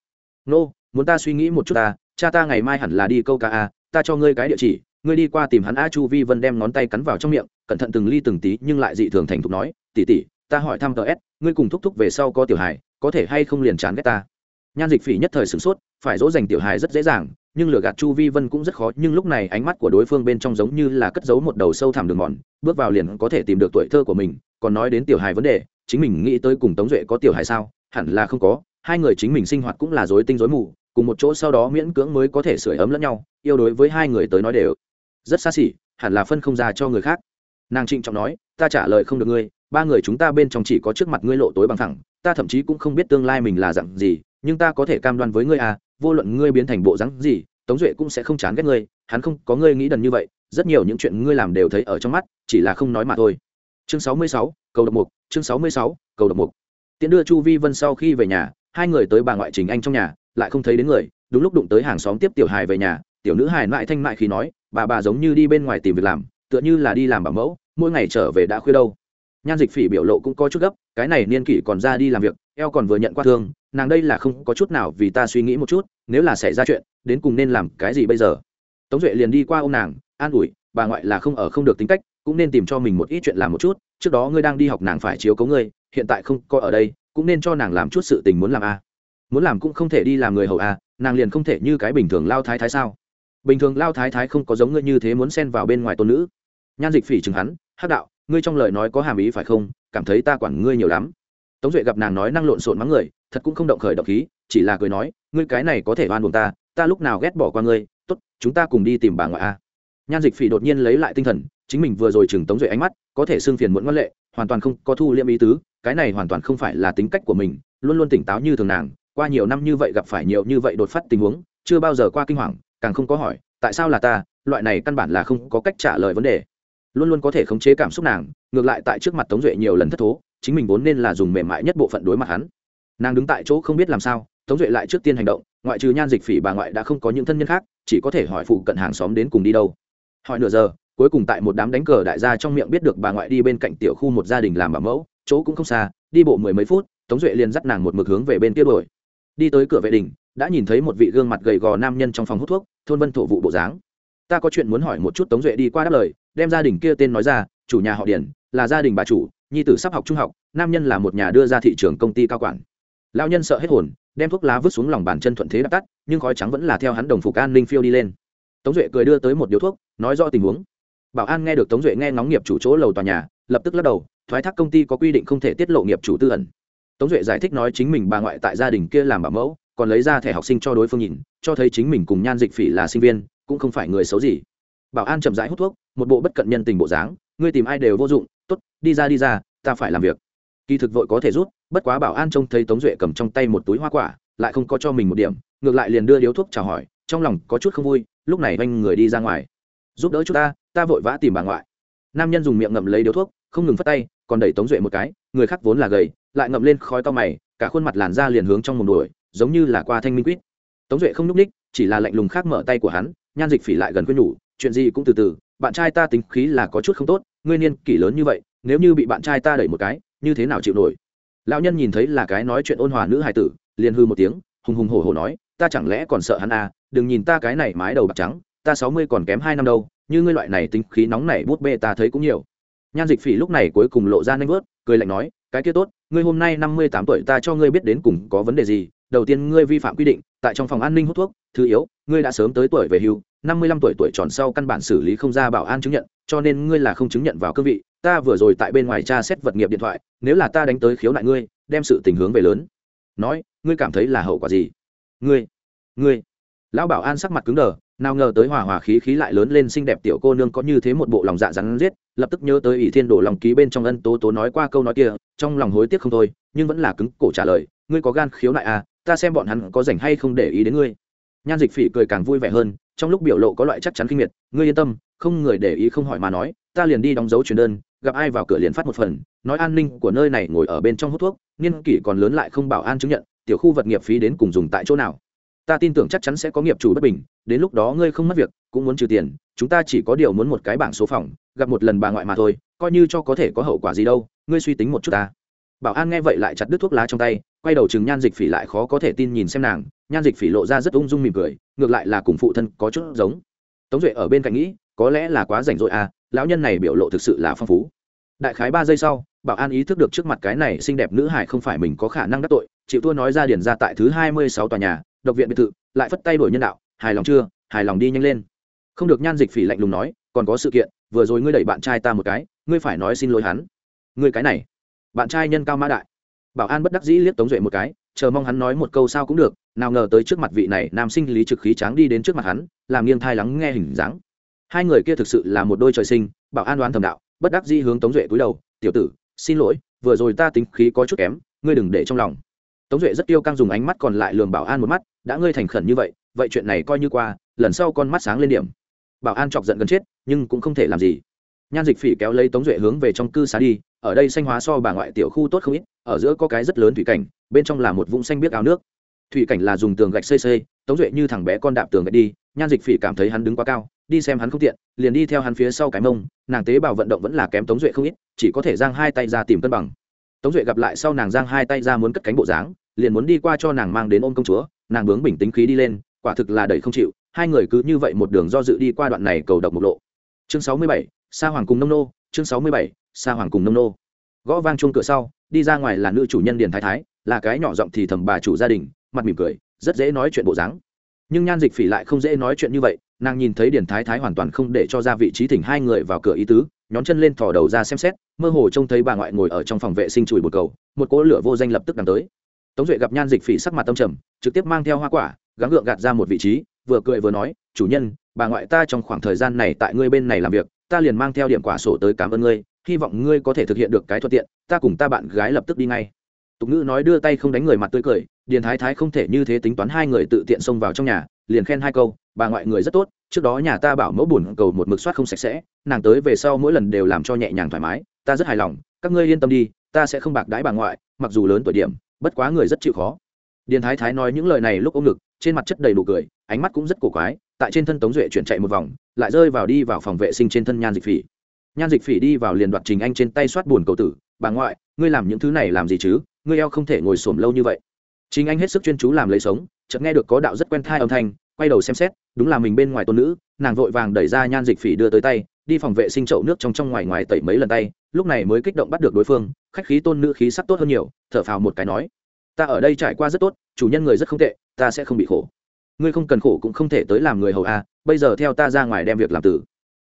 Nô、no, muốn ta suy nghĩ một chút ta cha ta ngày mai hẳn là đi câu ca a à, ta cho ngươi cái địa chỉ ngươi đi qua tìm hắn a chu vi vân đem ngón tay cắn vào trong miệng, cẩn thận từng ly từng tí nhưng lại dị thường thành thục nói tỉ tỉ ta hỏi thăm tờ s, ngươi cùng thúc thúc về sau có tiểu hài, có thể hay không liền chán ghét ta? Nhan dịch phỉ nhất thời sửng sốt, phải dỗ dành tiểu hài rất dễ dàng, nhưng lừa gạt chu vi vân cũng rất khó, nhưng lúc này ánh mắt của đối phương bên trong giống như là cất giấu một đầu sâu thẳm đường mòn, bước vào liền có thể tìm được tuổi thơ của mình, còn nói đến tiểu hài vấn đề, chính mình nghĩ tới cùng tống duệ có tiểu hài sao? Hẳn là không có, hai người chính mình sinh hoạt cũng là dối tinh dối mù, cùng một chỗ sau đó miễn cưỡng mới có thể sửa ấm lẫn nhau, yêu đối với hai người tới nói đều rất xa xỉ, hẳn là phân không ra cho người khác. Nàng trịnh trọng nói, ta trả lời không được ngươi, ba người chúng ta bên trong chỉ có trước mặt ngươi lộ tối bằng thẳng, ta thậm chí cũng không biết tương lai mình là dặn gì, nhưng ta có thể cam đoan với ngươi à vô luận ngươi biến thành bộ rắn gì, tống duệ cũng sẽ không chán ghét ngươi, hắn không có ngươi nghĩ đần như vậy, rất nhiều những chuyện ngươi làm đều thấy ở trong mắt, chỉ là không nói mà thôi. Chương sáu mươi sáu, cầu độc mục, chương sáu mươi sáu, cầu độc mục. Tiễn đưa chu vi vân sau khi về nhà, hai người tới bà ngoại trình anh trong nhà, lại không thấy đến người, đúng lúc đụng tới hàng xóm tiếp tiểu hài về nhà, tiểu nữ hài mãi thanh mại khi nói bà bà giống như đi bên ngoài tìm việc làm, tựa như là đi làm bảo mẫu, mỗi ngày trở về đã khuya đâu. Nhan dịch phỉ biểu lộ cũng có chút gấp, cái này niên kỷ còn ra đi làm việc, eo còn vừa nhận qua thương, nàng đây là không có chút nào vì ta suy nghĩ một chút, nếu là xảy ra chuyện, đến cùng nên làm cái gì bây giờ? Tống duệ liền đi qua ô nàng, an ủi, bà ngoại là không ở không được tính cách, cũng nên tìm cho mình một ít chuyện làm một chút, trước đó ngươi đang đi học nàng phải chiếu cấu ngươi, hiện tại không có ở đây, cũng nên cho nàng làm chút sự tình muốn làm a. Muốn làm cũng không thể đi làm người hầu a, nàng liền không thể như cái bình thường lao thái thái sao? Bình thường lao thái thái không có giống ngươi như thế muốn xen vào bên ngoài tôn nữ. Nhan dịch phỉ chừng hắn, hắc đạo, ngươi trong lời nói có hàm ý phải không? Cảm thấy ta quản ngươi nhiều lắm. Tống duệ gặp nàng nói năng lộn xộn mắng người, thật cũng không động khởi động khí, chỉ là cười nói, ngươi cái này có thể oan buồn ta ta lúc nào ghét bỏ qua ngươi, tốt, chúng ta cùng đi tìm bà ngoại a. Nhan dịch phỉ đột nhiên lấy lại tinh thần, chính mình vừa rồi chừng tống duệ ánh mắt, có thể xương phiền muộn ngoan lệ, hoàn toàn không có thu liêm ý tứ, cái này hoàn toàn không phải là tính cách của mình, luôn luôn tỉnh táo như thường nàng, qua nhiều năm như vậy gặp phải nhiều như vậy đột phát tình huống, chưa bao giờ qua kinh hoàng càng không có hỏi, tại sao là ta, loại này căn bản là không có cách trả lời vấn đề. Luôn luôn có thể khống chế cảm xúc nàng, ngược lại tại trước mặt tống duệ nhiều lần thất thố, chính mình vốn nên là dùng mềm mại nhất bộ phận đối mặt hắn. Nàng đứng tại chỗ không biết làm sao, tống duệ lại trước tiên hành động, ngoại trừ nhan dịch phỉ bà ngoại đã không có những thân nhân khác, chỉ có thể hỏi phụ cận hàng xóm đến cùng đi đâu. Hỏi nửa giờ, cuối cùng tại một đám đánh cờ đại gia trong miệng biết được bà ngoại đi bên cạnh tiểu khu một gia đình làm bảo mẫu, chỗ cũng không xa, đi bộ mười mấy phút, tống duệ liền dắt nàng một mực hướng về bên kia đuổi. Đi tới cửa vệ đình đã nhìn thấy một vị gương mặt gầy gò nam nhân trong phòng hút thuốc, thôn vân thổ vụ bộ dáng. Ta có chuyện muốn hỏi một chút tống duệ đi qua đáp lời, đem gia đình kia tên nói ra, chủ nhà họ điển là gia đình bà chủ, nhi tử sắp học trung học, nam nhân là một nhà đưa ra thị trường công ty cao quản. Lao nhân sợ hết hồn, đem thuốc lá vứt xuống lòng bàn chân thuận thế đắp tắt, nhưng khói trắng vẫn là theo hắn đồng phục an ninh phiêu đi lên. Tống duệ cười đưa tới một điếu thuốc, nói rõ tình huống. Bảo an nghe được tống duệ nghe ngóng nghiệp chủ chỗ lầu tòa nhà, lập tức lắc đầu, thoái thác công ty có quy định không thể tiết lộ nghiệp chủ tư ẩn. Tống duệ giải thích nói chính mình bà ngoại tại gia đình kia làm bảo mẫu còn lấy ra thẻ học sinh cho đối phương nhìn, cho thấy chính mình cùng nhan dịch phỉ là sinh viên, cũng không phải người xấu gì. Bảo an chậm rãi hút thuốc, một bộ bất cận nhân tình bộ dáng, ngươi tìm ai đều vô dụng t ố t đi ra đi ra, ta phải làm việc. Kỳ thực vội có thể rút, bất quá bảo an trông thấy tống duệ cầm trong tay một túi hoa quả, lại không có cho mình một điểm, ngược lại liền đưa điếu thuốc chào hỏi, trong lòng có chút không vui, lúc này oanh người đi ra ngoài. Giúp đỡ chúng ta ta vội vã tìm bà ngoại. Nam nhân dùng miệng ngậm lấy điếu thuốc, không ngừng phát tay, còn đẩy tống duệ một cái, người khác vốn là gầy, lại ngậm lên khói to mày, cả khuôn mặt làn da liền hướng trong mồm đuổi giống như là qua thanh minh quýt. Tống duệ không n ú c ních, chỉ là lạnh lùng khác mở tay của hắn, nhan dịch phỉ lại gần quên nhủ, chuyện gì cũng từ từ, bạn trai ta tính khí là có chút không tốt, ngươi niên kỷ lớn như vậy, nếu như bị bạn trai ta đẩy một cái, như thế nào chịu nổi? Lão nhân nhìn thấy là cái nói chuyện ôn hòa nữ hài tử, liền hư một tiếng, hùng hùng hổ hổ nói, ta chẳng lẽ còn sợ hắn à đừng nhìn ta cái này mái đầu bạc trắng, ta sáu mươi còn kém hai năm đâu, như ngươi loại này tính khí nóng này bút bê ta thấy cũng nhiều. Nhan dịch phỉ lúc này cuối cùng lộ ra nanh vớt, cười lạnh nói, cái kia tốt, ngươi hôm nay năm mươi tám tuổi ta cho ngươi biết đến cùng có vấn đề gì đầu tiên ngươi vi phạm quy định, tại trong phòng an ninh hút thuốc, thứ yếu, ngươi đã sớm tới tuổi về hưu, năm mươi lăm tuổi tuổi tròn sau căn bản xử lý không ra bảo an chứng nhận, cho nên ngươi là không chứng nhận vào cương vị, ta vừa rồi tại bên ngoài tra xét vật nghiệp điện thoại, nếu là ta đánh tới khiếu nại ngươi, đem sự tình hướng về lớn. Nói, ngươi cảm thấy là hậu quả gì? Ngươi ngươi. Lão bảo an sắc mặt cứng đờ, nào ngờ tới hòa hòa khí khí lại lớn lên xinh đẹp tiểu cô nương có như thế một bộ lòng dạ rắn giết, lập tức nhớ tới ỷ thiên đổ lòng ký bên trong ân tố tố nói qua câu nói kia, trong lòng hối tiếc không thôi, nhưng vẫn là cứng cổ trả lời, ngươi có gan khiếu nại à ta xem bọn hắn có rảnh hay không để ý đến ngươi. Nhan dịch phỉ cười càng vui vẻ hơn, trong lúc biểu lộ có loại chắc chắn kinh miệt, ngươi yên tâm, không người để ý không hỏi mà nói, ta liền đi đóng dấu truyền đơn, gặp ai vào cửa liền phát một phần, nói an ninh của nơi này ngồi ở bên trong hút thuốc, niên kỷ còn lớn lại không bảo an chứng nhận, tiểu khu vật nghiệp phí đến cùng dùng tại chỗ nào. Ta tin tưởng chắc chắn sẽ có nghiệp chủ bất bình, đến lúc đó ngươi không mất việc, cũng muốn trừ tiền, chúng ta chỉ có điều muốn một cái bảng số phòng, gặp một lần bà ngoại mà thôi, coi như cho có thể có hậu quả gì đâu, ngươi suy tính một chút ta. Bảo an nghe vậy lại chặt đứt thuốc lá trong tay quay đầu chừng nhan dịch phỉ lại khó có thể tin nhìn xem nàng, nhan dịch phỉ lộ ra rất ung dung mỉm cười, ngược lại là cùng phụ thân có chút giống. Tống duệ ở bên cạnh nghĩ, có lẽ là quá rảnh rỗi à lão nhân này biểu lộ thực sự là phong phú. Đại khái ba giây sau, bảo an ý thức được trước mặt cái này xinh đẹp nữ hải không phải mình có khả năng đắc tội, chịu thua nói ra điển ra tại thứ hai mươi sáu tòa nhà, độc viện biệt thự, lại phất tay đổi nhân đạo, hài lòng chưa, hài lòng đi nhanh lên. Không được, nhan dịch phỉ lạnh lùng nói, còn có sự kiện, vừa rồi ngươi đẩy bạn trai ta một cái, ngươi phải nói xin lỗi hắn. Ngươi cái này, bạn trai nhân cao mã đại bảo an bất đắc dĩ liếc tống duệ một cái, chờ mong hắn nói một câu sao cũng được, nào ngờ tới trước mặt vị này nam sinh lý trực khí tráng đi đến trước mặt hắn, làm nghiêng thai lắng nghe hình dáng. Hai người kia thực sự là một đôi trời sinh, bảo an đoán thầm đạo, bất đắc dĩ hướng tống duệ cúi đầu, tiểu tử, xin lỗi, vừa rồi ta tính khí có chút kém, ngươi đừng để trong lòng. Tống duệ rất tiêu căng dùng ánh mắt còn lại lường bảo an một mắt, đã ngươi thành khẩn như vậy vậy chuyện này coi như qua, lần sau con mắt sáng lên điểm. Bảo an chọc giận gần chết, nhưng cũng không thể làm gì. Nhan dịch phỉ kéo lấy tống duệ hướng về trong cư xá đi, ở đây xanh hóa so bà ngoại tiểu khu tốt không ít ở giữa có cái rất lớn thủy cảnh, bên trong là một vũng xanh biết ao nước. Thủy cảnh là dùng tường gạch xây xây, tống duệ như thằng bé con đạp tường gạch đi, nhan dịch phỉ cảm thấy hắn đứng quá cao, đi xem hắn không tiện, liền đi theo hắn phía sau cái mông, nàng tế bào vận động vẫn là kém tống duệ không ít, chỉ có thể giang hai tay ra tìm cân bằng. Tống duệ gặp lại sau nàng giang hai tay ra muốn cất cánh bộ dáng, liền muốn đi qua cho nàng mang đến ôm công chúa, nàng bướng bình tính khí đi lên, quả thực là đẩy không chịu, hai người cứ như vậy một đường do dự đi qua đoạn này cầu độc một lộ. Chương sáu mươi bảy, sa hoàng cùng nông nô, chương sáu mươi bảy, sa hoàng cùng nông nô gõ vang chung cửa sau, đi ra ngoài là nữ chủ nhân điền thái thái, là cái nhỏ giọng thì thầm bà chủ gia đình, mặt mỉm cười, rất dễ nói chuyện bộ dáng. Nhưng nhan dịch phỉ lại không dễ nói chuyện như vậy, nàng nhìn thấy điền thái thái hoàn toàn không để cho ra vị trí thỉnh hai người vào cửa ý tứ, nhón chân lên thò đầu ra xem xét, mơ hồ trông thấy bà ngoại ngồi ở trong phòng vệ sinh chùi bột cầu, một cỗ lửa vô danh lập tức đằng tới. Tống duệ gặp nhan dịch phỉ sắc mặt tâm trầm, trực tiếp mang theo hoa quả, gắng gượng gạt ra một vị trí, vừa cười vừa nói, chủ nhân, bà ngoại ta trong khoảng thời gian này tại ngươi bên này làm việc, ta liền mang theo điểm quả sổ tới cảm ơn ngươi hy vọng ngươi có thể thực hiện được cái thuận tiện, ta cùng ta bạn gái lập tức đi ngay. Tục ngữ nói đưa tay không đánh người mặt tươi cười, điền thái thái không thể như thế tính toán hai người tự tiện xông vào trong nhà, liền khen hai câu, bà ngoại người rất tốt, trước đó nhà ta bảo mẫu buồn cầu một mực soát không sạch sẽ, nàng tới về sau mỗi lần đều làm cho nhẹ nhàng thoải mái, ta rất hài lòng, các ngươi yên tâm đi, ta sẽ không bạc đãi bà ngoại, mặc dù lớn tuổi điểm, bất quá người rất chịu khó. Điền thái thái nói những lời này lúc ôm ngực, trên mặt chất đầy đủ cười, ánh mắt cũng rất cổ quái, tại trên thân tống duệ chuyển chạy một vòng, lại rơi vào đi vào phòng vệ sinh trên thân nhan dịch phỉ nhan dịch phỉ đi vào liền đoạt trình anh trên tay soát buồn cầu tử, bà ngoại, ngươi làm những thứ này làm gì chứ? Ngươi eo không thể ngồi xổm lâu như vậy. Trình anh hết sức chuyên chú làm lấy sống, chợt nghe được có đạo rất quen thai âm thanh, quay đầu xem xét, đúng là mình bên ngoài tôn nữ, nàng vội vàng đẩy ra nhan dịch phỉ đưa tới tay, đi phòng vệ sinh chậu nước trong trong ngoài ngoài tẩy mấy lần tay, lúc này mới kích động bắt được đối phương, khách khí tôn nữ khí sắc tốt hơn nhiều, thở phào một cái nói, ta ở đây trải qua rất tốt, chủ nhân người rất không tệ, ta sẽ không bị khổ. Ngươi không cần khổ cũng không thể tới làm người hầu a, bây giờ theo ta ra ngoài đem việc làm tử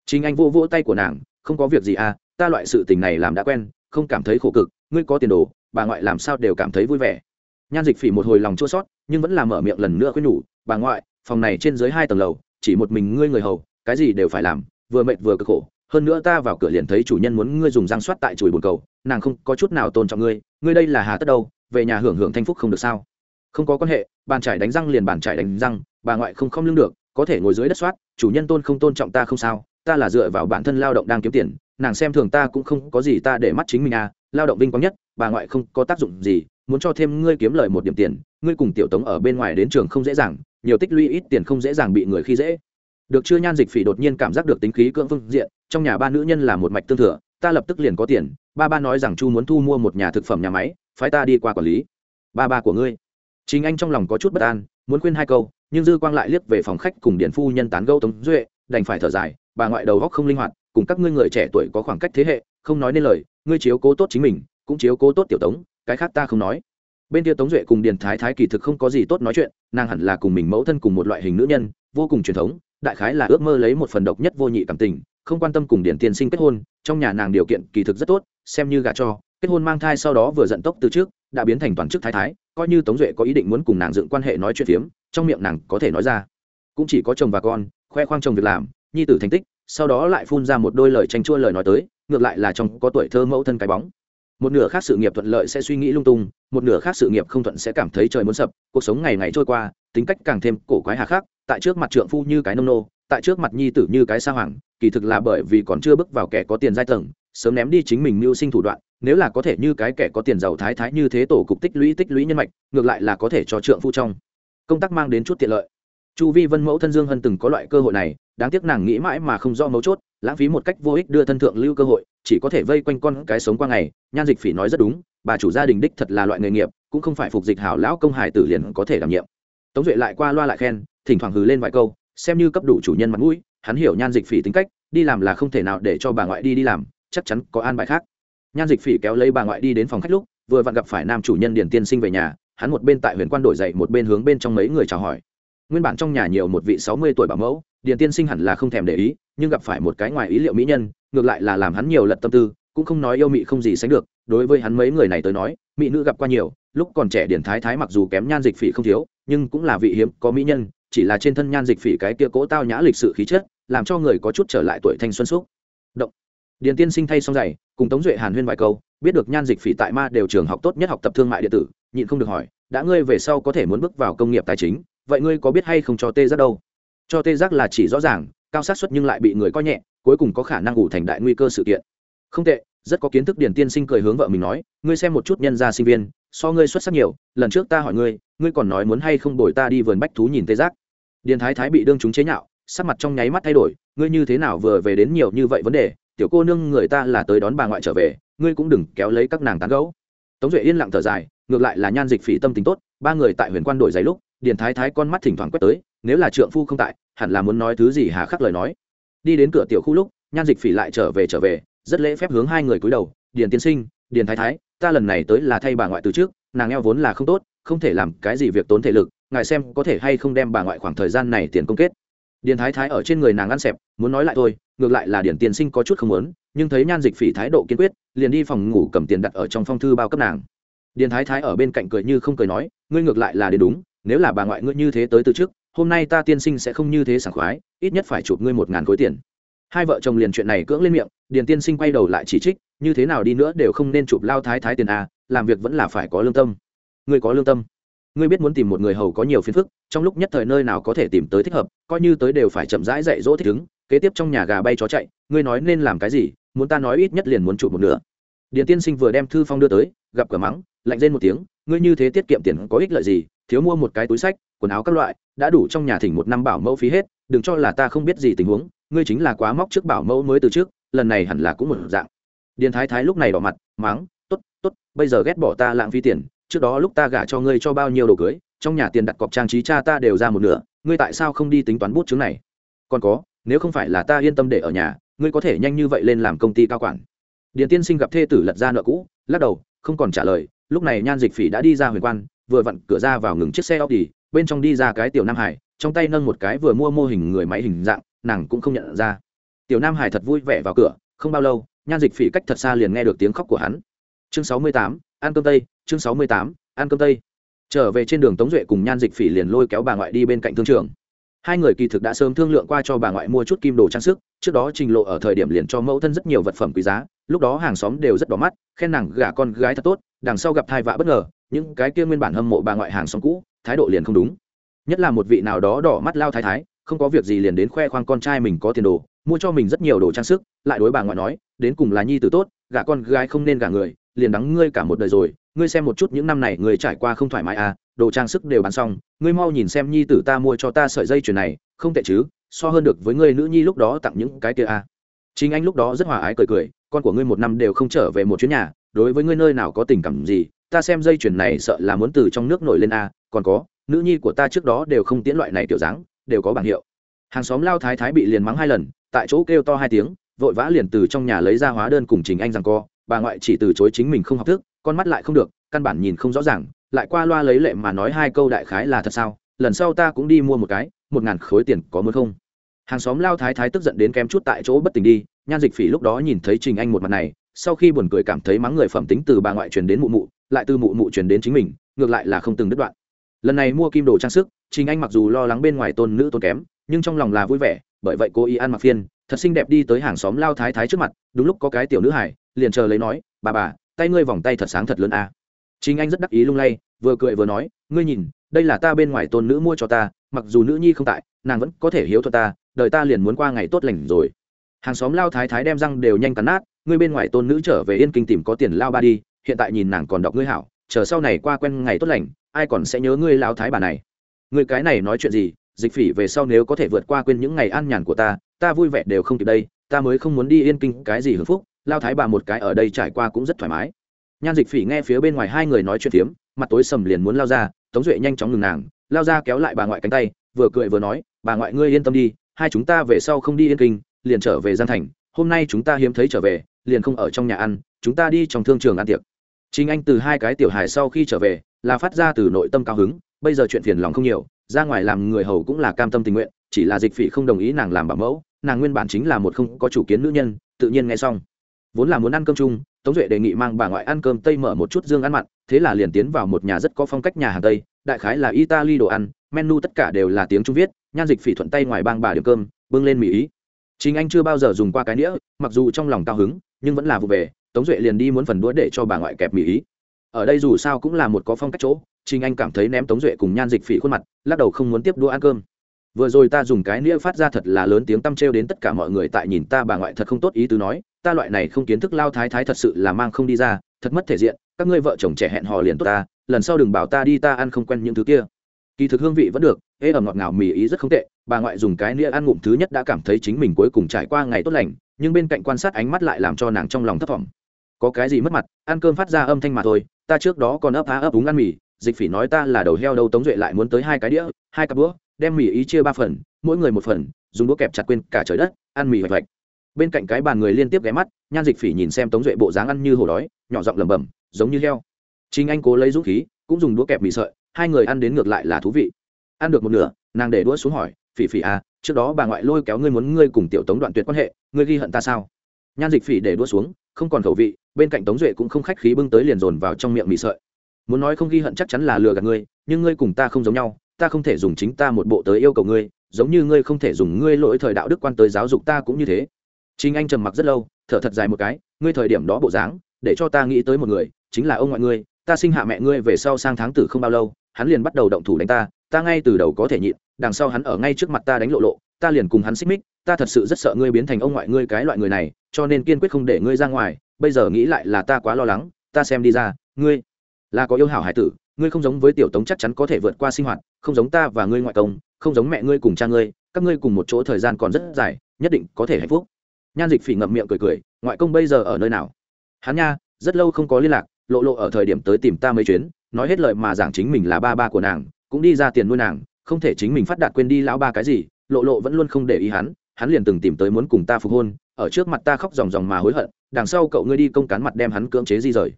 chính anh vô vỗ tay của nàng không có việc gì à ta loại sự tình này làm đã quen, không cảm thấy khổ cực, ngươi có tiền đồ, bà ngoại làm sao đều cảm thấy vui vẻ. Nhan dịch phỉ một hồi lòng chua sót nhưng vẫn là mở miệng lần nữa khuyên nhủ, bà ngoại, phòng này trên dưới hai tầng lầu, chỉ một mình ngươi người hầu, cái gì đều phải làm, vừa mệt vừa cực khổ. Hơn nữa ta vào cửa liền thấy chủ nhân muốn ngươi dùng răng soát tại chùi bồn cầu, nàng không có chút nào tôn trọng ngươi ngươi đây là hà tất đâu, về nhà hưởng hưởng thanh phúc không được sao? Không có quan hệ, bàn trải đánh răng liền bàn trải đánh răng, bà ngoại không không lương được, có thể ngồi dưới đất soát, chủ nhân tôn không tôn trọng ta không sao ta là dựa vào bản thân lao động đang kiếm tiền, nàng xem thường ta cũng không có gì ta để mắt chính mình à lao động vinh quang nhất, bà ngoại không có tác dụng gì, muốn cho thêm ngươi kiếm lời một điểm tiền, ngươi cùng tiểu tống ở bên ngoài đến trường không dễ dàng, nhiều tích lũy ít tiền không dễ dàng bị người khi dễ. Được chưa nhan dịch phỉ đột nhiên cảm giác được tính khí cưỡng phương diện, trong nhà ba nữ nhân là một mạch tương thừa, ta lập tức liền có tiền, ba ba nói rằng chu muốn thu mua một nhà thực phẩm nhà máy, phái ta đi qua quản lý. Ba ba của ngươi. Chính anh trong lòng có chút bất an, muốn khuyên hai câu, nhưng dư quang lại liếc về phòng khách cùng điển phu nhân tán gâu tống duệ, đành phải thở dài bà ngoại đầu góc không linh hoạt, cùng các ngươi người trẻ tuổi có khoảng cách thế hệ, không nói nên lời, ngươi chiếu cố tốt chính mình, cũng chiếu cố tốt tiểu tống, cái khác ta không nói. Bên kia tống duệ cùng điền thái thái kỳ thực không có gì tốt nói chuyện, nàng hẳn là cùng mình mẫu thân cùng một loại hình nữ nhân, vô cùng truyền thống, đại khái là ước mơ lấy một phần độc nhất vô nhị cảm tình, không quan tâm cùng điển tiên sinh kết hôn, trong nhà nàng điều kiện kỳ thực rất tốt, xem như gả cho, kết hôn mang thai sau đó vừa giận tốc từ trước, đã biến thành toàn chức thái thái, coi như tống duệ có ý định muốn cùng nàng dựng quan hệ nói chuyện phiếm, trong miệng nàng có thể nói ra. Cũng chỉ có chồng và con, khoe khoang chồng việc làm, nhi tử thành tích sau đó lại phun ra một đôi lời tranh chua lời nói tới ngược lại là trong có tuổi thơ mẫu thân cái bóng. Một nửa khác sự nghiệp thuận lợi sẽ suy nghĩ lung tung một nửa khác sự nghiệp không thuận sẽ cảm thấy trời muốn sập cuộc sống ngày ngày trôi qua tính cách càng thêm cổ quái hà khắc, tại trước mặt trượng phu như cái nông nô tại trước mặt nhi tử như cái sa hoàng kỳ thực là bởi vì còn chưa bước vào kẻ có tiền giai tầng sớm ném đi chính mình mưu sinh thủ đoạn nếu là có thể như cái kẻ có tiền giàu thái thái như thế tổ cục tích lũy tích lũy nhân mạch ngược lại là có thể cho trượng phu trong. Công tác mang đến chút tiện lợi chu vi vân mẫu thân dương hân từng có loại cơ hội này, đáng tiếc nàng nghĩ mãi mà không do mấu chốt, lãng phí một cách vô ích đưa thân thượng lưu cơ hội, chỉ có thể vây quanh con cái sống qua ngày. Nhan dịch phỉ nói rất đúng, bà chủ gia đình đích thật là loại nghề nghiệp, cũng không phải phục dịch hảo lão công hải tử liền có thể đảm nhiệm. Tống duệ lại qua loa lại khen, thỉnh thoảng hừ lên vài câu, xem như cấp đủ chủ nhân mặt mũi, hắn hiểu nhan dịch phỉ tính cách, đi làm là không thể nào để cho bà ngoại đi đi làm, chắc chắn có an bài khác. Nhan dịch phỉ kéo lấy bà ngoại đi đến phòng khách lúc, vừa vặn gặp phải nam chủ nhân điền tiên sinh về nhà, hắn một bên tại huyền quan đổi dậy một bên hướng bên trong mấy người chào hỏi nguyên bản trong nhà nhiều một vị sáu mươi tuổi bảo mẫu, điền tiên sinh hẳn là không thèm để ý, nhưng gặp phải một cái ngoài ý liệu mỹ nhân, ngược lại là làm hắn nhiều lật tâm tư, cũng không nói yêu mị không gì sánh được. Đối với hắn mấy người này tới nói, mỹ nữ gặp qua nhiều, lúc còn trẻ điển thái thái mặc dù kém nhan dịch phỉ không thiếu, nhưng cũng là vị hiếm có mỹ nhân, chỉ là trên thân nhan dịch phỉ cái kia cỗ tao nhã lịch sự khí chất, làm cho người có chút trở lại tuổi thanh xuân xúc. Động. Điền tiên sinh thay xong giày, cùng tống duệ hàn huyên vài câu, biết được nhan dịch phỉ tại ma đều trường học tốt nhất học tập thương mại điện tử, nhịn không được hỏi, đã ngươi về sau có thể muốn bước vào công nghiệp tài chính? Vậy ngươi có biết hay không cho tê giác đâu? Cho tê giác là chỉ rõ ràng, cao sát suất nhưng lại bị người coi nhẹ, cuối cùng có khả năng ủ thành đại nguy cơ sự kiện. Không tệ, rất có kiến thức điển tiên sinh cười hướng vợ mình nói, ngươi xem một chút nhân gia sinh viên, so ngươi xuất sắc nhiều, lần trước ta hỏi ngươi ngươi còn nói muốn hay không đổi ta đi vườn bách thú nhìn tê giác? Điền thái thái bị đương chúng chế nhạo, sắc mặt trong nháy mắt thay đổi, ngươi như thế nào vừa về đến nhiều như vậy vấn đề, tiểu cô nương người ta là tới đón bà ngoại trở về, ngươi cũng đừng kéo lấy các nàng tán gẫu. Tống duệ yên lặng thở dài, ngược lại là nhan dịch phỉ tâm tính tốt, ba người tại huyền quan đổi giấy lúc điền thái thái con mắt thỉnh thoảng quét tới, nếu là trượng phu không tại, hẳn là muốn nói thứ gì hà khắc lời nói. Đi đến cửa tiểu khu lúc, nhan dịch phỉ lại trở về trở về, rất lễ phép hướng hai người cúi đầu, điền tiên sinh, điền thái thái, ta lần này tới là thay bà ngoại từ trước, nàng eo vốn là không tốt, không thể làm cái gì việc tốn thể lực, ngài xem có thể hay không đem bà ngoại khoảng thời gian này tiền công kết. Điền thái thái ở trên người nàng ăn xẹp, muốn nói lại thôi, ngược lại là điền tiên sinh có chút không muốn, nhưng thấy nhan dịch phỉ thái độ kiên quyết, liền đi phòng ngủ cầm tiền đặt ở trong phong thư bao cấp nàng. Điền thái thái ở bên cạnh cười như không cười nói, ngươi ngược lại là đến đúng nếu là bà ngoại ngươi như thế tới từ trước hôm nay ta tiên sinh sẽ không như thế sảng khoái ít nhất phải chụp ngươi một ngàn khối tiền. Hai vợ chồng liền chuyện này cưỡng lên miệng điền tiên sinh quay đầu lại chỉ trích như thế nào đi nữa đều không nên chụp lao thái thái tiền à, làm việc vẫn là phải có lương tâm. Ngươi có lương tâm. Ngươi biết muốn tìm một người hầu có nhiều phiền phức trong lúc nhất thời nơi nào có thể tìm tới thích hợp coi như tới đều phải chậm rãi dạy dỗ thích ứng kế tiếp trong nhà gà bay chó chạy ngươi nói nên làm cái gì muốn ta nói ít nhất liền muốn chụp một nửa. Điền tiên sinh vừa đem thư phong đưa tới gặp cửa mắng lạnh lên một tiếng, ngươi như thế tiết kiệm tiền có ích lợi gì? Thiếu mua một cái túi sách, quần áo các loại, đã đủ trong nhà thỉnh một năm bảo mẫu phí hết, đừng cho là ta không biết gì tình huống, ngươi chính là quá móc trước bảo mẫu mới từ trước, lần này hẳn là cũng một dạng. Điền thái thái lúc này đỏ mặt, mắng t ố t t ố t bây giờ ghét bỏ ta lãng phí tiền, trước đó lúc ta gả cho ngươi cho bao nhiêu đồ cưới, trong nhà tiền đặt cọc trang trí cha ta đều ra một nửa, ngươi tại sao không đi tính toán bút chứng này? Còn có, nếu không phải là ta yên tâm để ở nhà, ngươi có thể nhanh như vậy lên làm công ty cao quản. Điền tiên sinh gặp thê tử lật ra nợ cũ, lắc đầu, không còn trả lời lúc này nhan dịch phỉ đã đi ra huyền quan, vừa vặn cửa ra vào ngừng chiếc xe óc đi bên trong đi ra cái tiểu nam hải, trong tay nâng một cái vừa mua mô hình người máy hình dạng, nàng cũng không nhận ra. Tiểu nam hải thật vui vẻ vào cửa, không bao lâu, nhan dịch phỉ cách thật xa liền nghe được tiếng khóc của hắn. Chương sáu mươi tám, ăn cơm tây, chương sáu mươi tám, ăn cơm tây. Trở về trên đường tống duệ cùng nhan dịch phỉ liền lôi kéo bà ngoại đi bên cạnh thương trường. Hai người kỳ thực đã sớm thương lượng qua cho bà ngoại mua chút kim đồ trang sức, trước đó trình lộ ở thời điểm liền cho mẫu thân rất nhiều vật phẩm quý giá, lúc đó hàng xóm đều rất đỏ mắt, khen nàng gả con gái thật tốt đằng sau gặp thai vạ bất ngờ, những cái kia nguyên bản hâm mộ bà ngoại hàng xóm cũ, thái độ liền không đúng nhất là một vị nào đó đỏ mắt lao thái thái, không có việc gì liền đến khoe khoang con trai mình có tiền đồ, mua cho mình rất nhiều đồ trang sức, lại đối bà ngoại nói, đến cùng là nhi tử tốt, gả con gái không nên gả người, liền đắng ngươi cả một đời rồi, ngươi xem một chút những năm này người trải qua không thoải mái à đồ trang sức đều bán xong, ngươi mau nhìn xem nhi tử ta mua cho ta sợi dây chuyền này, không tệ chứ, so hơn được với ngươi nữ nhi lúc đó tặng những cái kia à. chính anh lúc đó rất hòa ái cười cười, con của ngươi một năm đều không trở về một chuyến nhà đối với ngươi nơi nào có tình cảm gì, ta xem dây chuyền này sợ là muốn từ trong nước nổi lên a, còn có, nữ nhi của ta trước đó đều không tiễn loại này kiểu dáng, đều có bảng hiệu. Hàng xóm lao thái thái bị liền mắng hai lần, tại chỗ kêu to hai tiếng, vội vã liền từ trong nhà lấy ra hóa đơn cùng trình anh rằng co, bà ngoại chỉ từ chối chính mình không học thức, con mắt lại không được, căn bản nhìn không rõ ràng, lại qua loa lấy lệ mà nói hai câu đại khái là thật sao, lần sau ta cũng đi mua một cái, một ngàn khối tiền có muốn không? Hàng xóm lao thái thái tức giận đến kém chút tại chỗ bất tỉnh đi, nhan dịch phỉ lúc đó nhìn thấy trình anh một mặt này sau khi buồn cười cảm thấy mắng người phẩm tính từ bà ngoại truyền đến mụ mụ, lại từ mụ mụ truyền đến chính mình, ngược lại là không từng đứt đoạn lần này mua kim đồ trang sức chính anh mặc dù lo lắng bên ngoài tôn nữ tôn kém, nhưng trong lòng là vui vẻ, bởi vậy cô ý ăn mặc phiên, thật xinh đẹp đi tới hàng xóm lao thái thái trước mặt, đúng lúc có cái tiểu nữ hải liền chờ lấy nói, bà bà, tay ngươi vòng tay thật sáng thật lớn à. chính anh rất đắc ý lung lay, vừa cười vừa nói, ngươi nhìn, đây là ta bên ngoài tôn nữ mua cho ta, mặc dù nữ nhi không tại, nàng vẫn có thể hiếu thuận ta, đời ta liền muốn qua ngày tốt lành rồi hàng xóm lao thái thái đem răng đều nhanh cắn nát, ngươi bên ngoài tôn nữ trở về yên kinh tìm có tiền lao ba đi, hiện tại nhìn nàng còn đọc ngươi hảo, chờ sau này qua quen ngày tốt lành, ai còn sẽ nhớ ngươi lao thái bà này. Ngươi cái này nói chuyện gì, dịch phỉ về sau nếu có thể vượt qua quên những ngày an nhàn của ta ta vui vẻ đều không kịp đây, ta mới không muốn đi yên kinh, cái gì hưởng phúc, lao thái bà một cái ở đây trải qua cũng rất thoải mái. Nhan dịch phỉ nghe phía bên ngoài hai người nói chuyện phiếm, mặt tối sầm liền muốn lao ra, tống duệ nhanh chóng ngừng nàng, lao ra kéo lại bà ngoại cánh tay, vừa cười vừa nói, bà ngoại ngươi yên tâm đi, hai chúng ta về sau không đi yên kinh liền trở về gian thành, hôm nay chúng ta hiếm thấy trở về, liền không ở trong nhà ăn, chúng ta đi trong thương trường ăn tiệc. Chính anh từ hai cái tiểu hài sau khi trở về, là phát ra từ nội tâm cao hứng, bây giờ chuyện phiền lòng không nhiều, ra ngoài làm người hầu cũng là cam tâm tình nguyện, chỉ là dịch phỉ không đồng ý nàng làm bảo mẫu, nàng nguyên bản chính là một không có chủ kiến nữ nhân, tự nhiên nghe xong. Vốn là muốn ăn cơm chung, tống duệ đề nghị mang bà ngoại ăn cơm tây mở một chút dương ăn mặn, thế là liền tiến vào một nhà rất có phong cách nhà hàng tây, đại khái là italy đồ ăn, menu tất cả đều là tiếng trung viết, nhan dịch phỉ thuận tay ngoài bang bà điểm cơm, bưng lên mỹ ý chính anh chưa bao giờ dùng qua cái đĩa, mặc dù trong lòng cao hứng, nhưng vẫn là vụ về, tống duệ liền đi muốn phần đũa để cho bà ngoại kẹp mỹ ý. Ở đây dù sao cũng là một có phong cách chỗ, chính anh cảm thấy ném tống duệ cùng nhan dịch phỉ khuôn mặt, lắc đầu không muốn tiếp đũa ăn cơm. Vừa rồi ta dùng cái nĩa phát ra thật là lớn tiếng tăm trêu đến tất cả mọi người tại nhìn ta bà ngoại thật không tốt ý tứ nói, ta loại này không kiến thức lao thái thái thật sự là mang không đi ra, thật mất thể diện, các ngươi vợ chồng trẻ hẹn hò liền tốt ta, lần sau đừng bảo ta đi ta ăn không quen những thứ kia. Kỳ thực hương vị vẫn được, ê ẩm ngọt ngào mì ý rất không tệ bà ngoại dùng cái nĩa ăn ngụm thứ nhất đã cảm thấy chính mình cuối cùng trải qua ngày tốt lành, nhưng bên cạnh quan sát ánh mắt lại làm cho nàng trong lòng thất vọng có cái gì mất mặt, ăn cơm phát ra âm thanh mà thôi, ta trước đó còn ấp á ấp úng ăn mì, dịch phỉ nói ta là đầu heo đâu, tống duệ lại muốn tới hai cái đĩa, hai cặp đũa, đem mì ý chia ba phần, mỗi người một phần, dùng đũa kẹp chặt quên cả trời đất, ăn mì vạch vạch bên cạnh cái bàn người liên tiếp ghé mắt, nhan dịch phỉ nhìn xem tống duệ bộ dáng ăn như hổ đói, nhỏ giọng lẩm bẩm, giống như heo. Chính anh cố lấy dũng khí, cũng dùng đũa kẹp mì sợi, hai người ăn đến ngược lại là thú vị. Ăn được một nửa, nàng để đũa xuống hỏi phỉ phỉ à trước đó bà ngoại lôi kéo ngươi muốn ngươi cùng tiểu tống đoạn tuyệt quan hệ, ngươi ghi hận ta sao? Nhan dịch phỉ để đua xuống, không còn khẩu vị, bên cạnh tống duệ cũng không khách khí bưng tới liền dồn vào trong miệng mì sợi. Muốn nói không ghi hận chắc chắn là lừa gạt ngươi, nhưng ngươi cùng ta không giống nhau, ta không thể dùng chính ta một bộ tới yêu cầu ngươi, giống như ngươi không thể dùng ngươi lỗi thời đạo đức quan tới giáo dục ta cũng như thế. Chính anh trầm mặc rất lâu, thở thật dài một cái, ngươi thời điểm đó bộ dáng, để cho ta nghĩ tới một người, chính là ông ngoại ngươi, ta sinh hạ mẹ ngươi về sau sang tháng tử không bao lâu, hắn liền bắt đầu động thủ đánh ta ta ngay từ đầu có thể nhịn đằng sau hắn ở ngay trước mặt ta đánh lộ lộ, ta liền cùng hắn xích mích, ta thật sự rất sợ ngươi biến thành ông ngoại ngươi cái loại người này, cho nên kiên quyết không để ngươi ra ngoài, bây giờ nghĩ lại là ta quá lo lắng, ta xem đi ra, ngươi là có yêu hảo hải tử, ngươi không giống với tiểu tống chắc chắn có thể vượt qua sinh hoạt, không giống ta và ngươi ngoại công, không giống mẹ ngươi cùng cha ngươi, các ngươi cùng một chỗ thời gian còn rất dài, nhất định có thể hạnh phúc. Nhan dịch phỉ ngậm miệng cười cười, ngoại công bây giờ ở nơi nào? Hắn nha, rất lâu không có liên lạc, lộ lộ ở thời điểm tới tìm ta mấy chuyến, nói hết lời mà giảng chính mình là ba ba của nàng, cũng đi ra tiền nuôi nàng không thể chính mình phát đạt quên đi lão ba cái gì, lộ lộ vẫn luôn không để ý hắn hắn liền từng tìm tới muốn cùng ta phục hôn, ở trước mặt ta khóc ròng ròng mà hối hận, đằng sau cậu ngươi đi công cán mặt đem hắn cưỡng chế di rời.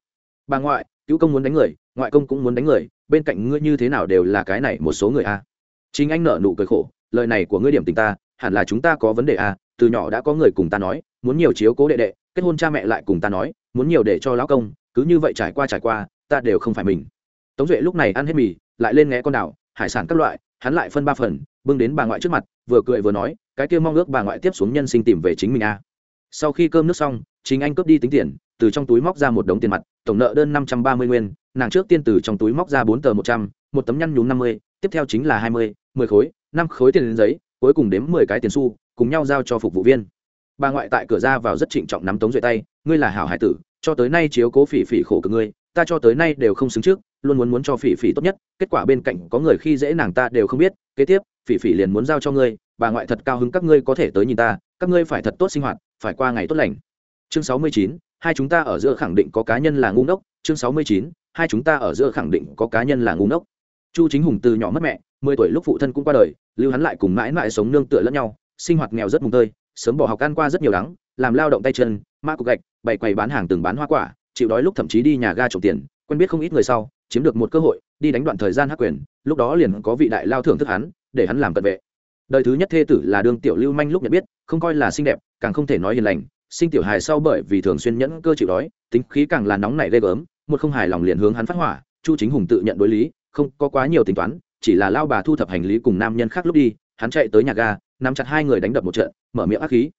Bà ngoại, cứu công muốn đánh người, ngoại công cũng muốn đánh người, bên cạnh ngươi như thế nào đều là cái này một số người a. Chính anh nợ nụ cười khổ, lời này của ngươi điểm tình ta, hẳn là chúng ta có vấn đề a, từ nhỏ đã có người cùng ta nói, muốn nhiều chiếu cố đệ đệ, kết hôn cha mẹ lại cùng ta nói, muốn nhiều để cho lão công, cứ như vậy trải qua trải qua, ta đều không phải mình. Tống duệ lúc này ăn hết mì, lại lên nghe con đảo, hải sản các loại hắn lại phân ba phần, bưng đến bà ngoại trước mặt, vừa cười vừa nói, cái kia mong ước bà ngoại tiếp xuống nhân sinh tìm về chính mình a. Sau khi cơm nước xong, chính anh cướp đi tính tiền, từ trong túi móc ra một đống tiền mặt, tổng nợ đơn năm trăm ba mươi nguyên, nàng trước tiên từ trong túi móc ra bốn tờ một trăm, một tấm nhăn nhúm năm mươi, tiếp theo chính là hai mươi, mười khối, năm khối tiền giấy, cuối cùng đếm mười cái tiền xu, cùng nhau giao cho phục vụ viên. Bà ngoại tại cửa ra vào rất trịnh trọng nắm tống duệ tay, ngươi là hảo hải tử, cho tới nay chiếu cố phỉ phỉ khổ cực ngươi, ta cho tới nay đều không xứng trước luôn muốn muốn cho phỉ phỉ tốt nhất, kết quả bên cạnh có người khi dễ nàng ta đều không biết, kế tiếp, phỉ phỉ liền muốn giao cho ngươi, bà ngoại thật cao hứng các ngươi có thể tới nhìn ta, các ngươi phải thật tốt sinh hoạt, phải qua ngày tốt lành. Chương sáu mươi chín, hai chúng ta ở giữa khẳng định có cá nhân là ngu ngốc. Chương sáu mươi chín, hai chúng ta ở giữa khẳng định có cá nhân là ngu ngốc. Chu chính hùng từ nhỏ mất mẹ, mười tuổi lúc phụ thân cũng qua đời, lưu hắn lại cùng mãi mãi sống nương tựa lẫn nhau, sinh hoạt nghèo rất mùng tơi, sớm bỏ học ăn qua rất nhiều đắng, làm lao động tay chân ma cục gạch, bày quầy bán hàng từng bán hoa quả, chịu đói lúc thậm chí đi nhà ga trộm tiền, quen biết không ít người sau chiếm được một cơ hội, đi đánh đoạn thời gian hắc quyền, lúc đó liền có vị đại lao thưởng thức hắn, để hắn làm cận vệ. Đời thứ nhất thê tử là đương tiểu lưu manh lúc nhận biết, không coi là xinh đẹp, càng không thể nói hiền lành, sinh tiểu hài sau bởi vì thường xuyên nhẫn cơ chịu đói, tính khí càng là nóng nảy ghê gớm, một không hài lòng liền hướng hắn phát hỏa, chu chính hùng tự nhận đối lý, không có quá nhiều tính toán, chỉ là lao bà thu thập hành lý cùng nam nhân khác lúc đi, hắn chạy tới nhà ga, nắm chặt hai người đánh đập một trận, mở miệng ác khí.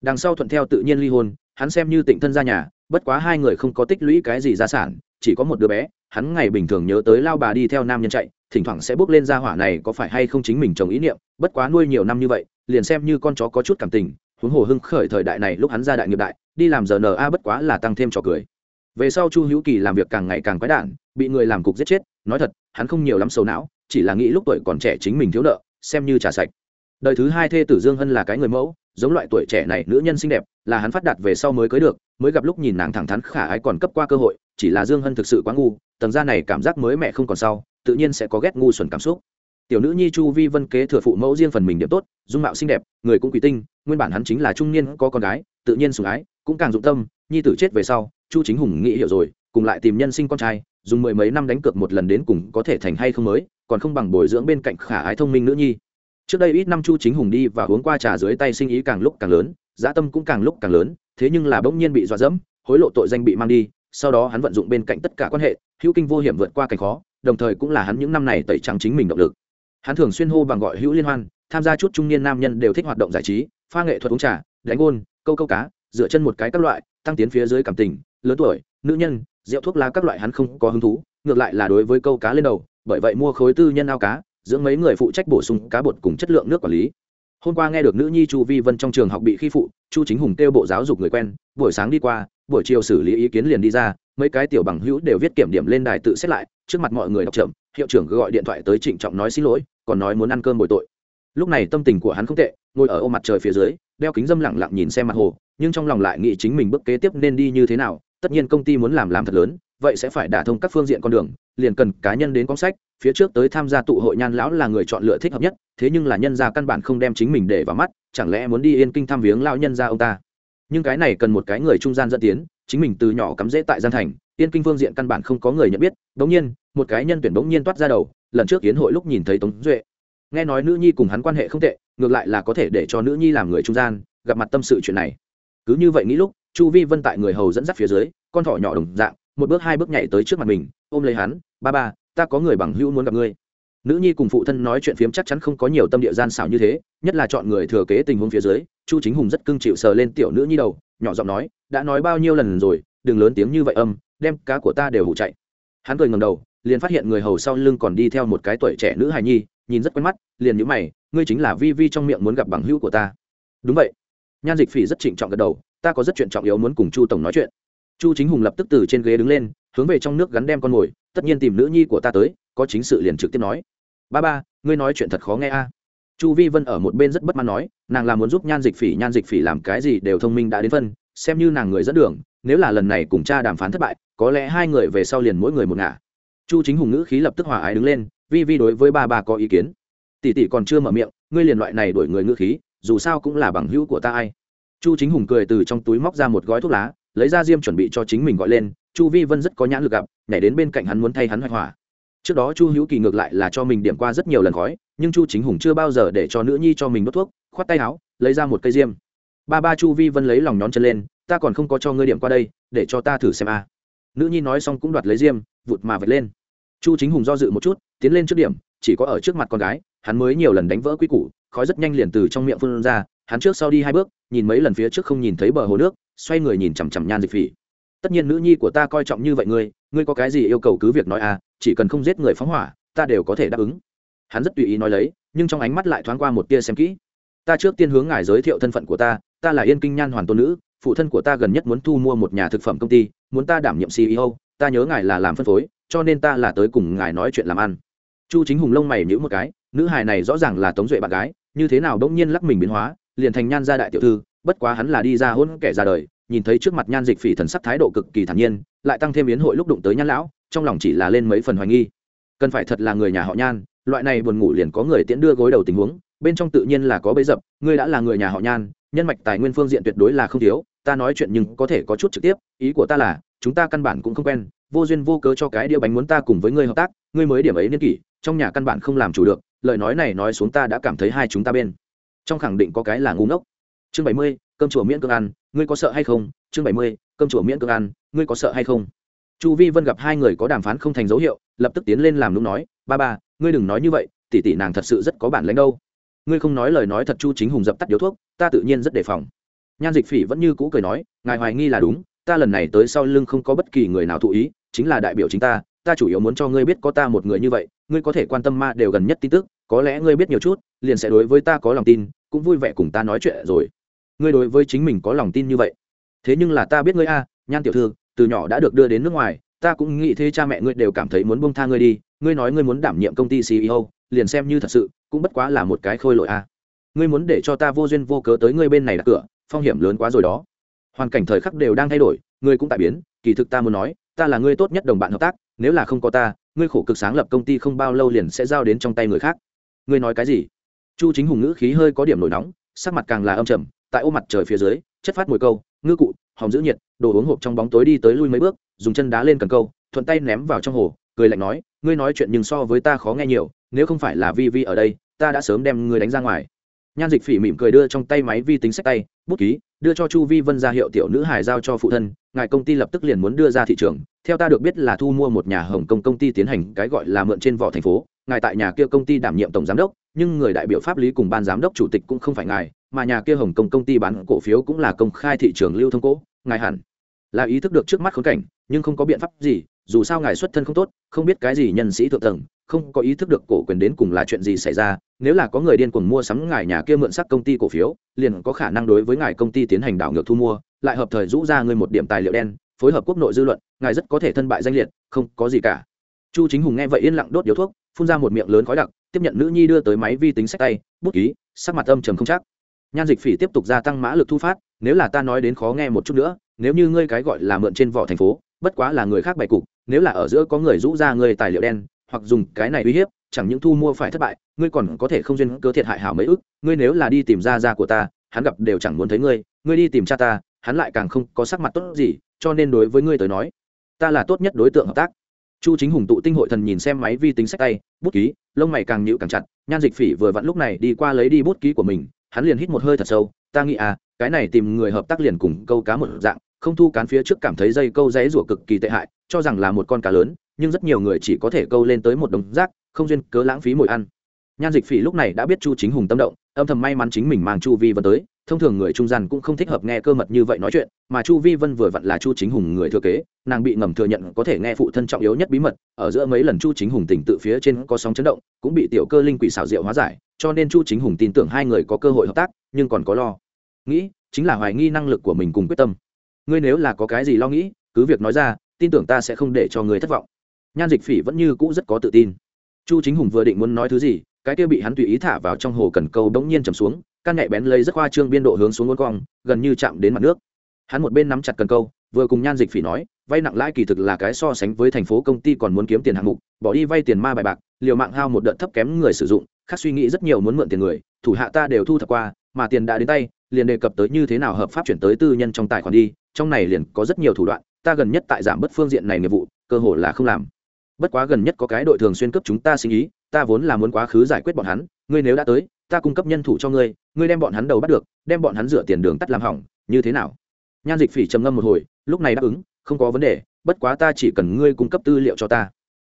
Đằng sau thuận theo tự nhiên ly hôn, hắn xem như tịnh thân ra nhà, bất quá hai người không có tích lũy cái gì gia sản, chỉ có một đứa bé hắn ngày bình thường nhớ tới lao bà đi theo nam nhân chạy, thỉnh thoảng sẽ bước lên ra hỏa này có phải hay không chính mình chồng ý niệm, bất quá nuôi nhiều năm như vậy, liền xem như con chó có chút cảm tình, huống hồ hưng khởi thời đại này lúc hắn ra đại nghiệp đại, đi làm giờ na bất quá là tăng thêm trò cười. Về sau chu hữu kỳ làm việc càng ngày càng quái đản, bị người làm cục giết chết, nói thật, hắn không nhiều lắm sầu não, chỉ là nghĩ lúc tuổi còn trẻ chính mình thiếu nợ, xem như trả sạch. Đời thứ hai thê tử dương hân là cái người mẫu giống loại tuổi trẻ này nữ nhân xinh đẹp, là hắn phát đạt về sau mới cưới được, mới gặp lúc nhìn nàng thẳng thắn khả ái còn cấp qua cơ hội, chỉ là dương hân thực sự quá ngu, tầng ra này cảm giác mới mẹ không còn sau, tự nhiên sẽ có ghét ngu xuẩn cảm xúc. Tiểu nữ nhi chu vi vân kế thừa phụ mẫu riêng phần mình điểm tốt, dung mạo xinh đẹp, người cũng quỷ tinh, nguyên bản hắn chính là trung niên có con gái, tự nhiên sủng ái, cũng càng dụng tâm, nhi tử chết về sau, chu chính hùng nghĩ hiểu rồi, cùng lại tìm nhân sinh con trai, dùng mười mấy năm đánh cược một lần đến cùng có thể thành hay không mới, còn không bằng bồi dưỡng bên cạnh khả ái thông minh nữ nhi trước đây ít năm chu chính hùng đi và uống qua trà dưới tay sinh ý càng lúc càng lớn dã tâm cũng càng lúc càng lớn, thế nhưng là bỗng nhiên bị dọa dẫm, hối lộ tội danh bị mang đi, sau đó hắn vận dụng bên cạnh tất cả quan hệ, hữu kinh vô hiểm vượt qua cảnh khó, đồng thời cũng là hắn những năm này tẩy trắng chính mình động lực. Hắn thường xuyên hô bằng gọi hữu liên hoan, tham gia chút trung niên nam nhân đều thích hoạt động giải trí, pha nghệ thuật uống trà, đánh gôn, câu câu cá dựa chân một cái các loại, tăng tiến phía dưới cảm tình, lớn tuổi, nữ nhân, rượu thuốc lá các loại hắn không có hứng thú, ngược lại là đối với câu cá lên đầu, bởi vậy mua khối tư nhân ao cá dưỡng mấy người phụ trách bổ sung cá bột cùng chất lượng nước quản lý. Hôm qua nghe được nữ nhi chu vi vân trong trường học bị khi phụ, chu chính hùng kêu bộ giáo dục người quen, buổi sáng đi qua, buổi chiều xử lý ý kiến liền đi ra, mấy cái tiểu bằng hữu đều viết kiểm điểm lên đài tự xét lại, trước mặt mọi người đọc chậm, hiệu trưởng gọi điện thoại tới trịnh trọng nói xin lỗi, còn nói muốn ăn cơm bồi tội. Lúc này tâm tình của hắn không tệ, ngồi ở ô mặt trời phía dưới, đeo kính dâm lẳng lặng nhìn xem mặt hồ, nhưng trong lòng lại nghĩ chính mình bước kế tiếp nên đi như thế nào tất nhiên công ty muốn làm làm thật lớn, vậy sẽ phải đả thông các phương diện con đường, liền cần cá nhân đến con sách, phía trước tới tham gia tụ hội nhan lão là người chọn lựa thích hợp nhất, thế nhưng là nhân gia căn bản không đem chính mình để vào mắt, chẳng lẽ muốn đi yên kinh thăm viếng lão nhân gia ông ta? Nhưng cái này cần một cái người trung gian dẫn tiến, chính mình từ nhỏ cắm rễ tại gian thành, yên kinh phương diện căn bản không có người nhận biết bỗng nhiên, một cái nhân tuyển bỗng nhiên toát ra đầu, lần trước kiến hội lúc nhìn thấy tống duệ. Nghe nói nữ nhi cùng hắn quan hệ không tệ, ngược lại là có thể để cho nữ nhi làm người trung gian, gặp mặt tâm sự chuyện này. Cứ như vậy nghĩ lúc chu vi vân tại người hầu dẫn dắt phía dưới, con thỏ nhỏ đồng dạng, một bước hai bước nhảy tới trước mặt mình, ôm lấy hắn, ba ba, ta có người bằng hữu muốn gặp ngươi. Nữ nhi cùng phụ thân nói chuyện phiếm chắc chắn không có nhiều tâm địa gian xảo như thế, nhất là chọn người thừa kế tình huống phía dưới, chu chính hùng rất cưng chịu sờ lên tiểu nữ nhi đầu, nhỏ giọng nói, đã nói bao nhiêu lần rồi, đừng lớn tiếng như vậy âm, đem cá của ta đều hụ chạy. Hắn cười ngầm đầu, liền phát hiện người hầu sau lưng còn đi theo một cái tuổi trẻ nữ hài nhi, nhìn rất quen mắt, liền nhữ mày, ngươi chính là vi vi trong miệng muốn gặp bằng hữu của ta. Đúng vậy. Nhan dịch phỉ rất trịnh trọng gật đầu ta có rất chuyện trọng yếu muốn cùng chu tổng nói chuyện. Chu chính hùng lập tức từ trên ghế đứng lên, hướng về trong nước gắn đem con mồi, tất nhiên tìm nữ nhi của ta tới, có chính sự liền trực tiếp nói. Ba ba, ngươi nói chuyện thật khó nghe a. Chu vi vân ở một bên rất bất mãn nói, nàng là muốn giúp nhan dịch phỉ, nhan dịch phỉ làm cái gì đều thông minh đã đến phân, xem như nàng người dẫn đường, nếu là lần này cùng cha đàm phán thất bại, có lẽ hai người về sau liền mỗi người một ngả. Chu chính hùng ngữ khí lập tức hòa ái đứng lên, vi vi đối với ba ba có ý kiến. Tỷ tỷ còn chưa mở miệng, ngươi liền loại này đuổi người ngữ khí, dù sao cũng là bằng hữu của ta ai chu chính hùng cười từ trong túi móc ra một gói thuốc lá, lấy ra diêm chuẩn bị cho chính mình gọi lên, chu vi vân rất có nhãn lực gặp, nhảy đến bên cạnh hắn muốn thay hắn hoài hỏa. Trước đó chu hữu kỳ ngược lại là cho mình điểm qua rất nhiều lần khói, nhưng chu chính hùng chưa bao giờ để cho nữ nhi cho mình đốt thuốc, khoát tay áo, lấy ra một cây diêm. Ba ba chu vi vân lấy lòng nhón chân lên, ta còn không có cho ngươi điểm qua đây, để cho ta thử xem a. Nữ nhi nói xong cũng đoạt lấy diêm, vụt mà vạch lên. Chu chính hùng do dự một chút, tiến lên trước điểm, chỉ có ở trước mặt con gái, hắn mới nhiều lần đánh vỡ quy củ, khói rất nhanh liền từ trong miệng phun ra, hắn trước sau đi hai bước nhìn mấy lần phía trước không nhìn thấy bờ hồ nước, xoay người nhìn chằm chằm nhan dịch phỉ. Tất nhiên nữ nhi của ta coi trọng như vậy ngươi ngươi có cái gì yêu cầu cứ việc nói à chỉ cần không giết người phóng hỏa, ta đều có thể đáp ứng. Hắn rất tùy ý nói lấy, nhưng trong ánh mắt lại thoáng qua một tia xem kỹ. Ta trước tiên hướng ngài giới thiệu thân phận của ta ta là yên kinh nhan hoàn tôn nữ, phụ thân của ta gần nhất muốn thu mua một nhà thực phẩm công ty, muốn ta đảm nhiệm ceo ta nhớ ngài là làm phân phối, cho nên ta là tới cùng ngài nói chuyện làm ăn. Chu chính hùng lông mày nhữ một cái, nữ hài này rõ ràng là tống duệ bạn gái, như thế nào đông nhiên lắc mình biến hóa liền thành nhan gia đại tiểu thư, bất quá hắn là đi ra hôn kẻ ra đời, nhìn thấy trước mặt nhan dịch phỉ thần sắc thái độ cực kỳ thản nhiên, lại tăng thêm biến hội lúc đụng tới nhan lão, trong lòng chỉ là lên mấy phần hoài nghi. Cần phải thật là người nhà họ nhan, loại này buồn ngủ liền có người tiễn đưa gối đầu tình huống, bên trong tự nhiên là có bấy dập, ngươi đã là người nhà họ nhan, nhân mạch tài nguyên phương diện tuyệt đối là không thiếu, ta nói chuyện nhưng có thể có chút trực tiếp, ý của ta là, chúng ta căn bản cũng không quen, vô duyên vô cớ cho cái đĩa bánh muốn ta cùng với ngươi hợp tác, ngươi mới điểm ấy niên kỷ, trong nhà căn bản không làm chủ được, lời nói này nói xuống ta đã cảm thấy hai chúng ta bên trong khẳng định có cái là ngu ngốc. Chương bảy mươi, cơm chùa miễn cương ăn, ngươi có sợ hay không? Chương bảy mươi, cơm chùa miễn cương ăn, ngươi có sợ hay không? Chu vi vân gặp hai người có đàm phán không thành dấu hiệu, lập tức tiến lên làm lúc nói, ba ba, ngươi đừng nói như vậy, tỷ tỷ nàng thật sự rất có bản lãnh đâu. Ngươi không nói lời nói thật chu chính hùng dập tắt điếu thuốc, ta tự nhiên rất đề phòng. Nhan dịch phỉ vẫn như cũ cười nói, ngài hoài nghi là đúng, ta lần này tới sau lưng không có bất kỳ người nào thụ ý, chính là đại biểu chính ta ta chủ yếu muốn cho ngươi biết có ta một người như vậy, ngươi có thể quan tâm ma đều gần nhất tin tức có lẽ ngươi biết nhiều chút, liền sẽ đối với ta có lòng tin, cũng vui vẻ cùng ta nói chuyện rồi. Ngươi đối với chính mình có lòng tin như vậy. Thế nhưng là ta biết ngươi a, nhan tiểu thư, từ nhỏ đã được đưa đến nước ngoài, ta cũng nghĩ thế cha mẹ ngươi đều cảm thấy muốn buông tha ngươi đi, ngươi nói ngươi muốn đảm nhiệm công ty ceo liền xem như thật sự, cũng bất quá là một cái khôi lội a. Ngươi muốn để cho ta vô duyên vô cớ tới ngươi bên này đặt cửa, phong hiểm lớn quá rồi đó. Hoàn cảnh thời khắc đều đang thay đổi, ngươi cũng tại biến, kỳ thực ta muốn nói, ta là ngươi tốt nhất đồng bạn hợp tác, nếu là không có ta, ngươi khổ cực sáng lập công ty không bao lâu liền sẽ giao đến trong tay người khác ngươi nói cái gì? Chu chính hùng ngữ khí hơi có điểm nổi nóng, sắc mặt càng là âm trầm, tại ô mặt trời phía dưới, chất phát mùi câu, ngư cụ, hòm giữ nhiệt, đồ uống hộp trong bóng tối đi tới lui mấy bước, dùng chân đá lên cần câu, thuận tay ném vào trong hồ, cười lạnh nói, ngươi nói chuyện nhưng so với ta khó nghe nhiều, nếu không phải là vi vi ở đây, ta đã sớm đem ngươi đánh ra ngoài. Nhan dịch phỉ mỉm cười đưa trong tay máy vi tính sách tay, bút ký, đưa cho chu vi vân ra hiệu tiểu nữ hải giao cho phụ thân, ngài công ty lập tức liền muốn đưa ra thị trường theo ta được biết là thu mua một nhà hồng kông công ty tiến hành cái gọi là mượn trên vỏ thành phố, ngài tại nhà kia công ty đảm nhiệm tổng giám đốc, nhưng người đại biểu pháp lý cùng ban giám đốc chủ tịch cũng không phải ngài, mà nhà kia hồng kông công ty bán cổ phiếu cũng là công khai thị trường lưu thông cố, ngài hẳn là ý thức được trước mắt khốn cảnh, nhưng không có biện pháp gì, dù sao ngài xuất thân không tốt, không biết cái gì nhân sĩ thượng tầng, không có ý thức được cổ quyền đến cùng là chuyện gì xảy ra, nếu là có người điên cuồng mua sắm ngài nhà kia mượn sắc công ty cổ phiếu, liền có khả năng đối với ngài công ty tiến hành đảo ngược thu mua, lại hợp thời rũ ra ngươi một điểm tài liệu đen phối hợp quốc nội dư luận, ngài rất có thể thân bại danh liệt, không có gì cả. Chu chính hùng nghe vậy yên lặng đốt điếu thuốc, phun ra một miệng lớn khói đặc, tiếp nhận nữ nhi đưa tới máy vi tính sách tay, bút ký, sắc mặt âm trầm không chắc. Nhan dịch phỉ tiếp tục gia tăng mã lực thu phát, nếu là ta nói đến khó nghe một chút nữa, nếu như ngươi cái gọi là mượn trên vỏ thành phố, bất quá là người khác bày cục, nếu là ở giữa có người rũ ra ngươi tài liệu đen, hoặc dùng cái này uy hiếp, chẳng những thu mua phải thất bại, ngươi còn có thể không duyên cớ thiệt hại hảo mấy ức, ngươi nếu là đi tìm ra ra của ta, hắn gặp đều chẳng muốn thấy ngươi ngươi đi tìm cha ta hắn lại càng không có sắc mặt tốt gì, cho nên đối với ngươi tới nói, ta là tốt nhất đối tượng hợp tác. Chu chính hùng tụ tinh hội thần nhìn xem máy vi tính sách tay, bút ký, lông mày càng nhịu càng chặt, nhan dịch phỉ vừa vặn lúc này đi qua lấy đi bút ký của mình, hắn liền hít một hơi thật sâu, ta nghĩ à cái này tìm người hợp tác liền cùng câu cá một dạng, không thu cán phía trước cảm thấy dây câu dãy rủa cực kỳ tệ hại, cho rằng là một con cá lớn, nhưng rất nhiều người chỉ có thể câu lên tới một đồng rác, không duyên cớ lãng phí mồi ăn. Nhan dịch phỉ lúc này đã biết chu chính hùng tâm động, âm thầm may mắn chính mình mang chu vi vân tới thông thường người trung gian cũng không thích hợp nghe cơ mật như vậy nói chuyện, mà chu vi vân vừa vặn là chu chính hùng người thừa kế, nàng bị ngầm thừa nhận có thể nghe phụ thân trọng yếu nhất bí mật, ở giữa mấy lần chu chính hùng tỉnh tự phía trên có sóng chấn động, cũng bị tiểu cơ linh quỷ xảo diệu hóa giải, cho nên chu chính hùng tin tưởng hai người có cơ hội hợp tác, nhưng còn có lo. Nghĩ, chính là hoài nghi năng lực của mình cùng quyết tâm. Ngươi nếu là có cái gì lo nghĩ, cứ việc nói ra, tin tưởng ta sẽ không để cho người thất vọng. Nhan dịch phỉ vẫn như cũ rất có tự tin. Chu chính hùng vừa định muốn nói thứ gì, cái kia bị hắn tùy ý thả vào trong hồ cần câu bỗng nhiên chầm xuống căn nhạy bén lấy rất khoa trương biên độ hướng xuống ngôn cong, gần như chạm đến mặt nước. Hắn một bên nắm chặt cần câu, vừa cùng nhan dịch phỉ nói, vay nặng lãi kỳ thực là cái so sánh với thành phố công ty còn muốn kiếm tiền hạng mục, bỏ đi vay tiền ma bài bạc, liều mạng hao một đợt thấp kém người sử dụng, khác suy nghĩ rất nhiều muốn mượn tiền người, thủ hạ ta đều thu thập qua, mà tiền đã đến tay, liền đề cập tới như thế nào hợp pháp chuyển tới tư nhân trong tài khoản đi, trong này liền có rất nhiều thủ đoạn, ta gần nhất tại giảm bớt phương diện này nghiệp vụ, cơ hội là không làm. Bất quá gần nhất có cái đội thường xuyên cấp chúng ta sinh ý, ta vốn là muốn quá khứ giải quyết bọn hắn, ngươi nếu đã tới ta cung cấp nhân thủ cho ngươi ngươi đem bọn hắn đầu bắt được, đem bọn hắn rửa tiền đường tắt làm hỏng, như thế nào? Nhan dịch phỉ trầm ngâm một hồi, lúc này đáp ứng, không có vấn đề, bất quá ta chỉ cần ngươi cung cấp tư liệu cho ta.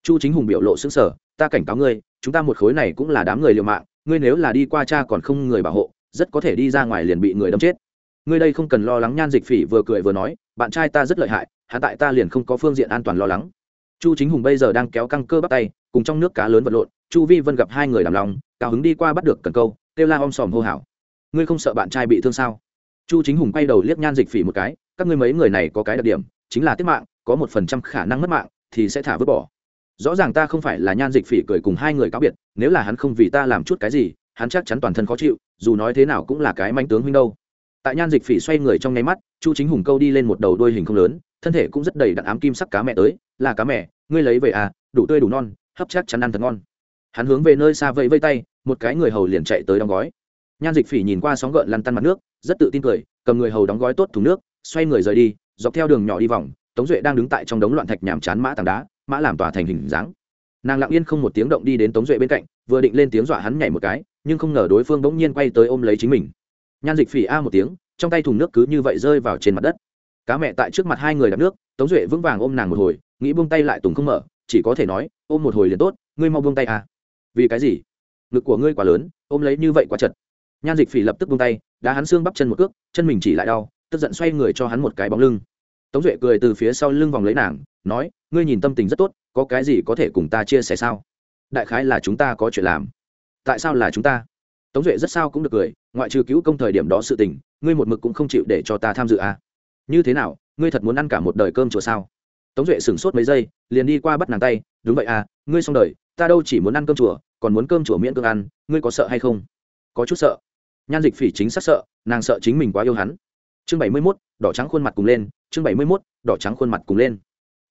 Chu chính hùng biểu lộ xứng sở ta cảnh cáo ngươi, chúng ta một khối này cũng là đám người liều mạng, ngươi nếu là đi qua cha còn không người bảo hộ, rất có thể đi ra ngoài liền bị người đâm chết. Ngươi đây không cần lo lắng, nhan dịch phỉ vừa cười vừa nói, bạn trai ta rất lợi hại hạ tại ta liền không có phương diện an toàn lo lắng. Chu chính hùng bây giờ đang kéo căng cơ bắt tay, cùng trong nước cá lớn vật lộn, chu vi vân gặp hai người làm lòng cao hứng đi qua bắt được cần câu, kêu la om sòm hô hào. Ngươi không sợ bạn trai bị thương sao? Chu chính hùng quay đầu liếc nhan dịch phỉ một cái, các ngươi mấy người này có cái đặc điểm, chính là tiết mạng, có một phần trăm khả năng mất mạng, thì sẽ thả vứt bỏ. Rõ ràng ta không phải là nhan dịch phỉ cười cùng hai người cáo biệt, nếu là hắn không vì ta làm chút cái gì, hắn chắc chắn toàn thân khó chịu, dù nói thế nào cũng là cái manh tướng huynh đâu. Tại nhan dịch phỉ xoay người trong nháy mắt, chu chính hùng câu đi lên một đầu đôi hình không lớn, thân thể cũng rất đầy đặn ám kim sắc cá mẹ tới, là cá mẹ, ngươi lấy về à đủ tươi đủ non, hấp chắc chắn ăn thật ngon hắn hướng về nơi xa vẫy vây tay, một cái người hầu liền chạy tới đóng gói. Nhan dịch phỉ nhìn qua sóng gợn lăn tăn mặt nước, rất tự tin cười, cầm người hầu đóng gói tốt thùng nước, xoay người rời đi, dọc theo đường nhỏ đi vòng, tống duệ đang đứng tại trong đống loạn thạch nhàm chán mã tảng đá, mã làm tòa thành hình dáng. Nàng lặng yên không một tiếng động đi đến tống duệ bên cạnh, vừa định lên tiếng dọa hắn nhảy một cái, nhưng không ngờ đối phương bỗng nhiên quay tới ôm lấy chính mình. Nhan dịch phỉ a một tiếng, trong tay thùng nước cứ như vậy rơi vào trên mặt đất. Cá mẹ tại trước mặt hai người đặt nước, tống duệ vững vàng ôm nàng một hồi, nghĩ buông tay lại tùng không mở, chỉ có thể nói, ôm một hồi liền tốt, ngươi mau buông tay à vì cái gì? Ngực của ngươi quá lớn, ôm lấy như vậy quá chật. Nhan dịch phỉ lập tức buông tay, đá hắn xương bắp chân một cước, chân mình chỉ lại đau, tức giận xoay người cho hắn một cái bóng lưng. Tống duệ cười từ phía sau lưng vòng lấy nàng, nói, ngươi nhìn tâm tình rất tốt, có cái gì có thể cùng ta chia sẻ sao? Đại khái là chúng ta có chuyện làm. Tại sao là chúng ta? Tống duệ rất sao cũng được cười, ngoại trừ cứu công thời điểm đó sự tình, ngươi một mực cũng không chịu để cho ta tham dự à. như thế nào, ngươi thật muốn ăn cả một đời cơm chùa sao? Tống duệ sửng sốt mấy giây, liền đi qua bắt nàng tay, đúng vậy à ngươi xong đời, ta đâu chỉ muốn ăn cơm chùa còn muốn cơm chùa miễn cơm ăn, ngươi có sợ hay không? Có chút sợ. Nhan dịch phỉ chính xác sợ, nàng sợ chính mình quá yêu hắn. Chương bảy mươi mốt, đỏ trắng khuôn mặt cùng lên, chương bảy mươi mốt, đỏ trắng khuôn mặt cùng lên.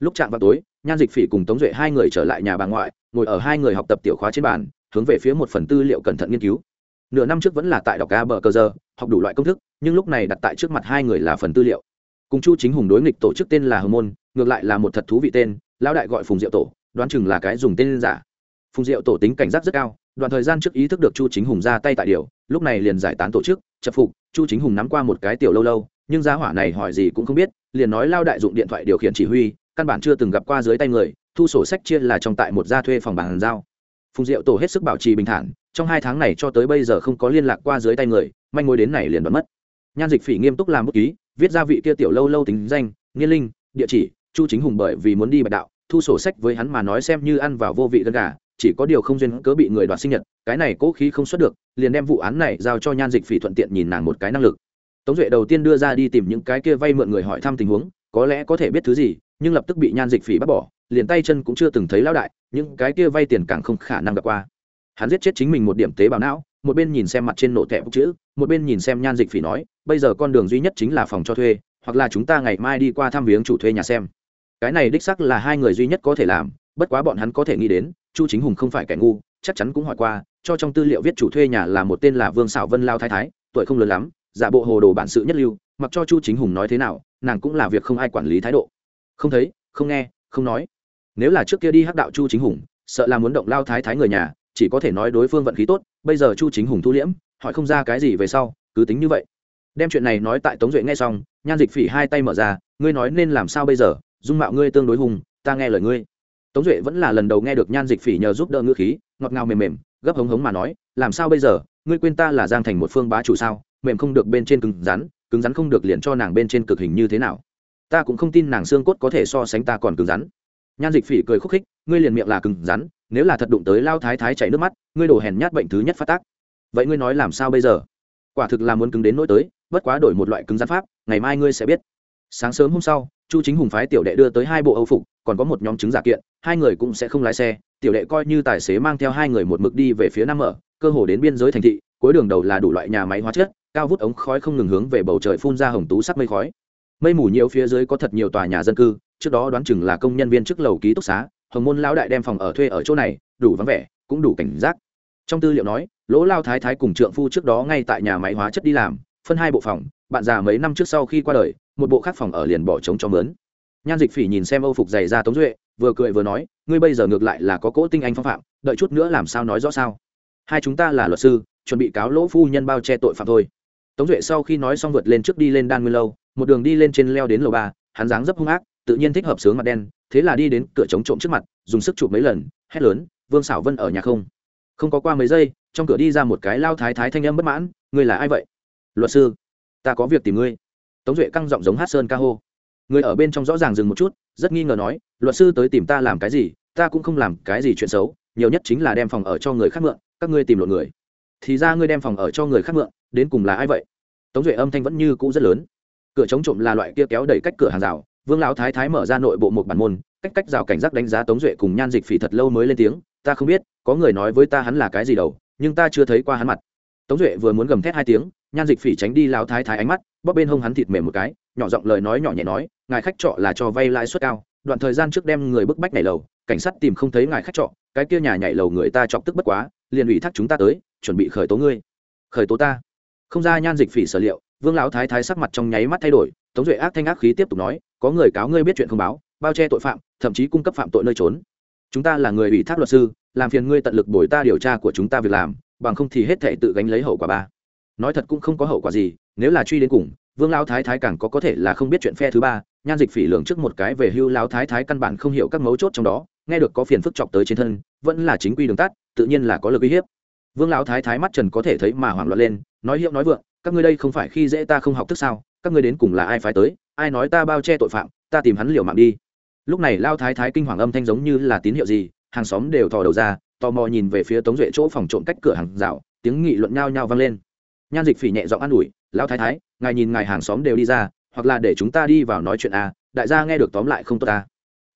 Lúc chạm vào tối, nhan dịch phỉ cùng tống duệ hai người trở lại nhà bà ngoại, ngồi ở hai người học tập tiểu khóa trên bàn, hướng về phía một phần tư liệu cẩn thận nghiên cứu. Nửa năm trước vẫn là tại đọc ca bờ cơ giờ học đủ loại công thức, nhưng lúc này đặt tại trước mặt hai người là phần tư liệu. Cùng chu chính hùng đối nghịch tổ chức tên là hồng môn, ngược lại là một thật thú vị tên, lão đại gọi phùng diệu tổ, đoán chừng là cái dùng tên giả phùng diệu tổ tính cảnh giác rất cao, đoạn thời gian trước ý thức được chu chính hùng ra tay tại điều, lúc này liền giải tán tổ chức chập phục, chu chính hùng nắm qua một cái tiểu lâu lâu, nhưng giá hỏa này hỏi gì cũng không biết, liền nói lao đại dụng điện thoại điều khiển chỉ huy, căn bản chưa từng gặp qua dưới tay người, thu sổ sách chia là trong tại một gia thuê phòng bàn giao. Phùng diệu tổ hết sức bảo trì bình thản, trong hai tháng này cho tới bây giờ không có liên lạc qua dưới tay người, manh mối đến này liền bật mất. Nhan dịch phỉ nghiêm túc làm bút ký, viết ra vị kia tiểu lâu lâu tính danh, nghiên linh, địa chỉ, chu chính hùng bởi vì muốn đi bạch đạo, thu sổ sách với hắn mà nói xem như ăn vào vô vị gần gà chỉ có điều không duyên cớ bị người đoạt sinh nhật, cái này cố khí không xuất được, liền đem vụ án này giao cho nhan dịch phỉ thuận tiện nhìn nàng một cái năng lực. Tống duệ đầu tiên đưa ra đi tìm những cái kia vay mượn người hỏi thăm tình huống, có lẽ có thể biết thứ gì, nhưng lập tức bị nhan dịch phỉ bắt bỏ, liền tay chân cũng chưa từng thấy lão đại, những cái kia vay tiền càng không khả năng gặp qua. Hắn giết chết chính mình một điểm tế bào não, một bên nhìn xem mặt trên nổ thẻ bút chữ, một bên nhìn xem nhan dịch phỉ nói, bây giờ con đường duy nhất chính là phòng cho thuê, hoặc là chúng ta ngày mai đi qua thăm viếng chủ thuê nhà xem. Cái này đích sắc là hai người duy nhất có thể làm, bất quá bọn hắn có thể nghĩ đến chu chính hùng không phải kẻ ngu, chắc chắn cũng hỏi qua, cho trong tư liệu viết chủ thuê nhà là một tên là vương xảo vân lao thái thái, tuổi không lớn lắm, giả bộ hồ đồ bản sự nhất lưu, mặc cho chu chính hùng nói thế nào, nàng cũng là việc không ai quản lý thái độ. Không thấy, không nghe, không nói. Nếu là trước kia đi hắc đạo chu chính hùng, sợ là muốn động lao thái thái người nhà, chỉ có thể nói đối phương vận khí tốt, bây giờ chu chính hùng thu liễm, hỏi không ra cái gì về sau, cứ tính như vậy. Đem chuyện này nói tại tống duệ nghe xong, nhan dịch phỉ hai tay mở ra, ngươi nói nên làm sao bây giờ? Dung mạo ngươi tương đối hùng, ta nghe lời ngươi tống duệ vẫn là lần đầu nghe được nhan dịch phỉ nhờ giúp đỡ ngữ khí, ngọt ngào mềm mềm, gấp hống hống mà nói, làm sao bây giờ? Ngươi quên ta là giang thành một phương bá chủ sao? Mềm không được bên trên cứng rắn cứng rắn không được liền cho nàng bên trên cực hình như thế nào? Ta cũng không tin nàng xương cốt có thể so sánh ta còn cứng rắn. Nhan dịch phỉ cười khúc khích, ngươi liền miệng là cứng rắn, nếu là thật đụng tới lao thái thái chảy nước mắt, ngươi đổ hèn nhát bệnh thứ nhất phát tác. Vậy ngươi nói làm sao bây giờ? Quả thực là muốn cứng đến nỗi tới, bất quá đổi một loại cứng rắn pháp, ngày mai ngươi sẽ biết. Sáng sớm hôm sau, chu chính hùng phái tiểu đệ đưa tới hai bộ âu phục còn có một nhóm chứng giả kiện, hai người cũng sẽ không lái xe, tiểu đệ coi như tài xế mang theo hai người một mực đi về phía nam mở, cơ hồ đến biên giới thành thị, cuối đường đầu là đủ loại nhà máy hóa chất, cao vút ống khói không ngừng hướng về bầu trời phun ra hồng tú sắc mây khói. Mây mù nhiều phía dưới có thật nhiều tòa nhà dân cư, trước đó đoán chừng là công nhân viên chức lầu ký túc xá, hồng môn lão đại đem phòng ở thuê ở chỗ này, đủ vắng vẻ, cũng đủ cảnh giác. Trong tư liệu nói, lỗ lao thái thái cùng trượng phu trước đó ngay tại nhà máy hóa chất đi làm, phân hai bộ phòng, bạn già mấy năm trước sau khi qua đời, một bộ khác phòng ở liền bỏ trống cho mướn nhan dịch phỉ nhìn xem âu phục dày ra tống duệ, vừa cười vừa nói, ngươi bây giờ ngược lại là có cỗ tinh anh phong phạm, đợi chút nữa làm sao nói rõ sao? Hai chúng ta là luật sư, chuẩn bị cáo lỗ phu nhân bao che tội phạm thôi. Tống duệ sau khi nói xong vượt lên trước đi lên đan nguyên lâu, một đường đi lên trên leo đến lầu ba, hắn dáng dấp hung ác, tự nhiên thích hợp sướng mặt đen, thế là đi đến cửa chống trộm trước mặt, dùng sức chụp mấy lần, hét lớn, vương xảo vân ở nhà không? Không có qua mấy giây, trong cửa đi ra một cái lao thái thái thanh âm bất mãn, ngươi là ai vậy? Luật sư, ta có việc tìm ngươi. Tống duệ căng giọng giống hát sơn ca hô người ở bên trong rõ ràng dừng một chút, rất nghi ngờ nói, luật sư tới tìm ta làm cái gì? Ta cũng không làm cái gì chuyện xấu, nhiều nhất chính là đem phòng ở cho người khác mượn, các ngươi tìm lộn người. Thì ra ngươi đem phòng ở cho người khác mượn, đến cùng là ai vậy? Tống duệ âm thanh vẫn như cũ rất lớn. Cửa chống trộm là loại kia kéo đẩy cách cửa hàng rào, vương lão thái thái mở ra nội bộ một bản môn, cách cách rào cảnh giác đánh giá tống duệ cùng nhan dịch phỉ thật lâu mới lên tiếng, ta không biết, có người nói với ta hắn là cái gì đâu nhưng ta chưa thấy qua hắn mặt. Tống duệ vừa muốn gầm thét hai tiếng, nhan dịch phỉ tránh đi lão thái thái ánh mắt, bóp bên hông hắn thịt mềm một cái nhỏ giọng lời nói nhỏ nhẹ nói, ngài khách trọ là cho vay lãi suất cao, đoạn thời gian trước đem người bức bách nhảy lầu, cảnh sát tìm không thấy ngài khách trọ, cái kia nhà nhảy lầu người ta chọc tức bất quá, liền ủy thác chúng ta tới, chuẩn bị khởi tố ngươi. Khởi tố ta? Không ra nhan dịch phỉ sở liệu, vương lão thái thái sắc mặt trong nháy mắt thay đổi, tống duệ ác thanh ác khí tiếp tục nói, có người cáo ngươi biết chuyện không báo, bao che tội phạm, thậm chí cung cấp phạm tội nơi trốn. Chúng ta là người ủy thác luật sư, làm phiền ngươi tận lực bồi ta điều tra của chúng ta việc làm, bằng không thì hết thể tự gánh lấy hậu quả ba. Nói thật cũng không có hậu quả gì, nếu là truy đến cùng vương lao thái thái càng có có thể là không biết chuyện phe thứ ba, nhan dịch phỉ lường trước một cái về hưu lao thái thái căn bản không hiểu các mấu chốt trong đó, nghe được có phiền phức chọc tới trên thân, vẫn là chính quy đường tắt, tự nhiên là có lực uy hiếp. Vương lão thái thái mắt trần có thể thấy mà hoảng loạn lên, nói hiệu nói vượng, các ngươi đây không phải khi dễ ta không học thức sao, các ngươi đến cùng là ai phái tới, ai nói ta bao che tội phạm, ta tìm hắn liều mạng đi. Lúc này lao thái thái kinh hoàng âm thanh giống như là tín hiệu gì, hàng xóm đều thò đầu ra, tò mò nhìn về phía tống duệ chỗ phòng trộm cách cửa hàng rào, tiếng nghị luận nhao nhao vang lên nhan dịch phỉ nhẹ giọng an ủi lao thái thái, ngài nhìn ngài hàng xóm đều đi ra, hoặc là để chúng ta đi vào nói chuyện a đại gia nghe được tóm lại không tốt ta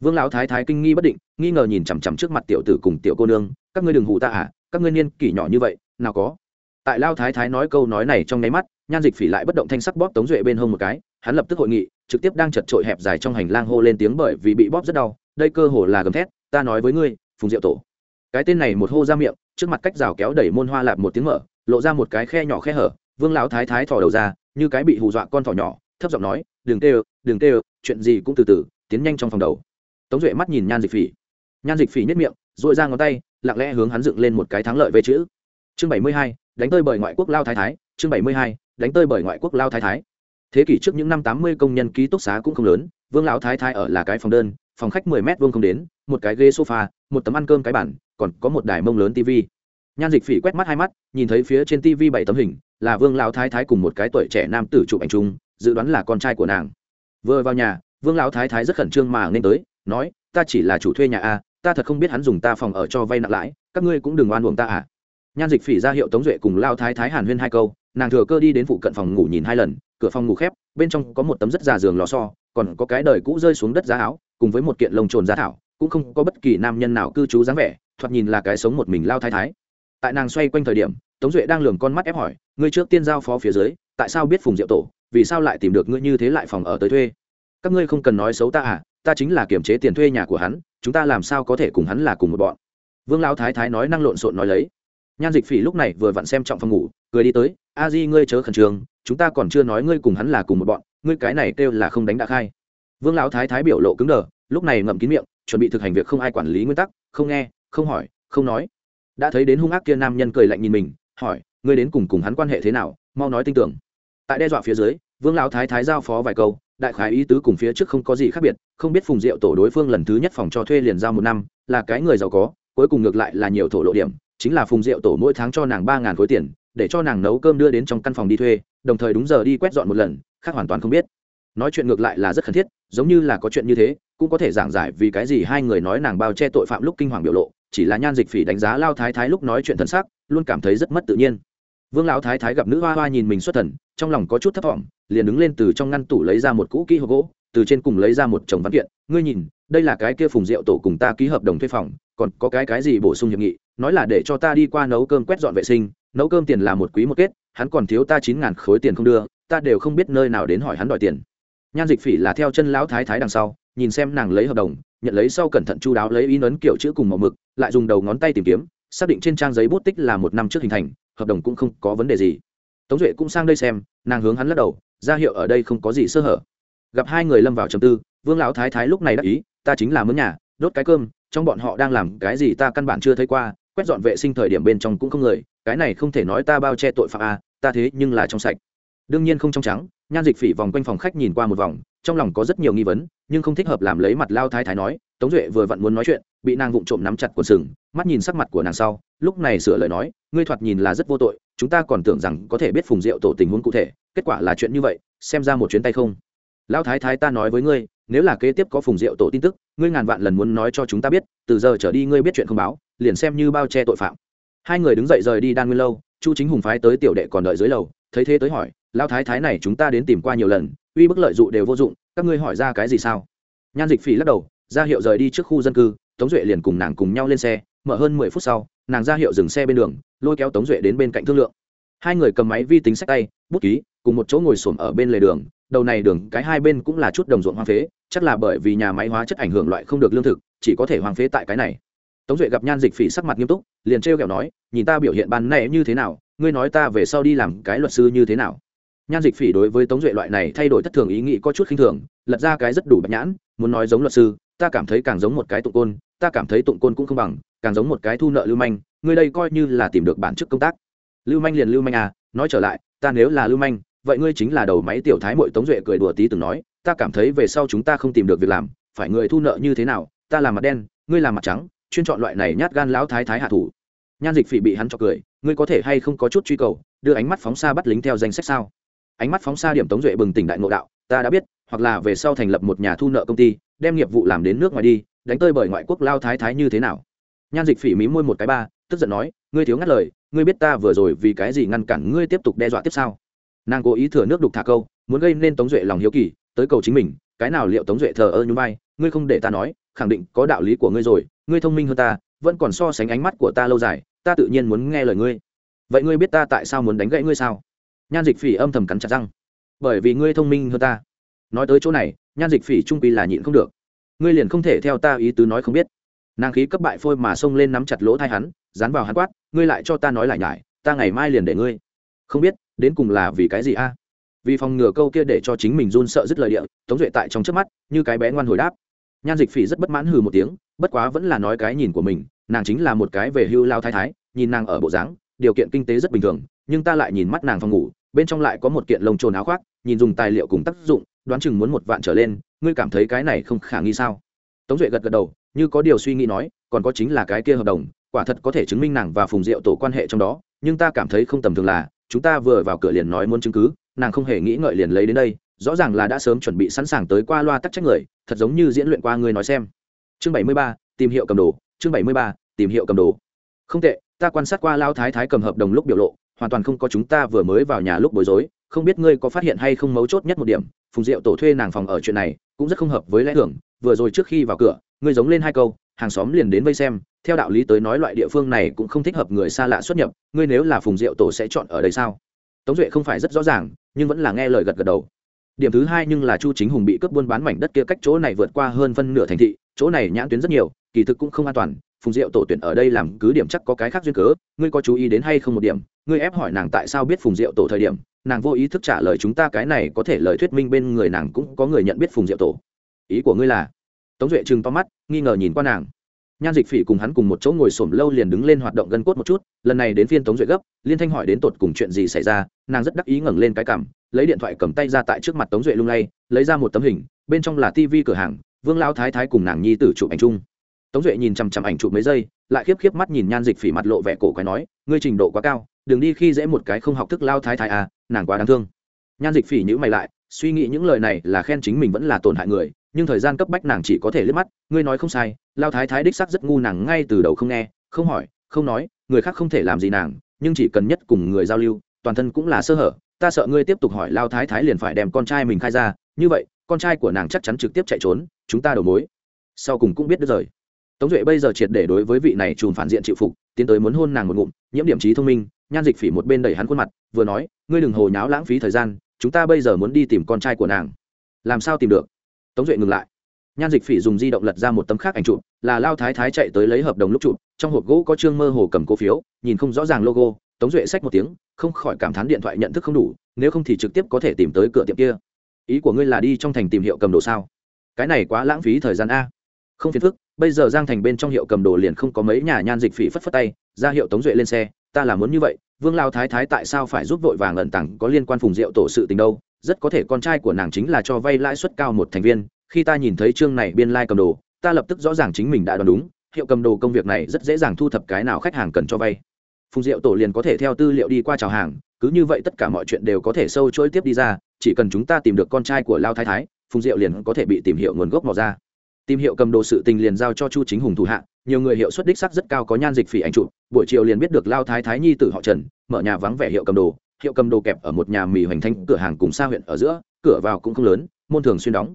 vương lão thái thái kinh nghi bất định, nghi ngờ nhìn chằm chằm trước mặt tiểu tử cùng tiểu cô nương, các ngươi đừng hù ta à các ngươi niên kỷ nhỏ như vậy, nào có. Tại lao thái thái nói câu nói này trong nháy mắt, nhan dịch phỉ lại bất động thanh sắc bóp tống duệ bên hông một cái, hắn lập tức hội nghị, trực tiếp đang chật trội hẹp dài trong hành lang hô lên tiếng bởi vì bị bóp rất đau, đây cơ hồ là gầm thét, ta nói với ngươi, phùng diệu tổ. Cái tên này một hô ra miệng, trước mặt cách rào kéo đẩy môn hoa lạp một tiếng mở lộ ra một cái khe nhỏ khe hở, vương lão thái thái thò đầu ra, như cái bị hù dọa con thỏ nhỏ, thấp giọng nói, đừng tê đừng tê chuyện gì cũng từ từ, tiến nhanh trong phòng đầu. Tống duệ mắt nhìn nhan dịch phỉ. Nhan dịch phỉ nhất miệng dội ra ngón tay, lặng lẽ hướng hắn dựng lên một cái thắng lợi về chữ. Chương bảy mươi hai, đánh tơi bởi ngoại quốc lao thái thái. Chương bảy mươi hai, đánh tơi bởi ngoại quốc lao thái thái. Thế kỷ trước những năm tám mươi công nhân ký túc xá cũng không lớn, vương lão thái thái ở là cái phòng đơn, phòng khách mười m vuông không đến, một cái ghế sofa, một tấm ăn cơm cái bản còn có một đài mông lớn tv nhan dịch phỉ quét mắt hai mắt, nhìn thấy phía trên tv bảy tấm hình, là vương lão thái thái cùng một cái tuổi trẻ nam tử chụp ảnh chung, dự đoán là con trai của nàng. Vừa vào nhà, vương lão thái thái rất khẩn trương mà nên tới, nói, ta chỉ là chủ thuê nhà a, ta thật không biết hắn dùng ta phòng ở cho vay nặng lãi, các ngươi cũng đừng oan uổng ta à. Nhan dịch phỉ ra hiệu tống duệ cùng lao thái thái hàn huyên hai câu, nàng thừa cơ đi đến phụ cận phòng ngủ nhìn hai lần, cửa phòng ngủ khép, bên trong có một tấm rất già giường lò so còn có cái đời cũ rơi xuống đất giá áo, cùng với một kiện lồng trồn giá thảo, cũng không có bất kỳ nam nhân nào cư trú dáng vẻ, thoạt nhìn là cái sống một mình lao thái thái tại nàng xoay quanh thời điểm, tống duệ đang lường con mắt ép hỏi, ngươi trước tiên giao phó phía dưới, tại sao biết phùng diệu tổ, vì sao lại tìm được ngươi như thế lại phòng ở tới thuê? Các ngươi không cần nói xấu ta à ta chính là kiểm chế tiền thuê nhà của hắn, chúng ta làm sao có thể cùng hắn là cùng một bọn. Vương lao thái thái nói năng lộn xộn nói lấy. Nhan dịch phỉ lúc này vừa vặn xem trọng phòng ngủ, cười đi tới, a di, ngươi chớ khẩn trương, chúng ta còn chưa nói ngươi cùng hắn là cùng một bọn, ngươi cái này kêu là không đánh đã khai. Vương lão thái thái biểu lộ cứng đờ, lúc này ngậm kín miệng, chuẩn bị thực hành việc không ai quản lý nguyên tắc, không nghe, không hỏi, không nói đã thấy đến hung ác kia nam nhân cười lạnh nhìn mình, hỏi, ngươi đến cùng cùng hắn quan hệ thế nào? Mau nói tin tưởng. Tại đe dọa phía dưới, vương lão thái thái giao phó vài câu, đại khái ý tứ cùng phía trước không có gì khác biệt, không biết phùng diệu tổ đối phương lần thứ nhất phòng cho thuê liền giao một năm, là cái người giàu có, cuối cùng ngược lại là nhiều thổ lộ điểm, chính là phùng diệu tổ mỗi tháng cho nàng ba ngàn khối tiền, để cho nàng nấu cơm đưa đến trong căn phòng đi thuê, đồng thời đúng giờ đi quét dọn một lần, khác hoàn toàn không biết. Nói chuyện ngược lại là rất cần thiết, giống như là có chuyện như thế, cũng có thể giảng giải vì cái gì hai người nói nàng bao che tội phạm lúc kinh hoàng biểu lộ chỉ là nhan dịch phỉ đánh giá lao thái thái lúc nói chuyện thân xác luôn cảm thấy rất mất tự nhiên. Vương lão thái thái gặp nữ hoa hoa nhìn mình xuất thần, trong lòng có chút thấp thỏm, liền đứng lên từ trong ngăn tủ lấy ra một cũ kỹ hộp gỗ, từ trên cùng lấy ra một chồng văn kiện. Ngươi nhìn, đây là cái kia phùng rượu tổ cùng ta ký hợp đồng thuê phòng, còn có cái cái gì bổ sung hiệp nghị, nói là để cho ta đi qua nấu cơm quét dọn vệ sinh, nấu cơm tiền là một quý một kết, hắn còn thiếu ta chín ngàn khối tiền không đưa, ta đều không biết nơi nào đến hỏi hắn đòi tiền. Nhan dịch phỉ là theo chân lão thái thái đằng sau, nhìn xem nàng lấy hợp đồng nhận lấy sau cẩn thận chu đáo lấy in ấn kiểu chữ cùng màu mực, lại dùng đầu ngón tay tìm kiếm, xác định trên trang giấy bút tích là một năm trước hình thành, hợp đồng cũng không có vấn đề gì. Tống duệ cũng sang đây xem, nàng hướng hắn lắc đầu, ra hiệu ở đây không có gì sơ hở. Gặp hai người lâm vào trầm tư, vương lão thái thái lúc này đắc ý, ta chính là mướn nhà, đốt cái cơm, trong bọn họ đang làm cái gì ta căn bản chưa thấy qua, quét dọn vệ sinh thời điểm bên trong cũng không người, cái này không thể nói ta bao che tội phạm a, ta thế nhưng là trong sạch đương nhiên không trong trắng, nhan dịch phỉ vòng quanh phòng khách nhìn qua một vòng, trong lòng có rất nhiều nghi vấn, nhưng không thích hợp làm lấy mặt lao thái thái nói, tống duệ vừa vặn muốn nói chuyện, bị nàng vụng trộm nắm chặt quần sừng, mắt nhìn sắc mặt của nàng sau, lúc này sửa lời nói, ngươi thoạt nhìn là rất vô tội, chúng ta còn tưởng rằng có thể biết phùng rượu tổ tình huống cụ thể, kết quả là chuyện như vậy, xem ra một chuyến tay không. Lao thái thái ta nói với ngươi, nếu là kế tiếp có phùng rượu tổ tin tức, ngươi ngàn vạn lần muốn nói cho chúng ta biết, từ giờ trở đi ngươi biết chuyện không báo, liền xem như bao che tội phạm. Hai người đứng dậy rời đi đan nguyên lâu, chu chính hùng phái tới tiểu đệ còn đợi dưới lầu, thấy thế tới hỏi lao thái thái này chúng ta đến tìm qua nhiều lần, uy bức lợi dụ đều vô dụng, các ngươi hỏi ra cái gì sao? Nhan dịch phỉ lắc đầu, ra hiệu rời đi trước khu dân cư, tống duệ liền cùng nàng cùng nhau lên xe, mở hơn mười phút sau, nàng ra hiệu dừng xe bên đường, lôi kéo tống duệ đến bên cạnh thương lượng. Hai người cầm máy vi tính sách tay, bút ký, cùng một chỗ ngồi xổm ở bên lề đường, đầu này đường, cái hai bên cũng là chút đồng ruộng hoang phế, chắc là bởi vì nhà máy hóa chất ảnh hưởng loại không được lương thực, chỉ có thể hoang phế tại cái này. Tống duệ gặp nhan dịch phỉ sắc mặt nghiêm túc, liền trêu kẹo nói, nhìn ta biểu hiện ban này như thế nào, ngươi nói ta về sau đi làm cái luật sư như thế nào? Nhan dịch phỉ đối với tống duệ loại này thay đổi thất thường ý nghĩ có chút khinh thường, lật ra cái rất đủ bạch nhãn, muốn nói giống luật sư, ta cảm thấy càng giống một cái tụng côn, ta cảm thấy tụng côn cũng không bằng, càng giống một cái thu nợ lưu manh người đây coi như là tìm được bản chức công tác. Lưu manh liền lưu manh à nói trở lại, ta nếu là lưu manh, vậy ngươi chính là đầu máy tiểu thái mội tống duệ cười đùa tí từng nói, ta cảm thấy về sau chúng ta không tìm được việc làm, phải người thu nợ như thế nào, ta làm mặt đen, ngươi làm mặt trắng, chuyên chọn loại này nhát gan lão thái thái hạ thủ. Nhan dịch phỉ bị hắn cho cười, ngươi có thể hay không có chút truy cầu, đưa ánh mắt phóng xa bắt lính theo danh sách sao? Ánh mắt phóng xa điểm tống duệ bừng tỉnh đại ngộ đạo, ta đã biết, hoặc là về sau thành lập một nhà thu nợ công ty, đem nghiệp vụ làm đến nước ngoài đi, đánh tơi bởi ngoại quốc lao thái thái như thế nào? Nhan dịch phỉ mí môi một cái ba, tức giận nói, ngươi thiếu ngắt lời, ngươi biết ta vừa rồi vì cái gì ngăn cản ngươi tiếp tục đe dọa tiếp sao? Nàng cố ý thừa nước đục thả câu, muốn gây nên tống duệ lòng hiếu kỳ, tới cầu chính mình, cái nào liệu tống duệ thờ ơ như vai, ngươi không để ta nói, khẳng định có đạo lý của ngươi rồi, ngươi thông minh hơn ta, vẫn còn so sánh ánh mắt của ta lâu dài, ta tự nhiên muốn nghe lời ngươi. Vậy ngươi biết ta tại sao muốn đánh gãy ngươi sao? Nhan dịch phỉ âm thầm cắn chặt răng. Bởi vì ngươi thông minh hơn ta. Nói tới chỗ này, nhan dịch phỉ trung quy là nhịn không được. Ngươi liền không thể theo ta ý tứ nói không biết. Nàng khí cấp bại phôi mà xông lên nắm chặt lỗ thai hắn, dán vào hắn quát, ngươi lại cho ta nói lại nhải, ta ngày mai liền để ngươi. Không biết, đến cùng là vì cái gì a? Vì phòng ngừa câu kia để cho chính mình run sợ dứt lời địa, tống duệ tại trong trước mắt, như cái bé ngoan hồi đáp. Nhan dịch phỉ rất bất mãn hừ một tiếng, bất quá vẫn là nói cái nhìn của mình, nàng chính là một cái về hưu lao thái thái, nhìn nàng ở bộ dáng, điều kiện kinh tế rất bình thường, nhưng ta lại nhìn mắt nàng phòng ngủ bên trong lại có một kiện lông trồn áo khoác, nhìn dùng tài liệu cùng tác dụng, đoán chừng muốn một vạn trở lên, ngươi cảm thấy cái này không khả nghi sao? Tống duệ gật gật đầu, như có điều suy nghĩ nói, còn có chính là cái kia hợp đồng, quả thật có thể chứng minh nàng và phùng diệu tổ quan hệ trong đó, nhưng ta cảm thấy không tầm thường là, chúng ta vừa vào cửa liền nói muốn chứng cứ, nàng không hề nghĩ ngợi liền lấy đến đây, rõ ràng là đã sớm chuẩn bị sẵn sàng tới qua loa tắc trách người, thật giống như diễn luyện qua ngươi nói xem. Chương bảy mươi ba, tìm hiệu cầm đồ, chương bảy mươi ba, tìm hiệu cầm đồ. Không tệ, ta quan sát qua lao thái thái cầm hợp đồng lúc biểu lộ hoàn toàn không có chúng ta vừa mới vào nhà lúc bối rối, không biết ngươi có phát hiện hay không mấu chốt nhất một điểm, phùng diệu tổ thuê nàng phòng ở chuyện này, cũng rất không hợp với lẽ thưởng vừa rồi trước khi vào cửa, ngươi giống lên hai câu, hàng xóm liền đến vây xem, theo đạo lý tới nói loại địa phương này cũng không thích hợp người xa lạ xuất nhập, ngươi nếu là phùng diệu tổ sẽ chọn ở đây sao? Tống duệ không phải rất rõ ràng, nhưng vẫn là nghe lời gật gật đầu. Điểm thứ hai nhưng là chu chính hùng bị cướp buôn bán mảnh đất kia cách chỗ này vượt qua hơn phân nửa thành thị, chỗ này nhãn tuyến rất nhiều kỳ thực cũng không an toàn phùng diệu tổ tuyển ở đây làm cứ điểm chắc có cái khác duyên cớ ngươi có chú ý đến hay không một điểm ngươi ép hỏi nàng tại sao biết phùng diệu tổ thời điểm nàng vô ý thức trả lời chúng ta cái này có thể lời thuyết minh bên người nàng cũng có người nhận biết phùng diệu tổ. Ý của ngươi là? Tống duệ trừng to mắt nghi ngờ nhìn qua nàng. Nhan dịch phỉ cùng hắn cùng một chỗ ngồi xổm lâu liền đứng lên hoạt động gân cốt một chút lần này đến phiên tống duệ gấp liên thanh hỏi đến tột cùng chuyện gì xảy ra nàng rất đắc ý ngẩng lên cái cảm, lấy điện thoại cầm tay ra tại trước mặt tống duệ lung lay lấy ra một tấm hình bên trong là tv cửa hàng vương lao thái thái cùng nàng nhi tử chụp ảnh chung tống duệ nhìn chằm chằm ảnh chụp mấy giây, lại khiếp khiếp mắt nhìn nhan dịch phỉ mặt lộ vẻ cổ quái nói, ngươi trình độ quá cao, đừng đi khi dễ một cái không học thức lao thái thái à nàng quá đáng thương nhan dịch phỉ nhữ mày lại, suy nghĩ những lời này là khen chính mình vẫn là tổn hại người, nhưng thời gian cấp bách nàng chỉ có thể liếc mắt, ngươi nói không sai, lao thái thái đích sắc rất ngu nàng ngay từ đầu không nghe, không hỏi, không nói, người khác không thể làm gì nàng, nhưng chỉ cần nhất cùng người giao lưu, toàn thân cũng là sơ hở, ta sợ ngươi tiếp tục hỏi lao thái thái liền phải đem con trai mình khai ra, như vậy, con trai của nàng chắc chắn trực tiếp chạy trốn, chúng ta đầu mối sau cùng cũng biết được rồi tống duệ bây giờ triệt để đối với vị này chùm phản diện chịu phục, tiến tới muốn hôn nàng một ngụm, nhiễm điểm trí thông minh, nhan dịch phỉ một bên đẩy hắn khuôn mặt, vừa nói, ngươi đừng hồ nháo lãng phí thời gian, chúng ta bây giờ muốn đi tìm con trai của nàng. Làm sao tìm được? Tống duệ ngừng lại. Nhan dịch phỉ dùng di động lật ra một tấm khác ảnh chụp, là lao thái thái chạy tới lấy hợp đồng lúc chụp, trong hộp gỗ có trương mơ hồ cầm cổ phiếu, nhìn không rõ ràng logo, tống duệ xách một tiếng, không khỏi cảm thán điện thoại nhận thức không đủ, nếu không thì trực tiếp có thể tìm tới cửa tiệm kia. Ý của ngươi là đi trong thành tìm hiệu cầm đồ sao? Cái này quá lãng phí thời gian a. Không phiền phức bây giờ giang thành bên trong hiệu cầm đồ liền không có mấy nhà nhan dịch phỉ phất phất tay, ra hiệu tống duệ lên xe, ta là muốn như vậy, vương lao thái thái tại sao phải giúp vội vàng ẩn tặng có liên quan phùng rượu tổ sự tình đâu? Rất có thể con trai của nàng chính là cho vay lãi suất cao một thành viên, khi ta nhìn thấy chương này biên lai、like、cầm đồ, ta lập tức rõ ràng chính mình đã đoán đúng, hiệu cầm đồ công việc này rất dễ dàng thu thập cái nào khách hàng cần cho vay. Phùng diệu tổ liền có thể theo tư liệu đi qua chào hàng, cứ như vậy tất cả mọi chuyện đều có thể sâu chuỗi tiếp đi ra, chỉ cần chúng ta tìm được con trai của lao thái thái, phùng diệu liền có thể bị tìm hiểu nguồn gốc mò ra tìm hiệu cầm đồ sự tình liền giao cho chu chính hùng thủ hạ, nhiều người hiệu suất đích sắc rất cao có nhan dịch phỉ ảnh chụp, buổi chiều liền biết được lao thái thái nhi tử họ trần, mở nhà vắng vẻ hiệu cầm đồ, hiệu cầm đồ kẹp ở một nhà mì hoành thanh cửa hàng cùng xa huyện ở giữa, cửa vào cũng không lớn, môn thường xuyên đóng.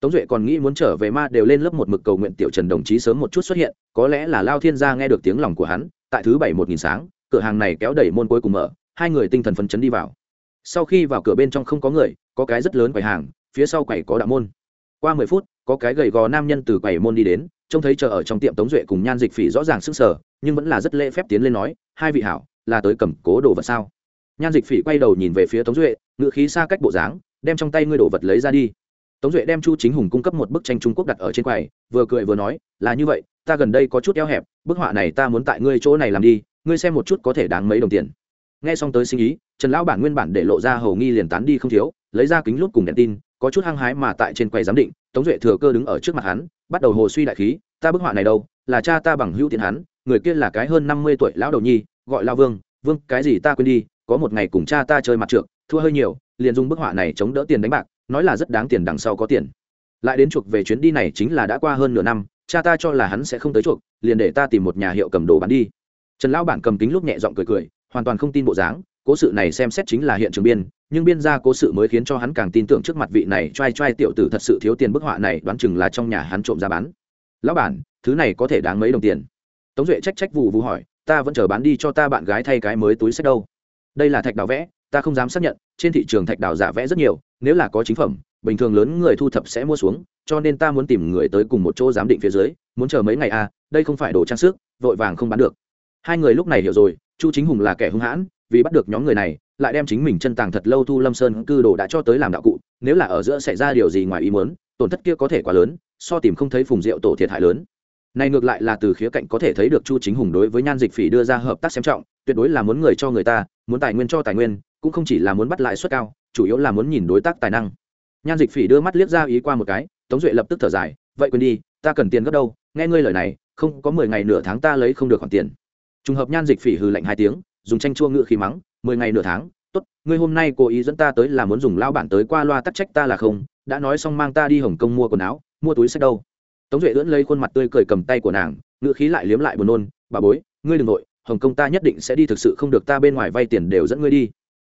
Tống duệ còn nghĩ muốn trở về ma đều lên lớp một mực cầu nguyện tiểu trần đồng chí sớm một chút xuất hiện, có lẽ là lao thiên gia nghe được tiếng lòng của hắn, tại thứ bảy một nghìn sáng, cửa hàng này kéo đẩy môn cuối cùng mở, hai người tinh thần phấn chấn đi vào. Sau khi vào cửa bên trong không có người, có cái rất lớn quầy hàng, phía sau quầy có đạo môn. Qua mười phút có cái gầy gò nam nhân từ quầy môn đi đến, trông thấy chờ ở trong tiệm tống duệ cùng nhan dịch phỉ rõ ràng sức sở nhưng vẫn là rất lễ phép tiến lên nói, hai vị hảo, là tới cầm cố đồ vật sao? Nhan dịch phỉ quay đầu nhìn về phía tống duệ ngự khí xa cách bộ dáng, đem trong tay ngươi đồ vật lấy ra đi. Tống duệ đem chu chính hùng cung cấp một bức tranh trung quốc đặt ở trên quầy, vừa cười vừa nói, là như vậy, ta gần đây có chút eo hẹp, bức họa này ta muốn tại ngươi chỗ này làm đi, ngươi xem một chút có thể đáng mấy đồng tiền. Nghe xong tới sinh ý, trần lão bản nguyên bản để lộ ra hầu nghi liền tán đi không thiếu, lấy ra kính lút cùng đèn tin, có chút hăng hái mà tại trên quầy giám định tống duệ thừa cơ đứng ở trước mặt hắn, bắt đầu hồ suy đại khí, ta bức họa này đâu, là cha ta bằng hữu tiền hắn, người kia là cái hơn năm mươi tuổi lão đầu nhi, gọi lao vương vương, cái gì ta quên đi, có một ngày cùng cha ta chơi mặt trượt, thua hơi nhiều, liền dùng bức họa này chống đỡ tiền đánh bạc, nói là rất đáng tiền đằng sau có tiền. Lại đến chuộc về chuyến đi này chính là đã qua hơn nửa năm, cha ta cho là hắn sẽ không tới chuộc, liền để ta tìm một nhà hiệu cầm đồ bán đi. Trần lão bản cầm kính lúc nhẹ giọng cười cười, hoàn toàn không tin bộ dáng, cố sự này xem xét chính là hiện trường biên nhưng biên gia cố sự mới khiến cho hắn càng tin tưởng trước mặt vị này t r a i t r a i tiểu tử thật sự thiếu tiền bức họa này, đoán chừng là trong nhà hắn trộm ra bán. Lão bản, thứ này có thể đáng mấy đồng tiền? Tống duệ trách trách vụ vụ hỏi, ta vẫn chờ bán đi cho ta bạn gái thay cái mới túi sách đâu. Đây là thạch đào vẽ, ta không dám xác nhận, trên thị trường thạch đào giả vẽ rất nhiều, nếu là có chính phẩm, bình thường lớn người thu thập sẽ mua xuống, cho nên ta muốn tìm người tới cùng một chỗ giám định phía dưới, muốn chờ mấy ngày à đây không phải đồ trang sức, vội vàng không bán được. Hai người lúc này hiểu rồi, chu chính hùng là kẻ hung hãn, vì bắt được nhóm người này lại đem chính mình chân tàng thật lâu thu lâm sơn cư đồ đã cho tới làm đạo cụ, nếu là ở giữa xảy ra điều gì ngoài ý muốn, tổn thất kia có thể quá lớn, so tìm không thấy phùng rượu tổ thiệt hại lớn. Này ngược lại là từ khía cạnh có thể thấy được chu chính hùng đối với nhan dịch phỉ đưa ra hợp tác xem trọng, tuyệt đối là muốn người cho người ta, muốn tài nguyên cho tài nguyên, cũng không chỉ là muốn bắt lại suất cao, chủ yếu là muốn nhìn đối tác tài năng. Nhan dịch phỉ đưa mắt liếc ra ý qua một cái, tống duệ lập tức thở dài, vậy quên đi, ta cần tiền gấp đâu, nghe ngươi lời này, không có mười ngày nửa tháng ta lấy không được khoản tiền. Trùng hợp nhan dịch phỉ hừ lạnh hai tiếng, dùng tranh chua ngự khí mắng mười ngày nửa tháng, tốt, ngươi hôm nay cố ý dẫn ta tới là muốn dùng lao bản tới qua loa tắc trách ta là không, đã nói xong mang ta đi hồng kông mua quần áo, mua túi sách đâu. Tống duệ lưỡn lấy khuôn mặt tươi cười cầm tay của nàng, ngữ khí lại liếm lại buồn nôn, bà bối, ngươi đừng nội hồng kông ta nhất định sẽ đi thực sự không được ta bên ngoài vay tiền đều dẫn ngươi đi.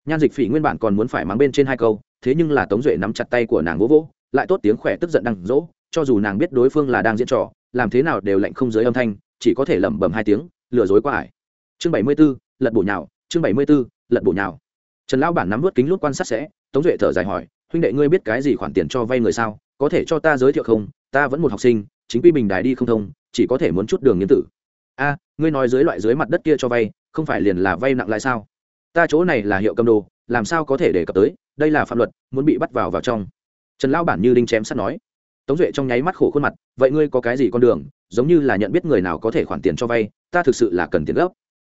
Nhan dịch phỉ nguyên bản còn muốn phải mắng bên trên hai câu, thế nhưng là tống duệ nắm chặt tay của nàng vỗ vỗ, lại tốt tiếng khỏe tức giận đằng dỗ, cho dù nàng biết đối phương là đang diễn trò, làm thế nào đều lạnh không dưới âm thanh, chỉ có thể lẩm bẩm hai tiếng, lừa dối qua ải. Chương bảy mươi b ố lật bổ nhào, chương bảy mươi b ố lật bổ nhào. Trần lão bản nắm vớt kính lút quan sát sẽ, tống duệ thở dài hỏi, huynh đệ ngươi biết cái gì khoản tiền cho vay người sao? Có thể cho ta giới thiệu không? Ta vẫn một học sinh, chính quy bình đài đi không thông, chỉ có thể muốn chút đường nghiên tử. A, ngươi nói dưới loại dưới mặt đất kia cho vay, không phải liền là vay nặng lại sao? Ta chỗ này là hiệu cầm đồ, làm sao có thể đề cập tới? Đây là pháp luật, muốn bị bắt vào vào trong. Trần lão bản như đinh chém sắt nói. Tống duệ trong nháy mắt khổ khuôn mặt, vậy ngươi có cái gì con đường, giống như là nhận biết người nào có thể khoản tiền cho vay, ta thực sự là cần tiền gấp.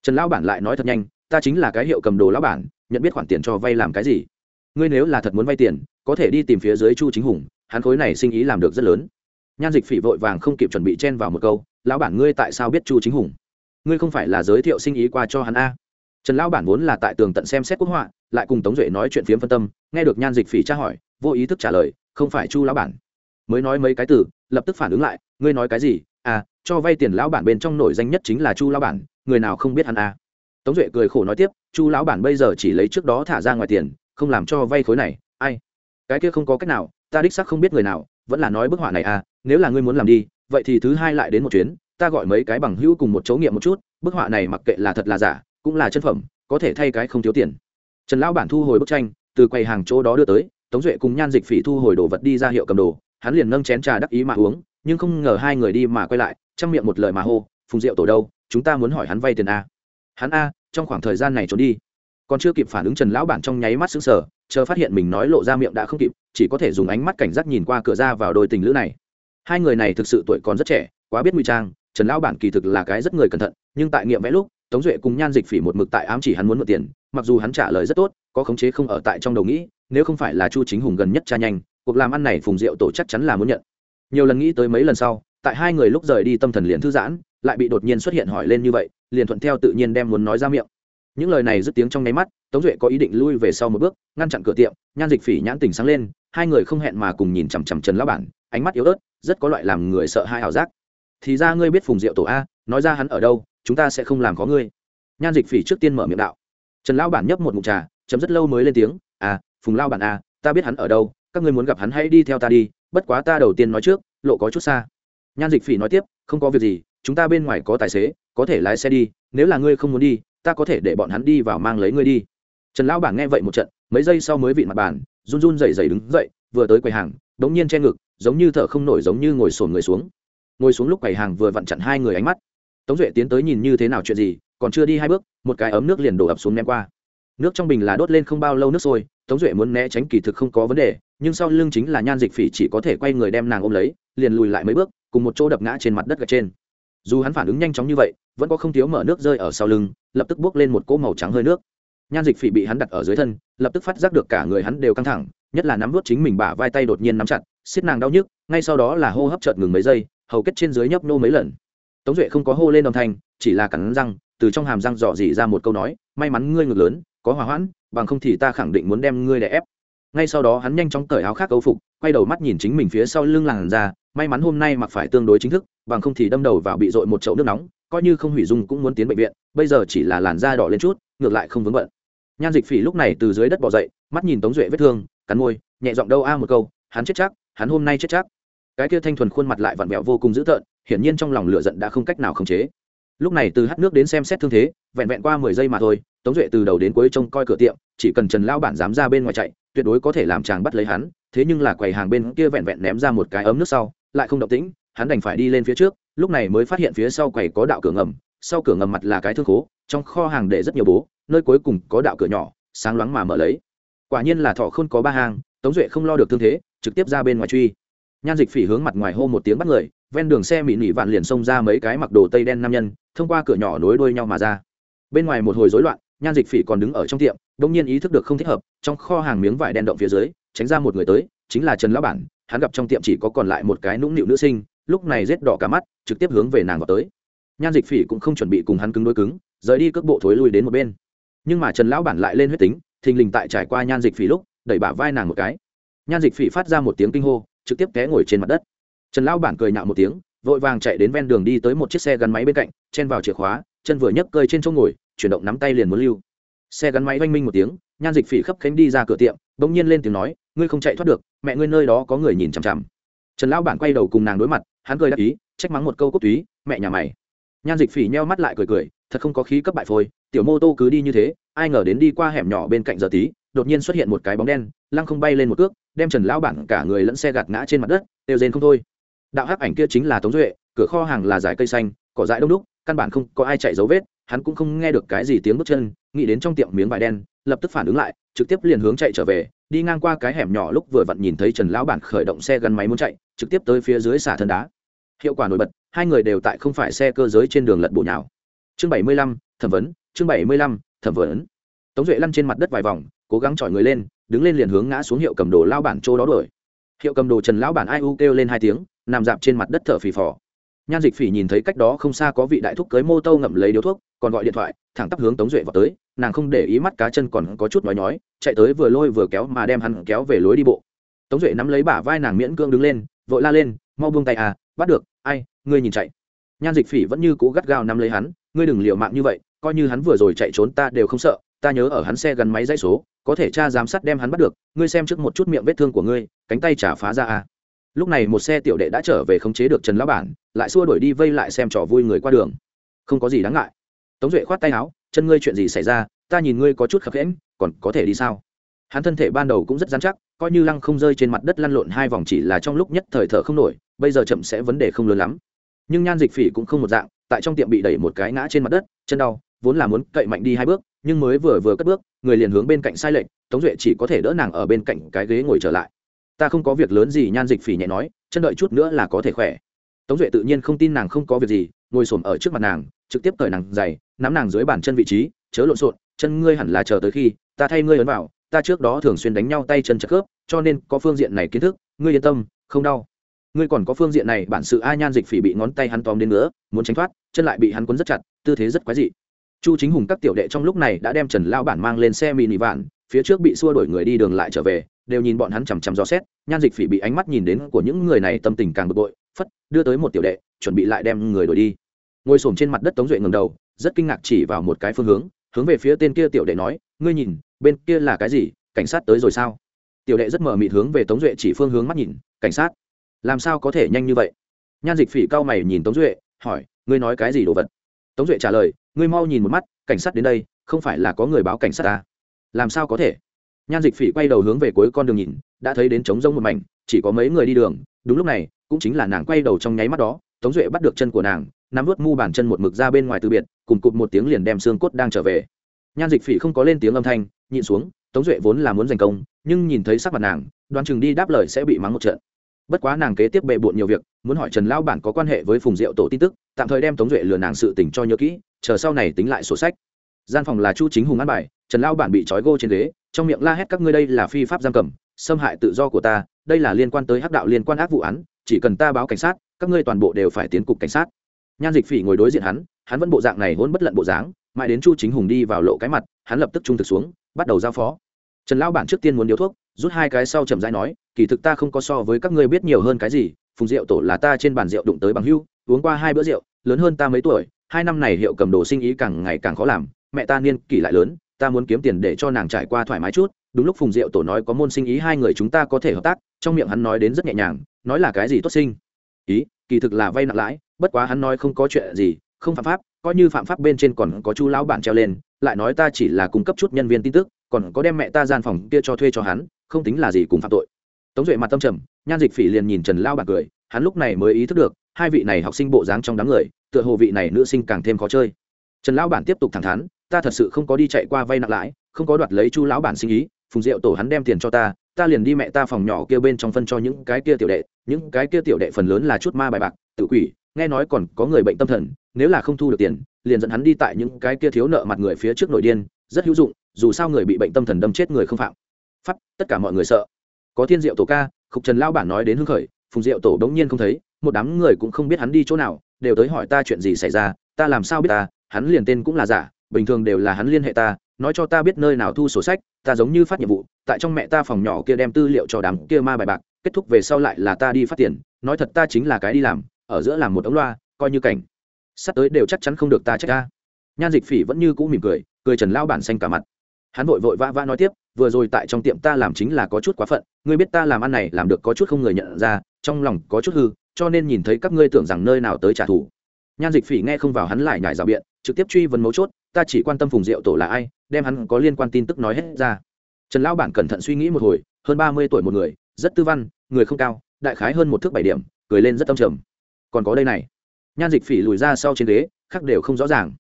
Trần lão bản lại nói thật nhanh ta chính là cái hiệu cầm đồ lão bản, nhận biết khoản tiền cho vay làm cái gì? Ngươi nếu là thật muốn vay tiền, có thể đi tìm phía dưới chu chính hùng, hắn khối này sinh ý làm được rất lớn. Nhan dịch phỉ vội vàng không kịp chuẩn bị chen vào một câu, lão bản ngươi tại sao biết chu chính hùng? Ngươi không phải là giới thiệu sinh ý qua cho hắn a? Trần lão bản vốn là tại tường tận xem xét quốc họa, lại cùng tống duệ nói chuyện phiếm phân tâm, nghe được nhan dịch phỉ tra hỏi, vô ý thức trả lời, không phải chu lão bản. Mới nói mấy cái từ, lập tức phản ứng lại, ngươi nói cái gì? À cho vay tiền lão bản bên trong nổi danh nhất chính là chu lão bản, người nào không biết hắn à tống duệ cười khổ nói tiếp, chu lão bản bây giờ chỉ lấy trước đó thả ra ngoài tiền, không làm cho vay khối này, ai? Cái kia không có cách nào, ta đích sắc không biết người nào, vẫn là nói bức họa này à nếu là ngươi muốn làm đi, vậy thì thứ hai lại đến một chuyến, ta gọi mấy cái bằng hữu cùng một chỗ nghiệm một chút, bức họa này mặc kệ là thật là giả, cũng là chân phẩm, có thể thay cái không thiếu tiền. Trần lão bản thu hồi bức tranh, từ quầy hàng chỗ đó đưa tới, tống duệ cùng nhan dịch phỉ thu hồi đồ vật đi ra hiệu cầm đồ, hắn liền nâng chén trà đắc ý mà uống, nhưng không ngờ hai người đi mà quay lại chăm miệng một lời mà hô, phùng rượu tổ đâu, chúng ta muốn hỏi hắn vay tiền a hắn a, trong khoảng thời gian này trốn đi. Còn chưa kịp phản ứng, trần lão bản trong nháy mắt xứng sở chờ phát hiện mình nói lộ ra miệng đã không kịp, chỉ có thể dùng ánh mắt cảnh giác nhìn qua cửa ra vào đôi tình lữ này. Hai người này thực sự tuổi còn rất trẻ, quá biết nguy trang, trần lão bản kỳ thực là cái rất người cẩn thận, nhưng tại nghiệm vẽ lúc, tống duệ cùng nhan dịch phỉ một mực tại ám chỉ hắn muốn mượn tiền, mặc dù hắn trả lời rất tốt, có khống chế không ở tại trong đầu nghĩ, nếu không phải là chu chính hùng gần nhất cha nhanh, cuộc làm ăn này phùng diệu tổ chắc chắn là muốn nhận. Nhiều lần nghĩ tới mấy lần sau, tại hai người lúc rời đi tâm thần liền thư giãn, lại bị đột nhiên xuất hiện hỏi lên như vậy liền thuận theo tự nhiên đem muốn nói ra miệng. Những lời này dứt tiếng trong nháy mắt, tống duệ có ý định lui về sau một bước, ngăn chặn cửa tiệm, nhan dịch phỉ nhãn tình sáng lên, hai người không hẹn mà cùng nhìn chằm chằm trần lão bản, ánh mắt yếu ớt, rất có loại làm người sợ hai ảo giác. Thì ra ngươi biết phùng diệu tổ a, nói ra hắn ở đâu, chúng ta sẽ không làm có ngươi. Nhan dịch phỉ trước tiên mở miệng đạo. Trần lão bản nhấp một mụn trà, chấm rất lâu mới lên tiếng à phùng lao bản a, ta biết hắn ở đâu, các ngươi muốn gặp hắn hãy đi theo ta đi, bất quá ta đầu tiên nói trước, lộ có chút xa. Nhan dịch phỉ nói tiếp, không có việc gì chúng ta bên ngoài có tài xế, có thể lái xe đi, nếu là ngươi không muốn đi, ta có thể để bọn hắn đi vào mang lấy ngươi đi. Trần lão bảng nghe vậy một trận, mấy giây sau mới vịn mặt bàn, run run rẩy rẩy đứng dậy, vừa tới quầy hàng đống nhiên che ngực, giống như thở không nổi giống như ngồi sồn người xuống. Ngồi xuống lúc quầy hàng vừa vặn chặn hai người ánh mắt. Tống duệ tiến tới nhìn như thế nào chuyện gì, còn chưa đi hai bước, một cái ấm nước liền đổ ập xuống ném qua. Nước trong bình là đốt lên không bao lâu nước sôi, tống duệ muốn né tránh kỳ thực không có vấn đề, nhưng sau lưng chính là nhan dịch phỉ chỉ có thể quay người đem nàng ôm lấy, liền lùi lại mấy bước, cùng một chỗ đập ngã trên mặt đất gạch trên dù hắn phản ứng nhanh chóng như vậy, vẫn có không thiếu mở nước rơi ở sau lưng, lập tức bước lên một cỗ màu trắng hơi nước. Nhan dịch phỉ bị hắn đặt ở dưới thân, lập tức phát giác được cả người hắn đều căng thẳng, nhất là nắm vút chính mình bả vai tay đột nhiên nắm chặt, xiết nàng đau nhức, ngay sau đó là hô hấp chợt ngừng mấy giây, hầu kết trên dưới nhấp nô mấy lần. Tống duệ không có hô lên đồng thanh, chỉ là cắn răng, từ trong hàm răng dò dỉ ra một câu nói, may mắn ngươi ngực lớn, có hòa hoãn, bằng không thì ta khẳng định muốn đem ngươi đè ép. Ngay sau đó hắn nhanh chóng cởi áo khác âu phục, quay đầu mắt nhìn chính mình phía sau lưng làn ra may mắn hôm nay mặc phải tương đối chính thức, bằng không thì đâm đầu vào bị dội một chậu nước nóng, coi như không hủy dung cũng muốn tiến bệnh viện, bây giờ chỉ là làn da đỏ lên chút, ngược lại không vướng bận. Nhan dịch phỉ lúc này từ dưới đất bỏ dậy, mắt nhìn tống duệ vết thương, cắn môi, nhẹ giọng đâu a một câu, hắn chết chắc, hắn hôm nay chết chắc. Cái kia thanh thuần khuôn mặt lại vặn vẹo vô cùng dữ tợn, hiển nhiên trong lòng lửa giận đã không cách nào khống chế. Lúc này từ hát nước đến xem xét thương thế, vẹn vẹn qua mười giây mà thôi, tống duệ từ đầu đến cuối trông coi cửa tiệm, chỉ cần trần lao bản dám ra bên ngoài chạy, tuyệt đối có thể làm chàng bắt lấy hắn, thế nhưng là quầy hàng bên kia vẹn vẹn ném ra một cái ấm nước sau lại không động tĩnh hắn đành phải đi lên phía trước lúc này mới phát hiện phía sau quầy có đạo cửa ngầm sau cửa ngầm mặt là cái thương khố trong kho hàng để rất nhiều bố nơi cuối cùng có đạo cửa nhỏ sáng loáng mà mở lấy. Quả nhiên là thọ không có ba hàng, tống duệ không lo được thương thế trực tiếp ra bên ngoài truy. Nhan dịch phỉ hướng mặt ngoài hô một tiếng bắt người ven đường xe mỹ nỉ vạn liền xông ra mấy cái mặc đồ tây đen nam nhân thông qua cửa nhỏ nối đuôi nhau mà ra. Bên ngoài một hồi rối loạn nhan dịch phỉ còn đứng ở trong tiệm đông nhiên ý thức được không thích hợp trong kho hàng miếng vải đen động phía dưới tránh ra một người tới chính là trần lão bản hắn gặp trong tiệm chỉ có còn lại một cái nũng nịu nữ sinh, lúc này rết đỏ cả mắt, trực tiếp hướng về nàng vào tới. Nhan dịch phỉ cũng không chuẩn bị cùng hắn cứng đối cứng, rời đi cước bộ thối lui đến một bên. Nhưng mà trần lão bản lại lên huyết tính, thình lình tại trải qua nhan dịch phỉ lúc, đẩy bả vai nàng một cái. Nhan dịch phỉ phát ra một tiếng kinh hô, trực tiếp té ngồi trên mặt đất. Trần lão bản cười nhạo một tiếng, vội vàng chạy đến ven đường đi tới một chiếc xe gắn máy bên cạnh, chen vào chìa khóa, chân vừa nhấc cơi trên chỗ ngồi, chuyển động nắm tay liền muốn lưu. Xe gắn máy oanh minh một tiếng, nhan dịch phỉ khấp khánh đi ra cửa tiệm, bỗng nhiên lên tiếng nói ngươi không chạy thoát được, mẹ ngươi nơi đó có người nhìn chằm chằm. Trần lão bản quay đầu cùng nàng đối mặt, hắn cười đáp ý, trách mắng một câu cốt túy, mẹ nhà mày. Nhan dịch phỉ nheo mắt lại cười cười, thật không có khí cấp bại phôi, tiểu mô tô cứ đi như thế, ai ngờ đến đi qua hẻm nhỏ bên cạnh giờ tí, đột nhiên xuất hiện một cái bóng đen, lăng không bay lên một cước, đem trần lão bản cả người lẫn xe gạt ngã trên mặt đất, đều rên không thôi. Đạo hắc ảnh kia chính là tống duệ, cửa kho hàng là dải cây xanh, cỏ dại đông đúc, căn bản không có ai chạy dấu vết, hắn cũng không nghe được cái gì tiếng bước chân, nghĩ đến trong tiệm miếng vải đen, lập tức phản ứng lại, trực tiếp liền hướng chạy trở về đi ngang qua cái hẻm nhỏ lúc vừa vặn nhìn thấy trần lão bản khởi động xe gắn máy muốn chạy, trực tiếp tới phía dưới xả thân đá. Hiệu quả nổi bật, hai người đều tại không phải xe cơ giới trên đường lật bộ nhào. Chương bảy mươi lăm, thẩm vấn, chương bảy mươi lăm, thẩm vấn. Tống duệ lăn trên mặt đất vài vòng, cố gắng chọi người lên, đứng lên liền hướng ngã xuống hiệu cầm đồ lao bản chỗ đó đuổi. Hiệu cầm đồ trần lão bản ai u kêu lên hai tiếng, nằm dạp trên mặt đất thở phì phò. Nhan dịch phỉ nhìn thấy cách đó không xa có vị đại thúc cưới mô tô ngậm lấy điếu thuốc, còn gọi điện thoại, thẳng tắp hướng tống duệ vào tới nàng không để ý mắt cá chân còn có chút nói nhói, chạy tới vừa lôi vừa kéo mà đem hắn kéo về lối đi bộ. Tống duệ nắm lấy bả vai nàng miễn cưỡng đứng lên, vội la lên, mau buông tay à bắt được, ai, ngươi nhìn chạy. Nhan dịch phỉ vẫn như cố gắt gao nắm lấy hắn, ngươi đừng liều mạng như vậy, coi như hắn vừa rồi chạy trốn ta đều không sợ, ta nhớ ở hắn xe gắn máy dãy số, có thể cha giám sát đem hắn bắt được, ngươi xem trước một chút miệng vết thương của ngươi, cánh tay trả phá ra à. Lúc này một xe tiểu đệ đã trở về khống chế được trần lão bản, lại xua đuổi đi vây lại xem trò vui người qua đường. Không có gì đáng ngại. Tống duệ khoát tay áo chân ngươi chuyện gì xảy ra, ta nhìn ngươi có chút khập khẽm, còn có thể đi sao? Hắn thân thể ban đầu cũng rất dán chắc, coi như lăng không rơi trên mặt đất lăn lộn hai vòng chỉ là trong lúc nhất thời thở không nổi, bây giờ chậm sẽ vấn đề không lớn lắm. Nhưng nhan dịch phỉ cũng không một dạng, tại trong tiệm bị đẩy một cái ngã trên mặt đất, chân đau, vốn là muốn cậy mạnh đi hai bước, nhưng mới vừa vừa cất bước, người liền hướng bên cạnh sai lệch, tống duệ chỉ có thể đỡ nàng ở bên cạnh cái ghế ngồi trở lại. Ta không có việc lớn gì, nhan dịch phỉ nhẹ nói, chân đợi chút nữa là có thể khỏe. Tống duệ tự nhiên không tin nàng không có việc gì, ngồi s ổ m ở trước mặt nàng, trực tiếp cởi nàng dày nắm nàng dưới bàn chân vị trí, chớ lộn xộn, chân ngươi hẳn là chờ tới khi, ta thay ngươi ấn vào, ta trước đó thường xuyên đánh nhau tay chân chật khớp, cho nên có phương diện này kiến thức, ngươi yên tâm, không đau. Ngươi còn có phương diện này, bản sự a nhan dịch phỉ bị ngón tay hắn tóm đến nữa muốn tránh thoát, chân lại bị hắn quấn rất chặt, tư thế rất quái dị. Chu chính hùng các tiểu đệ trong lúc này đã đem trần lao bản mang lên xe mini vạn, phía trước bị xua đổi người đi đường lại trở về, đều nhìn bọn hắn chằm chằm dò xét, nhan dịch phỉ bị ánh mắt nhìn đến của những người này tâm tình càng bực bội, phất, đưa tới một tiểu đệ, chuẩn bị lại đem người đổi đi. Ngồi xổm trên mặt đất tống duệ ngầm đầu rất kinh ngạc chỉ vào một cái phương hướng hướng về phía tên kia tiểu đệ nói, ngươi nhìn, bên kia là cái gì? Cảnh sát tới rồi sao? Tiểu đệ rất mờ mịt hướng về tống duệ chỉ phương hướng mắt nhìn, cảnh sát? Làm sao có thể nhanh như vậy? Nhan dịch phỉ cao mày nhìn tống duệ, hỏi, ngươi nói cái gì đồ vật? Tống duệ trả lời, ngươi mau nhìn một mắt, cảnh sát đến đây, không phải là có người báo cảnh sát ta. Làm sao có thể? Nhan dịch phỉ quay đầu hướng về cuối con đường nhìn, đã thấy đến trống rông một mảnh, chỉ có mấy người đi đường, đúng lúc này, cũng chính là nàng quay đầu trong nháy mắt đó, tống duệ bắt được chân của nàng, nắm vớt mu bàn chân một mực ra bên ngoài từ biệt cùng cụt một tiếng liền đem xương cốt đang trở về. Nhan dịch phỉ không có lên tiếng âm thanh, nhịn xuống, tống duệ vốn là muốn giành công, nhưng nhìn thấy sắc mặt nàng, đoan chừng đi đáp lời sẽ bị mắng một trận. Bất quá nàng kế tiếp bệ bộn nhiều việc, muốn hỏi trần lao bản có quan hệ với phùng diệu tổ tin tức, tạm thời đem tống duệ lừa nàng sự tình cho nhớ kỹ, chờ sau này tính lại sổ sách. Gian phòng là chu chính hùng ăn bài, trần lao bản bị trói gô trên ghế, trong miệng la hét các ngươi đây là phi pháp giam cầm, xâm hại tự do của ta, đây là liên quan tới hắc đạo liên quan ác vụ án, chỉ cần ta báo cảnh sát, các ngươi toàn bộ đều phải tiến cục cảnh sát. Nhan dịch phỉ ngồi đối diện hắn hắn vẫn bộ dạng này hôn bất lận bộ dáng, mãi đến chu chính hùng đi vào lộ cái mặt, hắn lập tức trung thực xuống, bắt đầu giao phó. Trần lão bản trước tiên muốn điếu thuốc, rút hai cái sau chậm rãi nói, kỳ thực ta không có so với các ngươi biết nhiều hơn cái gì, phùng rượu tổ là ta trên bàn rượu đụng tới bằng hưu, uống qua hai bữa rượu, lớn hơn ta mấy tuổi, hai năm này hiệu cầm đồ sinh ý càng ngày càng khó làm, mẹ ta niên kỷ lại lớn, ta muốn kiếm tiền để cho nàng trải qua thoải mái chút, đúng lúc phùng diệu tổ nói có môn sinh ý hai người chúng ta có thể hợp tác, trong miệng hắn nói đến rất nhẹ nhàng, nói là cái gì tốt sinh? Ý, kỳ thực là vay nặng lãi, bất quá hắn nói không có chuyện gì không phạm pháp, coi như phạm pháp bên trên còn có chu lão bản treo lên, lại nói ta chỉ là cung cấp chút nhân viên tin tức, còn có đem mẹ ta gian phòng kia cho thuê cho hắn, không tính là gì cùng phạm tội. Tống duệ mặt tâm trầm, nhan dịch phỉ liền nhìn trần lao bản cười, hắn lúc này mới ý thức được, hai vị này học sinh bộ dáng trong đám người, tựa hồ vị này nữ sinh càng thêm khó chơi. Trần lão bản tiếp tục thẳng thắn, ta thật sự không có đi chạy qua vay nặng lãi, không có đoạt lấy chu lão bản sinh ý, phùng diệu tổ hắn đem tiền cho ta ta liền đi mẹ ta phòng nhỏ kia bên trong phân cho những cái kia tiểu đệ, những cái kia tiểu đệ phần lớn là chút ma bài bạc tự quỷ, nghe nói còn có người bệnh tâm thần nếu là không thu được tiền, liền dẫn hắn đi tại những cái kia thiếu nợ mặt người phía trước nội điên, rất hữu dụng, dù sao người bị bệnh tâm thần đâm chết người không phạm. Pháp, tất cả mọi người sợ. Có thiên diệu tổ ca khục trần lao bản nói đến hưng khởi, phùng diệu tổ đống nhiên không thấy, một đám người cũng không biết hắn đi chỗ nào, đều tới hỏi ta chuyện gì xảy ra, ta làm sao biết ta, hắn liền tên cũng là giả, bình thường đều là hắn liên hệ ta, nói cho ta biết nơi nào thu sổ sách, ta giống như phát nhiệm vụ, tại trong mẹ ta phòng nhỏ kia đem tư liệu cho đám kia ma bài bạc, kết thúc về sau lại là ta đi phát tiền, nói thật ta chính là cái đi làm, ở giữa làm một ống loa, coi như cảnh sắp tới đều chắc chắn không được ta trách ta. Nhan dịch phỉ vẫn như cũ mỉm cười cười trần lao bản xanh cả mặt. Hắn vội vội vã vã nói tiếp, vừa rồi tại trong tiệm ta làm chính là có chút quá phận, ngươi biết ta làm ăn này làm được có chút không người nhận ra, trong lòng có chút hư, cho nên nhìn thấy các ngươi tưởng rằng nơi nào tới trả thù. Nhan dịch phỉ nghe không vào hắn lại nhải rào biện, trực tiếp truy vấn mấu chốt, ta chỉ quan tâm phùng diệu tổ là ai, đem hắn có liên quan tin tức nói hết ra. Trần lão bản cẩn thận suy nghĩ một hồi, hơn ba mươi tuổi một người, rất tư văn, người không cao, đại khái hơn một thước bảy điểm, cười lên rất tâm trầm. Còn có đây này nhan dịch phỉ lùi ra sau trên ghế khác đều không rõ ràng.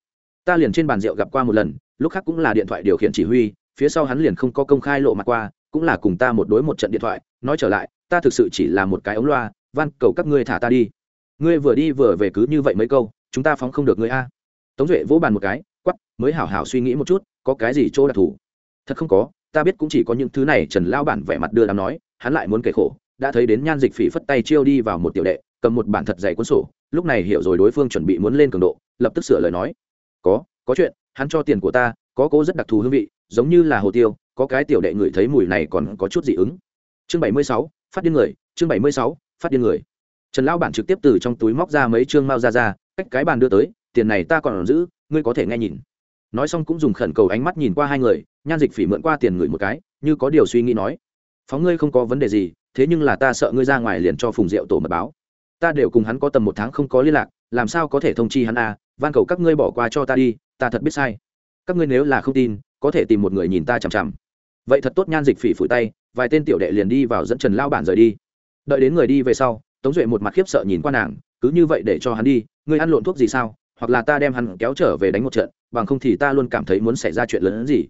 Ta liền trên bàn rượu gặp qua một lần, lúc khác cũng là điện thoại điều khiển chỉ huy, phía sau hắn liền không có công khai lộ mặt qua, cũng là cùng ta một đối một trận điện thoại, nói trở lại, ta thực sự chỉ là một cái ống loa, van, cầu các ngươi thả ta đi. Ngươi vừa đi vừa về cứ như vậy mấy câu, chúng ta phóng không được ngươi a. Tống duệ vỗ bàn một cái quắp mới hảo hảo suy nghĩ một chút, có cái gì chỗ đặc thù? Thật không có, ta biết cũng chỉ có những thứ này, trần lao bản vẻ mặt đưa đám nói, hắn lại muốn kể khổ, đã thấy đến nhan dịch phỉ phất tay chiêu đi vào một tiểu đệ, cầm một bản thật dày cuốn sổ lúc này hiểu rồi đối phương chuẩn bị muốn lên cường độ, lập tức sửa lời nói. Có có chuyện, hắn cho tiền của ta, có cố rất đặc thù hương vị, giống như là hồ tiêu, có cái tiểu đệ ngửi thấy mùi này còn có chút dị ứng. Chương bảy mươi sáu, phát điên người, chương bảy mươi sáu, phát điên người. Trần lão bản trực tiếp từ trong túi móc ra mấy chương mao ra ra, cách cái bàn đưa tới, tiền này ta còn giữ, ngươi có thể nghe nhìn. Nói xong cũng dùng khẩn cầu ánh mắt nhìn qua hai người, nhan dịch phỉ mượn qua tiền người một cái, như có điều suy nghĩ nói. Phóng ngươi không có vấn đề gì, thế nhưng là ta sợ ngươi ra ngoài liền cho phùng rượu tổ mật báo ta đều cùng hắn có tầm một tháng không có liên lạc, làm sao có thể thông chi hắn à? Van cầu các ngươi bỏ qua cho ta đi, ta thật biết sai. Các ngươi nếu là không tin, có thể tìm một người nhìn ta chằm chằm. Vậy thật tốt nhan dịch phỉ phủi tay, vài tên tiểu đệ liền đi vào dẫn trần lao bản rời đi. Đợi đến người đi về sau, tống duệ một mặt khiếp sợ nhìn qua nàng, cứ như vậy để cho hắn đi, ngươi ăn lộn thuốc gì sao? Hoặc là ta đem hắn kéo trở về đánh một trận, bằng không thì ta luôn cảm thấy muốn xảy ra chuyện lớn hơn gì.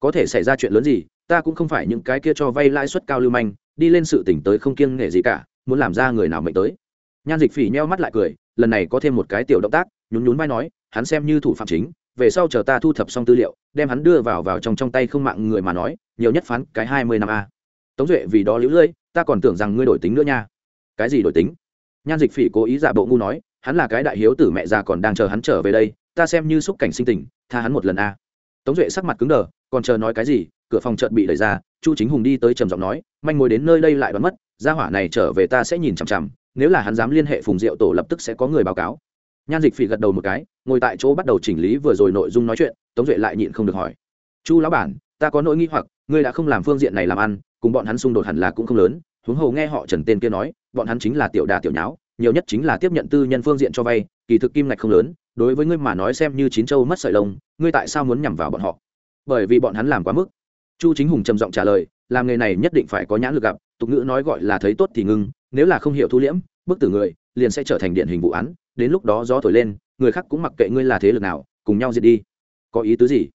Có thể xảy ra chuyện lớn gì, ta cũng không phải những cái kia cho vay lãi suất cao lưu manh, đi lên sự tỉnh tới không kiêng nghề gì cả, muốn làm ra người nào mệnh tới nhan dịch phỉ nheo mắt lại cười, lần này có thêm một cái tiểu động tác, nhún nhún vai nói, hắn xem như thủ phạm chính, về sau chờ ta thu thập xong tư liệu, đem hắn đưa vào vào trong trong tay không mạng người mà nói, nhiều nhất phán cái hai mươi năm a. Tống duệ vì đó lũ lưỡi ta còn tưởng rằng ngươi đổi tính nữa nha. Cái gì đổi tính? Nhan dịch phỉ cố ý giả bộ ngu nói, hắn là cái đại hiếu tử mẹ già còn đang chờ hắn trở về đây, ta xem như xúc cảnh sinh tình, tha hắn một lần a. Tống duệ sắc mặt cứng đờ, còn chờ nói cái gì, cửa phòng chợt bị đẩy ra, chu chính hùng đi tới trầm giọng nói, manh ngồi đến nơi đây lại đoán mất, gia hỏa này trở về ta sẽ nhìn chằm chằm nếu là hắn dám liên hệ phùng diệu tổ lập tức sẽ có người báo cáo. Nhan dịch phỉ gật đầu một cái, ngồi tại chỗ bắt đầu chỉnh lý vừa rồi nội dung nói chuyện, tống duệ lại nhịn không được hỏi. Chu lão bản, ta có nỗi nghi hoặc, ngươi đã không làm phương diện này làm ăn, cùng bọn hắn xung đột hẳn là cũng không lớn, huống hồ nghe họ trần tên kia nói, bọn hắn chính là tiểu đà tiểu nháo, nhiều nhất chính là tiếp nhận tư nhân phương diện cho vay, kỳ thực kim ngạch không lớn, đối với ngươi mà nói xem như chín châu mất sợi lông, ngươi tại sao muốn nhằm vào bọn họ? Bởi vì bọn hắn làm quá mức. Chu chính hùng trầm giọng trả lời, làm nghề này nhất định phải có nhãn lực gặp, tục ngữ nói gọi là thấy tốt thì ngưng nếu là không hiểu thu liễm, bức tử người, liền sẽ trở thành điển hình vụ án, đến lúc đó gió thổi lên, người khác cũng mặc kệ ngươi là thế lực nào, cùng nhau diệt đi. Có ý tứ gì?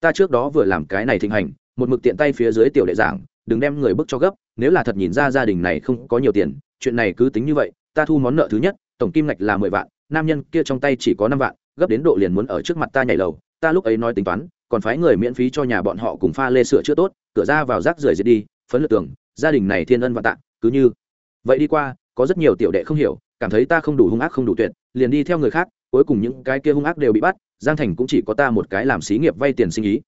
Ta trước đó vừa làm cái này thịnh hành, một mực tiện tay phía dưới tiểu đệ giảng, đừng đem người bức cho gấp, nếu là thật nhìn ra gia đình này không có nhiều tiền, chuyện này cứ tính như vậy, ta thu món nợ thứ nhất, tổng kim ngạch là mười vạn, nam nhân kia trong tay chỉ có năm vạn, gấp đến độ liền muốn ở trước mặt ta nhảy lầu, ta lúc ấy nói tính toán, còn phái người miễn phí cho nhà bọn họ cùng pha lê sửa chữa tốt, cửa ra vào rác rưởi diệt đi, phấn lượt tường gia đình này thiên ân và tạ, cứ như vậy đi qua, có rất nhiều tiểu đệ không hiểu, cảm thấy ta không đủ hung ác không đủ tuyệt, liền đi theo người khác, cuối cùng những cái kia hung ác đều bị bắt, giang thành cũng chỉ có ta một cái làm xí nghiệp vay tiền sinh ý.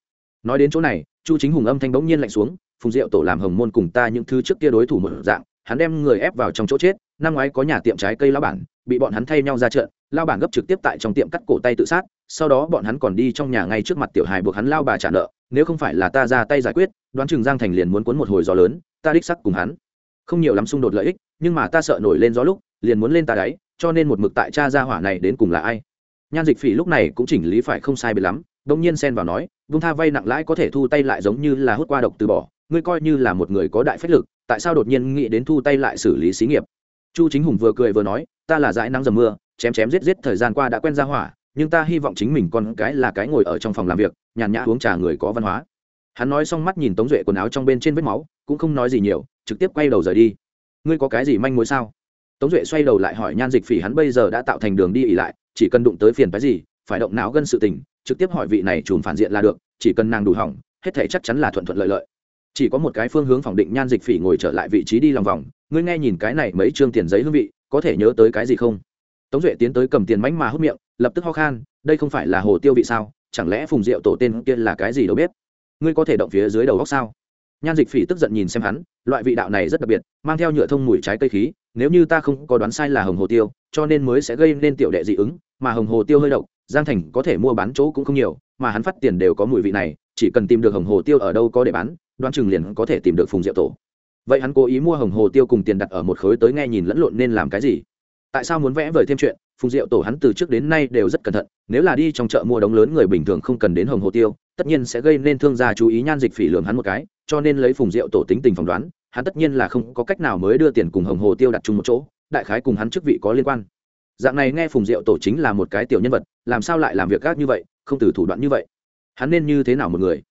Nói đến chỗ này, chu chính hùng âm thanh bỗng nhiên lạnh xuống, phùng diệu tổ làm hồng môn cùng ta những thứ trước kia đối thủ một dạng, hắn đem người ép vào trong chỗ chết, năm ngoái có nhà tiệm trái cây lao bản, bị bọn hắn thay nhau ra trận lao bản gấp trực tiếp tại trong tiệm cắt cổ tay tự sát, sau đó bọn hắn còn đi trong nhà ngay trước mặt tiểu hài buộc hắn lao bà trả nợ, nếu không phải là ta ra tay giải quyết, đoán chừng giang thành liền muốn cuốn một hồi gió lớn, ta đích sắc cùng hắn không nhiều lắm xung đột lợi ích, nhưng mà ta sợ nổi lên gió lúc, liền muốn lên ta đáy, cho nên một mực tại cha gia hỏa này đến cùng là ai. Nhan dịch phỉ lúc này cũng chỉnh lý phải không sai bị lắm đông nhiên xen vào nói, vung tha vay nặng lãi có thể thu tay lại giống như là hút qua độc từ bỏ, ngươi coi như là một người có đại phách lực, tại sao đột nhiên nghĩ đến thu tay lại xử lý xí nghiệp? Chu chính hùng vừa cười vừa nói, ta là dãi nắng dầm mưa, chém chém giết giết thời gian qua đã quen ra hỏa, nhưng ta hy vọng chính mình con cái là cái ngồi ở trong phòng làm việc, nhàn nhã uống trà người có văn hóa. Hắn nói xong mắt nhìn tống duệ quần áo trong bên trên vết máu, cũng không nói gì nhiều trực tiếp quay đầu rời đi. Ngươi có cái gì manh mối sao? Tống duệ xoay đầu lại hỏi nhan dịch phỉ hắn bây giờ đã tạo thành đường đi ỉ lại, chỉ cần đụng tới phiền phái gì, phải động não gân sự tình, trực tiếp hỏi vị này chùm phản diện là được, chỉ cần nàng đủ hỏng, hết thể chắc chắn là thuận thuận lợi lợi. Chỉ có một cái phương hướng phỏng định nhan dịch phỉ ngồi trở lại vị trí đi lòng vòng, ngươi nghe nhìn cái này mấy chương tiền giấy hương vị, có thể nhớ tới cái gì không? Tống duệ tiến tới cầm tiền mánh mà hút miệng, lập tức ho khan, đây không phải là hồ tiêu vị sao, chẳng lẽ phùng rượu tổ tên kia là cái gì đâu biết? Ngươi có thể động phía dưới đầu góc sao? Nhan dịch phỉ tức giận nhìn xem hắn, loại vị đạo này rất đặc biệt, mang theo nhựa thông mùi trái cây khí, nếu như ta không có đoán sai là hồng hồ tiêu, cho nên mới sẽ gây nên tiểu đệ dị ứng, mà hồng hồ tiêu hơi độc, giang thành có thể mua bán chỗ cũng không nhiều, mà hắn phát tiền đều có mùi vị này, chỉ cần tìm được hồng hồ tiêu ở đâu có để bán, đoán chừng liền có thể tìm được phùng diệu tổ. Vậy hắn cố ý mua hồng hồ tiêu cùng tiền đặt ở một khối tới nghe nhìn lẫn lộn nên làm cái gì? Tại sao muốn vẽ vời thêm chuyện? Phùng diệu tổ hắn từ trước đến nay đều rất cẩn thận, nếu là đi trong chợ mua đống lớn người bình thường không cần đến hồng hồ tiêu tất nhiên sẽ gây nên thương gia chú ý nhan dịch phỉ lường hắn một cái, cho nên lấy phùng diệu tổ tính tình phỏng đoán, hắn tất nhiên là không có cách nào mới đưa tiền cùng hồng hồ tiêu đặt chung một chỗ, đại khái cùng hắn chức vị có liên quan. Dạng này nghe phùng diệu tổ chính là một cái tiểu nhân vật, làm sao lại làm việc gác như vậy, không từ thủ đoạn như vậy? Hắn nên như thế nào một người?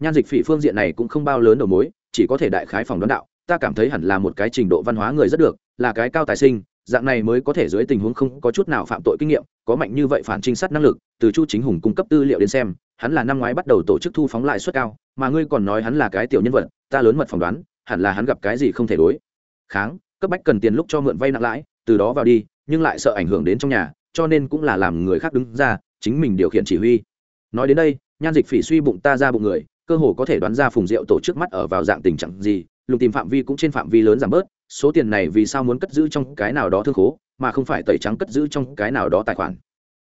Nhan dịch phỉ phương diện này cũng không bao lớn đầu mối, chỉ có thể đại khái phòng đoán đạo, ta cảm thấy hẳn là một cái trình độ văn hóa người rất được, là cái cao tài sinh, dạng này mới có thể dưới tình huống không có chút nào phạm tội kinh nghiệm, có mạnh như vậy phản trinh sát năng lực, từ chu chính hùng cung cấp tư liệu đến xem hắn là năm ngoái bắt đầu tổ chức thu phóng lại suất cao, mà ngươi còn nói hắn là cái tiểu nhân vật, ta lớn mật phỏng đoán, hẳn là hắn gặp cái gì không thể đối. Kháng, cấp bách cần tiền lúc cho mượn vay nặng lãi, từ đó vào đi, nhưng lại sợ ảnh hưởng đến trong nhà, cho nên cũng là làm người khác đứng ra, chính mình điều khiển chỉ huy. Nói đến đây, nhan dịch phỉ suy bụng ta ra bụng người, cơ hồ có thể đoán ra phùng rượu tổ trước mắt ở vào dạng tình trạng gì lùng tìm phạm vi cũng trên phạm vi lớn giảm bớt, số tiền này vì sao muốn cất giữ trong cái nào đó thương khố, mà không phải tẩy trắng cất giữ trong cái nào đó tài khoản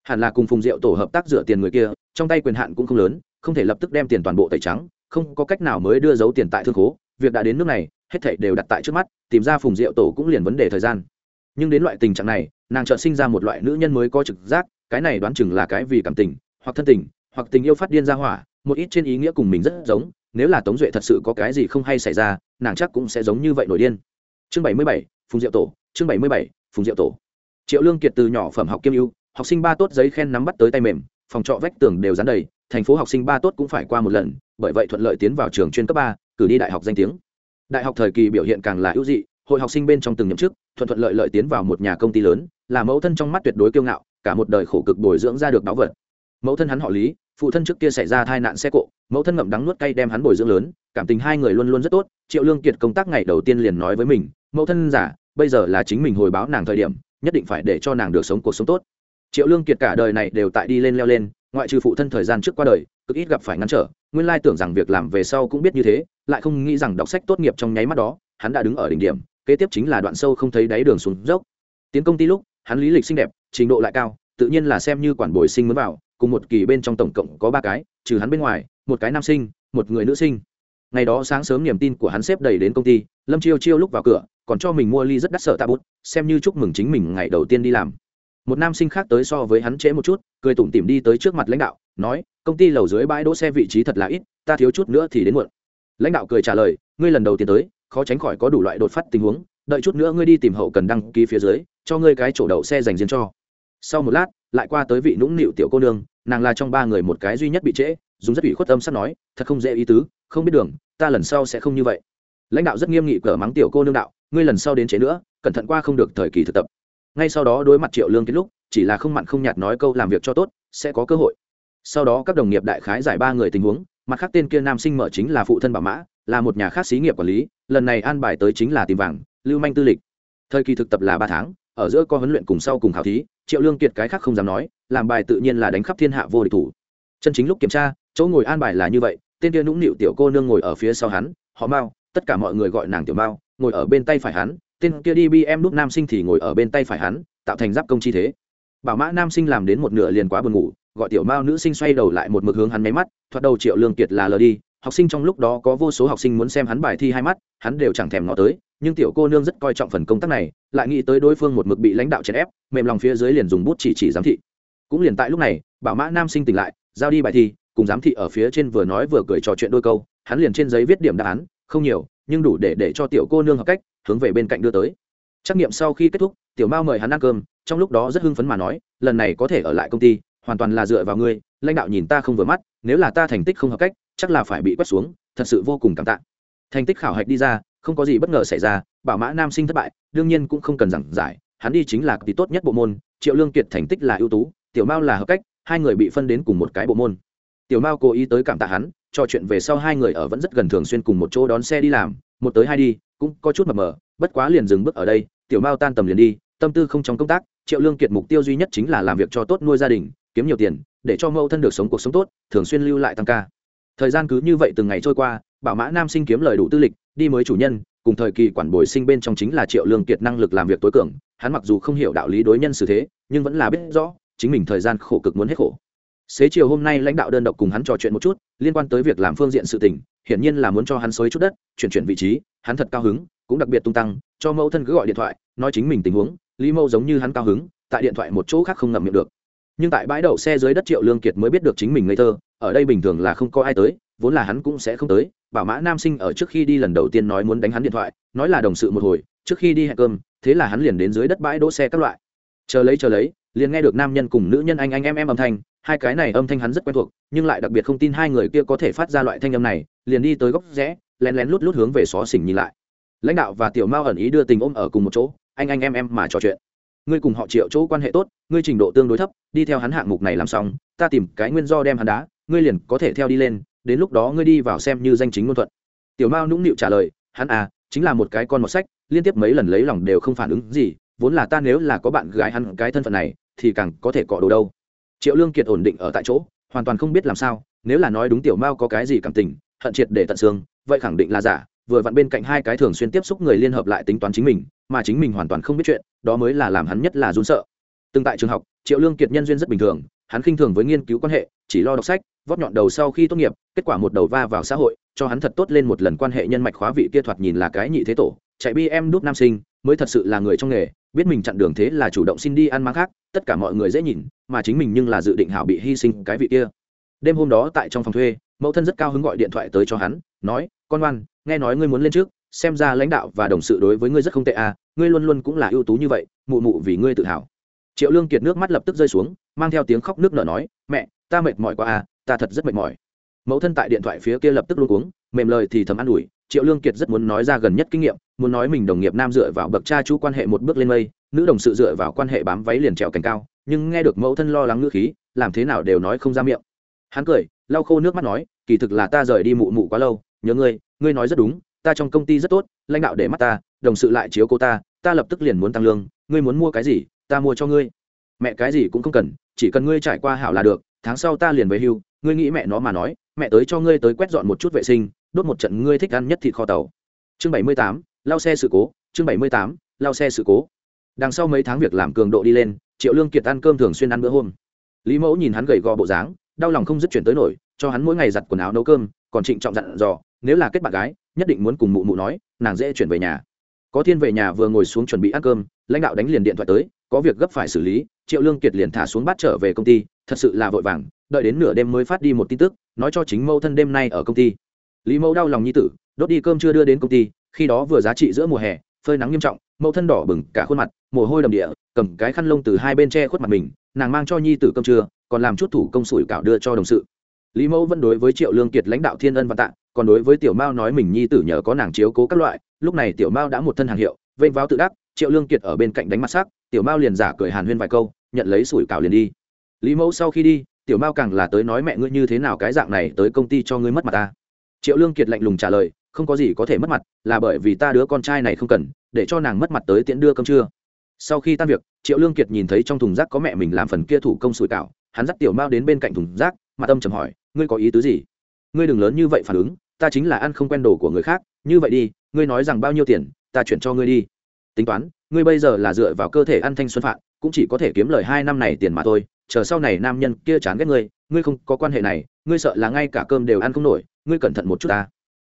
hẳn là cùng phùng Diệu tổ hợp tác dựa tiền người kia, trong tay quyền hạn cũng không lớn, không thể lập tức đem tiền toàn bộ tẩy trắng, không có cách nào mới đưa dấu tiền tại thương khố. Việc đã đến nước này, hết thảy đều đặt tại trước mắt, tìm ra phùng Diệu tổ cũng liền vấn đề thời gian. Nhưng đến loại tình trạng này, nàng chợt sinh ra một loại nữ nhân mới có trực giác, cái này đoán chừng là cái vì cảm tình, hoặc thân tình, hoặc tình yêu phát điên ra hỏa, một ít trên ý nghĩa cùng mình rất giống, nếu là tống duệ thật sự có cái gì không hay xảy ra, nàng chắc cũng sẽ giống như vậy nổi điên. Chương bảy mươi bảy, phùng diệu tổ, chương bảy mươi bảy, phùng diệu tổ. Triệu lương kiệt từ nhỏ phẩm học kiêm ưu học sinh ba tốt giấy khen nắm bắt tới tay mềm, phòng trọ vách tường đều dán đầy, thành phố học sinh ba tốt cũng phải qua một lần, bởi vậy thuận lợi tiến vào trường chuyên cấp ba, cử đi đại học danh tiếng. Đại học thời kỳ biểu hiện càng là ưu dị, hội học sinh bên trong từng nhậm chức, thuận thuận lợi lợi tiến vào một nhà công ty lớn, là mẫu thân trong mắt tuyệt đối kiêu ngạo, cả một đời khổ cực bồi dưỡng ra được báu vật. Mẫu thân hắn họ lý, phụ thân trước kia xảy ra tai nạn xe cộ, mẫu thân ngậm đắng nuốt cay đem hắn bồi dưỡng lớn, cảm tình hai người luôn luôn rất tốt, triệu lương kiệt công tác ngày đầu tiên liền nói với mình, mẫu thân giả bây giờ là chính mình hồi báo nàng thời điểm, nhất định phải để cho nàng được sống cuộc sống tốt triệu lương kiệt cả đời này đều tại đi lên leo lên, ngoại trừ phụ thân thời gian trước qua đời, cực ít gặp phải ngăn trở. Nguyên lai tưởng rằng việc làm về sau cũng biết như thế, lại không nghĩ rằng đọc sách tốt nghiệp trong nháy mắt đó, hắn đã đứng ở đỉnh điểm, kế tiếp chính là đoạn sâu không thấy đáy đường xuống dốc. Tiến công ty lúc, hắn lý lịch xinh đẹp, trình độ lại cao, tự nhiên là xem như quản bồi sinh mới vào, cùng một kỳ bên trong tổng cộng có ba cái, trừ hắn bên ngoài, một cái nam sinh, một người nữ sinh. Ngày đó sáng sớm niềm tin của hắn xếp đầy đến công ty, lâm chiêu chiêu lúc vào cửa, còn cho mình mua ly rất đắt sợ tạ bút, xem như chúc mừng chính mình ngày đầu tiên đi làm một nam sinh khác tới so với hắn trễ một chút, cười tủm tỉm đi tới trước mặt lãnh đạo, nói, công ty lầu dưới bãi đỗ xe vị trí thật là ít, ta thiếu chút nữa thì đến muộn. Lãnh đạo cười trả lời, ngươi lần đầu tiên tới, khó tránh khỏi có đủ loại đột phát tình huống, đợi chút nữa ngươi đi tìm hậu cần đăng ký phía dưới, cho ngươi cái chỗ đậu xe dành riêng cho. Sau một lát, lại qua tới vị nũng nịu tiểu cô nương, nàng là trong ba người một cái duy nhất bị trễ, dùng rất ủy khuất âm sắp nói, thật không dễ ý tứ, không biết đường, ta lần sau sẽ không như vậy. Lãnh đạo rất nghiêm nghị cờ mắng tiểu cô nương đạo, ngươi lần sau đến chế nữa, cẩn thận qua không được thời kỳ thực tập ngay sau đó đối mặt triệu lương kết lúc, chỉ là không mặn không nhạt nói câu làm việc cho tốt, sẽ có cơ hội. Sau đó các đồng nghiệp đại khái giải ba người tình huống, mặt khác tên kia nam sinh mở chính là phụ thân bà mã, là một nhà khác xí nghiệp quản lý, lần này an bài tới chính là tìm vàng, lưu manh tư lịch. Thời kỳ thực tập là ba tháng, ở giữa có huấn luyện cùng sau cùng khảo thí, triệu lương kiệt cái khác không dám nói, làm bài tự nhiên là đánh khắp thiên hạ vô địch thủ. Chân chính lúc kiểm tra, chỗ ngồi an bài là như vậy, tên kia nũng nịu tiểu cô nương ngồi ở phía sau hắn, họ mao, tất cả mọi người gọi nàng tiểu mao, ngồi ở bên tay phải hắn tên kia đi bi em đúc nam sinh thì ngồi ở bên tay phải hắn, tạo thành giáp công chi thế. Bảo mã nam sinh làm đến một nửa liền quá buồn ngủ, gọi tiểu mao nữ sinh xoay đầu lại một mực hướng hắn máy mắt, thoạt đầu triệu lương kiệt là lờ đi, học sinh trong lúc đó có vô số học sinh muốn xem hắn bài thi hai mắt, hắn đều chẳng thèm ngó tới, nhưng tiểu cô nương rất coi trọng phần công tác này, lại nghĩ tới đối phương một mực bị lãnh đạo chèn ép, mềm lòng phía dưới liền dùng bút chỉ chỉ giám thị. Cũng liền tại lúc này, bảo mã nam sinh tỉnh lại, giao đi bài thi, cùng giám thị ở phía trên vừa nói vừa cười trò chuyện đôi câu, hắn liền trên giấy viết điểm đáp án, không nhiều, nhưng đủ để để cho tiểu cô nương học cách hướng về bên cạnh đưa tới. Trắc nghiệm sau khi kết thúc, tiểu mao mời hắn ăn cơm, trong lúc đó rất hưng phấn mà nói, lần này có thể ở lại công ty, hoàn toàn là dựa vào ngươi, lãnh đạo nhìn ta không vừa mắt, nếu là ta thành tích không hợp cách, chắc là phải bị quét xuống, thật sự vô cùng cảm tạ. Thành tích khảo hạch đi ra, không có gì bất ngờ xảy ra, bảo mã nam sinh thất bại, đương nhiên cũng không cần giảng giải, hắn đi chính là kỳ tốt nhất bộ môn, triệu lương kiệt thành tích là ưu tú, tiểu mao là hợp cách, hai người bị phân đến cùng một cái bộ môn. Tiểu mao cố ý tới cảm tạ hắn, trò chuyện về sau hai người ở vẫn rất gần thường xuyên cùng một chỗ đón xe đi làm một tới hai đi, cũng có chút mập mờ, bất quá liền dừng bước ở đây, tiểu mao tan tầm liền đi, tâm tư không trong công tác, triệu lương kiệt mục tiêu duy nhất chính là làm việc cho tốt nuôi gia đình, kiếm nhiều tiền, để cho mẫu thân được sống cuộc sống tốt, thường xuyên lưu lại tăng ca. Thời gian cứ như vậy từng ngày trôi qua, bảo mã nam sinh kiếm lời đủ tư lịch, đi mới chủ nhân, cùng thời kỳ quản bồi sinh bên trong chính là triệu lương kiệt năng lực làm việc tối cường, hắn mặc dù không hiểu đạo lý đối nhân xử thế, nhưng vẫn là biết rõ, chính mình thời gian khổ cực muốn hết khổ xế chiều hôm nay lãnh đạo đơn độc cùng hắn trò chuyện một chút, liên quan tới việc làm phương diện sự tình, hiển nhiên là muốn cho hắn xới chút đất, chuyển chuyển vị trí, hắn thật cao hứng, cũng đặc biệt tung tăng, cho mẫu thân cứ gọi điện thoại, nói chính mình tình huống, lý mẫu giống như hắn cao hứng, tại điện thoại một chỗ khác không ngậm miệng được. Nhưng tại bãi đậu xe dưới đất triệu lương kiệt mới biết được chính mình ngây thơ, ở đây bình thường là không có ai tới, vốn là hắn cũng sẽ không tới, bảo mã nam sinh ở trước khi đi lần đầu tiên nói muốn đánh hắn điện thoại, nói là đồng sự một hồi, trước khi đi hẹn cơm, thế là hắn liền đến dưới đất bãi đỗ xe các loại. Chờ lấy chờ lấy, liền nghe được nam nhân cùng nữ nhân anh anh em em âm thanh hai cái này âm thanh hắn rất quen thuộc, nhưng lại đặc biệt không tin hai người kia có thể phát ra loại thanh âm này, liền đi tới góc rẽ, lén lén lút lút hướng về xó xỉnh nhìn lại. Lãnh đạo và tiểu mao ẩn ý đưa tình ôm ở cùng một chỗ, anh anh em em mà trò chuyện. Ngươi cùng họ triệu chỗ quan hệ tốt, ngươi trình độ tương đối thấp, đi theo hắn hạng mục này làm xong, ta tìm cái nguyên do đem hắn đá, ngươi liền có thể theo đi lên, đến lúc đó ngươi đi vào xem như danh chính ngôn thuận. Tiểu mao nũng nịu trả lời, hắn à chính là một cái con một sách, liên tiếp mấy lần lấy lòng đều không phản ứng gì, vốn là ta nếu là có bạn gái hắn cái thân phận này, thì càng có thể cọ đồ đâu triệu lương kiệt ổn định ở tại chỗ, hoàn toàn không biết làm sao, nếu là nói đúng tiểu mao có cái gì cảm tình, hận triệt để tận xương, vậy khẳng định là giả, vừa vặn bên cạnh hai cái thường xuyên tiếp xúc người liên hợp lại tính toán chính mình, mà chính mình hoàn toàn không biết chuyện, đó mới là làm hắn nhất là run sợ. Từng tại trường học, triệu lương kiệt nhân duyên rất bình thường, hắn khinh thường với nghiên cứu quan hệ, chỉ lo đọc sách, vót nhọn đầu sau khi tốt nghiệp, kết quả một đầu va vào xã hội, cho hắn thật tốt lên một lần quan hệ nhân mạch khóa vị kia thoạt nhìn là cái nhị thế tổ, chạy bi em đúc nam sinh mới thật sự là người trong nghề, biết mình chặn đường thế là chủ động xin đi ăn mang khác, tất cả mọi người dễ nhìn, mà chính mình nhưng là dự định hảo bị hy sinh cái vị kia. Đêm hôm đó tại trong phòng thuê, mẫu thân rất cao hứng gọi điện thoại tới cho hắn, nói, con ngoan, nghe nói ngươi muốn lên trước, xem ra lãnh đạo và đồng sự đối với ngươi rất không tệ à ngươi luôn luôn cũng là ưu tú như vậy, mụ mụ vì ngươi tự hào. Triệu lương kiệt nước mắt lập tức rơi xuống, mang theo tiếng khóc nước nở nói, mẹ, ta mệt mỏi quá à ta thật rất mệt mỏi. Mẫu thân tại điện thoại phía kia lập tức luôn uống mềm lời thì thầm an ủi triệu lương kiệt rất muốn nói ra gần nhất kinh nghiệm, muốn nói mình đồng nghiệp nam dựa vào bậc cha chú quan hệ một bước lên mây, nữ đồng sự dựa vào quan hệ bám váy liền trèo cành cao, nhưng nghe được mẫu thân lo lắng ngữ khí, làm thế nào đều nói không ra miệng. Hắn cười, lau khô nước mắt nói, kỳ thực là ta rời đi mụ mụ quá lâu, nhớ ngươi ngươi nói rất đúng, ta trong công ty rất tốt, lãnh đạo để mắt ta, đồng sự lại chiếu cô ta ta lập tức liền muốn tăng lương, ngươi muốn mua cái gì, ta mua cho ngươi. Mẹ cái gì cũng không cần, chỉ cần ngươi trải qua hảo là được, tháng sau ta liền về hưu, ngươi nghĩ mẹ nó mà nói mẹ tới cho ngươi tới quét dọn một chút vệ sinh, đốt một trận ngươi thích ăn nhất thịt kho tàu. Chương bảy mươi tám lao xe sự cố, chương bảy mươi tám lao xe sự cố. Đằng sau mấy tháng việc làm cường độ đi lên, triệu lương kiệt ăn cơm thường xuyên ăn bữa hôm. Lý mẫu nhìn hắn gầy gò bộ dáng, đau lòng không dứt chuyển tới nổi, cho hắn mỗi ngày giặt quần áo nấu cơm, còn trịnh trọng dặn dò, nếu là kết bạn gái, nhất định muốn cùng mụ mụ nói, nàng dễ chuyển về nhà. Có thiên về nhà vừa ngồi xuống chuẩn bị ăn cơm, lãnh đạo đánh liền điện thoại tới, có việc gấp phải xử lý, triệu lương kiệt liền thả xuống bát trở về công ty, thật sự là vội vàng, đợi đến nửa đêm mới phát đi một tin tức nói cho chính mẫu thân đêm nay ở công ty. Lý mẫu đau lòng nhi tử, đốt đi cơm chưa đưa đến công ty, khi đó vừa giá trị giữa mùa hè, phơi nắng nghiêm trọng, mẫu thân đỏ bừng cả khuôn mặt, mồ hôi đầm địa, cầm cái khăn lông từ hai bên che khuất mặt mình, nàng mang cho nhi tử cơm trưa, còn làm chút thủ công sủi cảo đưa cho đồng sự. Lý mẫu vẫn đối với triệu lương kiệt lãnh đạo thiên ân và tạng còn đối với tiểu mao nói mình nhi tử nhờ có nàng chiếu cố các loại, lúc này tiểu mao đã một thân hàng hiệu, vênh váo tự đắc, triệu lương kiệt ở bên cạnh đánh mặt sắc, tiểu mao liền giả cười hàn huyên vài câu, nhận lấy sủi cảo liền đi. Lý mẫu sau khi đi tiểu mao càng là tới nói mẹ ngươi như thế nào cái dạng này tới công ty cho ngươi mất mặt ta. Triệu lương kiệt lạnh lùng trả lời, không có gì có thể mất mặt, là bởi vì ta đứa con trai này không cần, để cho nàng mất mặt tới tiễn đưa cơm trưa. Sau khi tan việc, triệu lương kiệt nhìn thấy trong thùng rác có mẹ mình làm phần kia thủ công sủi cảo, hắn dắt tiểu mao đến bên cạnh thùng rác mà tâm trầm hỏi, ngươi có ý tứ gì? Ngươi đừng lớn như vậy phản ứng, ta chính là ăn không quen đồ của người khác, như vậy đi, ngươi nói rằng bao nhiêu tiền, ta chuyển cho ngươi đi. Tính toán, ngươi bây giờ là dựa vào cơ thể ăn thanh xuân phạn cũng chỉ có thể kiếm lời hai năm này tiền mà thôi chờ sau này nam nhân kia chán ghét ngươi ngươi không có quan hệ này, ngươi sợ là ngay cả cơm đều ăn không nổi, ngươi cẩn thận một chút ta.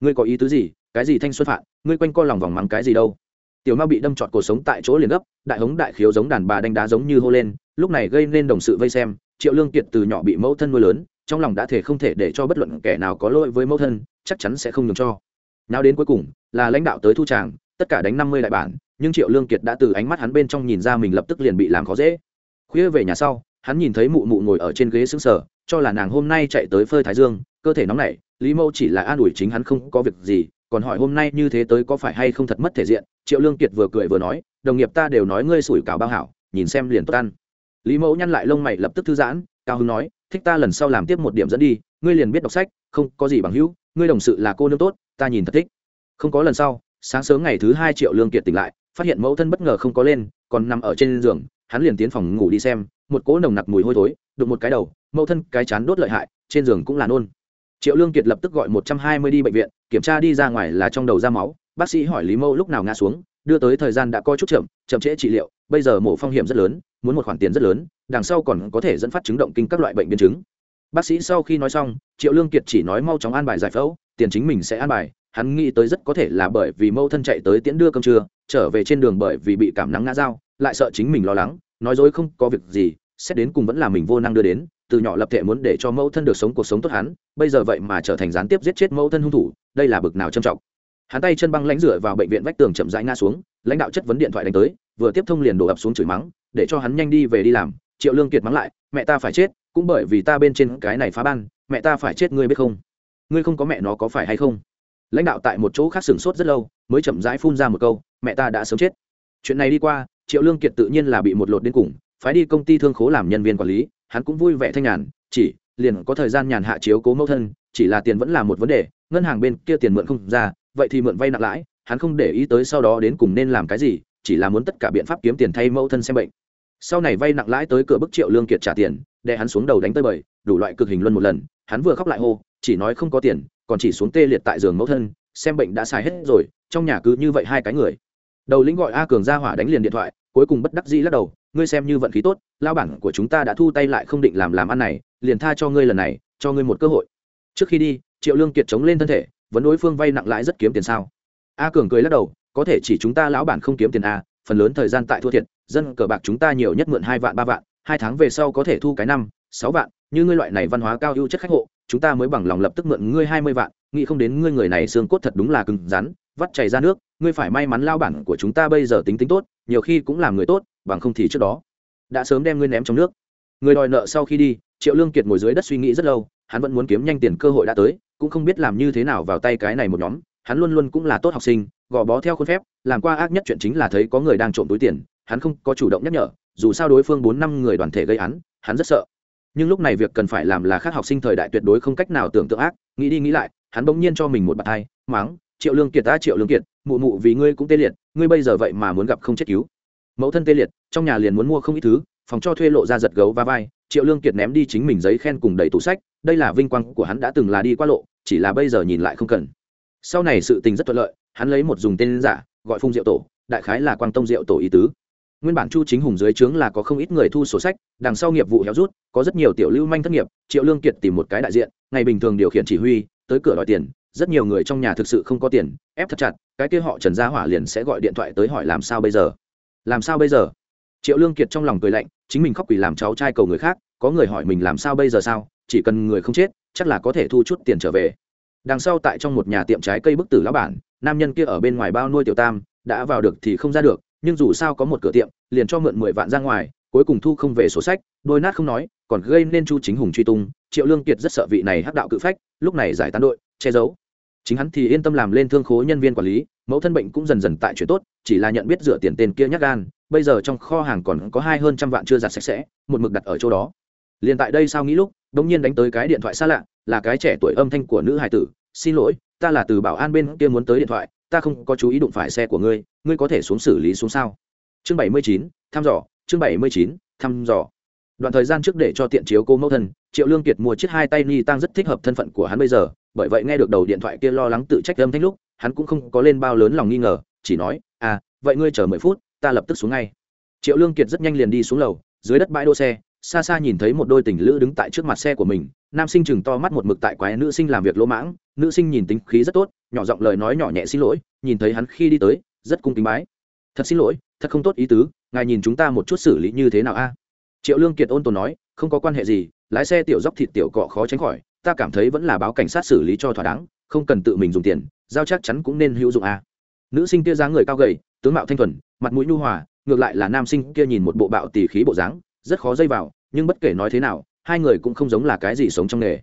Ngươi có ý tứ gì? Cái gì thanh xuân phạt? Ngươi quanh co lòng vòng mắng cái gì đâu? Tiểu mao bị đâm trọt cuộc sống tại chỗ liền gấp, đại hống đại khiếu giống đàn bà đánh đá giống như hô lên, lúc này gây nên đồng sự vây xem, triệu lương kiệt từ nhỏ bị mẫu thân nuôi lớn, trong lòng đã thể không thể để cho bất luận kẻ nào có lỗi với mẫu thân, chắc chắn sẽ không nhường cho. Nào đến cuối cùng, là lãnh đạo tới thu tràng, tất cả đánh năm mươi đại bản, nhưng triệu lương kiệt đã từ ánh mắt hắn bên trong nhìn ra mình lập tức liền bị làm khó dễ. Khuya về nhà sau hắn nhìn thấy mụ mụ ngồi ở trên ghế xứng sở cho là nàng hôm nay chạy tới phơi thái dương, cơ thể nóng nảy, lý mẫu chỉ là an ủi chính hắn không có việc gì, còn hỏi hôm nay như thế tới có phải hay không thật mất thể diện, triệu lương kiệt vừa cười vừa nói, đồng nghiệp ta đều nói ngươi sủi cảo bao hảo, nhìn xem liền tốt ăn. Lý mẫu nhăn lại lông mày lập tức thư giãn, cao hưng nói, thích ta lần sau làm tiếp một điểm dẫn đi, ngươi liền biết đọc sách, không có gì bằng hữu, ngươi đồng sự là cô nương tốt, ta nhìn thật thích. Không có lần sau, sáng sớm ngày thứ hai triệu lương kiệt tỉnh lại, phát hiện mẫu thân bất ngờ không có lên, còn nằm ở trên giường hắn liền tiến phòng ngủ đi xem, một cỗ nồng nặc mùi hôi thối, đụng một cái đầu, mẫu thân cái chán đốt lợi hại, trên giường cũng là nôn. Triệu lương kiệt lập tức gọi một trăm hai mươi đi bệnh viện, kiểm tra đi ra ngoài là trong đầu ra máu, bác sĩ hỏi lý mẫu lúc nào ngã xuống, đưa tới thời gian đã coi chút chậm chậm trễ trị liệu, bây giờ mổ phong hiểm rất lớn, muốn một khoản tiền rất lớn, đằng sau còn có thể dẫn phát chứng động kinh các loại bệnh biến chứng. Bác sĩ sau khi nói xong, triệu lương kiệt chỉ nói mau chóng an bài giải phẫu, tiền chính mình sẽ an bài, hắn nghĩ tới rất có thể là bởi vì mâu thân chạy tới tiễn đưa cơm trưa, trở về trên đường bởi vì bị cảm nắng ngã dao lại sợ chính mình lo lắng, nói dối không có việc gì, xét đến cùng vẫn là mình vô năng đưa đến, từ nhỏ lập thể muốn để cho mẫu thân được sống cuộc sống tốt hắn, bây giờ vậy mà trở thành gián tiếp giết chết mẫu thân hung thủ, đây là bực nào trầm trọng. Hắn tay chân băng lãnh rửa vào bệnh viện vách tường chậm rãi ngã xuống, lãnh đạo chất vấn điện thoại đánh tới, vừa tiếp thông liền đổ ập xuống chửi mắng, để cho hắn nhanh đi về đi làm, triệu lương kiệt mắng lại, mẹ ta phải chết, cũng bởi vì ta bên trên cái này phá ban, mẹ ta phải chết, ngươi biết không? Ngươi không có mẹ nó có phải hay không? Lãnh đạo tại một chỗ khác sửng sốt rất lâu, mới chậm rãi phun ra một câu, mẹ ta đã sớm chết. Chuyện này đi qua triệu lương kiệt tự nhiên là bị một lột đến cùng, phái đi công ty thương khố làm nhân viên quản lý, hắn cũng vui vẻ thanh nhàn, chỉ, liền có thời gian nhàn hạ chiếu cố mẫu thân, chỉ là tiền vẫn là một vấn đề, ngân hàng bên kia tiền mượn không ra, vậy thì mượn vay nặng lãi, hắn không để ý tới sau đó đến cùng nên làm cái gì, chỉ là muốn tất cả biện pháp kiếm tiền thay mẫu thân xem bệnh. Sau này vay nặng lãi tới cửa bức triệu lương kiệt trả tiền, để hắn xuống đầu đánh tới bời, đủ loại cực hình luân một lần, hắn vừa khóc lại hô, chỉ nói không có tiền, còn chỉ xuống tê liệt tại giường mẫu thân, xem bệnh đã xài hết rồi, trong nhà cứ như vậy hai cái người. Đầu lĩnh gọi a cường ra hỏa đánh liền điện thoại cuối cùng bất đắc dĩ lắc đầu, ngươi xem như vận khí tốt lao bản của chúng ta đã thu tay lại không định làm làm ăn này, liền tha cho ngươi lần này, cho ngươi một cơ hội. Trước khi đi, triệu lương kiệt chống lên thân thể, vấn đối phương vay nặng lãi rất kiếm tiền sao? A cường cười lắc đầu, có thể chỉ chúng ta lão bản không kiếm tiền a phần lớn thời gian tại thua thiệt, dân cờ bạc chúng ta nhiều nhất mượn hai vạn, ba vạn, hai tháng về sau có thể thu cái năm, sáu vạn, như ngươi loại này văn hóa cao ưu chất khách hộ, chúng ta mới bằng lòng lập tức mượn ngươi hai mươi vạn, nghĩ không đến ngươi người này xương cốt thật đúng là cứng rắn, vắt chảy ra nước, ngươi phải may mắn lao bản của chúng ta bây giờ tính tính tốt nhiều khi cũng làm người tốt, bằng không thì trước đó. Đã sớm đem ngươi ném trong nước. Người đòi nợ sau khi đi, triệu lương kiệt ngồi dưới đất suy nghĩ rất lâu, hắn vẫn muốn kiếm nhanh tiền cơ hội đã tới, cũng không biết làm như thế nào vào tay cái này một nhóm. Hắn luôn luôn cũng là tốt học sinh, gò bó theo khuôn phép, làm qua ác nhất chuyện chính là thấy có người đang trộm túi tiền, hắn không có chủ động nhắc nhở, dù sao đối phương bốn năm người đoàn thể gây án, hắn rất sợ. Nhưng lúc này việc cần phải làm là khác học sinh thời đại tuyệt đối không cách nào tưởng tượng ác, nghĩ đi nghĩ lại, hắn bỗng nhiên cho mình một bạt thai mắng, triệu lương kiệt ta, triệu lương kiệt, mụ mụ vì ngươi cũng tê liệt ngươi bây giờ vậy mà muốn gặp không chết cứu. Mẫu thân tê liệt, trong nhà liền muốn mua không ít thứ, phòng cho thuê lộ ra giật gấu va vai, triệu lương kiệt ném đi chính mình giấy khen cùng đầy tủ sách, đây là vinh quang của hắn đã từng là đi qua lộ, chỉ là bây giờ nhìn lại không cần. Sau này sự tình rất thuận lợi, hắn lấy một dùng tên giả, gọi phung diệu tổ, đại khái là quang tông diệu tổ ý tứ. Nguyên bản chu chính hùng dưới trướng là có không ít người thu sổ sách, đằng sau nghiệp vụ héo rút, có rất nhiều tiểu lưu manh thất nghiệp, triệu lương kiệt tìm một cái đại diện, ngày bình thường điều khiển chỉ huy, tới cửa đòi tiền, rất nhiều người trong nhà thực sự không có tiền, ép thật chặt cái kia họ trần gia hỏa liền sẽ gọi điện thoại tới hỏi làm sao bây giờ? Làm sao bây giờ? Triệu lương kiệt trong lòng cười lạnh, chính mình khóc quỷ làm cháu trai cầu người khác, có người hỏi mình làm sao bây giờ sao, chỉ cần người không chết, chắc là có thể thu chút tiền trở về. Đằng sau tại trong một nhà tiệm trái cây bức tử lão bản, nam nhân kia ở bên ngoài bao nuôi tiểu tam, đã vào được thì không ra được, nhưng dù sao có một cửa tiệm, liền cho mượn mười vạn ra ngoài, cuối cùng thu không về sổ sách, đôi nát không nói, còn gây nên chu chính hùng truy tung. Triệu lương kiệt rất sợ vị này hắc đạo cự phách, lúc này giải tán đội, che giấu chính hắn thì yên tâm làm lên thương khố nhân viên quản lý, mẫu thân bệnh cũng dần dần tại chuyện tốt, chỉ là nhận biết rửa tiền tên kia nhắc gan, bây giờ trong kho hàng còn có hai hơn trăm vạn chưa giặt sạch sẽ, một mực đặt ở chỗ đó. Liền tại đây sao nghĩ lúc, đống nhiên đánh tới cái điện thoại xa lạ, là cái trẻ tuổi âm thanh của nữ hải tử, xin lỗi, ta là từ bảo an bên kia muốn tới điện thoại, ta không có chú ý đụng phải xe của ngươi ngươi có thể xuống xử lý xuống sao? Chương bảy mươi chín, thăm dò, chương bảy mươi chín, thăm dò. Đoạn thời gian trước để cho tiện chiếu cô mẫu thân, triệu lương kiệt mua chiếc hai tay ni tăng rất thích hợp thân phận của hắn bây giờ bởi vậy nghe được đầu điện thoại kia lo lắng tự trách âm thanh lúc, hắn cũng không có lên bao lớn lòng nghi ngờ, chỉ nói à vậy ngươi chờ mười phút, ta lập tức xuống ngay. Triệu lương kiệt rất nhanh liền đi xuống lầu, dưới đất bãi đỗ xe, xa xa nhìn thấy một đôi tình lữ đứng tại trước mặt xe của mình, nam sinh chừng to mắt một mực tại quái nữ sinh làm việc lỗ mãng, nữ sinh nhìn tính khí rất tốt, nhỏ giọng lời nói nhỏ nhẹ, xin lỗi, nhìn thấy hắn khi đi tới, rất cung kính bái. Thật xin lỗi, thật không tốt ý tứ, ngài nhìn chúng ta một chút xử lý như thế nào a? Triệu lương kiệt ôn tồn nói, không có quan hệ gì, lái xe tiểu dốc thịt tiểu cọ khó tránh khỏi ta cảm thấy vẫn là báo cảnh sát xử lý cho thỏa đáng, không cần tự mình dùng tiền, giao chắc chắn cũng nên hữu dụng a nữ sinh kia dáng người cao gầy, tướng mạo thanh thuần, mặt mũi nhu hòa, ngược lại là nam sinh kia nhìn một bộ bạo tỉ khí bộ dáng, rất khó dây vào, nhưng bất kể nói thế nào, hai người cũng không giống là cái gì sống trong nghề.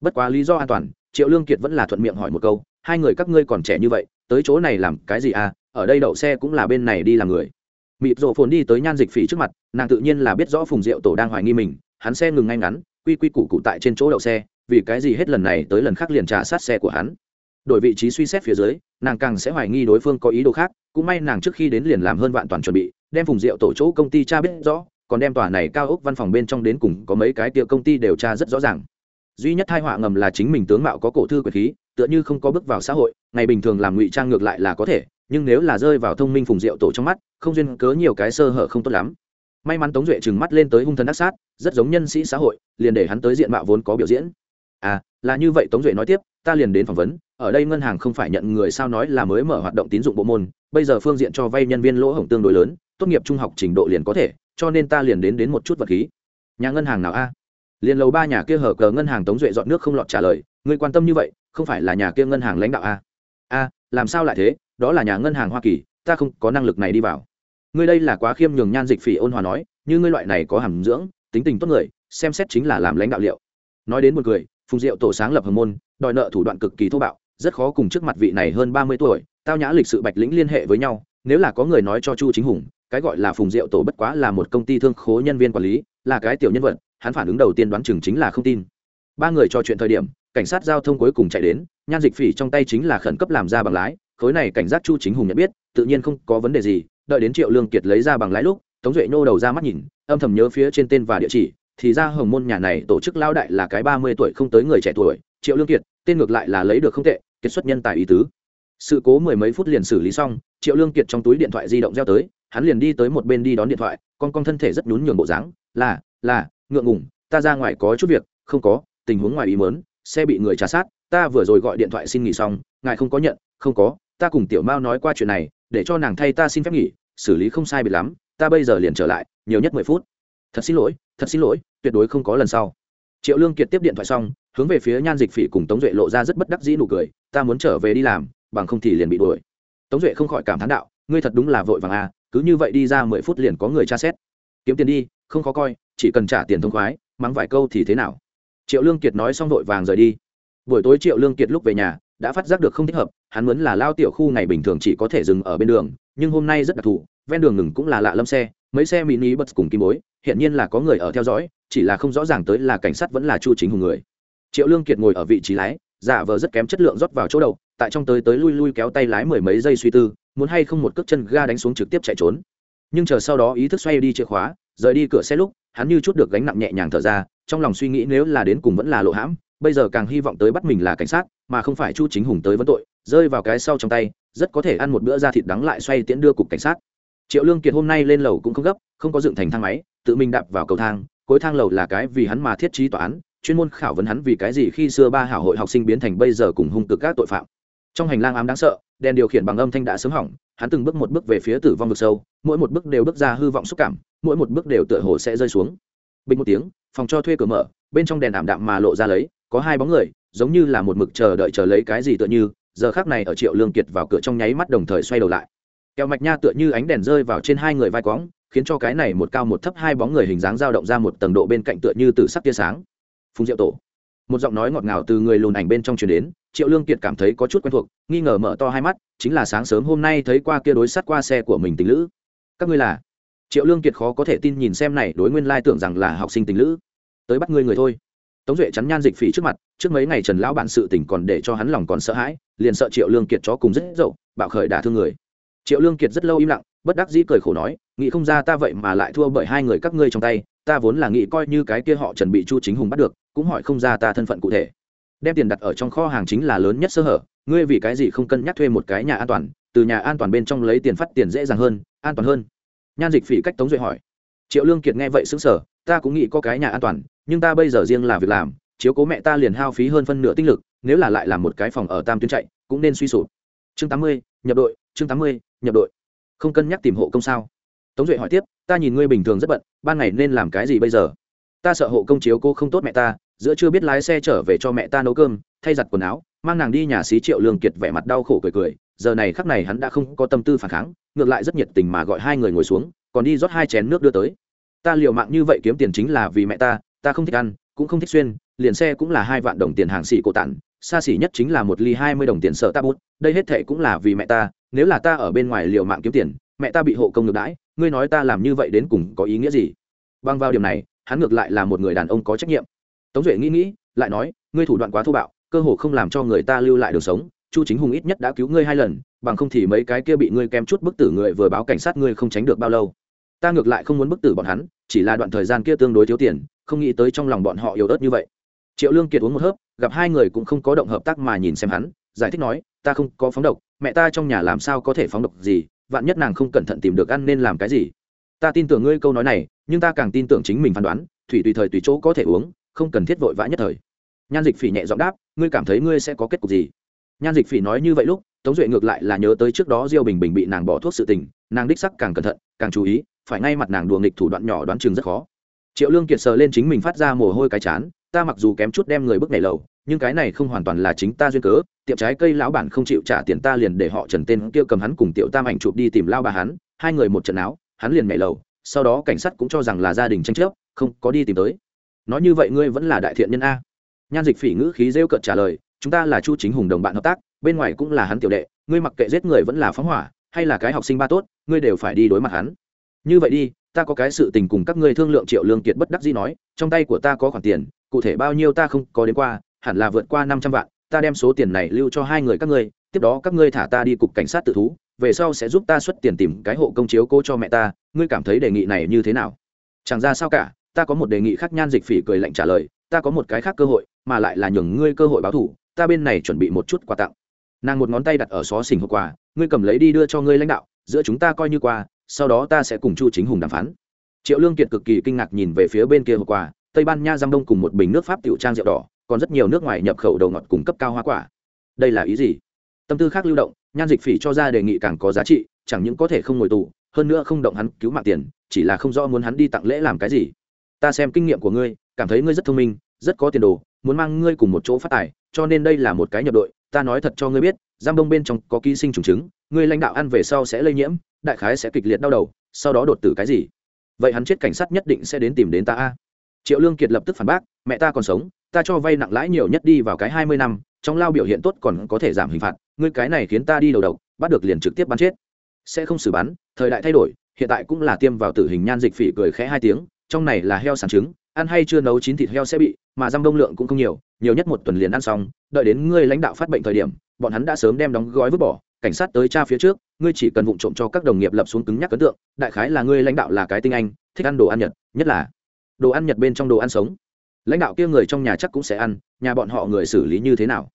Bất quá lý do an toàn, triệu lương kiệt vẫn là thuận miệng hỏi một câu, hai người các ngươi còn trẻ như vậy, tới chỗ này làm cái gì à ở đây đậu xe cũng là bên này đi làm người. Mịp rộ phồn đi tới nhan dịch phỉ trước mặt, nàng tự nhiên là biết rõ phùng diệu tổ đang hoài nghi mình, hắn xe ngừng ngay ngắn, quy quy củ cụ tại trên chỗ đậu xe vì cái gì hết lần này tới lần khác liền trả sát xe của hắn. Đổi vị trí suy xét phía dưới, nàng càng sẽ hoài nghi đối phương có ý đồ khác, cũng may nàng trước khi đến liền làm hơn vạn toàn chuẩn bị, đem phùng diệu tổ chỗ công ty cha biết rõ, còn đem tòa này cao ốc văn phòng bên trong đến cùng có mấy cái tiệm công ty đều tra rất rõ ràng. Duy nhất hai họa ngầm là chính mình tướng mạo có cổ thư quyền khí, tựa như không có bước vào xã hội, ngày bình thường làm ngụy trang ngược lại là có thể, nhưng nếu là rơi vào thông minh phùng diệu tổ trong mắt, không duyên cớ nhiều cái sơ hở không tốt lắm. May mắn tống duệ trừng mắt lên tới hung thần đắc sát, rất giống nhân sĩ xã hội, liền để hắn tới diện mạo vốn có biểu diễn à là như vậy tống duệ nói tiếp, ta liền đến phỏng vấn, ở đây ngân hàng không phải nhận người sao nói là mới mở hoạt động tín dụng bộ môn, bây giờ phương diện cho vay nhân viên lỗ hổng tương đối lớn, tốt nghiệp trung học trình độ liền có thể, cho nên ta liền đến đến một chút vật khí. Nhà ngân hàng nào a? Liền lầu ba nhà kia hở cờ ngân hàng tống duệ dọn nước không lọt trả lời, ngươi quan tâm như vậy, không phải là nhà kia ngân hàng lãnh đạo a? A, làm sao lại thế, đó là nhà ngân hàng hoa kỳ, ta không có năng lực này đi vào. Ngươi đây là quá khiêm nhường nhan dịch phỉ ôn hòa nói, như ngươi loại này có hàm dưỡng, tính tình tốt người, xem xét chính là làm lãnh đạo liệu. Nói đến một người phùng diệu tổ sáng lập hồng môn, đòi nợ thủ đoạn cực kỳ thô bạo, rất khó cùng trước mặt vị này hơn ba mươi tuổi, tao nhã lịch sự bạch lĩnh liên hệ với nhau, nếu là có người nói cho chu chính hùng, cái gọi là phùng diệu tổ bất quá là một công ty thương khố nhân viên quản lý, là cái tiểu nhân vật, hắn phản ứng đầu tiên đoán chừng chính là không tin. Ba người trò chuyện thời điểm, cảnh sát giao thông cuối cùng chạy đến, nhan dịch phỉ trong tay chính là khẩn cấp làm ra bằng lái, khối này cảnh giác chu chính hùng nhận biết, tự nhiên không có vấn đề gì, đợi đến triệu lương kiệt lấy ra bằng lái lúc, tống duệ nô đầu ra mắt nhìn, âm thầm nhớ phía trên tên và địa chỉ thì ra hồng môn nhà này tổ chức lao đại là cái ba mươi tuổi không tới người trẻ tuổi, triệu lương kiệt, tên ngược lại là lấy được không tệ, kiệt xuất nhân tài ý tứ. Sự cố mười mấy phút liền xử lý xong, triệu lương kiệt trong túi điện thoại di động reo tới, hắn liền đi tới một bên đi đón điện thoại, con con thân thể rất nhún nhường bộ dáng, là là, ngượng ngủng ta ra ngoài có chút việc, không có, tình huống ngoài ý mớn xe bị người trả sát, ta vừa rồi gọi điện thoại xin nghỉ xong, ngài không có nhận, không có, ta cùng tiểu mao nói qua chuyện này, để cho nàng thay ta xin phép nghỉ, xử lý không sai biệt lắm, ta bây giờ liền trở lại, nhiều nhất mười phút thật xin lỗi, thật xin lỗi, tuyệt đối không có lần sau. Triệu lương kiệt tiếp điện thoại xong, hướng về phía nhan dịch phỉ cùng tống duệ lộ ra rất bất đắc dĩ nụ cười, ta muốn trở về đi làm, bằng không thì liền bị đuổi. Tống duệ không khỏi cảm thán đạo, ngươi thật đúng là vội vàng à cứ như vậy đi ra mười phút liền có người tra xét. Kiếm tiền đi, không khó coi, chỉ cần trả tiền thông khoái, mắng vài câu thì thế nào? Triệu lương kiệt nói xong vội vàng rời đi. Buổi tối triệu lương kiệt lúc về nhà, đã phát giác được không thích hợp, hắn muốn là lao tiểu khu ngày bình thường chỉ có thể dừng ở bên đường, nhưng hôm nay rất đặc thù, ven đường ngừng cũng là lạ lâm xe mấy xe mini bật cùng kim bối hiện nhiên là có người ở theo dõi, chỉ là không rõ ràng tới là cảnh sát vẫn là chu chính hùng người. Triệu lương kiệt ngồi ở vị trí lái, giả vờ rất kém chất lượng rót vào chỗ đầu, tại trong tới tới lui lui kéo tay lái mười mấy giây suy tư, muốn hay không một cước chân ga đánh xuống trực tiếp chạy trốn. Nhưng chờ sau đó ý thức xoay đi chìa khóa, rời đi cửa xe lúc, hắn như chút được gánh nặng nhẹ nhàng thở ra, trong lòng suy nghĩ nếu là đến cùng vẫn là lộ hãm, bây giờ càng hy vọng tới bắt mình là cảnh sát, mà không phải chu chính hùng tới vấn tội, rơi vào cái sau trong tay, rất có thể ăn một bữa da thịt đắng lại xoay tiễn đưa cục cảnh sát triệu lương kiệt hôm nay lên lầu cũng không gấp, không có dựng thành thang máy, tự mình đạp vào cầu thang. Cuối thang lầu là cái vì hắn mà thiết trí tòa án, chuyên môn khảo vấn hắn vì cái gì khi xưa ba hảo hội học sinh biến thành bây giờ cùng hung cực các tội phạm. Trong hành lang ám đáng sợ, đèn điều khiển bằng âm thanh đã sớm hỏng, hắn từng bước một bước về phía tử vong vực sâu, mỗi một bước đều bước ra hư vọng xúc cảm, mỗi một bước đều tựa hồ sẽ rơi xuống. Bình một tiếng, phòng cho thuê cửa mở, bên trong đèn ảm đạm mà lộ ra lấy, có hai bóng người, giống như là một mực chờ đợi chờ lấy cái gì tựa như, giờ khác này ở triệu lương kiệt vào cửa trong nháy mắt đồng thời xoay đầu lại kẹo mạch nha tựa như ánh đèn rơi vào trên hai người vai quõng khiến cho cái này một cao một thấp hai bóng người hình dáng dao động ra một tầng độ bên cạnh tựa như từ sắc tia sáng. Phùng diệu tổ. Một giọng nói ngọt ngào từ người lùn ảnh bên trong truyền đến, triệu lương kiệt cảm thấy có chút quen thuộc, nghi ngờ mở to hai mắt, chính là sáng sớm hôm nay thấy qua kia đối sắt qua xe của mình tình lữ. Các ngươi là? Triệu lương kiệt khó có thể tin nhìn xem này, đối nguyên lai tưởng rằng là học sinh tình lữ. Tới bắt ngươi người thôi. Tống duệ chắn nhan dịch phỉ trước mặt, trước mấy ngày trần lão bản sự tình còn để cho hắn lòng còn sợ hãi, liền sợ triệu lương kiệt chó cùng rất dậu, bạo khởi đả thương người triệu lương kiệt rất lâu im lặng, bất đắc dĩ cười khổ nói, nghĩ không ra ta vậy mà lại thua bởi hai người các ngươi trong tay, ta vốn là nghĩ coi như cái kia họ trần bị chu chính hùng bắt được, cũng hỏi không ra ta thân phận cụ thể. Đem tiền đặt ở trong kho hàng chính là lớn nhất sơ hở, ngươi vì cái gì không cân nhắc thuê một cái nhà an toàn, từ nhà an toàn bên trong lấy tiền phát tiền dễ dàng hơn, an toàn hơn? Nhan dịch phỉ cách tống duệ hỏi. Triệu lương kiệt nghe vậy xứng sở ta cũng nghĩ có cái nhà an toàn, nhưng ta bây giờ riêng là việc làm, chiếu cố mẹ ta liền hao phí hơn phân nửa tinh lực, nếu là lại làm một cái phòng ở tam tuyến chạy, cũng nên suy sụp. Chương tám mươi, nhập đội, chương tám mươi nhập đội. Không cân nhắc tìm hộ công sao? Tống duệ hỏi tiếp, ta nhìn ngươi bình thường rất bận, ban ngày nên làm cái gì bây giờ? Ta sợ hộ công chiếu cô không tốt mẹ ta, giữa chưa biết lái xe trở về cho mẹ ta nấu cơm, thay giặt quần áo, mang nàng đi nhà xí triệu lương kiệt vẻ mặt đau khổ cười cười, giờ này khắc này hắn đã không có tâm tư phản kháng, ngược lại rất nhiệt tình mà gọi hai người ngồi xuống, còn đi rót hai chén nước đưa tới. Ta liều mạng như vậy kiếm tiền chính là vì mẹ ta ta không thích ăn, cũng không thích xuyên, liền xe cũng là hai vạn đồng tiền hàng xỉ cổ tản, xa xỉ nhất chính là một ly hai mươi đồng tiền sợ ta bút, đây hết thệ cũng là vì mẹ ta nếu là ta ở bên ngoài liều mạng kiếm tiền, mẹ ta bị hộ công ngược đãi, ngươi nói ta làm như vậy đến cùng có ý nghĩa gì? Băng vào điểm này, hắn ngược lại là một người đàn ông có trách nhiệm. Tống duệ nghĩ nghĩ, lại nói, ngươi thủ đoạn quá thô bạo, cơ hồ không làm cho người ta lưu lại đường sống, chu chính hùng ít nhất đã cứu ngươi hai lần, bằng không thì mấy cái kia bị ngươi kém chút bức tử người vừa báo cảnh sát ngươi không tránh được bao lâu. Ta ngược lại không muốn bức tử bọn hắn, chỉ là đoạn thời gian kia tương đối thiếu tiền, không nghĩ tới trong lòng bọn họ yếu ớt như vậy. Triệu lương kiệt uống một hớp, gặp hai người cũng không có động hợp tác mà nhìn xem hắn, giải thích nói, ta không có phóng độc mẹ ta trong nhà làm sao có thể phóng độc gì, vạn nhất nàng không cẩn thận tìm được ăn nên làm cái gì? Ta tin tưởng ngươi câu nói này, nhưng ta càng tin tưởng chính mình phán đoán, thủy tùy thời tùy chỗ có thể uống, không cần thiết vội vã nhất thời. Nhan dịch phỉ nhẹ giọng đáp, ngươi cảm thấy ngươi sẽ có kết cục gì? Nhan dịch phỉ nói như vậy lúc, tống duệ ngược lại là nhớ tới trước đó diêu bình bình bị nàng bỏ thuốc sự tình, nàng đích sắc càng cẩn thận, càng chú ý, phải ngay mặt nàng đùa nghịch thủ đoạn nhỏ đoán chừng rất khó. Triệu lương kiệt sờ lên chính mình phát ra mồ hôi cái chán ta mặc dù kém chút đem người bước này lầu, nhưng cái này không hoàn toàn là chính ta duyên cớ, tiệm trái cây lão bản không chịu trả tiền ta liền để họ trần tên kia cầm hắn cùng tiểu tam ảnh chụp đi tìm lao bà hắn, hai người một trận áo, hắn liền nhảy lầu, sau đó cảnh sát cũng cho rằng là gia đình tranh chấp, không có đi tìm tới. Nói như vậy ngươi vẫn là đại thiện nhân a. Nhan dịch phỉ ngữ khí rêu cợt trả lời, chúng ta là chu chính hùng đồng bạn hợp tác, bên ngoài cũng là hắn tiểu đệ, ngươi mặc kệ giết người vẫn là phóng hỏa, hay là cái học sinh ba tốt, ngươi đều phải đi đối mặt hắn. Như vậy đi, ta có cái sự tình cùng các ngươi thương lượng triệu lương kiệt bất đắc dĩ nói, trong tay của ta có khoản tiền cụ thể bao nhiêu ta không có đến qua, hẳn là vượt qua năm trăm vạn, ta đem số tiền này lưu cho hai người các ngươi, tiếp đó các ngươi thả ta đi cục cảnh sát tự thú, về sau sẽ giúp ta xuất tiền tìm cái hộ công chiếu cô cho mẹ ta, ngươi cảm thấy đề nghị này như thế nào? Chẳng ra sao cả, ta có một đề nghị khác nhan dịch phỉ cười lạnh trả lời, ta có một cái khác cơ hội, mà lại là nhường ngươi cơ hội báo thủ ta bên này chuẩn bị một chút quà tặng. Nàng một ngón tay đặt ở xó xỉnh hộp quà, ngươi cầm lấy đi đưa cho ngươi lãnh đạo, giữa chúng ta coi như quà, sau đó ta sẽ cùng chu chính hùng đàm phán. Triệu lương kiệt cực kỳ kinh ngạc nhìn về phía bên kia hộp quà tây ban nha giam đông cùng một bình nước pháp tiểu trang rượu đỏ, còn rất nhiều nước ngoài nhập khẩu đầu ngọt cung cấp cao hoa quả. Đây là ý gì? Tâm tư khác lưu động, nhan dịch phỉ cho ra đề nghị càng có giá trị, chẳng những có thể không ngồi tù, hơn nữa không động hắn cứu mạng tiền, chỉ là không rõ muốn hắn đi tặng lễ làm cái gì. Ta xem kinh nghiệm của ngươi, cảm thấy ngươi rất thông minh, rất có tiền đồ, muốn mang ngươi cùng một chỗ phát tài, cho nên đây là một cái nhập đội, ta nói thật cho ngươi biết, giam đông bên trong có ký sinh trùng trứng ngươi lãnh đạo ăn về sau sẽ lây nhiễm, đại khái sẽ kịch liệt đau đầu, sau đó đột tử cái gì? Vậy hắn chết cảnh sát nhất định sẽ đến tìm đến ta a triệu lương kiệt lập tức phản bác, mẹ ta còn sống, ta cho vay nặng lãi nhiều nhất đi vào cái hai mươi năm, trong lao biểu hiện tốt còn có thể giảm hình phạt, ngươi cái này khiến ta đi đầu độc, bắt được liền trực tiếp bắn chết. Sẽ không xử bắn, thời đại thay đổi, hiện tại cũng là tiêm vào tử hình nhan dịch phỉ cười khẽ hai tiếng, trong này là heo sản trứng, ăn hay chưa nấu chín thịt heo sẽ bị, mà răm đông lượng cũng không nhiều nhiều nhất một tuần liền ăn xong, đợi đến ngươi lãnh đạo phát bệnh thời điểm, bọn hắn đã sớm đem đóng gói vứt bỏ, cảnh sát tới tra phía trước, ngươi chỉ cần vụng trộm cho các đồng nghiệp lập xuống cứng nhắc ấn tượng, đại khái là ngươi lãnh đạo là cái tinh anh, thích ăn đồ ăn nhật, nhất là đồ ăn nhật bên trong đồ ăn sống. Lãnh đạo kia người trong nhà chắc cũng sẽ ăn, nhà bọn họ người xử lý như thế nào?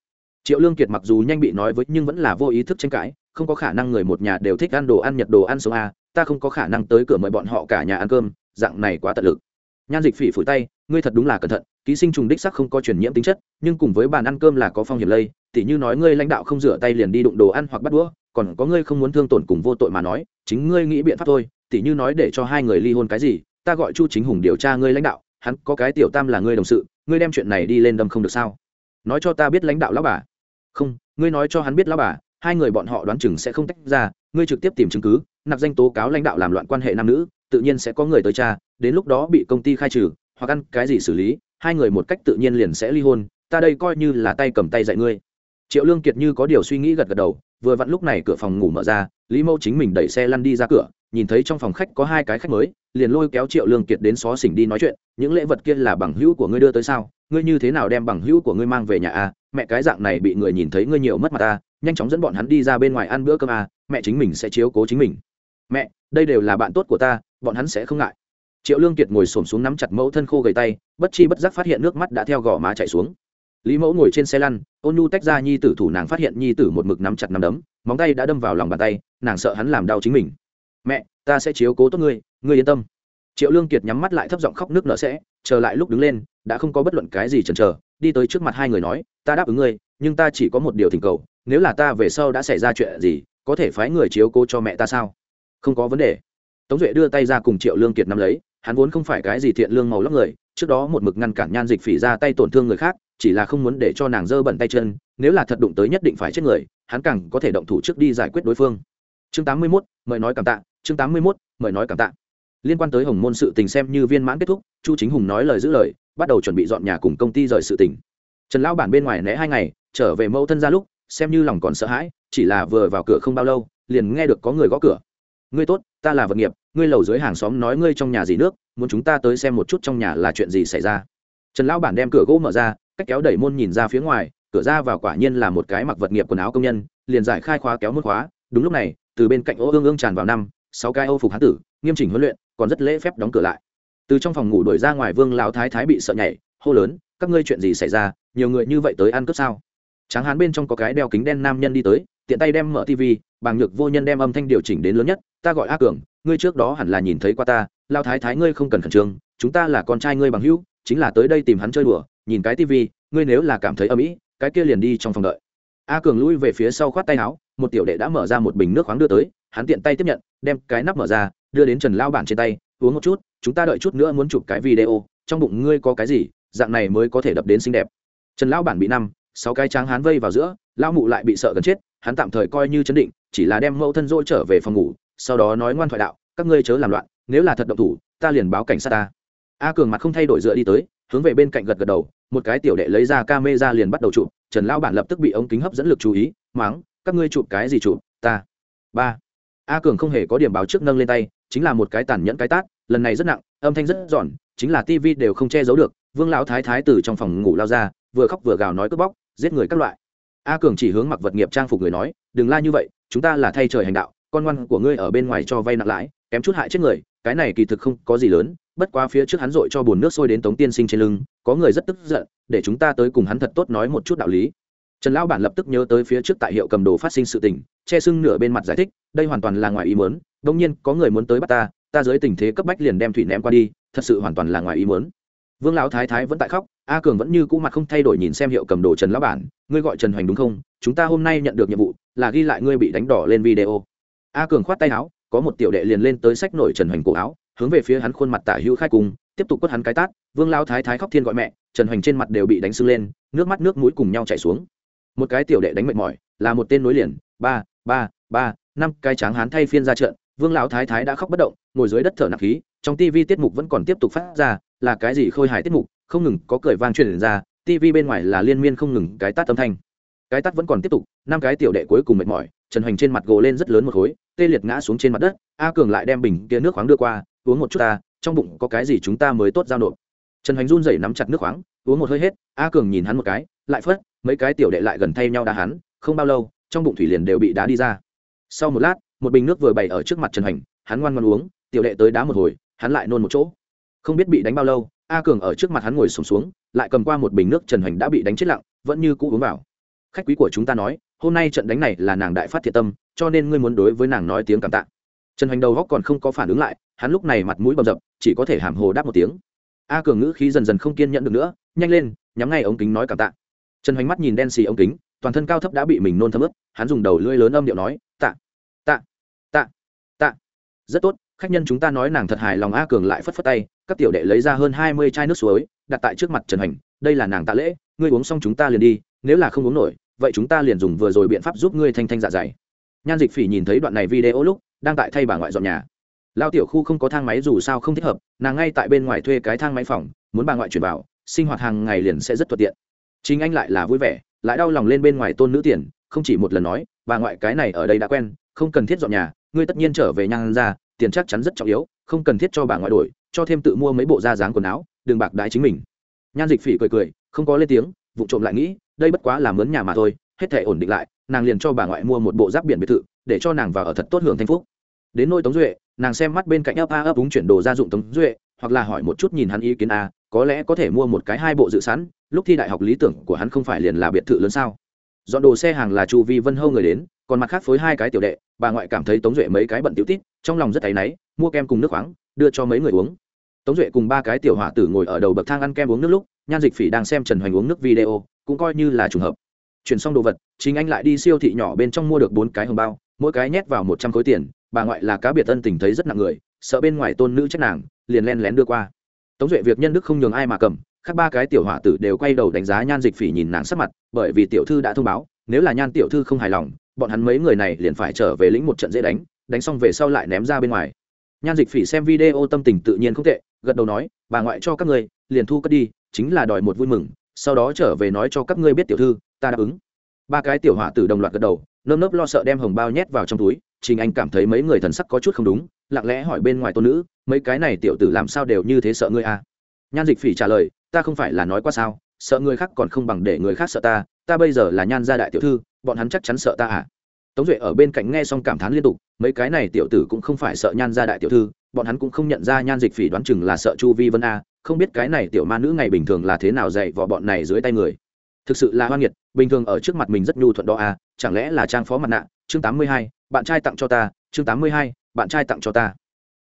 Triệu lương kiệt mặc dù nhanh bị nói với nhưng vẫn là vô ý thức tranh cãi, không có khả năng người một nhà đều thích ăn đồ ăn nhật đồ ăn sống a ta không có khả năng tới cửa mời bọn họ cả nhà ăn cơm, dạng này quá tận lực. Nhan dịch phỉ phủi tay, ngươi thật đúng là cẩn thận, ký sinh trùng đích sắc không có truyền nhiễm tính chất, nhưng cùng với bàn ăn cơm là có phong hiểm lây, tỉ như nói ngươi lãnh đạo không rửa tay liền đi đụng đồ ăn hoặc bắt đũa, còn có ngươi không muốn thương tổn cùng vô tội mà nói, chính ngươi nghĩ biện pháp thôi, tỉ như nói để cho hai người ly hôn cái gì ta gọi chu chính hùng điều tra ngươi lãnh đạo, hắn có cái tiểu tam là ngươi đồng sự, ngươi đem chuyện này đi lên đâm không được sao? Nói cho ta biết lãnh đạo lão bà. Không, ngươi nói cho hắn biết lão bà, hai người bọn họ đoán chừng sẽ không tách ra, ngươi trực tiếp tìm chứng cứ, nạp danh tố cáo lãnh đạo làm loạn quan hệ nam nữ, tự nhiên sẽ có người tới cha đến lúc đó bị công ty khai trừ, hoặc ăn cái gì xử lý, hai người một cách tự nhiên liền sẽ ly hôn, ta đây coi như là tay cầm tay dạy ngươi. Triệu lương kiệt như có điều suy nghĩ gật gật đầu vừa vặn lúc này cửa phòng ngủ mở ra, lý mẫu chính mình đẩy xe lăn đi ra cửa, nhìn thấy trong phòng khách có hai cái khách mới, liền lôi kéo triệu lương kiệt đến xó xỉnh đi nói chuyện, những lễ vật kia là bằng hữu của ngươi đưa tới sao ngươi như thế nào đem bằng hữu của ngươi mang về nhà a à? mẹ cái dạng này bị người nhìn thấy ngươi nhiều mất mặt ta, nhanh chóng dẫn bọn hắn đi ra bên ngoài ăn bữa cơm a à? mẹ chính mình sẽ chiếu cố chính mình mẹ, đây đều là bạn tốt của ta, bọn hắn sẽ không ngại triệu lương kiệt ngồi s ổ m xuống nắm chặt mẫu thân khô gầy tay, bất chi bất giác phát hiện nước mắt đã theo gò má chạy xuống lý mẫu ngồi trên xe lăn, ôn nhu tách ra nhi tử thủ nàng phát hiện nhi tử một mực nắm chặt nắm đấm, móng tay đã đâm vào lòng bàn tay, nàng sợ hắn làm đau chính mình. Mẹ, ta sẽ chiếu cố tốt ngươi ngươi yên tâm. Triệu lương kiệt nhắm mắt lại thấp giọng khóc nước nở sẽ, chờ lại lúc đứng lên, đã không có bất luận cái gì chần chờ, đi tới trước mặt hai người nói, ta đáp ứng ngươi, nhưng ta chỉ có một điều thỉnh cầu, nếu là ta về sau đã xảy ra chuyện gì, có thể phái người chiếu cố cho mẹ ta sao? Không có vấn đề. Tống duệ đưa tay ra cùng triệu lương kiệt nắm lấy, hắn vốn không phải cái gì thiện lương màu lóc người, trước đó một mực ngăn cản nhan dịch phỉ ra tay tổn thương người khác chỉ là không muốn để cho nàng dơ bẩn tay chân nếu là thật đụng tới nhất định phải chết người hắn càng có thể động thủ trước đi giải quyết đối phương. Chương tám mươi 81, mời nói cảm tạ chương tám mươi 81, mời nói cảm tạ. Liên quan tới hồng môn sự tình xem như viên mãn kết thúc chu chính hùng nói lời giữ lời bắt đầu chuẩn bị dọn nhà cùng công ty rời sự tình. Trần lão bản bên ngoài né hai ngày trở về mẫu thân ra lúc xem như lòng còn sợ hãi chỉ là vừa vào cửa không bao lâu liền nghe được có người gõ cửa. Ngươi tốt ta là vật nghiệp ngươi lầu dưới hàng xóm nói ngươi trong nhà gì nước muốn chúng ta tới xem một chút trong nhà là chuyện gì xảy ra trần lão bản đem cửa gỗ mở ra, cách kéo đẩy môn nhìn ra phía ngoài, cửa ra vào quả nhiên là một cái mặc vật nghiệp quần áo công nhân, liền giải khai khóa kéo môn khóa. Đúng lúc này, từ bên cạnh ô ương ương tràn vào năm, sáu cái ô phục hán tử, nghiêm chỉnh huấn luyện, còn rất lễ phép đóng cửa lại. Từ trong phòng ngủ đuổi ra ngoài vương lão thái thái bị sợ nhảy, hô lớn, các ngươi chuyện gì xảy ra? Nhiều người như vậy tới ăn cướp sao? Tráng hán bên trong có cái đeo kính đen nam nhân đi tới, tiện tay đem mở tv bàng nhược vô nhân đem âm thanh điều chỉnh đến lớn nhất, ta gọi a cường, ngươi trước đó hẳn là nhìn thấy qua ta lao thái thái ngươi không cần khẩn trương, chúng ta là con trai ngươi bằng hữu chính là tới đây tìm hắn chơi đùa, nhìn cái tivi. ngươi nếu là cảm thấy âm ỉ cái kia liền đi trong phòng đợi a cường lui về phía sau khoát tay áo, một tiểu đệ đã mở ra một bình nước khoáng đưa tới, hắn tiện tay tiếp nhận, đem cái nắp mở ra, đưa đến trần lao bản trên tay, uống một chút, chúng ta đợi chút nữa muốn chụp cái video, trong bụng ngươi có cái gì, dạng này mới có thể đập đến xinh đẹp trần lão bản bị năm, sáu cái tráng hán vây vào giữa, lão mụ lại bị sợ gần chết, hắn tạm thời coi như chấn định, chỉ là đem mẫu thân dỗi trở về phòng ngủ, sau đó nói ngoan thoại đạo, các ngươi chớ làm loạn, nếu là thật động thủ, ta liền báo cảnh sát ta a cường mặt không thay đổi dựa đi tới, hướng về bên cạnh gật gật đầu, một cái tiểu đệ lấy ra ca mê ra liền bắt đầu chụp, trần lão bản lập tức bị ống kính hấp dẫn lực chú ý mắng các ngươi chụp cái gì chụp? Ta. Ba. A cường không hề có điểm báo trước nâng lên tay, chính là một cái tàn nhẫn cái tát, lần này rất nặng, âm thanh rất giòn, chính là tivi đều không che giấu được, vương lão thái thái từ trong phòng ngủ lao ra, vừa khóc vừa gào nói cướp bóc, giết người các loại. A cường chỉ hướng mặc vật nghiệp trang phục người nói, đừng la như vậy, chúng ta là thay trời hành đạo, con ngoan của ngươi ở bên ngoài cho vay nặng lãi, kém chút hại chết người cái này kỳ thực không có gì lớn, bất quá phía trước hắn dội cho bùn nước sôi đến tống tiên sinh trên lưng, có người rất tức giận, để chúng ta tới cùng hắn thật tốt nói một chút đạo lý. Trần lão bản lập tức nhớ tới phía trước tại hiệu cầm đồ phát sinh sự tình, che sưng nửa bên mặt giải thích, đây hoàn toàn là ngoài ý muốn đông nhiên, có người muốn tới bắt ta ta dưới tình thế cấp bách liền đem thủy ném qua đi, thật sự hoàn toàn là ngoài ý muốn. Vương lão thái thái vẫn tại khóc, a cường vẫn như cũ mặt không thay đổi nhìn xem hiệu cầm đồ trần lão bản, ngươi gọi trần hoành đúng không? Chúng ta hôm nay nhận được nhiệm vụ là ghi lại ngươi bị đánh đỏ lên video. A cường khoát tay áo có một tiểu đệ liền lên tới sách nổi trần hoành cổ áo, hướng về phía hắn khuôn mặt tả hữu khai cùng, tiếp tục quất hắn cái tát, vương lão thái thái khóc thiên gọi mẹ, trần hoành trên mặt đều bị đánh sưng lên, nước mắt nước mũi cùng nhau chảy xuống. Một cái tiểu đệ đánh mệt mỏi, là một tên nối liền, ba ba ba, năm, cái tráng hán thay phiên ra trận, vương lão thái thái đã khóc bất động, ngồi dưới đất thở nặng khí, trong tv tiết mục vẫn còn tiếp tục phát ra, là cái gì khôi hài tiết mục, không ngừng có cười vang truyền ra tv bên ngoài là liên miên không ngừng cái tát âm thanh. Cái tát vẫn còn tiếp tục, năm cái tiểu đệ cuối cùng mệt mỏi, trần hoành trên mặt gồ lên rất lớn một khối tê liệt ngã xuống trên mặt đất a cường lại đem bình kia nước khoáng đưa qua uống một chút ta trong bụng có cái gì chúng ta mới tốt giao nộp. Trần hoành run rẩy nắm chặt nước khoáng uống một hơi hết a cường nhìn hắn một cái lại phớt mấy cái tiểu đệ lại gần thay nhau đá hắn không bao lâu trong bụng thủy liền đều bị đá đi ra. Sau một lát một bình nước vừa bày ở trước mặt trần hoành hắn ngoan ngoan uống tiểu đệ tới đá một hồi hắn lại nôn một chỗ. Không biết bị đánh bao lâu a cường ở trước mặt hắn ngồi sùng xuống, xuống lại cầm qua một bình nước trần hoành đã bị đánh chết lặng vẫn như cũ uống vào. Khách quý của chúng ta nói hôm nay trận đánh này là nàng đại phát thiệt tâm cho nên ngươi muốn đối với nàng nói tiếng cảm tạ. Trần hoành đầu góc còn không có phản ứng lại, hắn lúc này mặt mũi bầm dập, chỉ có thể hàm hồ đáp một tiếng. A cường ngữ khí dần dần không kiên nhẫn được nữa, nhanh lên, nhắm ngay ống kính nói cảm tạ. Trần hoành mắt nhìn đen xì ống kính, toàn thân cao thấp đã bị mình nôn thấm ướt, hắn dùng đầu lưỡi lớn âm điệu nói, tạ tạ tạ tạ. Rất tốt, khách nhân chúng ta nói nàng thật hài lòng. A cường lại phất phất tay, các tiểu đệ lấy ra hơn hai mươi chai nước suối, đặt tại trước mặt trần hoành, đây là nàng tạ lễ, ngươi uống xong chúng ta liền đi, nếu là không uống nổi, vậy chúng ta liền dùng vừa rồi biện pháp giúp ngươi thanh thanh dạ dày nhan dịch phỉ nhìn thấy đoạn này video lúc, đang tại thay bà ngoại dọn nhà. Lao tiểu khu không có thang máy dù sao không thích hợp, nàng ngay tại bên ngoài thuê cái thang máy phòng, muốn bà ngoại chuyển vào, sinh hoạt hàng ngày liền sẽ rất thuận tiện. Chính anh lại là vui vẻ, lại đau lòng lên bên ngoài tôn nữ tiền, không chỉ một lần nói, bà ngoại cái này ở đây đã quen, không cần thiết dọn nhà, ngươi tất nhiên trở về nhan ra, tiền chắc chắn rất trọng yếu, không cần thiết cho bà ngoại đổi, cho thêm tự mua mấy bộ da dáng quần áo đường bạc đái chính mình. Nhan dịch phỉ cười cười, không có lên tiếng, vụ trộm lại nghĩ, đây bất quá là mướn nhà mà thôi, hết thể ổn định lại nàng liền cho bà ngoại mua một bộ giáp biển biệt thự, để cho nàng vào ở thật tốt hưởng thanh phúc. Đến nôi tống duệ, nàng xem mắt bên cạnh ấp a ấp đúng chuyển đồ gia dụng tống duệ, hoặc là hỏi một chút nhìn hắn ý kiến a, có lẽ có thể mua một cái hai bộ dự sẵn, lúc thi đại học lý tưởng của hắn không phải liền là biệt thự lớn sao? Dọn đồ xe hàng là chu vi vân hâu người đến, còn mặt khác phối hai cái tiểu đệ, bà ngoại cảm thấy tống duệ mấy cái bận tiểu tít, trong lòng rất áy náy, mua kem cùng nước khoáng, đưa cho mấy người uống. Tống duệ cùng ba cái tiểu hỏa tử ngồi ở đầu bậc thang ăn kem uống nước lúc, nhan dịch phỉ đang xem trần hoành uống nước video, cũng coi như là trùng hợp chuyển xong đồ vật chính anh lại đi siêu thị nhỏ bên trong mua được bốn cái hồng bao mỗi cái nhét vào một trăm khối tiền bà ngoại là cá biệt ân tình thấy rất nặng người sợ bên ngoài tôn nữ trách nàng liền len lén đưa qua. Tống duệ việc nhân đức không nhường ai mà cầm khác ba cái tiểu hỏa tử đều quay đầu đánh giá nhan dịch phỉ nhìn nàng sắc mặt bởi vì tiểu thư đã thông báo nếu là nhan tiểu thư không hài lòng bọn hắn mấy người này liền phải trở về lĩnh một trận dễ đánh đánh xong về sau lại ném ra bên ngoài. Nhan dịch phỉ xem video tâm tình tự nhiên không tệ gật đầu nói bà ngoại cho các người, liền thu cất đi chính là đòi một vui mừng sau đó trở về nói cho các ngươi biết tiểu thư, ta đáp ứng. Ba cái tiểu hỏa tử đồng loạt gật đầu, nơm nớp lo sợ đem hồng bao nhét vào trong túi, trình anh cảm thấy mấy người thần sắc có chút không đúng, lặng lẽ hỏi bên ngoài tôn nữ, mấy cái này tiểu tử làm sao đều như thế sợ ngươi à? Nhan dịch phỉ trả lời, ta không phải là nói qua sao, sợ người khác còn không bằng để người khác sợ ta ta bây giờ là nhan gia đại tiểu thư, bọn hắn chắc chắn sợ ta à? Tống duệ ở bên cạnh nghe xong cảm thán liên tục, mấy cái này tiểu tử cũng không phải sợ nhan gia đại tiểu thư, bọn hắn cũng không nhận ra nhan dịch phỉ đoán chừng là sợ chu vi vân a không biết cái này tiểu ma nữ ngày bình thường là thế nào dạy vỏ bọn này dưới tay người. Thực sự là hoan nghiệt, bình thường ở trước mặt mình rất nhu thuận đó à? chẳng lẽ là trang phó mặt nạ? Chương tám mươi hai, bạn trai tặng cho ta, chương tám mươi hai, bạn trai tặng cho ta.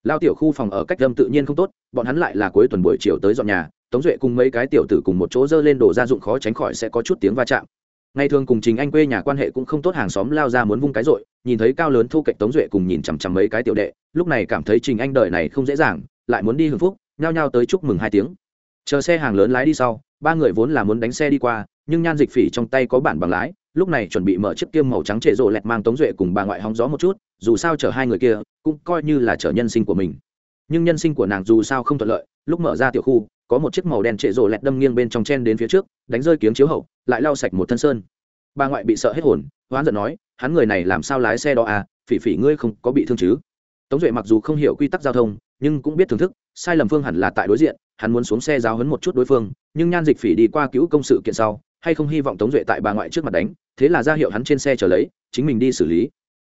Lao tiểu khu phòng ở cách lâm tự nhiên không tốt, bọn hắn lại là cuối tuần buổi chiều tới dọn nhà, tống duệ cùng mấy cái tiểu tử cùng một chỗ dơ lên đổ gia dụng khó tránh khỏi sẽ có chút tiếng va chạm. Ngày thường cùng trình anh quê nhà quan hệ cũng không tốt, hàng xóm lao ra muốn vung cái rội, nhìn thấy cao lớn thu cạnh tống duệ cùng nhìn chằm chằm mấy cái tiểu đệ, lúc này cảm thấy trình anh đời này không dễ dàng, lại muốn đi hưởng phúc nhao nhao tới chúc mừng hai tiếng. Chờ xe hàng lớn lái đi sau, ba người vốn là muốn đánh xe đi qua, nhưng nhan dịch phỉ trong tay có bản bằng lái, lúc này chuẩn bị mở chiếc kiêm màu trắng trệ rộ lẹt mang tống duệ cùng bà ngoại hóng gió một chút, dù sao chở hai người kia, cũng coi như là chở nhân sinh của mình. Nhưng nhân sinh của nàng dù sao không thuận lợi, lúc mở ra tiểu khu, có một chiếc màu đen trệ rộ lẹt đâm nghiêng bên trong chen đến phía trước, đánh rơi kiếng chiếu hậu, lại lau sạch một thân sơn. Bà ngoại bị sợ hết hồn, hoán giận nói, hắn người này làm sao lái xe đó à? Phỉ phỉ ngươi không có bị thương chứ? Tống duệ mặc dù không hiểu quy tắc giao thông, nhưng cũng biết thưởng thức sai lầm phương hẳn là tại đối diện hắn muốn xuống xe giáo hấn một chút đối phương nhưng nhan dịch phỉ đi qua cứu công sự kiện sau hay không hy vọng tống duệ tại bà ngoại trước mặt đánh thế là ra hiệu hắn trên xe trở lấy chính mình đi xử lý.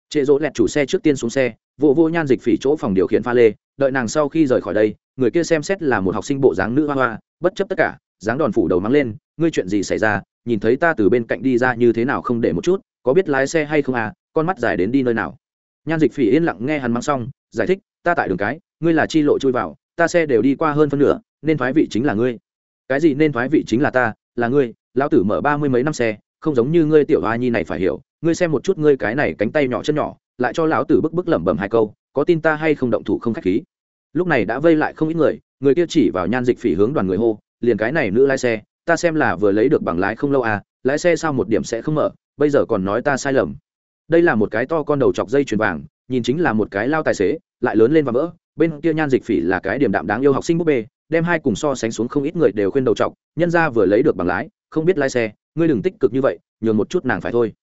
Trệ dỗ lẹt chủ xe trước tiên xuống xe vụ vô, vô nhan dịch phỉ chỗ phòng điều khiển pha lê đợi nàng sau khi rời khỏi đây người kia xem xét là một học sinh bộ dáng nữ hoa hoa bất chấp tất cả dáng đòn phủ đầu mắng lên ngươi chuyện gì xảy ra? Nhìn thấy ta từ bên cạnh đi ra như thế nào không để một chút có biết lái xe hay không à? Con mắt dài đến đi nơi nào? Nhan dịch phỉ yên lặng nghe hắn mắng xong giải thích ta tại đường cái ngươi là chi lộ chui vào ta xe đều đi qua hơn phân nửa, nên thoái vị chính là ngươi. Cái gì nên thoái vị chính là ta, là ngươi, lão tử mở ba mươi mấy năm xe, không giống như ngươi tiểu hoa nhi này phải hiểu, ngươi xem một chút ngươi cái này cánh tay nhỏ chân nhỏ, lại cho lão tử bức bức lẩm bẩm hai câu, có tin ta hay không động thủ không khách khí. Lúc này đã vây lại không ít người người kia chỉ vào nhan dịch phỉ hướng đoàn người hô, liền cái này nữ lái xe, ta xem là vừa lấy được bằng lái không lâu à lái xe sao một điểm sẽ không mở, bây giờ còn nói ta sai lầm. Đây là một cái to con đầu chọc dây chuyền vàng, nhìn chính là một cái lao tài xế, lại lớn lên và vỡ bên kia nhan dịch phỉ là cái điểm đạm đáng yêu học sinh búp bê, đem hai cùng so sánh xuống không ít người đều khuyên đầu chọc, nhân ra vừa lấy được bằng lái, không biết lái xe, ngươi đừng tích cực như vậy, nhường một chút nàng phải thôi.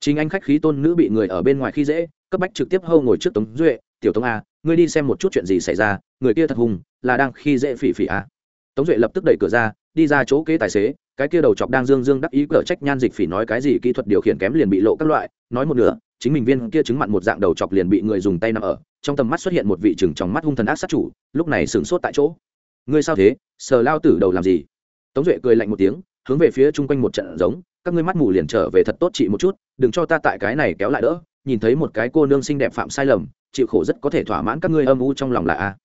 Chính anh khách khí tôn nữ bị người ở bên ngoài khi dễ, cấp bách trực tiếp hâu ngồi trước tống duệ, tiểu tống a ngươi đi xem một chút chuyện gì xảy ra, người kia thật hùng, là đang khi dễ phỉ phỉ a tống duệ lập tức đẩy cửa ra, đi ra chỗ kế tài xế, cái kia đầu chọc đang dương dương đắc ý cờ trách nhan dịch phỉ nói cái gì kỹ thuật điều khiển kém liền bị lộ các loại, nói một nửa chính mình viên kia chứng mặn một dạng đầu chọc liền bị người dùng tay nằm ở, trong tầm mắt xuất hiện một vị trừng trong mắt hung thần ác sát chủ, lúc này sửng sốt tại chỗ. Ngươi sao thế? Sờ lao tử đầu làm gì? Tống duệ cười lạnh một tiếng, hướng về phía chung quanh một trận giống, các ngươi mắt mù liền trở về thật tốt chị một chút, đừng cho ta tại cái này kéo lại đỡ, nhìn thấy một cái cô nương xinh đẹp phạm sai lầm, chịu khổ rất có thể thỏa mãn các ngươi âm u trong lòng là a.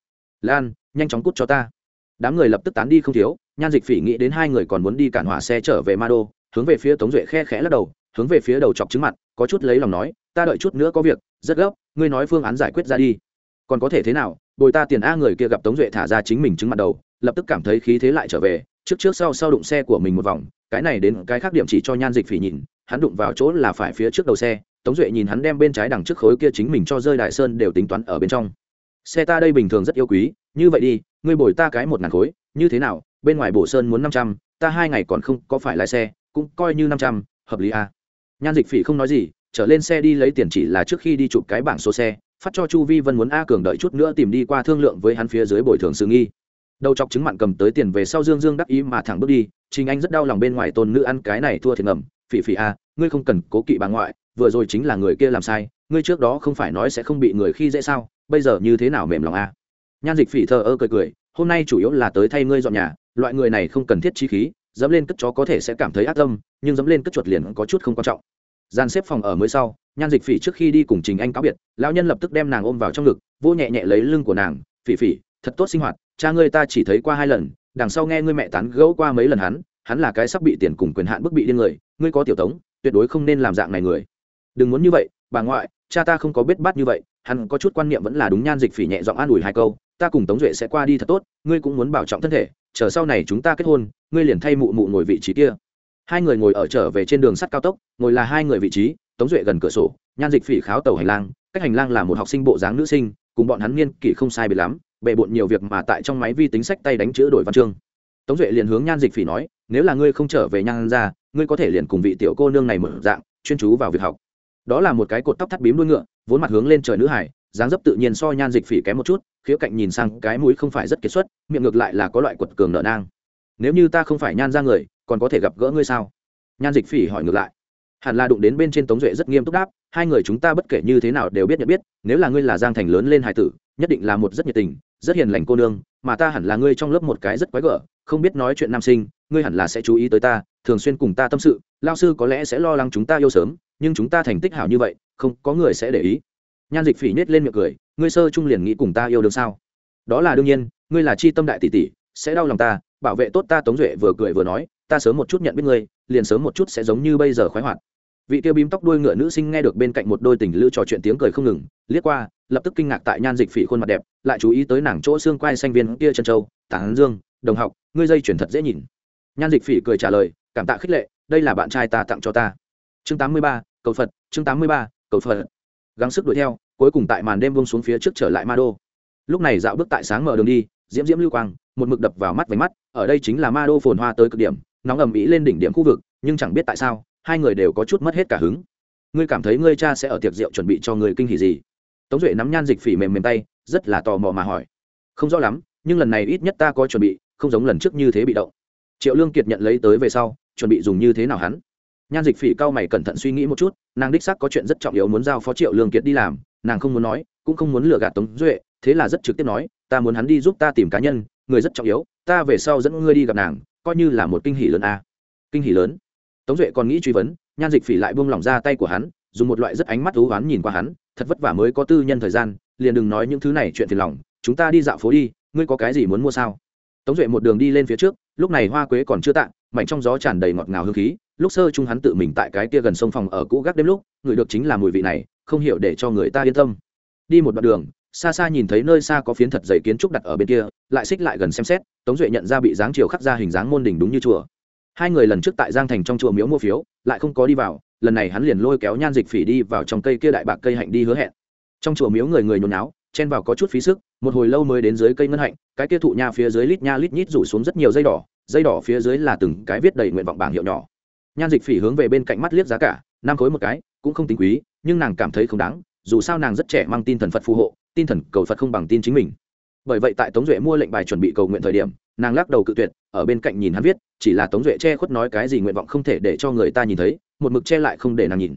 Lan, nhanh chóng cút cho ta. Đám người lập tức tán đi không thiếu, nhan dịch phỉ nghĩ đến hai người còn muốn đi cản hỏa xe trở về ma đô, hướng về phía tống duệ khe khẽ lắc đầu, hướng về phía đầu chọc trứng mặt có chút lấy lòng nói ta đợi chút nữa có việc, rất gấp, ngươi nói phương án giải quyết ra đi. Còn có thể thế nào? Bồi ta tiền a người kia gặp tống duệ thả ra chính mình chứng mặt đầu, lập tức cảm thấy khí thế lại trở về, trước trước sau sau đụng xe của mình một vòng, cái này đến cái khác điểm chỉ cho nhan dịch phỉ nhìn, hắn đụng vào chỗ là phải phía trước đầu xe, tống duệ nhìn hắn đem bên trái đằng trước khối kia chính mình cho rơi đại sơn đều tính toán ở bên trong. Xe ta đây bình thường rất yêu quý, như vậy đi, ngươi bồi ta cái một ngàn khối, như thế nào? Bên ngoài bổ sơn muốn năm trăm, ta hai ngày còn không có phải lái xe, cũng coi như năm trăm, hợp lý à. nhan dịch phỉ không nói gì trở lên xe đi lấy tiền chỉ là trước khi đi chụp cái bảng số xe, phát cho chu vi vân muốn a cường đợi chút nữa tìm đi qua thương lượng với hắn phía dưới bồi thường sự nghi. Đầu chọc chứng mặn cầm tới tiền về sau dương dương đắc ý mà thẳng bước đi, trình anh rất đau lòng bên ngoài tôn nữ ăn cái này thua thiệt ngầm, phỉ phỉ a ngươi không cần cố kỵ bà ngoại, vừa rồi chính là người kia làm sai, ngươi trước đó không phải nói sẽ không bị người khi dễ sao, bây giờ như thế nào mềm lòng a nhan dịch phỉ thờ ơ cười cười, hôm nay chủ yếu là tới thay ngươi dọn nhà, loại người này không cần thiết chi khí, dẫm lên cất chó có thể sẽ cảm thấy ác tâm, nhưng dẫm lên cất chuột liền có chút không quan trọng gian xếp phòng ở mới sau, nhan dịch phỉ trước khi đi cùng trình anh cáo biệt, lão nhân lập tức đem nàng ôm vào trong ngực vô nhẹ nhẹ lấy lưng của nàng, phỉ phỉ, thật tốt sinh hoạt, cha ngươi ta chỉ thấy qua hai lần, đằng sau nghe ngươi mẹ tán gẫu qua mấy lần hắn hắn là cái sắp bị tiền cùng quyền hạn bức bị điên người, ngươi có tiểu tống, tuyệt đối không nên làm dạng này người. Đừng muốn như vậy, bà ngoại, cha ta không có biết bát như vậy, hắn có chút quan niệm vẫn là đúng. Nhan dịch phỉ nhẹ giọng an ủi hai câu, ta cùng tống duệ sẽ qua đi thật tốt, ngươi cũng muốn bảo trọng thân thể, chờ sau này chúng ta kết hôn, ngươi liền thay mụ mụ ngồi vị trí kia hai người ngồi ở trở về trên đường sắt cao tốc, ngồi là hai người vị trí, tống duệ gần cửa sổ, nhan dịch phỉ kháo tàu hành lang, cách hành lang là một học sinh bộ dáng nữ sinh, cùng bọn hắn niên kỷ không sai biệt lắm bệ bộn nhiều việc mà tại trong máy vi tính sách tay đánh chữ đổi văn chương. Tống duệ liền hướng nhan dịch phỉ nói, nếu là ngươi không trở về nhan ra, ngươi có thể liền cùng vị tiểu cô nương này mở dạng, chuyên chú vào việc học. Đó là một cái cột tóc thắt bím đuôi ngựa, vốn mặt hướng lên trời nữ hải, dáng dấp tự nhiên so nhan dịch phỉ kém một chút, khía cạnh nhìn sang cái mũi không phải rất kiệt xuất, miệng ngược lại là có loại quật cường nợ nang. Nếu như ta không phải nhan ra người còn có thể gặp gỡ ngươi sao? Nhan dịch phỉ hỏi ngược lại. Hẳn là đụng đến bên trên tống duệ rất nghiêm túc đáp, hai người chúng ta bất kể như thế nào đều biết nhận biết, nếu là ngươi là giang thành lớn lên hải tử, nhất định là một rất nhiệt tình, rất hiền lành cô nương, mà ta hẳn là ngươi trong lớp một cái rất quái gở, không biết nói chuyện nam sinh, ngươi hẳn là sẽ chú ý tới ta, thường xuyên cùng ta tâm sự lao sư có lẽ sẽ lo lắng chúng ta yêu sớm, nhưng chúng ta thành tích hảo như vậy, không, có người sẽ để ý. Nhan dịch phỉ nhét lên miệng cười, ngươi sơ trung liền nghĩ cùng ta yêu được sao? Đó là đương nhiên, ngươi là chi tâm đại tỷ tỷ, sẽ đau lòng ta, bảo vệ tốt ta tống duệ vừa cười vừa nói ta sớm một chút nhận biết ngươi, liền sớm một chút sẽ giống như bây giờ khoái hoạt. Vị tiêu bím tóc đuôi ngựa nữ sinh nghe được bên cạnh một đôi tình lữ trò chuyện tiếng cười không ngừng, liếc qua, lập tức kinh ngạc tại nhan dịch phỉ khuôn mặt đẹp, lại chú ý tới nàng chỗ xương quai xanh viên kia chân châu tán dương, đồng học, ngươi dây chuyển thật dễ nhìn. Nhan dịch phỉ cười trả lời, cảm tạ khích lệ, đây là bạn trai ta tặng cho ta. Chương tám mươi ba, cầu phật, chương tám mươi ba, cầu phật. Gắng sức đuổi theo, cuối cùng tại màn đêm buông xuống phía trước trở lại ma đô. Lúc này dạo bước tại sáng mở đường đi, diễm diễm lưu quang, một mực đập vào mắt vánh mắt, ở đây chính là ma đô phồn hoa tới cực điểm nóng ầm ĩ lên đỉnh điểm khu vực, nhưng chẳng biết tại sao, hai người đều có chút mất hết cả hứng. Ngươi cảm thấy ngươi cha sẽ ở tiệc rượu chuẩn bị cho người kinh hỉ gì? Tống duệ nắm nhan dịch phỉ mềm mềm tay, rất là tò mò mà hỏi. Không rõ lắm, nhưng lần này ít nhất ta có chuẩn bị, không giống lần trước như thế bị động. Triệu lương kiệt nhận lấy tới về sau, chuẩn bị dùng như thế nào hắn? Nhan dịch phỉ cao mày cẩn thận suy nghĩ một chút, nàng đích xác có chuyện rất trọng yếu muốn giao phó triệu lương kiệt đi làm, nàng không muốn nói, cũng không muốn lừa gạt tống duệ, thế là rất trực tiếp nói, ta muốn hắn đi giúp ta tìm cá nhân, người rất trọng yếu, ta về sau dẫn ngươi đi gặp nàng coi như là một kinh hỉ lớn a. À. kinh hỉ lớn. Tống duệ còn nghĩ truy vấn, nhan dịch phỉ lại buông lỏng ra tay của hắn, dùng một loại rất ánh mắt thú oán nhìn qua hắn, thật vất vả mới có tư nhân thời gian, liền đừng nói những thứ này chuyện phiền lòng, chúng ta đi dạo phố đi, ngươi có cái gì muốn mua sao? Tống duệ một đường đi lên phía trước, lúc này hoa quế còn chưa tạng mảnh trong gió tràn đầy ngọt ngào hương khí, lúc sơ chung hắn tự mình tại cái kia gần sông phòng ở cũ gác đêm lúc, người được chính là mùi vị này, không hiểu để cho người ta yên tâm. Đi một đoạn đường xa xa nhìn thấy nơi xa có phiến thật dày kiến trúc đặt ở bên kia, lại xích lại gần xem xét, tống duệ nhận ra bị dáng chiều khắc ra hình dáng môn đỉnh đúng như chùa. Hai người lần trước tại giang thành trong chùa miếu mua phiếu, lại không có đi vào, lần này hắn liền lôi kéo nhan dịch phỉ đi vào trong cây kia đại bạc cây hạnh đi hứa hẹn. Trong chùa miếu người người nhốn náo chen vào có chút phí sức, một hồi lâu mới đến dưới cây ngân hạnh, cái kia thụ nha phía dưới lít nha lít nhít rủ xuống rất nhiều dây đỏ dây đỏ phía dưới là từng cái viết đầy nguyện vọng bảng hiệu nhỏ. Nhan dịch phỉ hướng về bên cạnh mắt liếc giá cả năm khối một cái, cũng không tính quý, nhưng nàng cảm thấy không đáng, dù sao nàng rất trẻ mang tin thần phật phù hộ tin thần cầu phật không bằng tin chính mình. Bởi vậy tại tống duệ mua lệnh bài chuẩn bị cầu nguyện thời điểm, nàng lắc đầu cự tuyệt, ở bên cạnh nhìn hắn viết, chỉ là tống duệ che khuất nói cái gì nguyện vọng không thể để cho người ta nhìn thấy, một mực che lại không để nàng nhìn.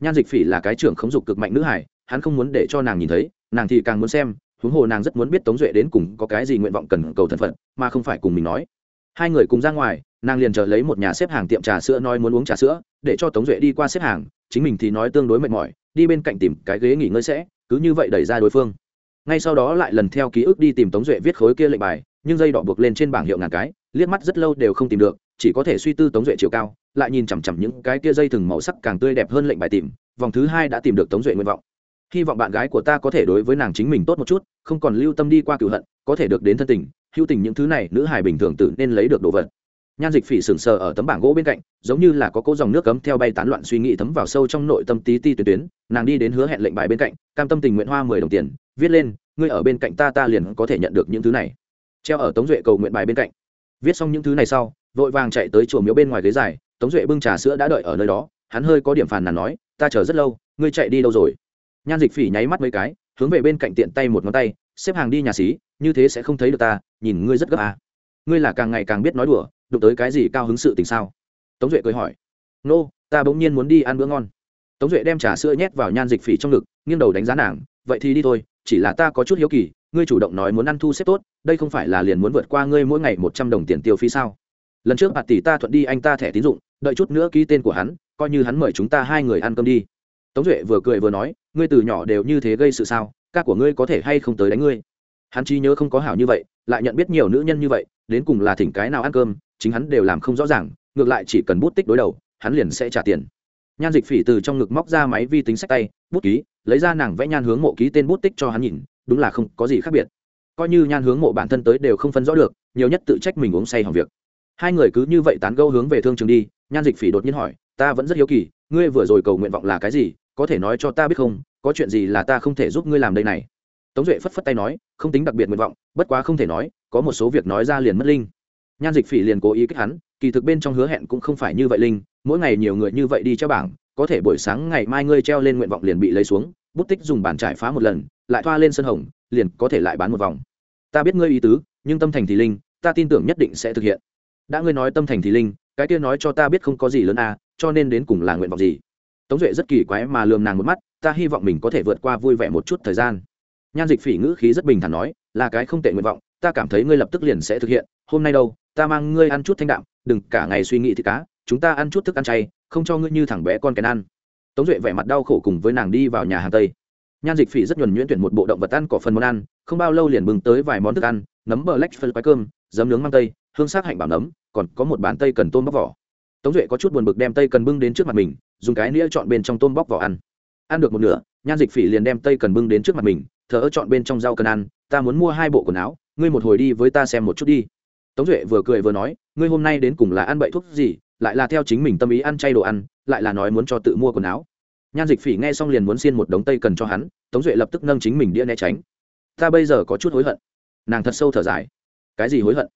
Nhan dịch phỉ là cái trưởng khống dục cực mạnh nữ hải hắn không muốn để cho nàng nhìn thấy, nàng thì càng muốn xem, huống hồ nàng rất muốn biết tống duệ đến cùng có cái gì nguyện vọng cần cầu thân phận mà không phải cùng mình nói. Hai người cùng ra ngoài, nàng liền chờ lấy một nhà xếp hàng tiệm trà sữa nói muốn uống trà sữa, để cho tống duệ đi qua xếp hàng, chính mình thì nói tương đối mệt mỏi, đi bên cạnh tìm cái ghế nghỉ ngơi sẽ cứ như vậy đẩy ra đối phương. Ngay sau đó lại lần theo ký ức đi tìm tống duệ viết khối kia lệnh bài, nhưng dây đỏ buộc lên trên bảng hiệu ngàn cái, liếc mắt rất lâu đều không tìm được, chỉ có thể suy tư tống duệ chiều cao, lại nhìn chằm chằm những cái kia dây thừng màu sắc càng tươi đẹp hơn lệnh bài tìm, vòng thứ hai đã tìm được tống duệ nguyện vọng. Hy vọng bạn gái của ta có thể đối với nàng chính mình tốt một chút, không còn lưu tâm đi qua cựu hận, có thể được đến thân tình, hữu tình những thứ này nữ hài bình thường tự nên lấy được đồ vật nhan dịch phỉ sừng sờ ở tấm bảng gỗ bên cạnh, giống như là có cỗ dòng nước cấm theo bay tán loạn suy nghĩ thấm vào sâu trong nội tâm tí ti tuyến tuyến, nàng đi đến hứa hẹn lệnh bài bên cạnh, cam tâm tình nguyện hoa mười đồng tiền, viết lên, ngươi ở bên cạnh ta ta liền có thể nhận được những thứ này. Treo ở tống duệ cầu nguyện bài bên cạnh. Viết xong những thứ này sau, vội vàng chạy tới chùa miếu bên ngoài ghế dài, tống duệ bưng trà sữa đã đợi ở nơi đó, hắn hơi có điểm phàn nàn nói, ta chờ rất lâu, ngươi chạy đi đâu rồi? Nhan dịch phỉ nháy mắt mấy cái, hướng về bên cạnh tiện tay một ngón tay, xếp hàng đi nhà xí, như thế sẽ không thấy được ta, nhìn ngươi rất gấp à. ngươi là càng ngày càng biết nói đùa đụng tới cái gì cao hứng sự tình sao? Tống duệ cười hỏi. Nô、no, ta bỗng nhiên muốn đi ăn bữa ngon. Tống duệ đem trà sữa nhét vào nhan dịch phỉ trong ngực nghiêng đầu đánh giá nàng. Vậy thì đi thôi chỉ là ta có chút hiếu kỳ ngươi chủ động nói muốn ăn thu xếp tốt đây không phải là liền muốn vượt qua ngươi mỗi ngày một trăm đồng tiền tiêu phí sao? Lần trước bạt tỷ ta thuận đi anh ta thẻ tín dụng đợi chút nữa ký tên của hắn coi như hắn mời chúng ta hai người ăn cơm đi. Tống duệ vừa cười vừa nói ngươi từ nhỏ đều như thế gây sự sao? Ca của ngươi có thể hay không tới đánh ngươi? Hắn chi nhớ không có hảo như vậy lại nhận biết nhiều nữ nhân như vậy đến cùng là thỉnh cái nào ăn cơm, chính hắn đều làm không rõ ràng, ngược lại chỉ cần bút tích đối đầu, hắn liền sẽ trả tiền. Nhan dịch phỉ từ trong ngực móc ra máy vi tính sách tay, bút ký, lấy ra nàng vẽ nhan hướng mộ ký tên bút tích cho hắn nhìn, đúng là không có gì khác biệt. Coi như nhan hướng mộ bản thân tới đều không phân rõ được, nhiều nhất tự trách mình uống say hỏng việc. Hai người cứ như vậy tán gâu hướng về thương trường đi, nhan dịch phỉ đột nhiên hỏi, ta vẫn rất hiếu kỳ, ngươi vừa rồi cầu nguyện vọng là cái gì? Có thể nói cho ta biết không? Có chuyện gì là ta không thể giúp ngươi làm đây này? Tống duệ phất phất tay nói, không tính đặc biệt nguyện vọng, bất quá không thể nói có một số việc nói ra liền mất linh. Nhan dịch phỉ liền cố ý kích hắn, kỳ thực bên trong hứa hẹn cũng không phải như vậy linh, mỗi ngày nhiều người như vậy đi treo bảng, có thể buổi sáng ngày mai ngươi treo lên nguyện vọng liền bị lấy xuống, bút tích dùng bàn trải phá một lần, lại thoa lên sân hồng, liền có thể lại bán một vòng. Ta biết ngươi ý tứ, nhưng tâm thành thì linh, ta tin tưởng nhất định sẽ thực hiện. Đã ngươi nói tâm thành thì linh, cái kia nói cho ta biết không có gì lớn à cho nên đến cùng là nguyện vọng gì? Tống duệ rất kỳ quái mà lườm nàng một mắt, ta hy vọng mình có thể vượt qua vui vẻ một chút thời gian. Nhan dịch phỉ ngữ khí rất bình thản nói, là cái không tệ nguyện vọng ta cảm thấy ngươi lập tức liền sẽ thực hiện, hôm nay đâu, ta mang ngươi ăn chút thanh đạm, đừng cả ngày suy nghĩ thì cá, chúng ta ăn chút thức ăn chay, không cho ngươi như thằng bé con kèn ăn. Tống duệ vẻ mặt đau khổ cùng với nàng đi vào nhà hàng tây. Nhan dịch phỉ rất nhuần nhuyễn tuyển một bộ động vật ăn cỏ phần món ăn, không bao lâu liền bừng tới vài món thức ăn, nấm bờ lách phân quái cơm, giấm nướng mang tây, hương sát hạnh bảo nấm, còn có một bàn tây cần tôm bóc vỏ. Tống duệ có chút buồn bực đem tây cần bưng đến trước mặt mình, dùng cái nĩa chọn bên trong tôm bóc vỏ ăn. Ăn được một nửa, nhan dịch phỉ liền đem tây cần bưng đến trước mặt mình, thờ ơ chọn bên trong rau cần ăn ta muốn mua hai bộ quần áo, ngươi một hồi đi với ta xem một chút đi. Tống duệ vừa cười vừa nói, ngươi hôm nay đến cùng là ăn bậy thuốc gì, lại là theo chính mình tâm ý ăn chay đồ ăn, lại là nói muốn cho tự mua quần áo. Nhan dịch phỉ nghe xong liền muốn xiên một đống tây cần cho hắn, tống duệ lập tức nâng chính mình đĩa né tránh. Ta bây giờ có chút hối hận. Nàng thật sâu thở dài. Cái gì hối hận?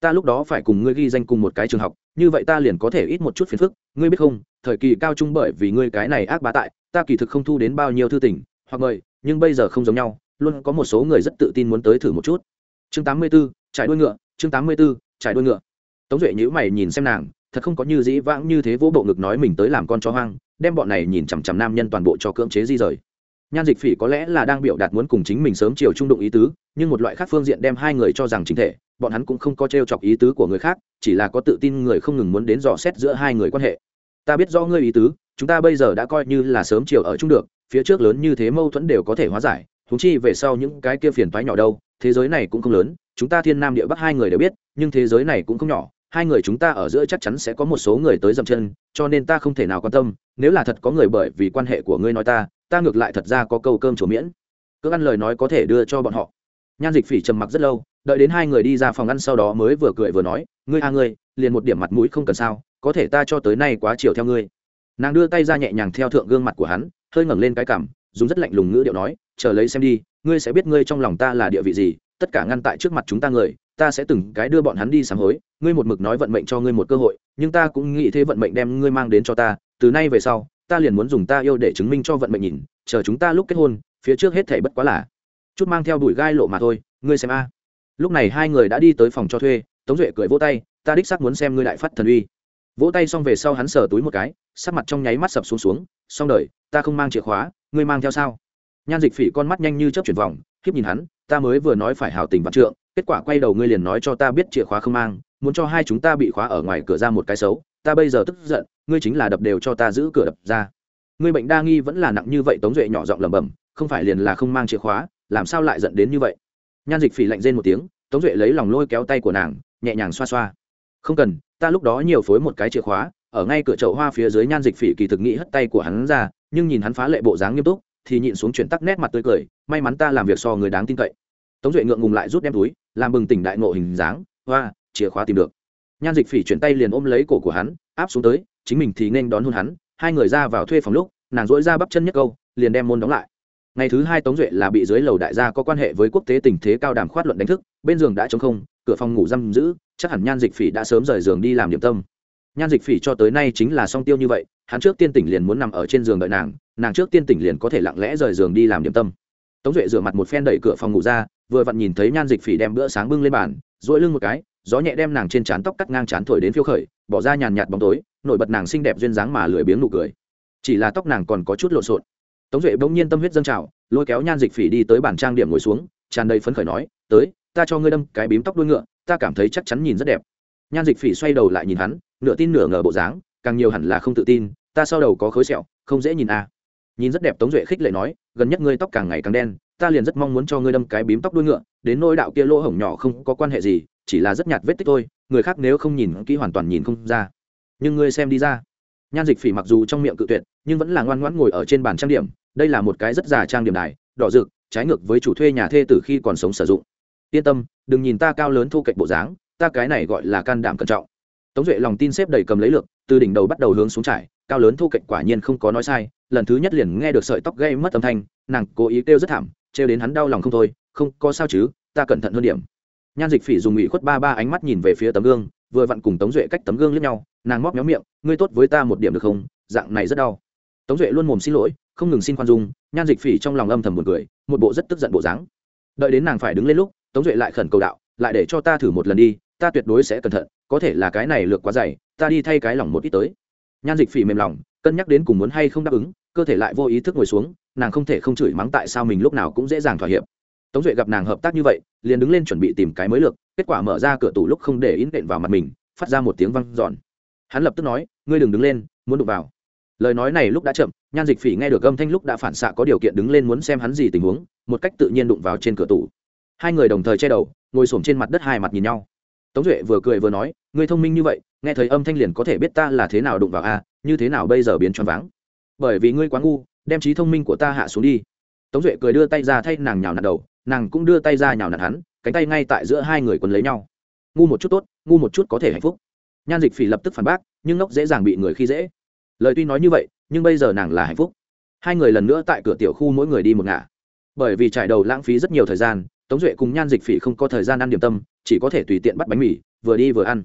Ta lúc đó phải cùng ngươi ghi danh cùng một cái trường học, như vậy ta liền có thể ít một chút phiền phức. Ngươi biết không, thời kỳ cao trung bởi vì ngươi cái này ác bá tại, ta kỳ thực không thu đến bao nhiêu thư tình, hoặc mời, nhưng bây giờ không giống nhau luôn có một số người rất tự tin muốn tới thử một chút. Chương 84, trải đuôi ngựa chương 84, trải đuôi ngựa. Tống duệ nhữ mày nhìn xem nàng thật không có như dĩ vãng như thế vỗ bộ ngực nói mình tới làm con chó hoang đem bọn này nhìn chằm chằm nam nhân toàn bộ cho cưỡng chế di rời. Nhan dịch phỉ có lẽ là đang biểu đạt muốn cùng chính mình sớm chiều trung đụng ý tứ nhưng một loại khác phương diện đem hai người cho rằng chính thể bọn hắn cũng không có t r e o chọc ý tứ của người khác chỉ là có tự tin người không ngừng muốn đến dò xét giữa hai người quan hệ. Ta biết do ngươi ý tứ chúng ta bây giờ đã coi như là sớm chiều ở chung được phía trước lớn như thế mâu thuẫn đều có thể hóa giải huống chi về sau những cái kia phiền toái nhỏ đâu, thế giới này cũng không lớn, chúng ta thiên nam địa bắc hai người đều biết, nhưng thế giới này cũng không nhỏ, hai người chúng ta ở giữa chắc chắn sẽ có một số người tới dậm chân, cho nên ta không thể nào quan tâm, nếu là thật có người bởi vì quan hệ của ngươi nói ta ta ngược lại thật ra có câu cơm chỗ miễn. Cứ ăn lời nói có thể đưa cho bọn họ. Nhan dịch phỉ trầm mặc rất lâu, đợi đến hai người đi ra phòng ăn sau đó mới vừa cười vừa nói, ngươi a ngươi, liền một điểm mặt mũi không cần sao, có thể ta cho tới nay quá chiều theo ngươi. Nàng đưa tay ra nhẹ nhàng theo thượng gương mặt của hắn, hơi ngẩng lên cái cảm dùng rất lạnh lùng ngữ điệu nói, chờ lấy xem đi, ngươi sẽ biết ngươi trong lòng ta là địa vị gì, tất cả ngăn tại trước mặt chúng ta người, ta sẽ từng cái đưa bọn hắn đi sám hối, ngươi một mực nói vận mệnh cho ngươi một cơ hội, nhưng ta cũng nghĩ thế vận mệnh đem ngươi mang đến cho ta, từ nay về sau, ta liền muốn dùng ta yêu để chứng minh cho vận mệnh nhìn, chờ chúng ta lúc kết hôn, phía trước hết thảy bất quá là chút mang theo đuổi gai lộ mà thôi, ngươi xem a. Lúc này hai người đã đi tới phòng cho thuê, tống duệ cười vỗ tay, ta đích xác muốn xem ngươi đại phát thần uy. Vỗ tay xong về sau hắn sờ túi một cái, sắc mặt trong nháy mắt sập xuống xuống, xong đời, ta không mang chìa khóa ngươi mang theo sao? Nhan dịch phỉ con mắt nhanh như chớp chuyển vòng, khiếp nhìn hắn, ta mới vừa nói phải hào tình vạn trượng, kết quả quay đầu ngươi liền nói cho ta biết chìa khóa không mang, muốn cho hai chúng ta bị khóa ở ngoài cửa ra một cái xấu, ta bây giờ tức giận, ngươi chính là đập đều cho ta giữ cửa đập ra. Ngươi bệnh đa nghi vẫn là nặng như vậy, tống duệ nhỏ giọng lẩm bẩm, không phải liền là không mang chìa khóa, làm sao lại giận đến như vậy? Nhan dịch phỉ lạnh rên một tiếng, tống duệ lấy lòng lôi kéo tay của nàng, nhẹ nhàng xoa xoa. Không cần, ta lúc đó nhiều phối một cái chìa khóa, ở ngay cửa chậu hoa phía dưới nhan dịch phỉ kỳ thực nghĩ hất tay của hắn ra nhưng nhìn hắn phá lệ bộ dáng nghiêm túc, thì nhịn xuống chuyển tắc nét mặt tươi cười, may mắn ta làm việc so người đáng tin cậy. Tống duệ ngượng ngùng lại rút đem túi, làm bừng tỉnh đại ngộ hình dáng, hoa, chìa khóa tìm được. Nhan dịch phỉ chuyển tay liền ôm lấy cổ của hắn, áp xuống tới, chính mình thì nên đón hôn hắn, hai người ra vào thuê phòng lúc, nàng dỗi ra bắp chân nhất câu, liền đem môn đóng lại. Ngày thứ hai tống duệ là bị dưới lầu đại gia có quan hệ với quốc tế tình thế cao đàm khoát luận đánh thức, bên giường đã t không, cửa phòng ngủ giam giữ, chắc hẳn nhan dịch phỉ đã sớm rời giường đi làm điểm tâm nhan dịch phỉ cho tới nay chính là song tiêu như vậy, hắn trước tiên tỉnh liền muốn nằm ở trên giường đợi nàng nàng trước tiên tỉnh liền có thể lặng lẽ rời giường đi làm điểm tâm. Tống duệ rửa mặt một phen đẩy cửa phòng ngủ ra, vừa vặn nhìn thấy nhan dịch phỉ đem bữa sáng bưng lên bàn dỗi lưng một cái, gió nhẹ đem nàng trên trán tóc cắt ngang trán thổi đến phiêu khởi, bỏ ra nhàn nhạt bóng tối, nổi bật nàng xinh đẹp duyên dáng mà lười biếng nụ cười. Chỉ là tóc nàng còn có chút lộn xộn. Tống duệ bỗng nhiên tâm huyết dâng trào, lôi kéo nhan dịch phỉ đi tới bàn trang điểm ngồi xuống, tràn đầy phấn khởi nói, tới, ta cho ngươi đâm cái bím tóc đuôi ngựa, ta cảm thấy chắc chắn nhìn rất đẹp nhan dịch phỉ xoay đầu lại nhìn hắn, nửa tin nửa ngờ bộ dáng, càng nhiều hẳn là không tự tin, ta sau đầu có khối sẹo, không dễ nhìn à. nhìn rất đẹp tống duệ khích lệ nói, gần nhất ngươi tóc càng ngày càng đen, ta liền rất mong muốn cho ngươi đâm cái bím tóc đuôi ngựa, đến nôi đạo kia lỗ hổng nhỏ không có quan hệ gì, chỉ là rất nhạt vết tích thôi, người khác nếu không nhìn kỹ hoàn toàn nhìn không ra. Nhưng ngươi xem đi ra. Nhan dịch phỉ mặc dù trong miệng cự tuyệt, nhưng vẫn là ngoan ngoãn ngồi ở trên bàn trang điểm, đây là một cái rất già trang điểm đài, đỏ rực, trái ngược với chủ thuê nhà thê từ khi còn sống sử dụng. Yên tâm, đừng nhìn ta cao lớn thu cạnh bộ dáng ta cái này gọi là can đảm cẩn trọng. Tống duệ lòng tin xếp đầy cầm lấy lược, từ đỉnh đầu bắt đầu hướng xuống trải, cao lớn thu cạnh quả nhiên không có nói sai, lần thứ nhất liền nghe được sợi tóc gây mất âm thanh, nàng cố ý kêu rất thảm, trêu đến hắn đau lòng không thôi, không, có sao chứ, ta cẩn thận hơn điểm. Nhan dịch phỉ dùng ủy khuất ba ba ánh mắt nhìn về phía tấm gương, vừa vặn cùng tống duệ cách tấm gương lướt nhau, nàng móc méo miệng, ngươi tốt với ta một điểm được không? Dạng này rất đau. Tống duệ luôn mồm xin lỗi, không ngừng xin khoan dung, nhan dịch phỉ trong lòng âm thầm một cười, một bộ rất tức giận bộ dáng. Đợi đến nàng phải đứng lên lúc, tống duệ lại khẩn cầu đạo, lại để cho ta thử một lần đi ta tuyệt đối sẽ cẩn thận, có thể là cái này lược quá dày, ta đi thay cái lòng một ít tới. Nhan dịch phỉ mềm lòng, cân nhắc đến cùng muốn hay không đáp ứng, cơ thể lại vô ý thức ngồi xuống, nàng không thể không chửi mắng tại sao mình lúc nào cũng dễ dàng thỏa hiệp. Tống duệ gặp nàng hợp tác như vậy, liền đứng lên chuẩn bị tìm cái mới lược, kết quả mở ra cửa tủ lúc không để ý nện vào mặt mình, phát ra một tiếng văng giòn hắn lập tức nói, ngươi đừng đứng lên, muốn đụng vào. Lời nói này lúc đã chậm, nhan dịch phỉ nghe được âm thanh lúc đã phản xạ có điều kiện đứng lên muốn xem hắn gì tình huống, một cách tự nhiên đụng vào trên cửa tủ. Hai người đồng thời che đầu, ngồi s trên mặt đất hai mặt nhìn nhau tống duệ vừa cười vừa nói, ngươi thông minh như vậy, nghe thấy âm thanh liền có thể biết ta là thế nào đụng vào a, như thế nào bây giờ biến choáng váng. Bởi vì ngươi quá ngu, đem trí thông minh của ta hạ xuống đi. Tống duệ cười đưa tay ra thay nàng nhào nặn đầu, nàng cũng đưa tay ra nhào nặn hắn, cánh tay ngay tại giữa hai người quấn lấy nhau. Ngu một chút tốt, ngu một chút có thể hạnh phúc. Nhan dịch phỉ lập tức phản bác, nhưng ngốc dễ dàng bị người khi dễ. Lời tuy nói như vậy, nhưng bây giờ nàng là hạnh phúc. Hai người lần nữa tại cửa tiểu khu mỗi người đi một ngả. Bởi vì trải đầu lãng phí rất nhiều thời gian, tống duệ cùng nhan dịch phỉ không có thời gian ăn điểm tâm chỉ có thể tùy tiện bắt bánh mì, vừa đi vừa ăn.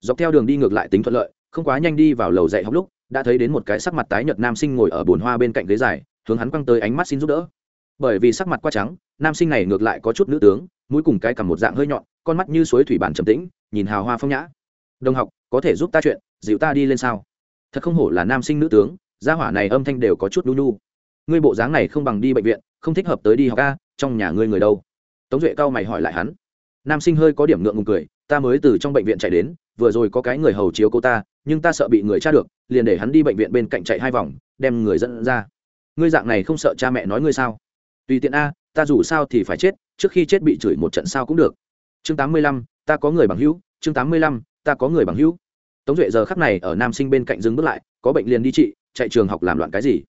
Dọc theo đường đi ngược lại tính thuận lợi, không quá nhanh đi vào lầu dạy học lúc, đã thấy đến một cái sắc mặt tái nhợt nam sinh ngồi ở bồn hoa bên cạnh ghế dài, hướng hắn quăng tới ánh mắt xin giúp đỡ. Bởi vì sắc mặt quá trắng, nam sinh này ngược lại có chút nữ tướng, mũi cùng cái cầm một dạng hơi nhọn, con mắt như suối thủy bản trầm tĩnh, nhìn hào hoa phong nhã. Đồng học, có thể giúp ta chuyện, dịu ta đi lên sao? Thật không hổ là nam sinh nữ tướng, gia hỏa này âm thanh đều có chút đu nhu ngươi bộ dáng này không bằng đi bệnh viện, không thích hợp tới đi học ca trong nhà ngươi người đâu? Tống duệ cao mày hỏi lại hắn nam sinh hơi có điểm ngượng ngùng cười, ta mới từ trong bệnh viện chạy đến, vừa rồi có cái người hầu chiếu cô ta, nhưng ta sợ bị người tra được, liền để hắn đi bệnh viện bên cạnh chạy hai vòng, đem người dẫn ra. Ngươi dạng này không sợ cha mẹ nói ngươi sao? Tùy tiện a, ta dù sao thì phải chết, trước khi chết bị chửi một trận sao cũng được. Chương tám mươi lăm, ta có người bằng hữu. Chương tám mươi lăm, ta có người bằng hữu. Tống duệ giờ khắc này ở nam sinh bên cạnh dừng bước lại, có bệnh liền đi trị, chạy trường học làm loạn cái gì?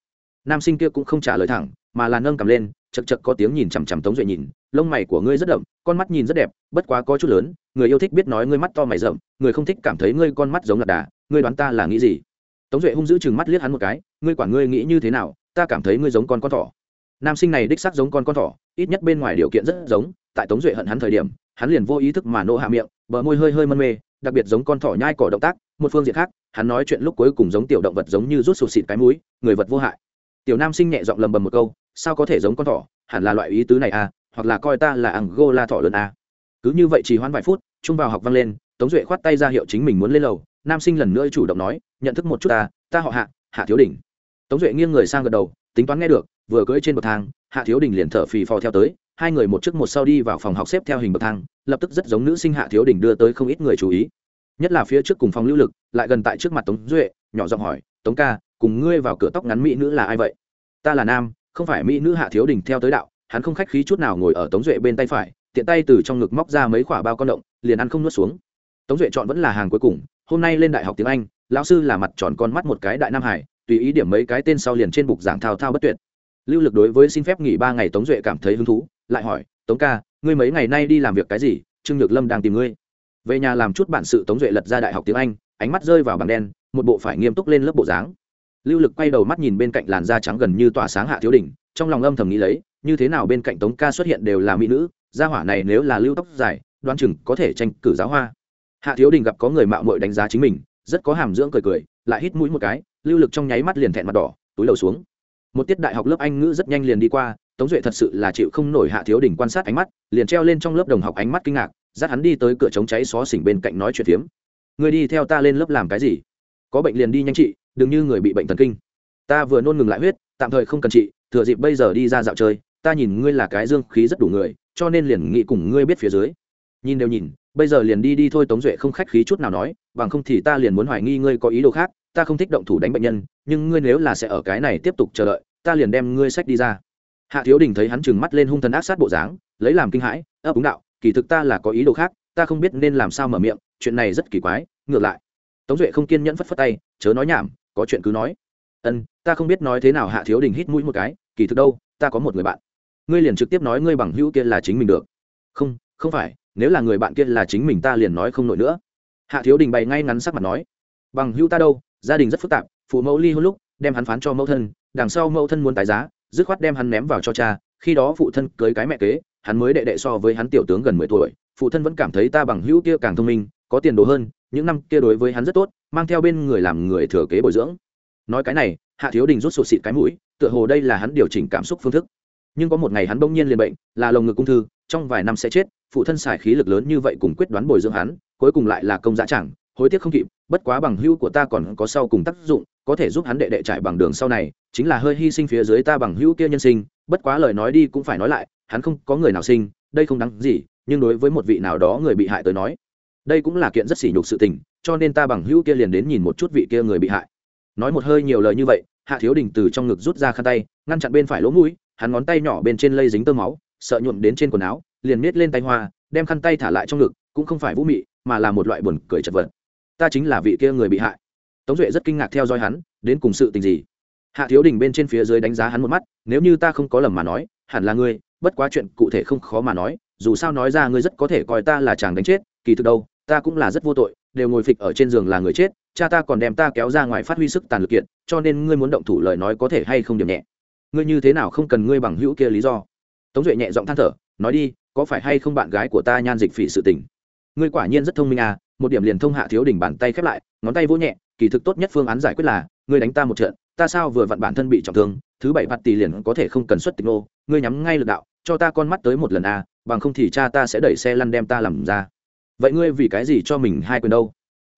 Nam sinh kia cũng không trả lời thẳng, mà là nâng cầm lên chật chật có tiếng nhìn chằm chằm tống duệ nhìn, lông mày của ngươi rất đậm, con mắt nhìn rất đẹp, bất quá có chút lớn, người yêu thích biết nói ngươi mắt to mày rậm, người không thích cảm thấy ngươi con mắt giống lạc đà, ngươi đoán ta là nghĩ gì? Tống duệ hung giữ chừng mắt liếc hắn một cái, ngươi quản ngươi nghĩ như thế nào, ta cảm thấy ngươi giống con con thỏ. Nam sinh này đích xác giống con con thỏ, ít nhất bên ngoài điều kiện rất giống, tại tống duệ hận hắn thời điểm, hắn liền vô ý thức mà nộ hạ miệng, bờ môi hơi hơi mân mê, đặc biệt giống con thỏ nhai cỏ động tác, một phương diện khác, hắn nói chuyện lúc cuối cùng giống tiểu động vật giống như rút sụt xịt cái mũi, người vật vô hại tiểu nam sinh nhẹ giọng lầm bầm một câu, sao có thể giống con thỏ, hẳn là loại ý tứ này à hoặc là coi ta là Angola gô la thỏ lớn à. cứ như vậy chỉ hoãn vài phút, trung vào học vang lên, tống duệ khoát tay ra hiệu chính mình muốn lên lầu, nam sinh lần nữa chủ động nói, nhận thức một chút ta ta họ hạ hạ thiếu đình. Tống duệ nghiêng người sang gật đầu, tính toán nghe được, vừa cưỡi trên bậc thang, hạ thiếu đình liền thở phì phò theo tới, hai người một trước một sau đi vào phòng học xếp theo hình bậc thang, lập tức rất giống nữ sinh hạ thiếu đình đưa tới không ít người chú ý. Nhất là phía trước cùng phòng lưu lực, lại gần tại trước mặt tống duệ, nhỏ giọng hỏi, tống ca, cùng ngươi vào cửa tóc ngắn mỹ nữ là ai vậy? Ta là nam, không phải mỹ nữ hạ thiếu đình theo tới đạo, hắn không khách khí chút nào ngồi ở tống duệ bên tay phải, tiện tay từ trong ngực móc ra mấy quả bao con động, liền ăn không nuốt xuống. Tống duệ chọn vẫn là hàng cuối cùng, hôm nay lên đại học tiếng anh, lão sư là mặt tròn con mắt một cái đại nam hải, tùy ý điểm mấy cái tên sau liền trên bục giảng thao thao bất tuyệt. Lưu lực đối với xin phép nghỉ ba ngày tống duệ cảm thấy hứng thú, lại hỏi, tống ca, ngươi mấy ngày nay đi làm việc cái gì? Trương nhược lâm đang tìm ngươi. Về nhà làm chút bản sự tống duệ lật ra đại học tiếng anh, ánh mắt rơi vào bảng đen, một bộ phải nghiêm túc lên lớp bộ dáng lưu lực quay đầu mắt nhìn bên cạnh làn da trắng gần như tỏa sáng hạ thiếu Đình trong lòng âm thầm nghĩ lấy, như thế nào bên cạnh tống ca xuất hiện đều là mỹ nữ, gia hỏa này nếu là lưu tóc dài đoan chừng có thể tranh cử giáo hoa. Hạ thiếu đình gặp có người mạo mội đánh giá chính mình, rất có hàm dưỡng cười cười, lại hít mũi một cái, lưu lực trong nháy mắt liền thẹn mặt đỏ, túi đầu xuống. Một tiết đại học lớp anh ngữ rất nhanh liền đi qua, tống duệ thật sự là chịu không nổi hạ thiếu đình quan sát ánh mắt, liền treo lên trong lớp đồng học ánh mắt kinh ngạc, dắt hắn đi tới cửa chống cháy xó xỉnh bên cạnh nói chuyện phiếm. Người đi theo ta lên lớp làm cái gì? Có bệnh liền đi nhanh trị đừng như người bị bệnh thần kinh. Ta vừa nôn ngừng lại huyết, tạm thời không cần trị, thừa dịp bây giờ đi ra dạo chơi, ta nhìn ngươi là cái dương khí rất đủ người, cho nên liền nghĩ cùng ngươi biết phía dưới. Nhìn đều nhìn, bây giờ liền đi đi thôi, tống duệ không khách khí chút nào nói, bằng không thì ta liền muốn hoài nghi ngươi có ý đồ khác, ta không thích động thủ đánh bệnh nhân, nhưng ngươi nếu là sẽ ở cái này tiếp tục chờ đợi, ta liền đem ngươi sách đi ra. Hạ thiếu đình thấy hắn trừng mắt lên hung thần ác sát bộ dáng, lấy làm kinh hãi ấp úng đạo, kỳ thực ta là có ý đồ khác, ta không biết nên làm sao mở miệng, chuyện này rất kỳ quái, ngược lại. Tống duệ không kiên nhẫn phất phất tay, chớ nói nhảm có chuyện cứ nói. Ân, ta không biết nói thế nào hạ thiếu đình hít mũi một cái, kỳ thực đâu, ta có một người bạn. Ngươi liền trực tiếp nói ngươi bằng hữu kia là chính mình được. Không không phải, nếu là người bạn kia là chính mình ta liền nói không nổi nữa. Hạ thiếu đình bày ngay ngắn sắc mặt nói. Bằng hữu ta đâu, gia đình rất phức tạp, phụ mẫu ly hôn lúc, đem hắn phán cho mẫu thân, đằng sau mẫu thân muốn tái giá, dứt khoát đem hắn ném vào cho cha, khi đó phụ thân cưới cái mẹ kế, hắn mới đệ đệ so với hắn tiểu tướng gần mười tuổi, phụ thân vẫn cảm thấy ta bằng hữu kia càng thông minh có tiền đồ hơn, những năm kia đối với hắn rất tốt, mang theo bên người làm người thừa kế bồi dưỡng. Nói cái này, hạ thiếu đình rút sụt xịt cái mũi, tựa hồ đây là hắn điều chỉnh cảm xúc phương thức. Nhưng có một ngày hắn bỗng nhiên liền bệnh, là lồng ngực ung thư, trong vài năm sẽ chết, phụ thân xài khí lực lớn như vậy cùng quyết đoán bồi dưỡng hắn, cuối cùng lại là công giá chẳng, hối tiếc không kịp, bất quá bằng hữu của ta còn có sau cùng tác dụng, có thể giúp hắn đệ đệ trải bằng đường sau này, chính là hơi hy sinh phía dưới ta bằng hữu kia nhân sinh, bất quá lời nói đi cũng phải nói lại, hắn không có người nào sinh, đây không đáng gì, nhưng đối với một vị nào đó người bị hại tới nói đây cũng là kiện rất sỉ nhục sự tình, cho nên ta bằng hữu kia liền đến nhìn một chút vị kia người bị hại. Nói một hơi nhiều lời như vậy, hạ thiếu đình từ trong ngực rút ra khăn tay, ngăn chặn bên phải lỗ mũi, hắn ngón tay nhỏ bên trên lây dính tơ máu, sợ nhuộm đến trên quần áo, liền miết lên tay hoa, đem khăn tay thả lại trong ngực, cũng không phải vũ mị, mà là một loại buồn cười chật vật. Ta chính là vị kia người bị hại. Tống duệ rất kinh ngạc theo dõi hắn, đến cùng sự tình gì? Hạ thiếu đình bên trên phía dưới đánh giá hắn một mắt, nếu như ta không có lầm mà nói, hẳn là ngươi, bất quá chuyện cụ thể không khó mà nói, dù sao nói ra ngươi rất có thể coi ta là chàng đánh chết, kỳ thực đâu ta cũng là rất vô tội, đều ngồi phịch ở trên giường là người chết, cha ta còn đem ta kéo ra ngoài phát huy sức tàn lực kiện, cho nên ngươi muốn động thủ lời nói có thể hay không điểm nhẹ. Ngươi như thế nào không cần ngươi bằng hữu kia lý do? Tống duệ nhẹ giọng than thở, nói đi, có phải hay không bạn gái của ta nhan dịch phỉ sự tình? Ngươi quả nhiên rất thông minh à một điểm liền thông hạ thiếu đỉnh bàn tay khép lại, ngón tay vỗ nhẹ, kỳ thực tốt nhất phương án giải quyết là, ngươi đánh ta một trận, ta sao vừa vặn bản thân bị trọng thương, thứ bảy vặt tỷ liền có thể không cần xuất tịch nô, ngươi nhắm ngay lực đạo, cho ta con mắt tới một lần à bằng không thì cha ta sẽ đẩy xe lăn đem ta làm ra vậy ngươi vì cái gì cho mình hai quyền đâu?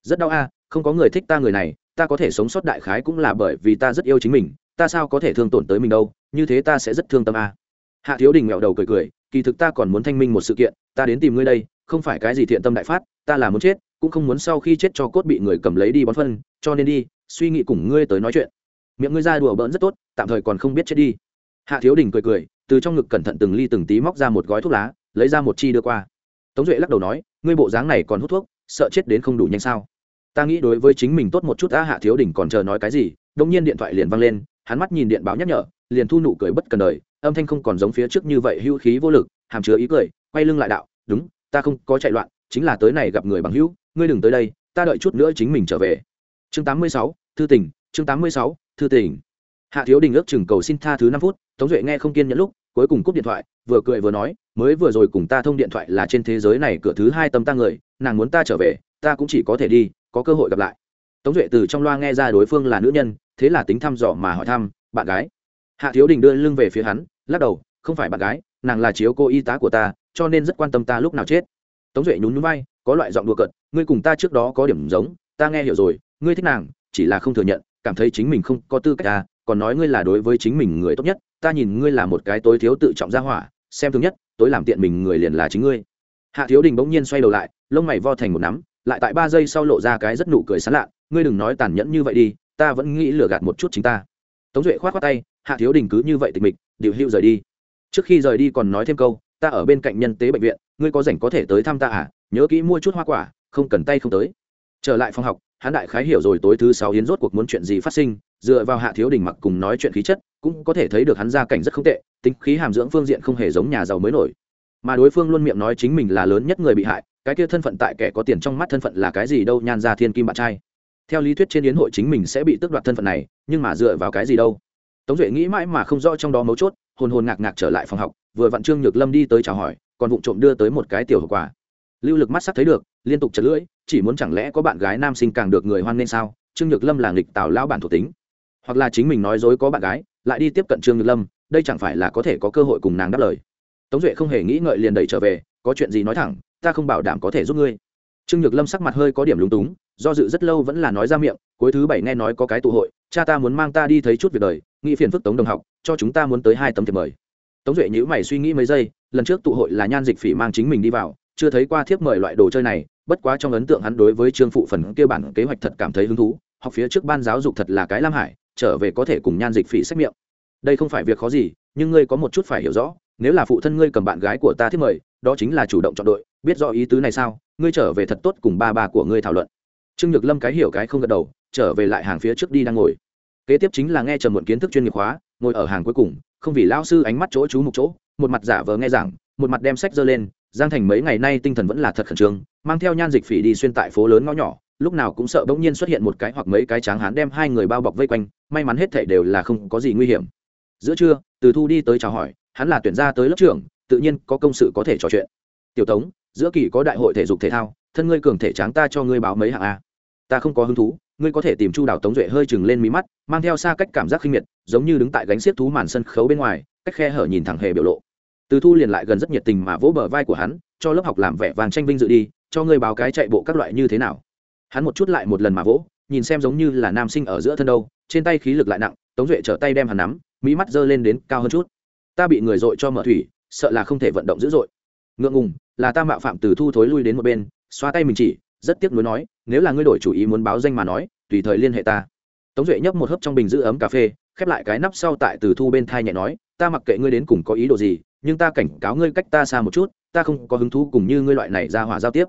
Rất đau à không có người thích ta người này, ta có thể sống sót đại khái cũng là bởi vì ta rất yêu chính mình, ta sao có thể thương tổn tới mình đâu, như thế ta sẽ rất thương tâm à. hạ thiếu đình nghẹo đầu cười cười, kỳ thực ta còn muốn thanh minh một sự kiện, ta đến tìm ngươi đây, không phải cái gì thiện tâm đại phát, ta là muốn chết, cũng không muốn sau khi chết cho cốt bị người cầm lấy đi bón phân, cho nên đi, suy nghĩ cùng ngươi tới nói chuyện. Miệng ngươi ra đùa bỡn rất tốt, tạm thời còn không biết chết đi. Hạ thiếu đình cười cười, từ trong ngực cẩn thận từng ly từng tí móc ra một gói thuốc lá, lấy ra một chi đưa qua tống duệ lắc đầu nói ngươi bộ dáng này còn hút thuốc sợ chết đến không đủ nhanh sao ta nghĩ đối với chính mình tốt một chút a hạ thiếu đình còn chờ nói cái gì đông nhiên điện thoại liền văng lên hắn mắt nhìn điện báo nhắc nhở liền thu nụ cười bất cần đời âm thanh không còn giống phía trước như vậy hữu khí vô lực hàm chứa ý cười quay lưng lại đạo đúng ta không có chạy loạn chính là tới này gặp người bằng hữu ngươi đừng tới đây ta đợi chút nữa chính mình trở về chương 86, thư tỉnh. chương 86, thư tỉnh. hạ thiếu đình ước chừng cầu xin tha thứ năm phút tống duệ nghe không kiên nhẫn lúc cuối cùng cúp điện thoại, vừa cười vừa nói, mới vừa rồi cùng ta thông điện thoại là trên thế giới này cửa thứ hai tâm ta người, nàng muốn ta trở về, ta cũng chỉ có thể đi, có cơ hội gặp lại. Tống duệ từ trong loa nghe ra đối phương là nữ nhân, thế là tính thăm dò mà hỏi thăm, bạn gái? Hạ thiếu đình đưa lưng về phía hắn, lắc đầu, không phải bạn gái, nàng là chiếu cô y tá của ta, cho nên rất quan tâm ta lúc nào chết. Tống duệ nhún nhún vai, có loại giọng đùa cợt, ngươi cùng ta trước đó có điểm giống, ta nghe hiểu rồi, ngươi thích nàng, chỉ là không thừa nhận cảm thấy chính mình không có tư cách à? còn nói ngươi là đối với chính mình người tốt nhất, ta nhìn ngươi là một cái tối thiếu tự trọng ra hỏa, xem thứ nhất, tối làm tiện mình người liền là chính ngươi. Hạ thiếu đình bỗng nhiên xoay đầu lại, lông mày vo thành một nắm, lại tại ba giây sau lộ ra cái rất nụ cười sán lạ, ngươi đừng nói tàn nhẫn như vậy đi, ta vẫn nghĩ lừa gạt một chút chính ta. Tống duệ k h o á t khoác tay, hạ thiếu đình cứ như vậy tịch mịch, điệu hữu rời đi. Trước khi rời đi còn nói thêm câu, ta ở bên cạnh nhân tế bệnh viện, ngươi có rảnh có thể tới thăm ta à nhớ kỹ mua chút hoa quả, không cần tay không tới trở lại phòng học, hắn đại khái hiểu rồi tối thứ sáu hiến rốt cuộc muốn chuyện gì phát sinh, dựa vào hạ thiếu đình mặc cùng nói chuyện khí chất, cũng có thể thấy được hắn gia cảnh rất không tệ, tính khí hàm dưỡng phương diện không hề giống nhà giàu mới nổi. Mà đối phương luôn miệng nói chính mình là lớn nhất người bị hại, cái kia thân phận tại kẻ có tiền trong mắt thân phận là cái gì đâu, nhan ra thiên kim bạn trai. Theo lý thuyết trên yến hội chính mình sẽ bị tước đoạt thân phận này, nhưng mà dựa vào cái gì đâu? Tống duệ nghĩ mãi mà không rõ trong đó mấu chốt, hồn hồn ngạc ngạc trở lại phòng học, vừa vặn trương nhược lâm đi tới chào hỏi, còn vụ trộm đưa tới một cái tiểu hậu quả lưu lực mắt sắc thấy được, liên tục chật lưỡi, chỉ muốn chẳng lẽ có bạn gái nam sinh càng được người hoan nên sao? Trương nhược lâm là nghịch tào lao bản thuộc tính. Hoặc là chính mình nói dối có bạn gái, lại đi tiếp cận trương nhược lâm, đây chẳng phải là có thể có cơ hội cùng nàng đáp lời. Tống duệ không hề nghĩ ngợi liền đẩy trở về, có chuyện gì nói thẳng, ta không bảo đảm có thể giúp ngươi. Trương nhược lâm sắc mặt hơi có điểm lúng túng, do dự rất lâu vẫn là nói ra miệng, cuối thứ bảy nghe nói có cái tụ hội, cha ta muốn mang ta đi thấy chút việc đời, nghĩ phiền phức tống đồng học, cho chúng ta muốn tới hai tấm thiệp mời. Tống duệ nhữ mày suy nghĩ mấy giây, lần trước tụ hội là nhan dịch phỉ mang chính mình đi vào chưa thấy qua thiếp mời loại đồ chơi này, bất quá trong ấn tượng hắn đối với trương phụ phần kia bản kế hoạch thật cảm thấy hứng thú, học phía trước ban giáo dục thật là cái lam hải, trở về có thể cùng nhan dịch phỉ xét miệng. Đây không phải việc khó gì, nhưng ngươi có một chút phải hiểu rõ, nếu là phụ thân ngươi cầm bạn gái của ta thiết mời, đó chính là chủ động chọn đội, biết rõ ý tứ này sao, ngươi trở về thật tốt cùng ba bà của ngươi thảo luận. Trương nhược lâm cái hiểu cái không gật đầu, trở về lại hàng phía trước đi đang ngồi. Kế tiếp chính là nghe trầm muộn kiến thức chuyên nghiệp hóa ngồi ở hàng cuối cùng, không vì lao sư ánh mắt chỗ chú mục chỗ, một mặt giả vờ nghe giảng, một mặt đem sách giơ lên giang thành mấy ngày nay tinh thần vẫn là thật khẩn trương, mang theo nhan dịch phỉ đi xuyên tại phố lớn ngõ nhỏ, lúc nào cũng sợ bỗng nhiên xuất hiện một cái hoặc mấy cái tráng hán đem hai người bao bọc vây quanh, may mắn hết thảy đều là không có gì nguy hiểm. Giữa trưa, từ thu đi tới chào hỏi, hắn là tuyển ra tới lớp trưởng, tự nhiên có công sự có thể trò chuyện. Tiểu tống, giữa kỳ có đại hội thể dục thể thao, thân ngươi cường thể tráng ta cho ngươi báo mấy hạng a. Ta không có hứng thú, ngươi có thể tìm chu đào tống duệ hơi chừng lên mí mắt, mang theo xa cách cảm giác khinh miệt, giống như đứng tại gánh xiết thú màn sân khấu bên ngoài, cách khe hở nhìn thẳng hề biểu lộ từ thu liền lại gần rất nhiệt tình mà vỗ bờ vai của hắn, cho lớp học làm vẻ vàng tranh vinh dự đi, cho ngươi báo cái chạy bộ các loại như thế nào. Hắn một chút lại một lần mà vỗ, nhìn xem giống như là nam sinh ở giữa thân đâu, trên tay khí lực lại nặng, tống duệ trở tay đem hắn nắm, mỹ mắt giơ lên đến cao hơn chút. Ta bị người dội cho mở thủy, sợ là không thể vận động dữ dội. Ngượng ngùng, là ta mạo phạm từ thu thối lui đến một bên, xoa tay mình chỉ, rất tiếc nuối nói, nếu là ngươi đổi chủ ý muốn báo danh mà nói, tùy thời liên hệ ta. Tống duệ nhấp một hớp trong bình giữ ấm cà phê, khép lại cái nắp sau tại từ thu bên thai nhẹ nói, ta mặc kệ ngươi đến cùng có ý đồ gì nhưng ta cảnh cáo ngươi cách ta xa một chút, ta không có hứng thú cùng như ngươi loại này ra hỏa giao tiếp.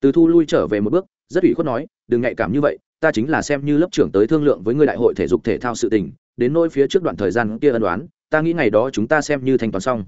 Từ thu lui trở về một bước, rất ủy khuất nói, đừng nhạy cảm như vậy, ta chính là xem như lớp trưởng tới thương lượng với ngươi đại hội thể dục thể thao sự tình, đến nỗi phía trước đoạn thời gian kia ân đoán ta nghĩ ngày đó chúng ta xem như thanh toán xong.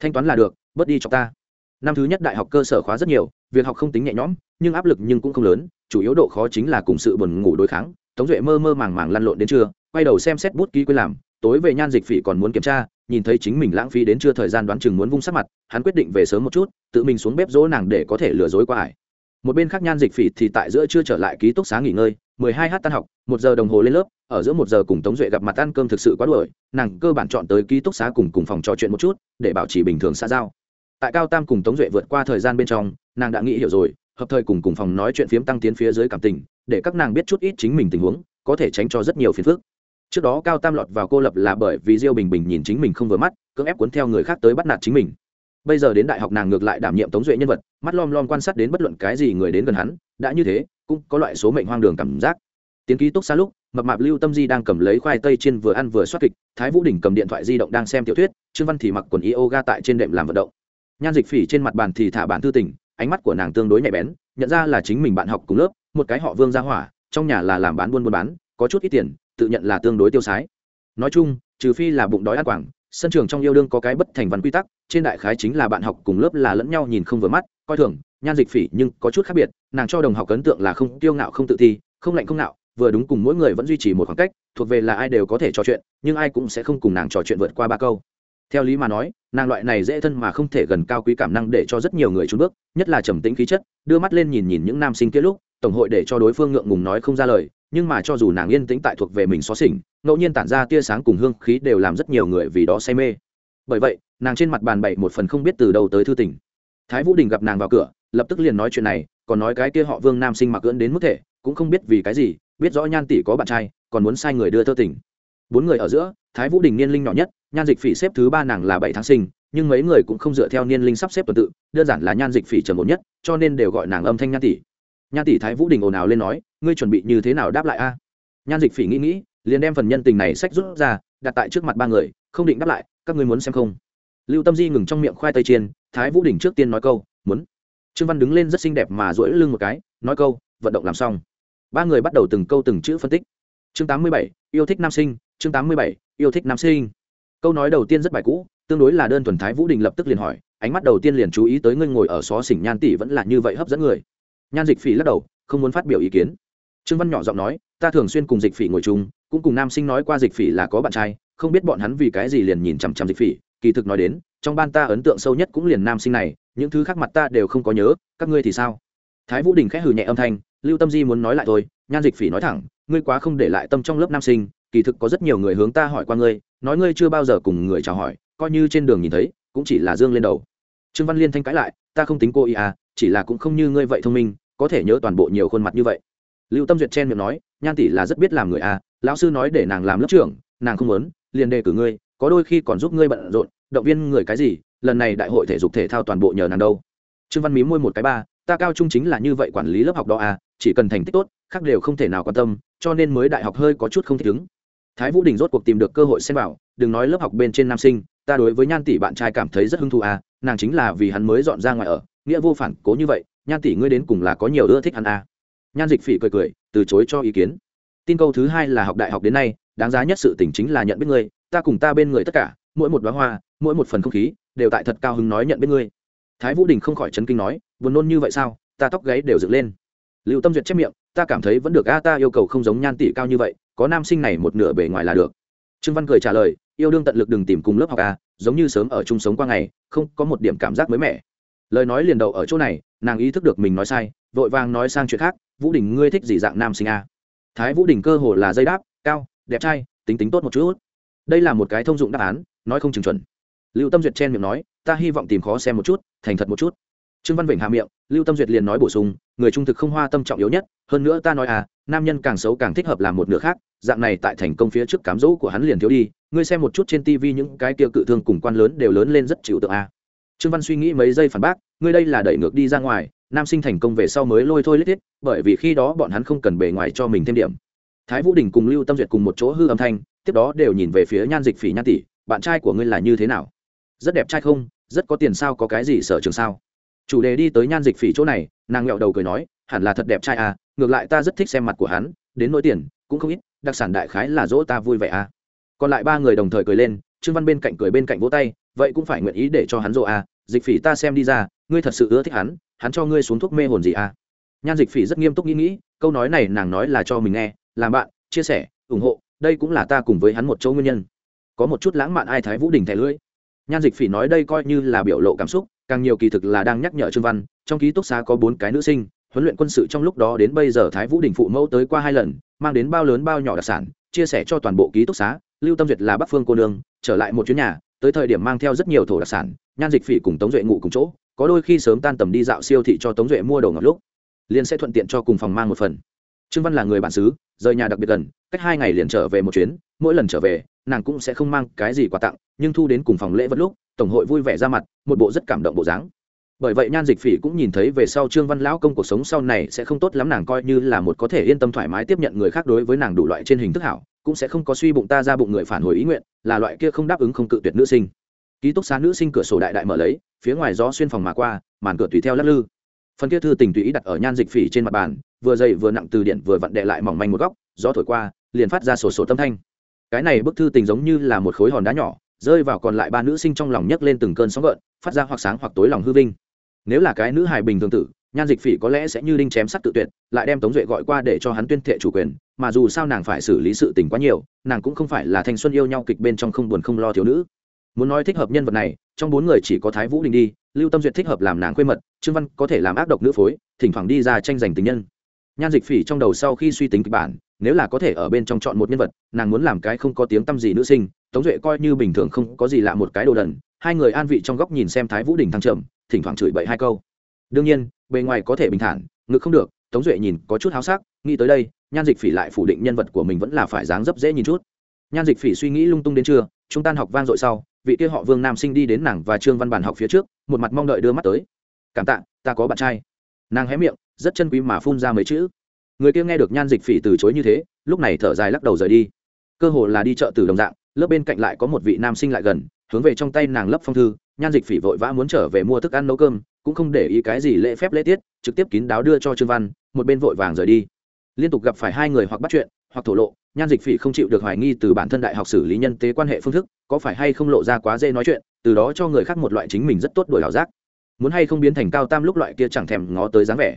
Thanh toán là được, bớt đi cho ta. Năm thứ nhất đại học cơ sở khóa rất nhiều, việc học không tính nhẹ nhõm, nhưng áp lực nhưng cũng không lớn, chủ yếu độ khó chính là cùng sự buồn ngủ đối kháng. Tống duệ mơ mơ màng màng lăn lộn đến trưa, quay đầu xem xét bút ký quên làm, tối về nhan dịch phỉ còn muốn kiểm tra nhìn thấy chính mình lãng phí đến chưa thời gian đoán chừng muốn vung sắc mặt, hắn quyết định về sớm một chút, tự mình xuống bếp dỗ nàng để có thể lừa dối qua ải. Một bên khác nhan dịch phỉ thì tại giữa chưa trở lại ký túc xá nghỉ ngơi, mười hai h tan học, một giờ đồng hồ lên lớp, ở giữa một giờ cùng tống duệ gặp mặt ăn cơm thực sự quá đuổi nàng cơ bản chọn tới ký túc xá cùng cùng phòng trò chuyện một chút, để bảo trì bình thường xã giao. Tại cao tam cùng tống duệ vượt qua thời gian bên trong, nàng đã nghĩ hiểu rồi, hợp thời cùng cùng phòng nói chuyện phiếm tăng tiến phía dưới cảm tình, để các nàng biết chút ít chính mình tình huống, có thể tránh cho rất nhiều phiền phức trước đó cao tam lọt vào cô lập là bởi vì diêu bình bình nhìn chính mình không vừa mắt, cưỡng ép cuốn theo người khác tới bắt nạt chính mình. Bây giờ đến đại học nàng ngược lại đảm nhiệm tống duệ nhân vật, mắt lom lom quan sát đến bất luận cái gì người đến gần hắn, đã như thế, cũng có loại số mệnh hoang đường cảm giác. Tiến ký túc xa lúc, mập mạp lưu tâm di đang cầm lấy khoai tây trên vừa ăn vừa soát kịch, thái vũ đỉnh cầm điện thoại di động đang xem tiểu thuyết, trương văn thì mặc quần yoga tại trên đệm làm vận động. Nhan dịch phỉ trên mặt bàn thì thả bản thư tình, ánh mắt của nàng tương đối nhạy bén, nhận ra là chính mình bạn học cùng lớp, một cái họ vương gia hỏa, trong nhà là làm bán buôn buôn bán, có chút ít tiền tự nhận là tương đối tiêu sái. Nói chung, trừ phi là bụng đói ăn quảng, sân trường trong yêu đương có cái bất thành văn quy tắc, trên đại khái chính là bạn học cùng lớp là lẫn nhau nhìn không vừa mắt, coi thường, nhan dịch phỉ nhưng có chút khác biệt, nàng cho đồng học ấn tượng là không tiêu ngạo không tự thi không lạnh không nạo vừa đúng cùng mỗi người vẫn duy trì một khoảng cách, thuộc về là ai đều có thể trò chuyện, nhưng ai cũng sẽ không cùng nàng trò chuyện vượt qua ba câu. Theo lý mà nói, nàng loại này dễ thân mà không thể gần cao quý cảm năng để cho rất nhiều người trốn bước, nhất là trầm tĩnh khí chất, đưa mắt lên nhìn nhìn những nam sinh kia lúc, tổng hội để cho đối phương ngượng ngùng nói không ra lời nhưng mà cho dù nàng yên tĩnh tại thuộc về mình xó xỉnh, ngẫu nhiên tản ra tia sáng cùng hương khí đều làm rất nhiều người vì đó say mê. Bởi vậy, nàng trên mặt bàn bày một phần không biết từ đâu tới thư tỉnh. thái vũ đình gặp nàng vào cửa, lập tức liền nói chuyện này, còn nói cái kia họ vương nam sinh mặc cưỡn đến mức thể, cũng không biết vì cái gì, biết rõ nhan tỷ có bạn trai, còn muốn sai người đưa thơ tỉnh bốn người ở giữa, thái vũ đình niên linh nhỏ nhất, nhan dịch phỉ xếp thứ ba nàng là bảy tháng sinh, nhưng mấy người cũng không dựa theo niên linh sắp xếp tuần tự, đơn giản là nhan dịch phỉ trầm ổn nhất, cho nên đều gọi nàng âm thanh nhan tỷ nhan tỷ thái vũ đình ồn ào lên nói, ngươi chuẩn bị như thế nào đáp lại a? Nhan dịch phỉ nghĩ nghĩ, liền đem phần nhân tình này sách rút ra, đặt tại trước mặt ba người, không định đáp lại, các ngươi muốn xem không? Lưu tâm di ngừng trong miệng khoai tây chiên, thái vũ đình trước tiên nói câu, muốn. Trương văn đứng lên rất xinh đẹp mà duỗi lưng một cái, nói câu, vận động làm xong. Ba người bắt đầu từng câu từng chữ phân tích. Chương tám mươi bảy, yêu thích nam sinh, chương tám mươi bảy, yêu thích nam sinh. Câu nói đầu tiên rất bài cũ, tương đối là đơn thuần thái vũ đình lập tức liền hỏi, ánh mắt đầu tiên liền chú ý tới ngươi ngồi ở xó xỉnh nhan tỷ vẫn là như vậy hấp dẫn người nhan dịch phỉ lắc đầu, không muốn phát biểu ý kiến. Trương văn nhỏ giọng nói, ta thường xuyên cùng dịch phỉ ngồi chung, cũng cùng nam sinh nói qua dịch phỉ là có bạn trai, không biết bọn hắn vì cái gì liền nhìn chằm chằm dịch phỉ. Kỳ thực nói đến, trong ban ta ấn tượng sâu nhất cũng liền nam sinh này, những thứ khác mặt ta đều không có nhớ, các ngươi thì sao? Thái vũ đình khẽ hừ nhẹ âm thanh, lưu tâm di muốn nói lại thôi. Nhan dịch phỉ nói thẳng, ngươi quá không để lại tâm trong lớp nam sinh, kỳ thực có rất nhiều người hướng ta hỏi qua ngươi, nói ngươi chưa bao giờ cùng người chào hỏi, coi như trên đường nhìn thấy, cũng chỉ là dương lên đầu. Trương văn liên thanh cãi lại ta không tính cô ý à chỉ là cũng không như ngươi vậy thông minh, có thể nhớ toàn bộ nhiều khuôn mặt như vậy. Lưu tâm duyệt chen miệng nói, nhan tỷ là rất biết làm người à lão sư nói để nàng làm lớp trưởng, nàng không muốn, liền đề cử ngươi, có đôi khi còn giúp ngươi bận rộn, động viên người cái gì, lần này đại hội thể dục thể thao toàn bộ nhờ nàng đâu. Trương văn mí môi một cái ba, ta cao trung chính là như vậy quản lý lớp học đó à chỉ cần thành tích tốt, khác đều không thể nào quan tâm, cho nên mới đại học hơi có chút không thích ứng. Thái vũ đình rốt cuộc tìm được cơ hội xem vào, đừng nói lớp học bên trên nam sinh ta đối với nhan tỷ bạn trai cảm thấy rất hứng thú à nàng chính là vì hắn mới dọn ra ngoài ở, nghĩa vô phản, cố như vậy, nhan tỷ ngươi đến cùng là có nhiều ưa thích hắn à. Nhan dịch phỉ cười cười, từ chối cho ý kiến. Tin câu thứ hai là học đại học đến nay, đáng giá nhất sự tình chính là nhận biết ngươi, ta cùng ta bên người tất cả, mỗi một đoá hoa, mỗi một phần không khí, đều tại thật cao hứng nói nhận biết ngươi. Thái vũ đình không khỏi chấn kinh nói, buồn nôn như vậy sao, ta tóc gáy đều dựng lên. Liệu tâm duyệt chép miệng, ta cảm thấy vẫn được a, ta yêu cầu không giống nhan tỷ cao như vậy, có nam sinh này một nửa bề ngoài là được. Trương văn cười trả lời yêu đương tận lực đừng tìm cùng lớp học a giống như sớm ở chung sống qua ngày, không có một điểm cảm giác mới mẻ. Lời nói liền đầu ở chỗ này, nàng ý thức được mình nói sai, vội vàng nói sang chuyện khác, vũ đình, ngươi thích gì dạng nam sinh a thái vũ đình cơ hồ là dây đáp, cao, đẹp trai, tính tính tốt một chút. Đây là một cái thông dụng đáp án, nói không chừng chuẩn. Lưu tâm duyệt chen miệng nói, ta hy vọng tìm khó xem một chút, thành thật một chút. Trương văn vịnh hạ miệng, lưu tâm duyệt liền nói bổ sung, người trung thực không hoa tâm trọng yếu nhất, hơn nữa ta nói à nam nhân càng xấu càng thích hợp làm một nửa khác, dạng này tại thành công phía trước cám dỗ của hắn liền thiếu đi ngươi xem một chút trên tv những cái kia cự thương cùng quan lớn đều lớn lên rất chịu tượng a. Trương văn suy nghĩ mấy giây phản bác, ngươi đây là đẩy ngược đi ra ngoài, nam sinh thành công về sau mới lôi thôi lết thiết, bởi vì khi đó bọn hắn không cần bề ngoài cho mình thêm điểm. Thái vũ đình cùng lưu tâm duyệt cùng một chỗ hư âm thanh, tiếp đó đều nhìn về phía nhan dịch phỉ nhan tỷ, bạn trai của ngươi là như thế nào? Rất đẹp trai không? Rất có tiền sao? Có cái gì sở trường sao? Chủ đề đi tới nhan dịch phỉ chỗ này, nàng nghẹo đầu cười nói, hẳn là thật đẹp trai à ngược lại ta rất thích xem mặt của hắn, đến nỗi tiền, cũng không ít, đặc sản đại khái là dỗ ta vui vẻ à còn lại ba người đồng thời cười lên, trương văn bên cạnh cười bên cạnh vỗ tay, vậy cũng phải nguyện ý để cho hắn rộ à dịch phỉ ta xem đi ra, ngươi thật sự ưa thích hắn hắn cho ngươi xuống thuốc mê hồn gì à. Nhan dịch phỉ rất nghiêm túc nghĩ nghĩ, câu nói này nàng nói là cho mình nghe, làm bạn, chia sẻ, ủng hộ, đây cũng là ta cùng với hắn một chỗ nguyên nhân. Có một chút lãng mạn ai thái vũ đình thẻ lưỡi. Nhan dịch phỉ nói đây coi như là biểu lộ cảm xúc, càng nhiều kỳ thực là đang nhắc nhở trương văn, trong ký túc xá có bốn cái nữ sinh, huấn luyện quân sự trong lúc đó đến bây giờ thái vũ đình phụ mẫu tới qua hai lần, mang đến bao lớn bao nhỏ đặc sản, chia sẻ cho toàn bộ ký túc xá lưu tâm duyệt là bắc phương cô nương, trở lại một chuyến nhà, tới thời điểm mang theo rất nhiều thổ đặc sản, nhan dịch phỉ cùng tống duệ ngủ cùng chỗ, có đôi khi sớm tan tầm đi dạo siêu thị cho tống duệ mua đồ ngọt lúc. Liền sẽ thuận tiện cho cùng phòng mang một phần. Trương văn là người bản xứ, rời nhà đặc biệt gần, cách hai ngày liền trở về một chuyến, mỗi lần trở về, nàng cũng sẽ không mang cái gì quà tặng, nhưng thu đến cùng phòng lễ vật lúc, tổng hội vui vẻ ra mặt, một bộ rất cảm động bộ dáng. Bởi vậy nhan dịch phỉ cũng nhìn thấy về sau trương văn lão công cuộc sống sau này sẽ không tốt lắm, nàng coi như là một có thể yên tâm thoải mái tiếp nhận người khác đối với nàng đủ loại trên hình thức hảo cũng sẽ không có suy bụng ta ra bụng người phản hồi ý nguyện, là loại kia không đáp ứng không cự tuyệt nữ sinh. Ký túc xá nữ sinh cửa sổ đại đại mở lấy, phía ngoài gió xuyên phòng mà qua, màn cửa tùy theo lắc lư. Phần kia thư tình tùy ý đặt ở nhan dịch phỉ trên mặt bàn, vừa dày vừa nặng từ điện vừa vặn đệ lại mỏng manh một góc, gió thổi qua, liền phát ra sổ sổ tâm thanh. Cái này bức thư tình giống như là một khối hòn đá nhỏ, rơi vào còn lại ba nữ sinh trong lòng nhấc lên từng cơn sóng gợn, phát ra hoặc sáng hoặc tối lòng hư vinh. Nếu là cái nữ hài bình thường tử nhan dịch phỉ có lẽ sẽ như đinh chém sắt tự tuyệt, lại đem tống duệ gọi qua để cho hắn tuyên thệ chủ quyền, mà dù sao nàng phải xử lý sự tình quá nhiều, nàng cũng không phải là thanh xuân yêu nhau kịch bên trong không buồn không lo thiếu nữ. Muốn nói thích hợp nhân vật này, trong bốn người chỉ có thái vũ đình đi, lưu tâm duyệt thích hợp làm nàng quê mật, trương văn có thể làm ác độc nữ phối, thỉnh thoảng đi ra tranh giành tình nhân. Nhan dịch phỉ trong đầu sau khi suy tính kịch bản, nếu là có thể ở bên trong chọn một nhân vật, nàng muốn làm cái không có tiếng tăm gì nữ sinh, tống duệ coi như bình thường không có gì lạ một cái đồ đần, hai người an vị trong góc nhìn xem thái vũ đình thăng trầm, thỉnh thoảng chửi bậy hai câu. Đương nhiên bề ngoài có thể bình thản, ngực không được, tống duệ nhìn có chút háo sắc, nghĩ tới đây, nhan dịch phỉ lại phủ định nhân vật của mình vẫn là phải dáng dấp dễ nhìn chút. Nhan dịch phỉ suy nghĩ lung tung đến trưa chúng tan học vang dội sau, vị kia họ vương nam sinh đi đến nàng và trương văn bản học phía trước, một mặt mong đợi đưa mắt tới. Cảm tạ, ta có bạn trai. Nàng hé miệng, rất chân quý mà phun ra mấy chữ. Người kia nghe được nhan dịch phỉ từ chối như thế, lúc này thở dài lắc đầu rời đi. Cơ hồ là đi chợ từ đồng dạng, lớp bên cạnh lại có một vị nam sinh lại gần, hướng về trong tay nàng lấp phong thư, nhan dịch phỉ vội vã muốn trở về mua thức ăn nấu cơm cũng không để ý cái gì lễ phép lễ tiết, trực tiếp kín đáo đưa cho trương văn, một bên vội vàng rời đi. Liên tục gặp phải hai người hoặc bắt chuyện, hoặc thổ lộ, nhan dịch phỉ không chịu được hoài nghi từ bản thân đại học xử lý nhân tế quan hệ phương thức, có phải hay không lộ ra quá dễ nói chuyện, từ đó cho người khác một loại chính mình rất tốt đổi ảo giác. Muốn hay không biến thành cao tam lúc loại kia chẳng thèm ngó tới dáng vẻ.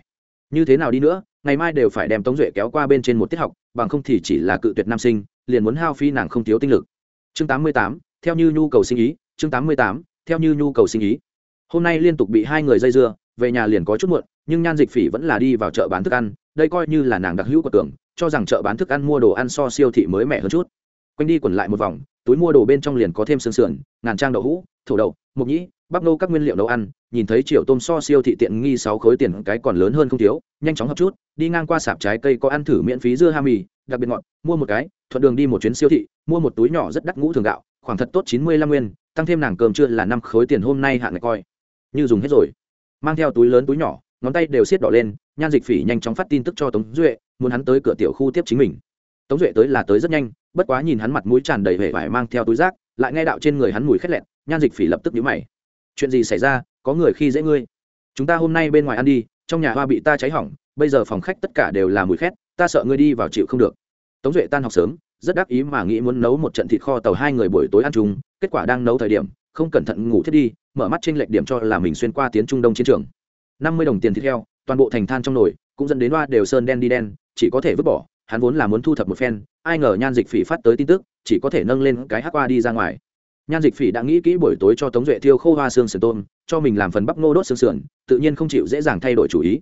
Như thế nào đi nữa, ngày mai đều phải đem tống duệ kéo qua bên trên một tiết học, bằng không thì chỉ là cự tuyệt nam sinh, liền muốn hao phi nàng không thiếu tinh lực. Chương tám mươi tám, theo như nhu cầu sinh ý, chương tám mươi tám, theo như nhu cầu sinh ý hôm nay liên tục bị hai người dây dưa, về nhà liền có chút muộn, nhưng nhan dịch phỉ vẫn là đi vào chợ bán thức ăn, đây coi như là nàng đặc hữu của tưởng, cho rằng chợ bán thức ăn mua đồ ăn so siêu thị mới mẻ hơn chút. Quanh đi quẩn lại một vòng, túi mua đồ bên trong liền có thêm sương sườn, ngàn trang đậu hũ, thổ đậu, mộc nhĩ, bắp nô các nguyên liệu nấu ăn, nhìn thấy triệu tôm so siêu thị tiện nghi sáu khối tiền cái còn lớn hơn không thiếu, nhanh chóng hấp chút, đi ngang qua sạp trái cây có ăn thử miễn phí dưa ha mì, đặc biệt ngọt, mua một cái, thuận đường đi một chuyến siêu thị, mua một túi nhỏ rất đắt ngũ thường gạo, khoảng thật tốt chín mươi lăm nguyên, tăng thêm nàng cơm chưa là năm khối tiền hôm nay hạn ngày coi như dùng hết rồi. Mang theo túi lớn túi nhỏ, ngón tay đều xiết đỏ lên, nhan dịch phỉ nhanh chóng phát tin tức cho tống duệ, muốn hắn tới cửa tiểu khu tiếp chính mình. Tống duệ tới là tới rất nhanh, bất quá nhìn hắn mặt mũi tràn đầy vẻ vải mang theo túi rác, lại nghe đạo trên người hắn mùi khét lẹn nhan dịch phỉ lập tức nhíu mày. Chuyện gì xảy ra? Có người khi dễ ngươi. Chúng ta hôm nay bên ngoài ăn đi, trong nhà hoa bị ta cháy hỏng, bây giờ phòng khách tất cả đều là mùi khét, ta sợ ngươi đi vào chịu không được. Tống duệ tan học sớm, rất đắc ý mà nghĩ muốn nấu một trận thịt kho tàu hai người buổi tối ăn chung, kết quả đang nấu thời điểm, không cẩn thận ngủ thiết đi mở mắt trên lệch điểm cho là mình xuyên qua tiến trung đông chiến trường. Năm mươi đồng tiền thịt heo, toàn bộ thành than trong nồi, cũng dẫn đến hoa đều sơn đen đi đen, chỉ có thể vứt bỏ, hắn vốn là muốn thu thập một phen, ai ngờ nhan dịch phỉ phát tới tin tức, chỉ có thể nâng lên cái hắc hoa đi ra ngoài. Nhan dịch phỉ đã nghĩ kỹ buổi tối cho tống duệ thiêu khô hoa xương sườn tôm, cho mình làm phần bắp ngô đốt xương sườn, tự nhiên không chịu dễ dàng thay đổi chủ ý.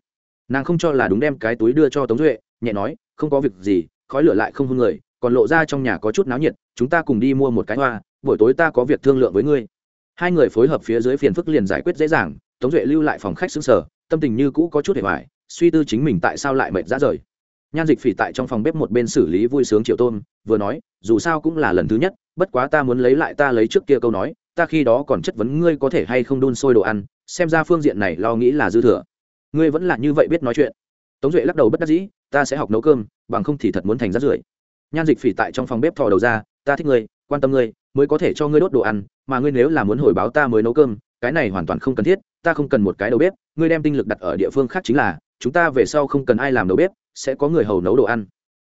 Nàng không cho là đúng đem cái túi đưa cho tống duệ, nhẹ nói, không có việc gì, khói lửa lại không hôn người, còn lộ ra trong nhà có chút náo nhiệt, chúng ta cùng đi mua một cái hoa, buổi tối ta có việc thương lượng với ngươi hai người phối hợp phía dưới phiền phức liền giải quyết dễ dàng, tống duệ lưu lại phòng khách xứng sở tâm tình như cũ có chút hề hoài, suy tư chính mình tại sao lại mệt ra rời. Nhan dịch phỉ tại trong phòng bếp một bên xử lý vui sướng triệu tôn, vừa nói, dù sao cũng là lần thứ nhất, bất quá ta muốn lấy lại ta lấy trước kia câu nói, ta khi đó còn chất vấn ngươi có thể hay không đun sôi đồ ăn, xem ra phương diện này lo nghĩ là dư thừa. Ngươi vẫn là như vậy biết nói chuyện. Tống duệ lắc đầu bất đắc dĩ, ta sẽ học nấu cơm, bằng không thì thật muốn thành rát rưởi. Nhan dịch phỉ tại trong phòng bếp thò đầu ra, ta thích ngươi, quan tâm ngươi, mới có thể cho ngươi đốt đồ ăn mà ngươi nếu là muốn hồi báo ta mới nấu cơm, cái này hoàn toàn không cần thiết, ta không cần một cái đầu bếp, ngươi đem tinh lực đặt ở địa phương khác chính là, chúng ta về sau không cần ai làm đầu bếp, sẽ có người hầu nấu đồ ăn.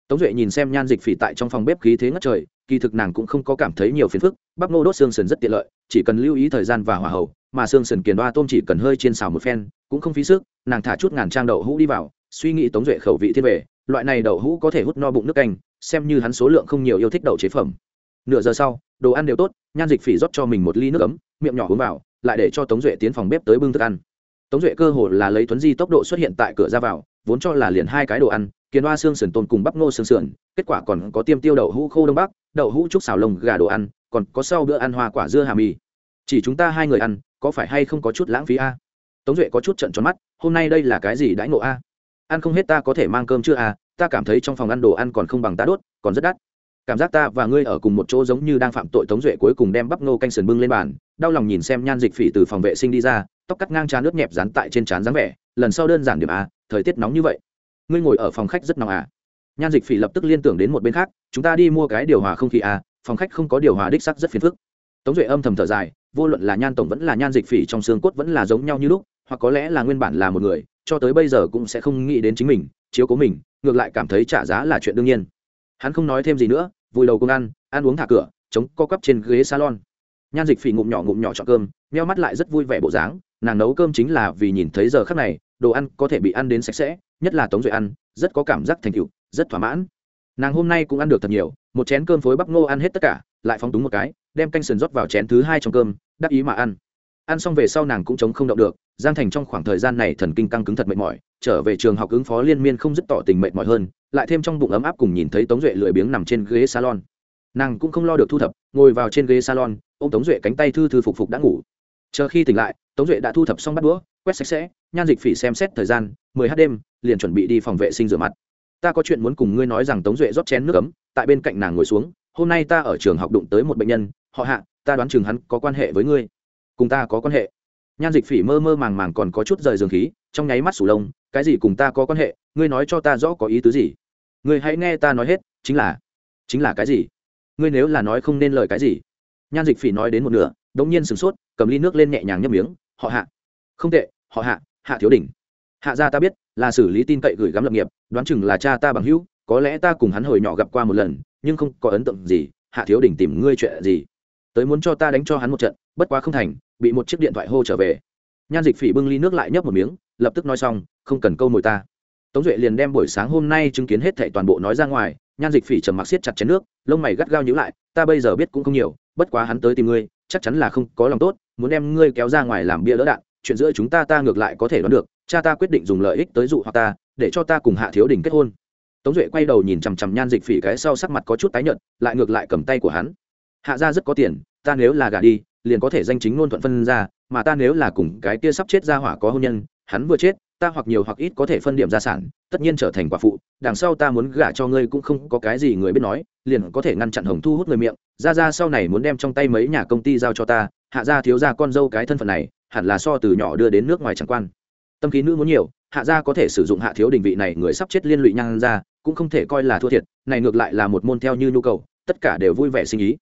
Tống duệ nhìn xem nhan dịch phỉ tại trong phòng bếp khí thế ngất trời, kỳ thực nàng cũng không có cảm thấy nhiều phiền phức, bắp ngô đốt xương sườn rất tiện lợi, chỉ cần lưu ý thời gian và hỏa hầu mà xương sườn kiền đoa tôm chỉ cần hơi chiên xào một phen, cũng không phí sức, nàng thả chút ngàn trang đậu hũ đi vào, suy nghĩ tống duệ khẩu vị thiên về, loại này đậu hũ có thể hút no bụng nước canh, xem như hắn số lượng không nhiều yêu thích đậu chế phẩm. Nửa giờ sau đồ ăn đều tốt, nhan dịch phỉ rót cho mình một ly nước ấm, miệng nhỏ uống vào, lại để cho tống duệ tiến phòng bếp tới bưng thức ăn. Tống duệ cơ hồ là lấy tuấn di tốc độ xuất hiện tại cửa ra vào, vốn cho là liền hai cái đồ ăn, kiến hoa xương sườn tôm cùng bắp ngô xương sườn, kết quả còn có tiêm tiêu đậu hũ khô đông bắc, đậu hũ trúc xào lồng gà đồ ăn, còn có sau bữa ăn hoa quả dưa hà mì. Chỉ chúng ta hai người ăn, có phải hay không có chút lãng phí a? Tống duệ có chút trận tròn mắt, hôm nay đây là cái gì đãi ngộ a? Ăn không hết ta có thể mang cơm chưa a? Ta cảm thấy trong phòng ăn đồ ăn còn không bằng ta đốt, còn rất đắt cảm giác ta và ngươi ở cùng một chỗ giống như đang phạm tội tống duệ cuối cùng đem bắp nô canh sườn bưng lên bàn, đau lòng nhìn xem nhan dịch phỉ từ phòng vệ sinh đi ra, tóc cắt ngang trán nước nhẹp dán tại trên trán dáng vẻ, lần sau đơn giản điểm a thời tiết nóng như vậy. Ngươi ngồi ở phòng khách rất nóng à? Nhan dịch phỉ lập tức liên tưởng đến một bên khác, chúng ta đi mua cái điều hòa không khí à phòng khách không có điều hòa đích sắc rất phiền phức. Tống duệ âm thầm thở dài, vô luận là nhan tổng vẫn là nhan dịch phỉ trong xương cốt vẫn là giống nhau như lúc, hoặc có lẽ là nguyên bản là một người, cho tới bây giờ cũng sẽ không nghĩ đến chính mình, chiếu cố mình, ngược lại cảm thấy trả giá là chuyện đương nhiên. Hắn không nói thêm gì nữa vùi đầu công ăn ăn uống thả cửa, chống co cắp trên ghế salon. Nhan dịch phỉ ngụm nhỏ ngụm nhỏ chọn cơm meo mắt lại rất vui vẻ bộ dáng, nàng nấu cơm chính là vì nhìn thấy giờ khắc này, đồ ăn có thể bị ăn đến sạch sẽ, nhất là tống duệ ăn, rất có cảm giác thành tựu, rất thỏa mãn. Nàng hôm nay cũng ăn được thật nhiều, một chén cơm phối bắp ngô ăn hết tất cả, lại phóng túng một cái, đem canh sườn rót vào chén thứ hai trong cơm, đắc ý mà ăn ăn xong về sau nàng cũng chống không động được, giang thành trong khoảng thời gian này thần kinh căng cứng thật mệt mỏi, trở về trường học ứng phó liên miên không dứt tỏ tình mệt mỏi hơn, lại thêm trong bụng ấm áp cùng nhìn thấy tống duệ lười biếng nằm trên ghế salon. Nàng cũng không lo được thu thập, ngồi vào trên ghế salon ô m tống duệ cánh tay thư thư phục phục đã ngủ. Chờ khi tỉnh lại, tống duệ đã thu thập xong bắt đũa, quét sạch sẽ, nhan dịch phỉ xem xét thời gian, mười h đêm, liền chuẩn bị đi phòng vệ sinh rửa mặt. Ta có chuyện muốn cùng ngươi nói rằng tống duệ rót chén nước ấm, tại bên cạnh nàng ngồi xuống, hôm nay ta ở trường học đụng tới một bệnh nhân, họ hạ, ta đoán chừng hắn có quan hệ với ngươi cùng ta có quan hệ. Nhan dịch phỉ mơ mơ màng màng còn có chút rời giường khí, trong nháy mắt sủ lông, cái gì cùng ta có quan hệ, ngươi nói cho ta rõ có ý tứ gì? Ngươi hãy nghe ta nói hết, chính là chính là cái gì? Ngươi nếu là nói không nên lời cái gì? Nhan dịch phỉ nói đến một nửa đ ỗ n g nhiên sửng sốt, cầm ly nước lên nhẹ nhàng nhấp miếng, họ hạ. Không tệ, họ hạ hạ thiếu đỉnh hạ gia ta biết, là xử lý tin cậy gửi gắm lập nghiệp, đoán chừng là cha ta bằng hữu, có lẽ ta cùng hắn hồi nhỏ gặp qua một lần, nhưng không có ấn tượng gì, hạ thiếu đỉnh tìm ngươi chuyện gì? Tới muốn cho ta đánh cho hắn một trận, bất quá không thành, bị một chiếc điện thoại hô trở về. Nhan dịch phỉ bưng ly nước lại nhấp một miếng, lập tức nói xong, không cần câu mồi ta. Tống duệ liền đem buổi sáng hôm nay chứng kiến hết thệ toàn bộ nói ra ngoài, nhan dịch phỉ trầm mặc siết chặt chén nước, lông mày gắt gao nhữ lại, ta bây giờ biết cũng không nhiều, bất quá hắn tới tìm ngươi, chắc chắn là không có lòng tốt, muốn đem ngươi kéo ra ngoài làm bia lỡ đạn, chuyện giữa chúng ta ta ngược lại có thể đoán được, cha ta quyết định dùng lợi ích tới dụ hoặc ta, để cho ta cùng hạ thiếu đình kết hôn. Tống duệ quay đầu nhìn chằm chằm nhan dịch phỉ cái sau sắc mặt có chút tái nhợt, lại ngược lại cầm tay của hắn. Hạ gia rất có tiền ta nếu là gả đi, liền có thể danh chính ngôn thuận phân ra, mà ta nếu là cùng cái kia sắp chết ra hỏa có hôn nhân, hắn vừa chết, ta hoặc nhiều hoặc ít có thể phân điểm gia sản, tất nhiên trở thành quả phụ, đằng sau ta muốn gả cho ngươi cũng không có cái gì người biết nói, liền có thể ngăn chặn hồng thu hút người miệng, ra ra sau này muốn đem trong tay mấy nhà công ty giao cho ta, hạ gia thiếu gia con dâu cái thân phận này, hẳn là so từ nhỏ đưa đến nước ngoài chẳng quan. Tâm khí nữ muốn nhiều, hạ gia có thể sử dụng hạ thiếu đình vị này người sắp chết liên lụy nhang ra, cũng không thể coi là thua thiệt, này ngược lại là một môn theo như nhu cầu, tất cả đều vui vẻ sinh ý.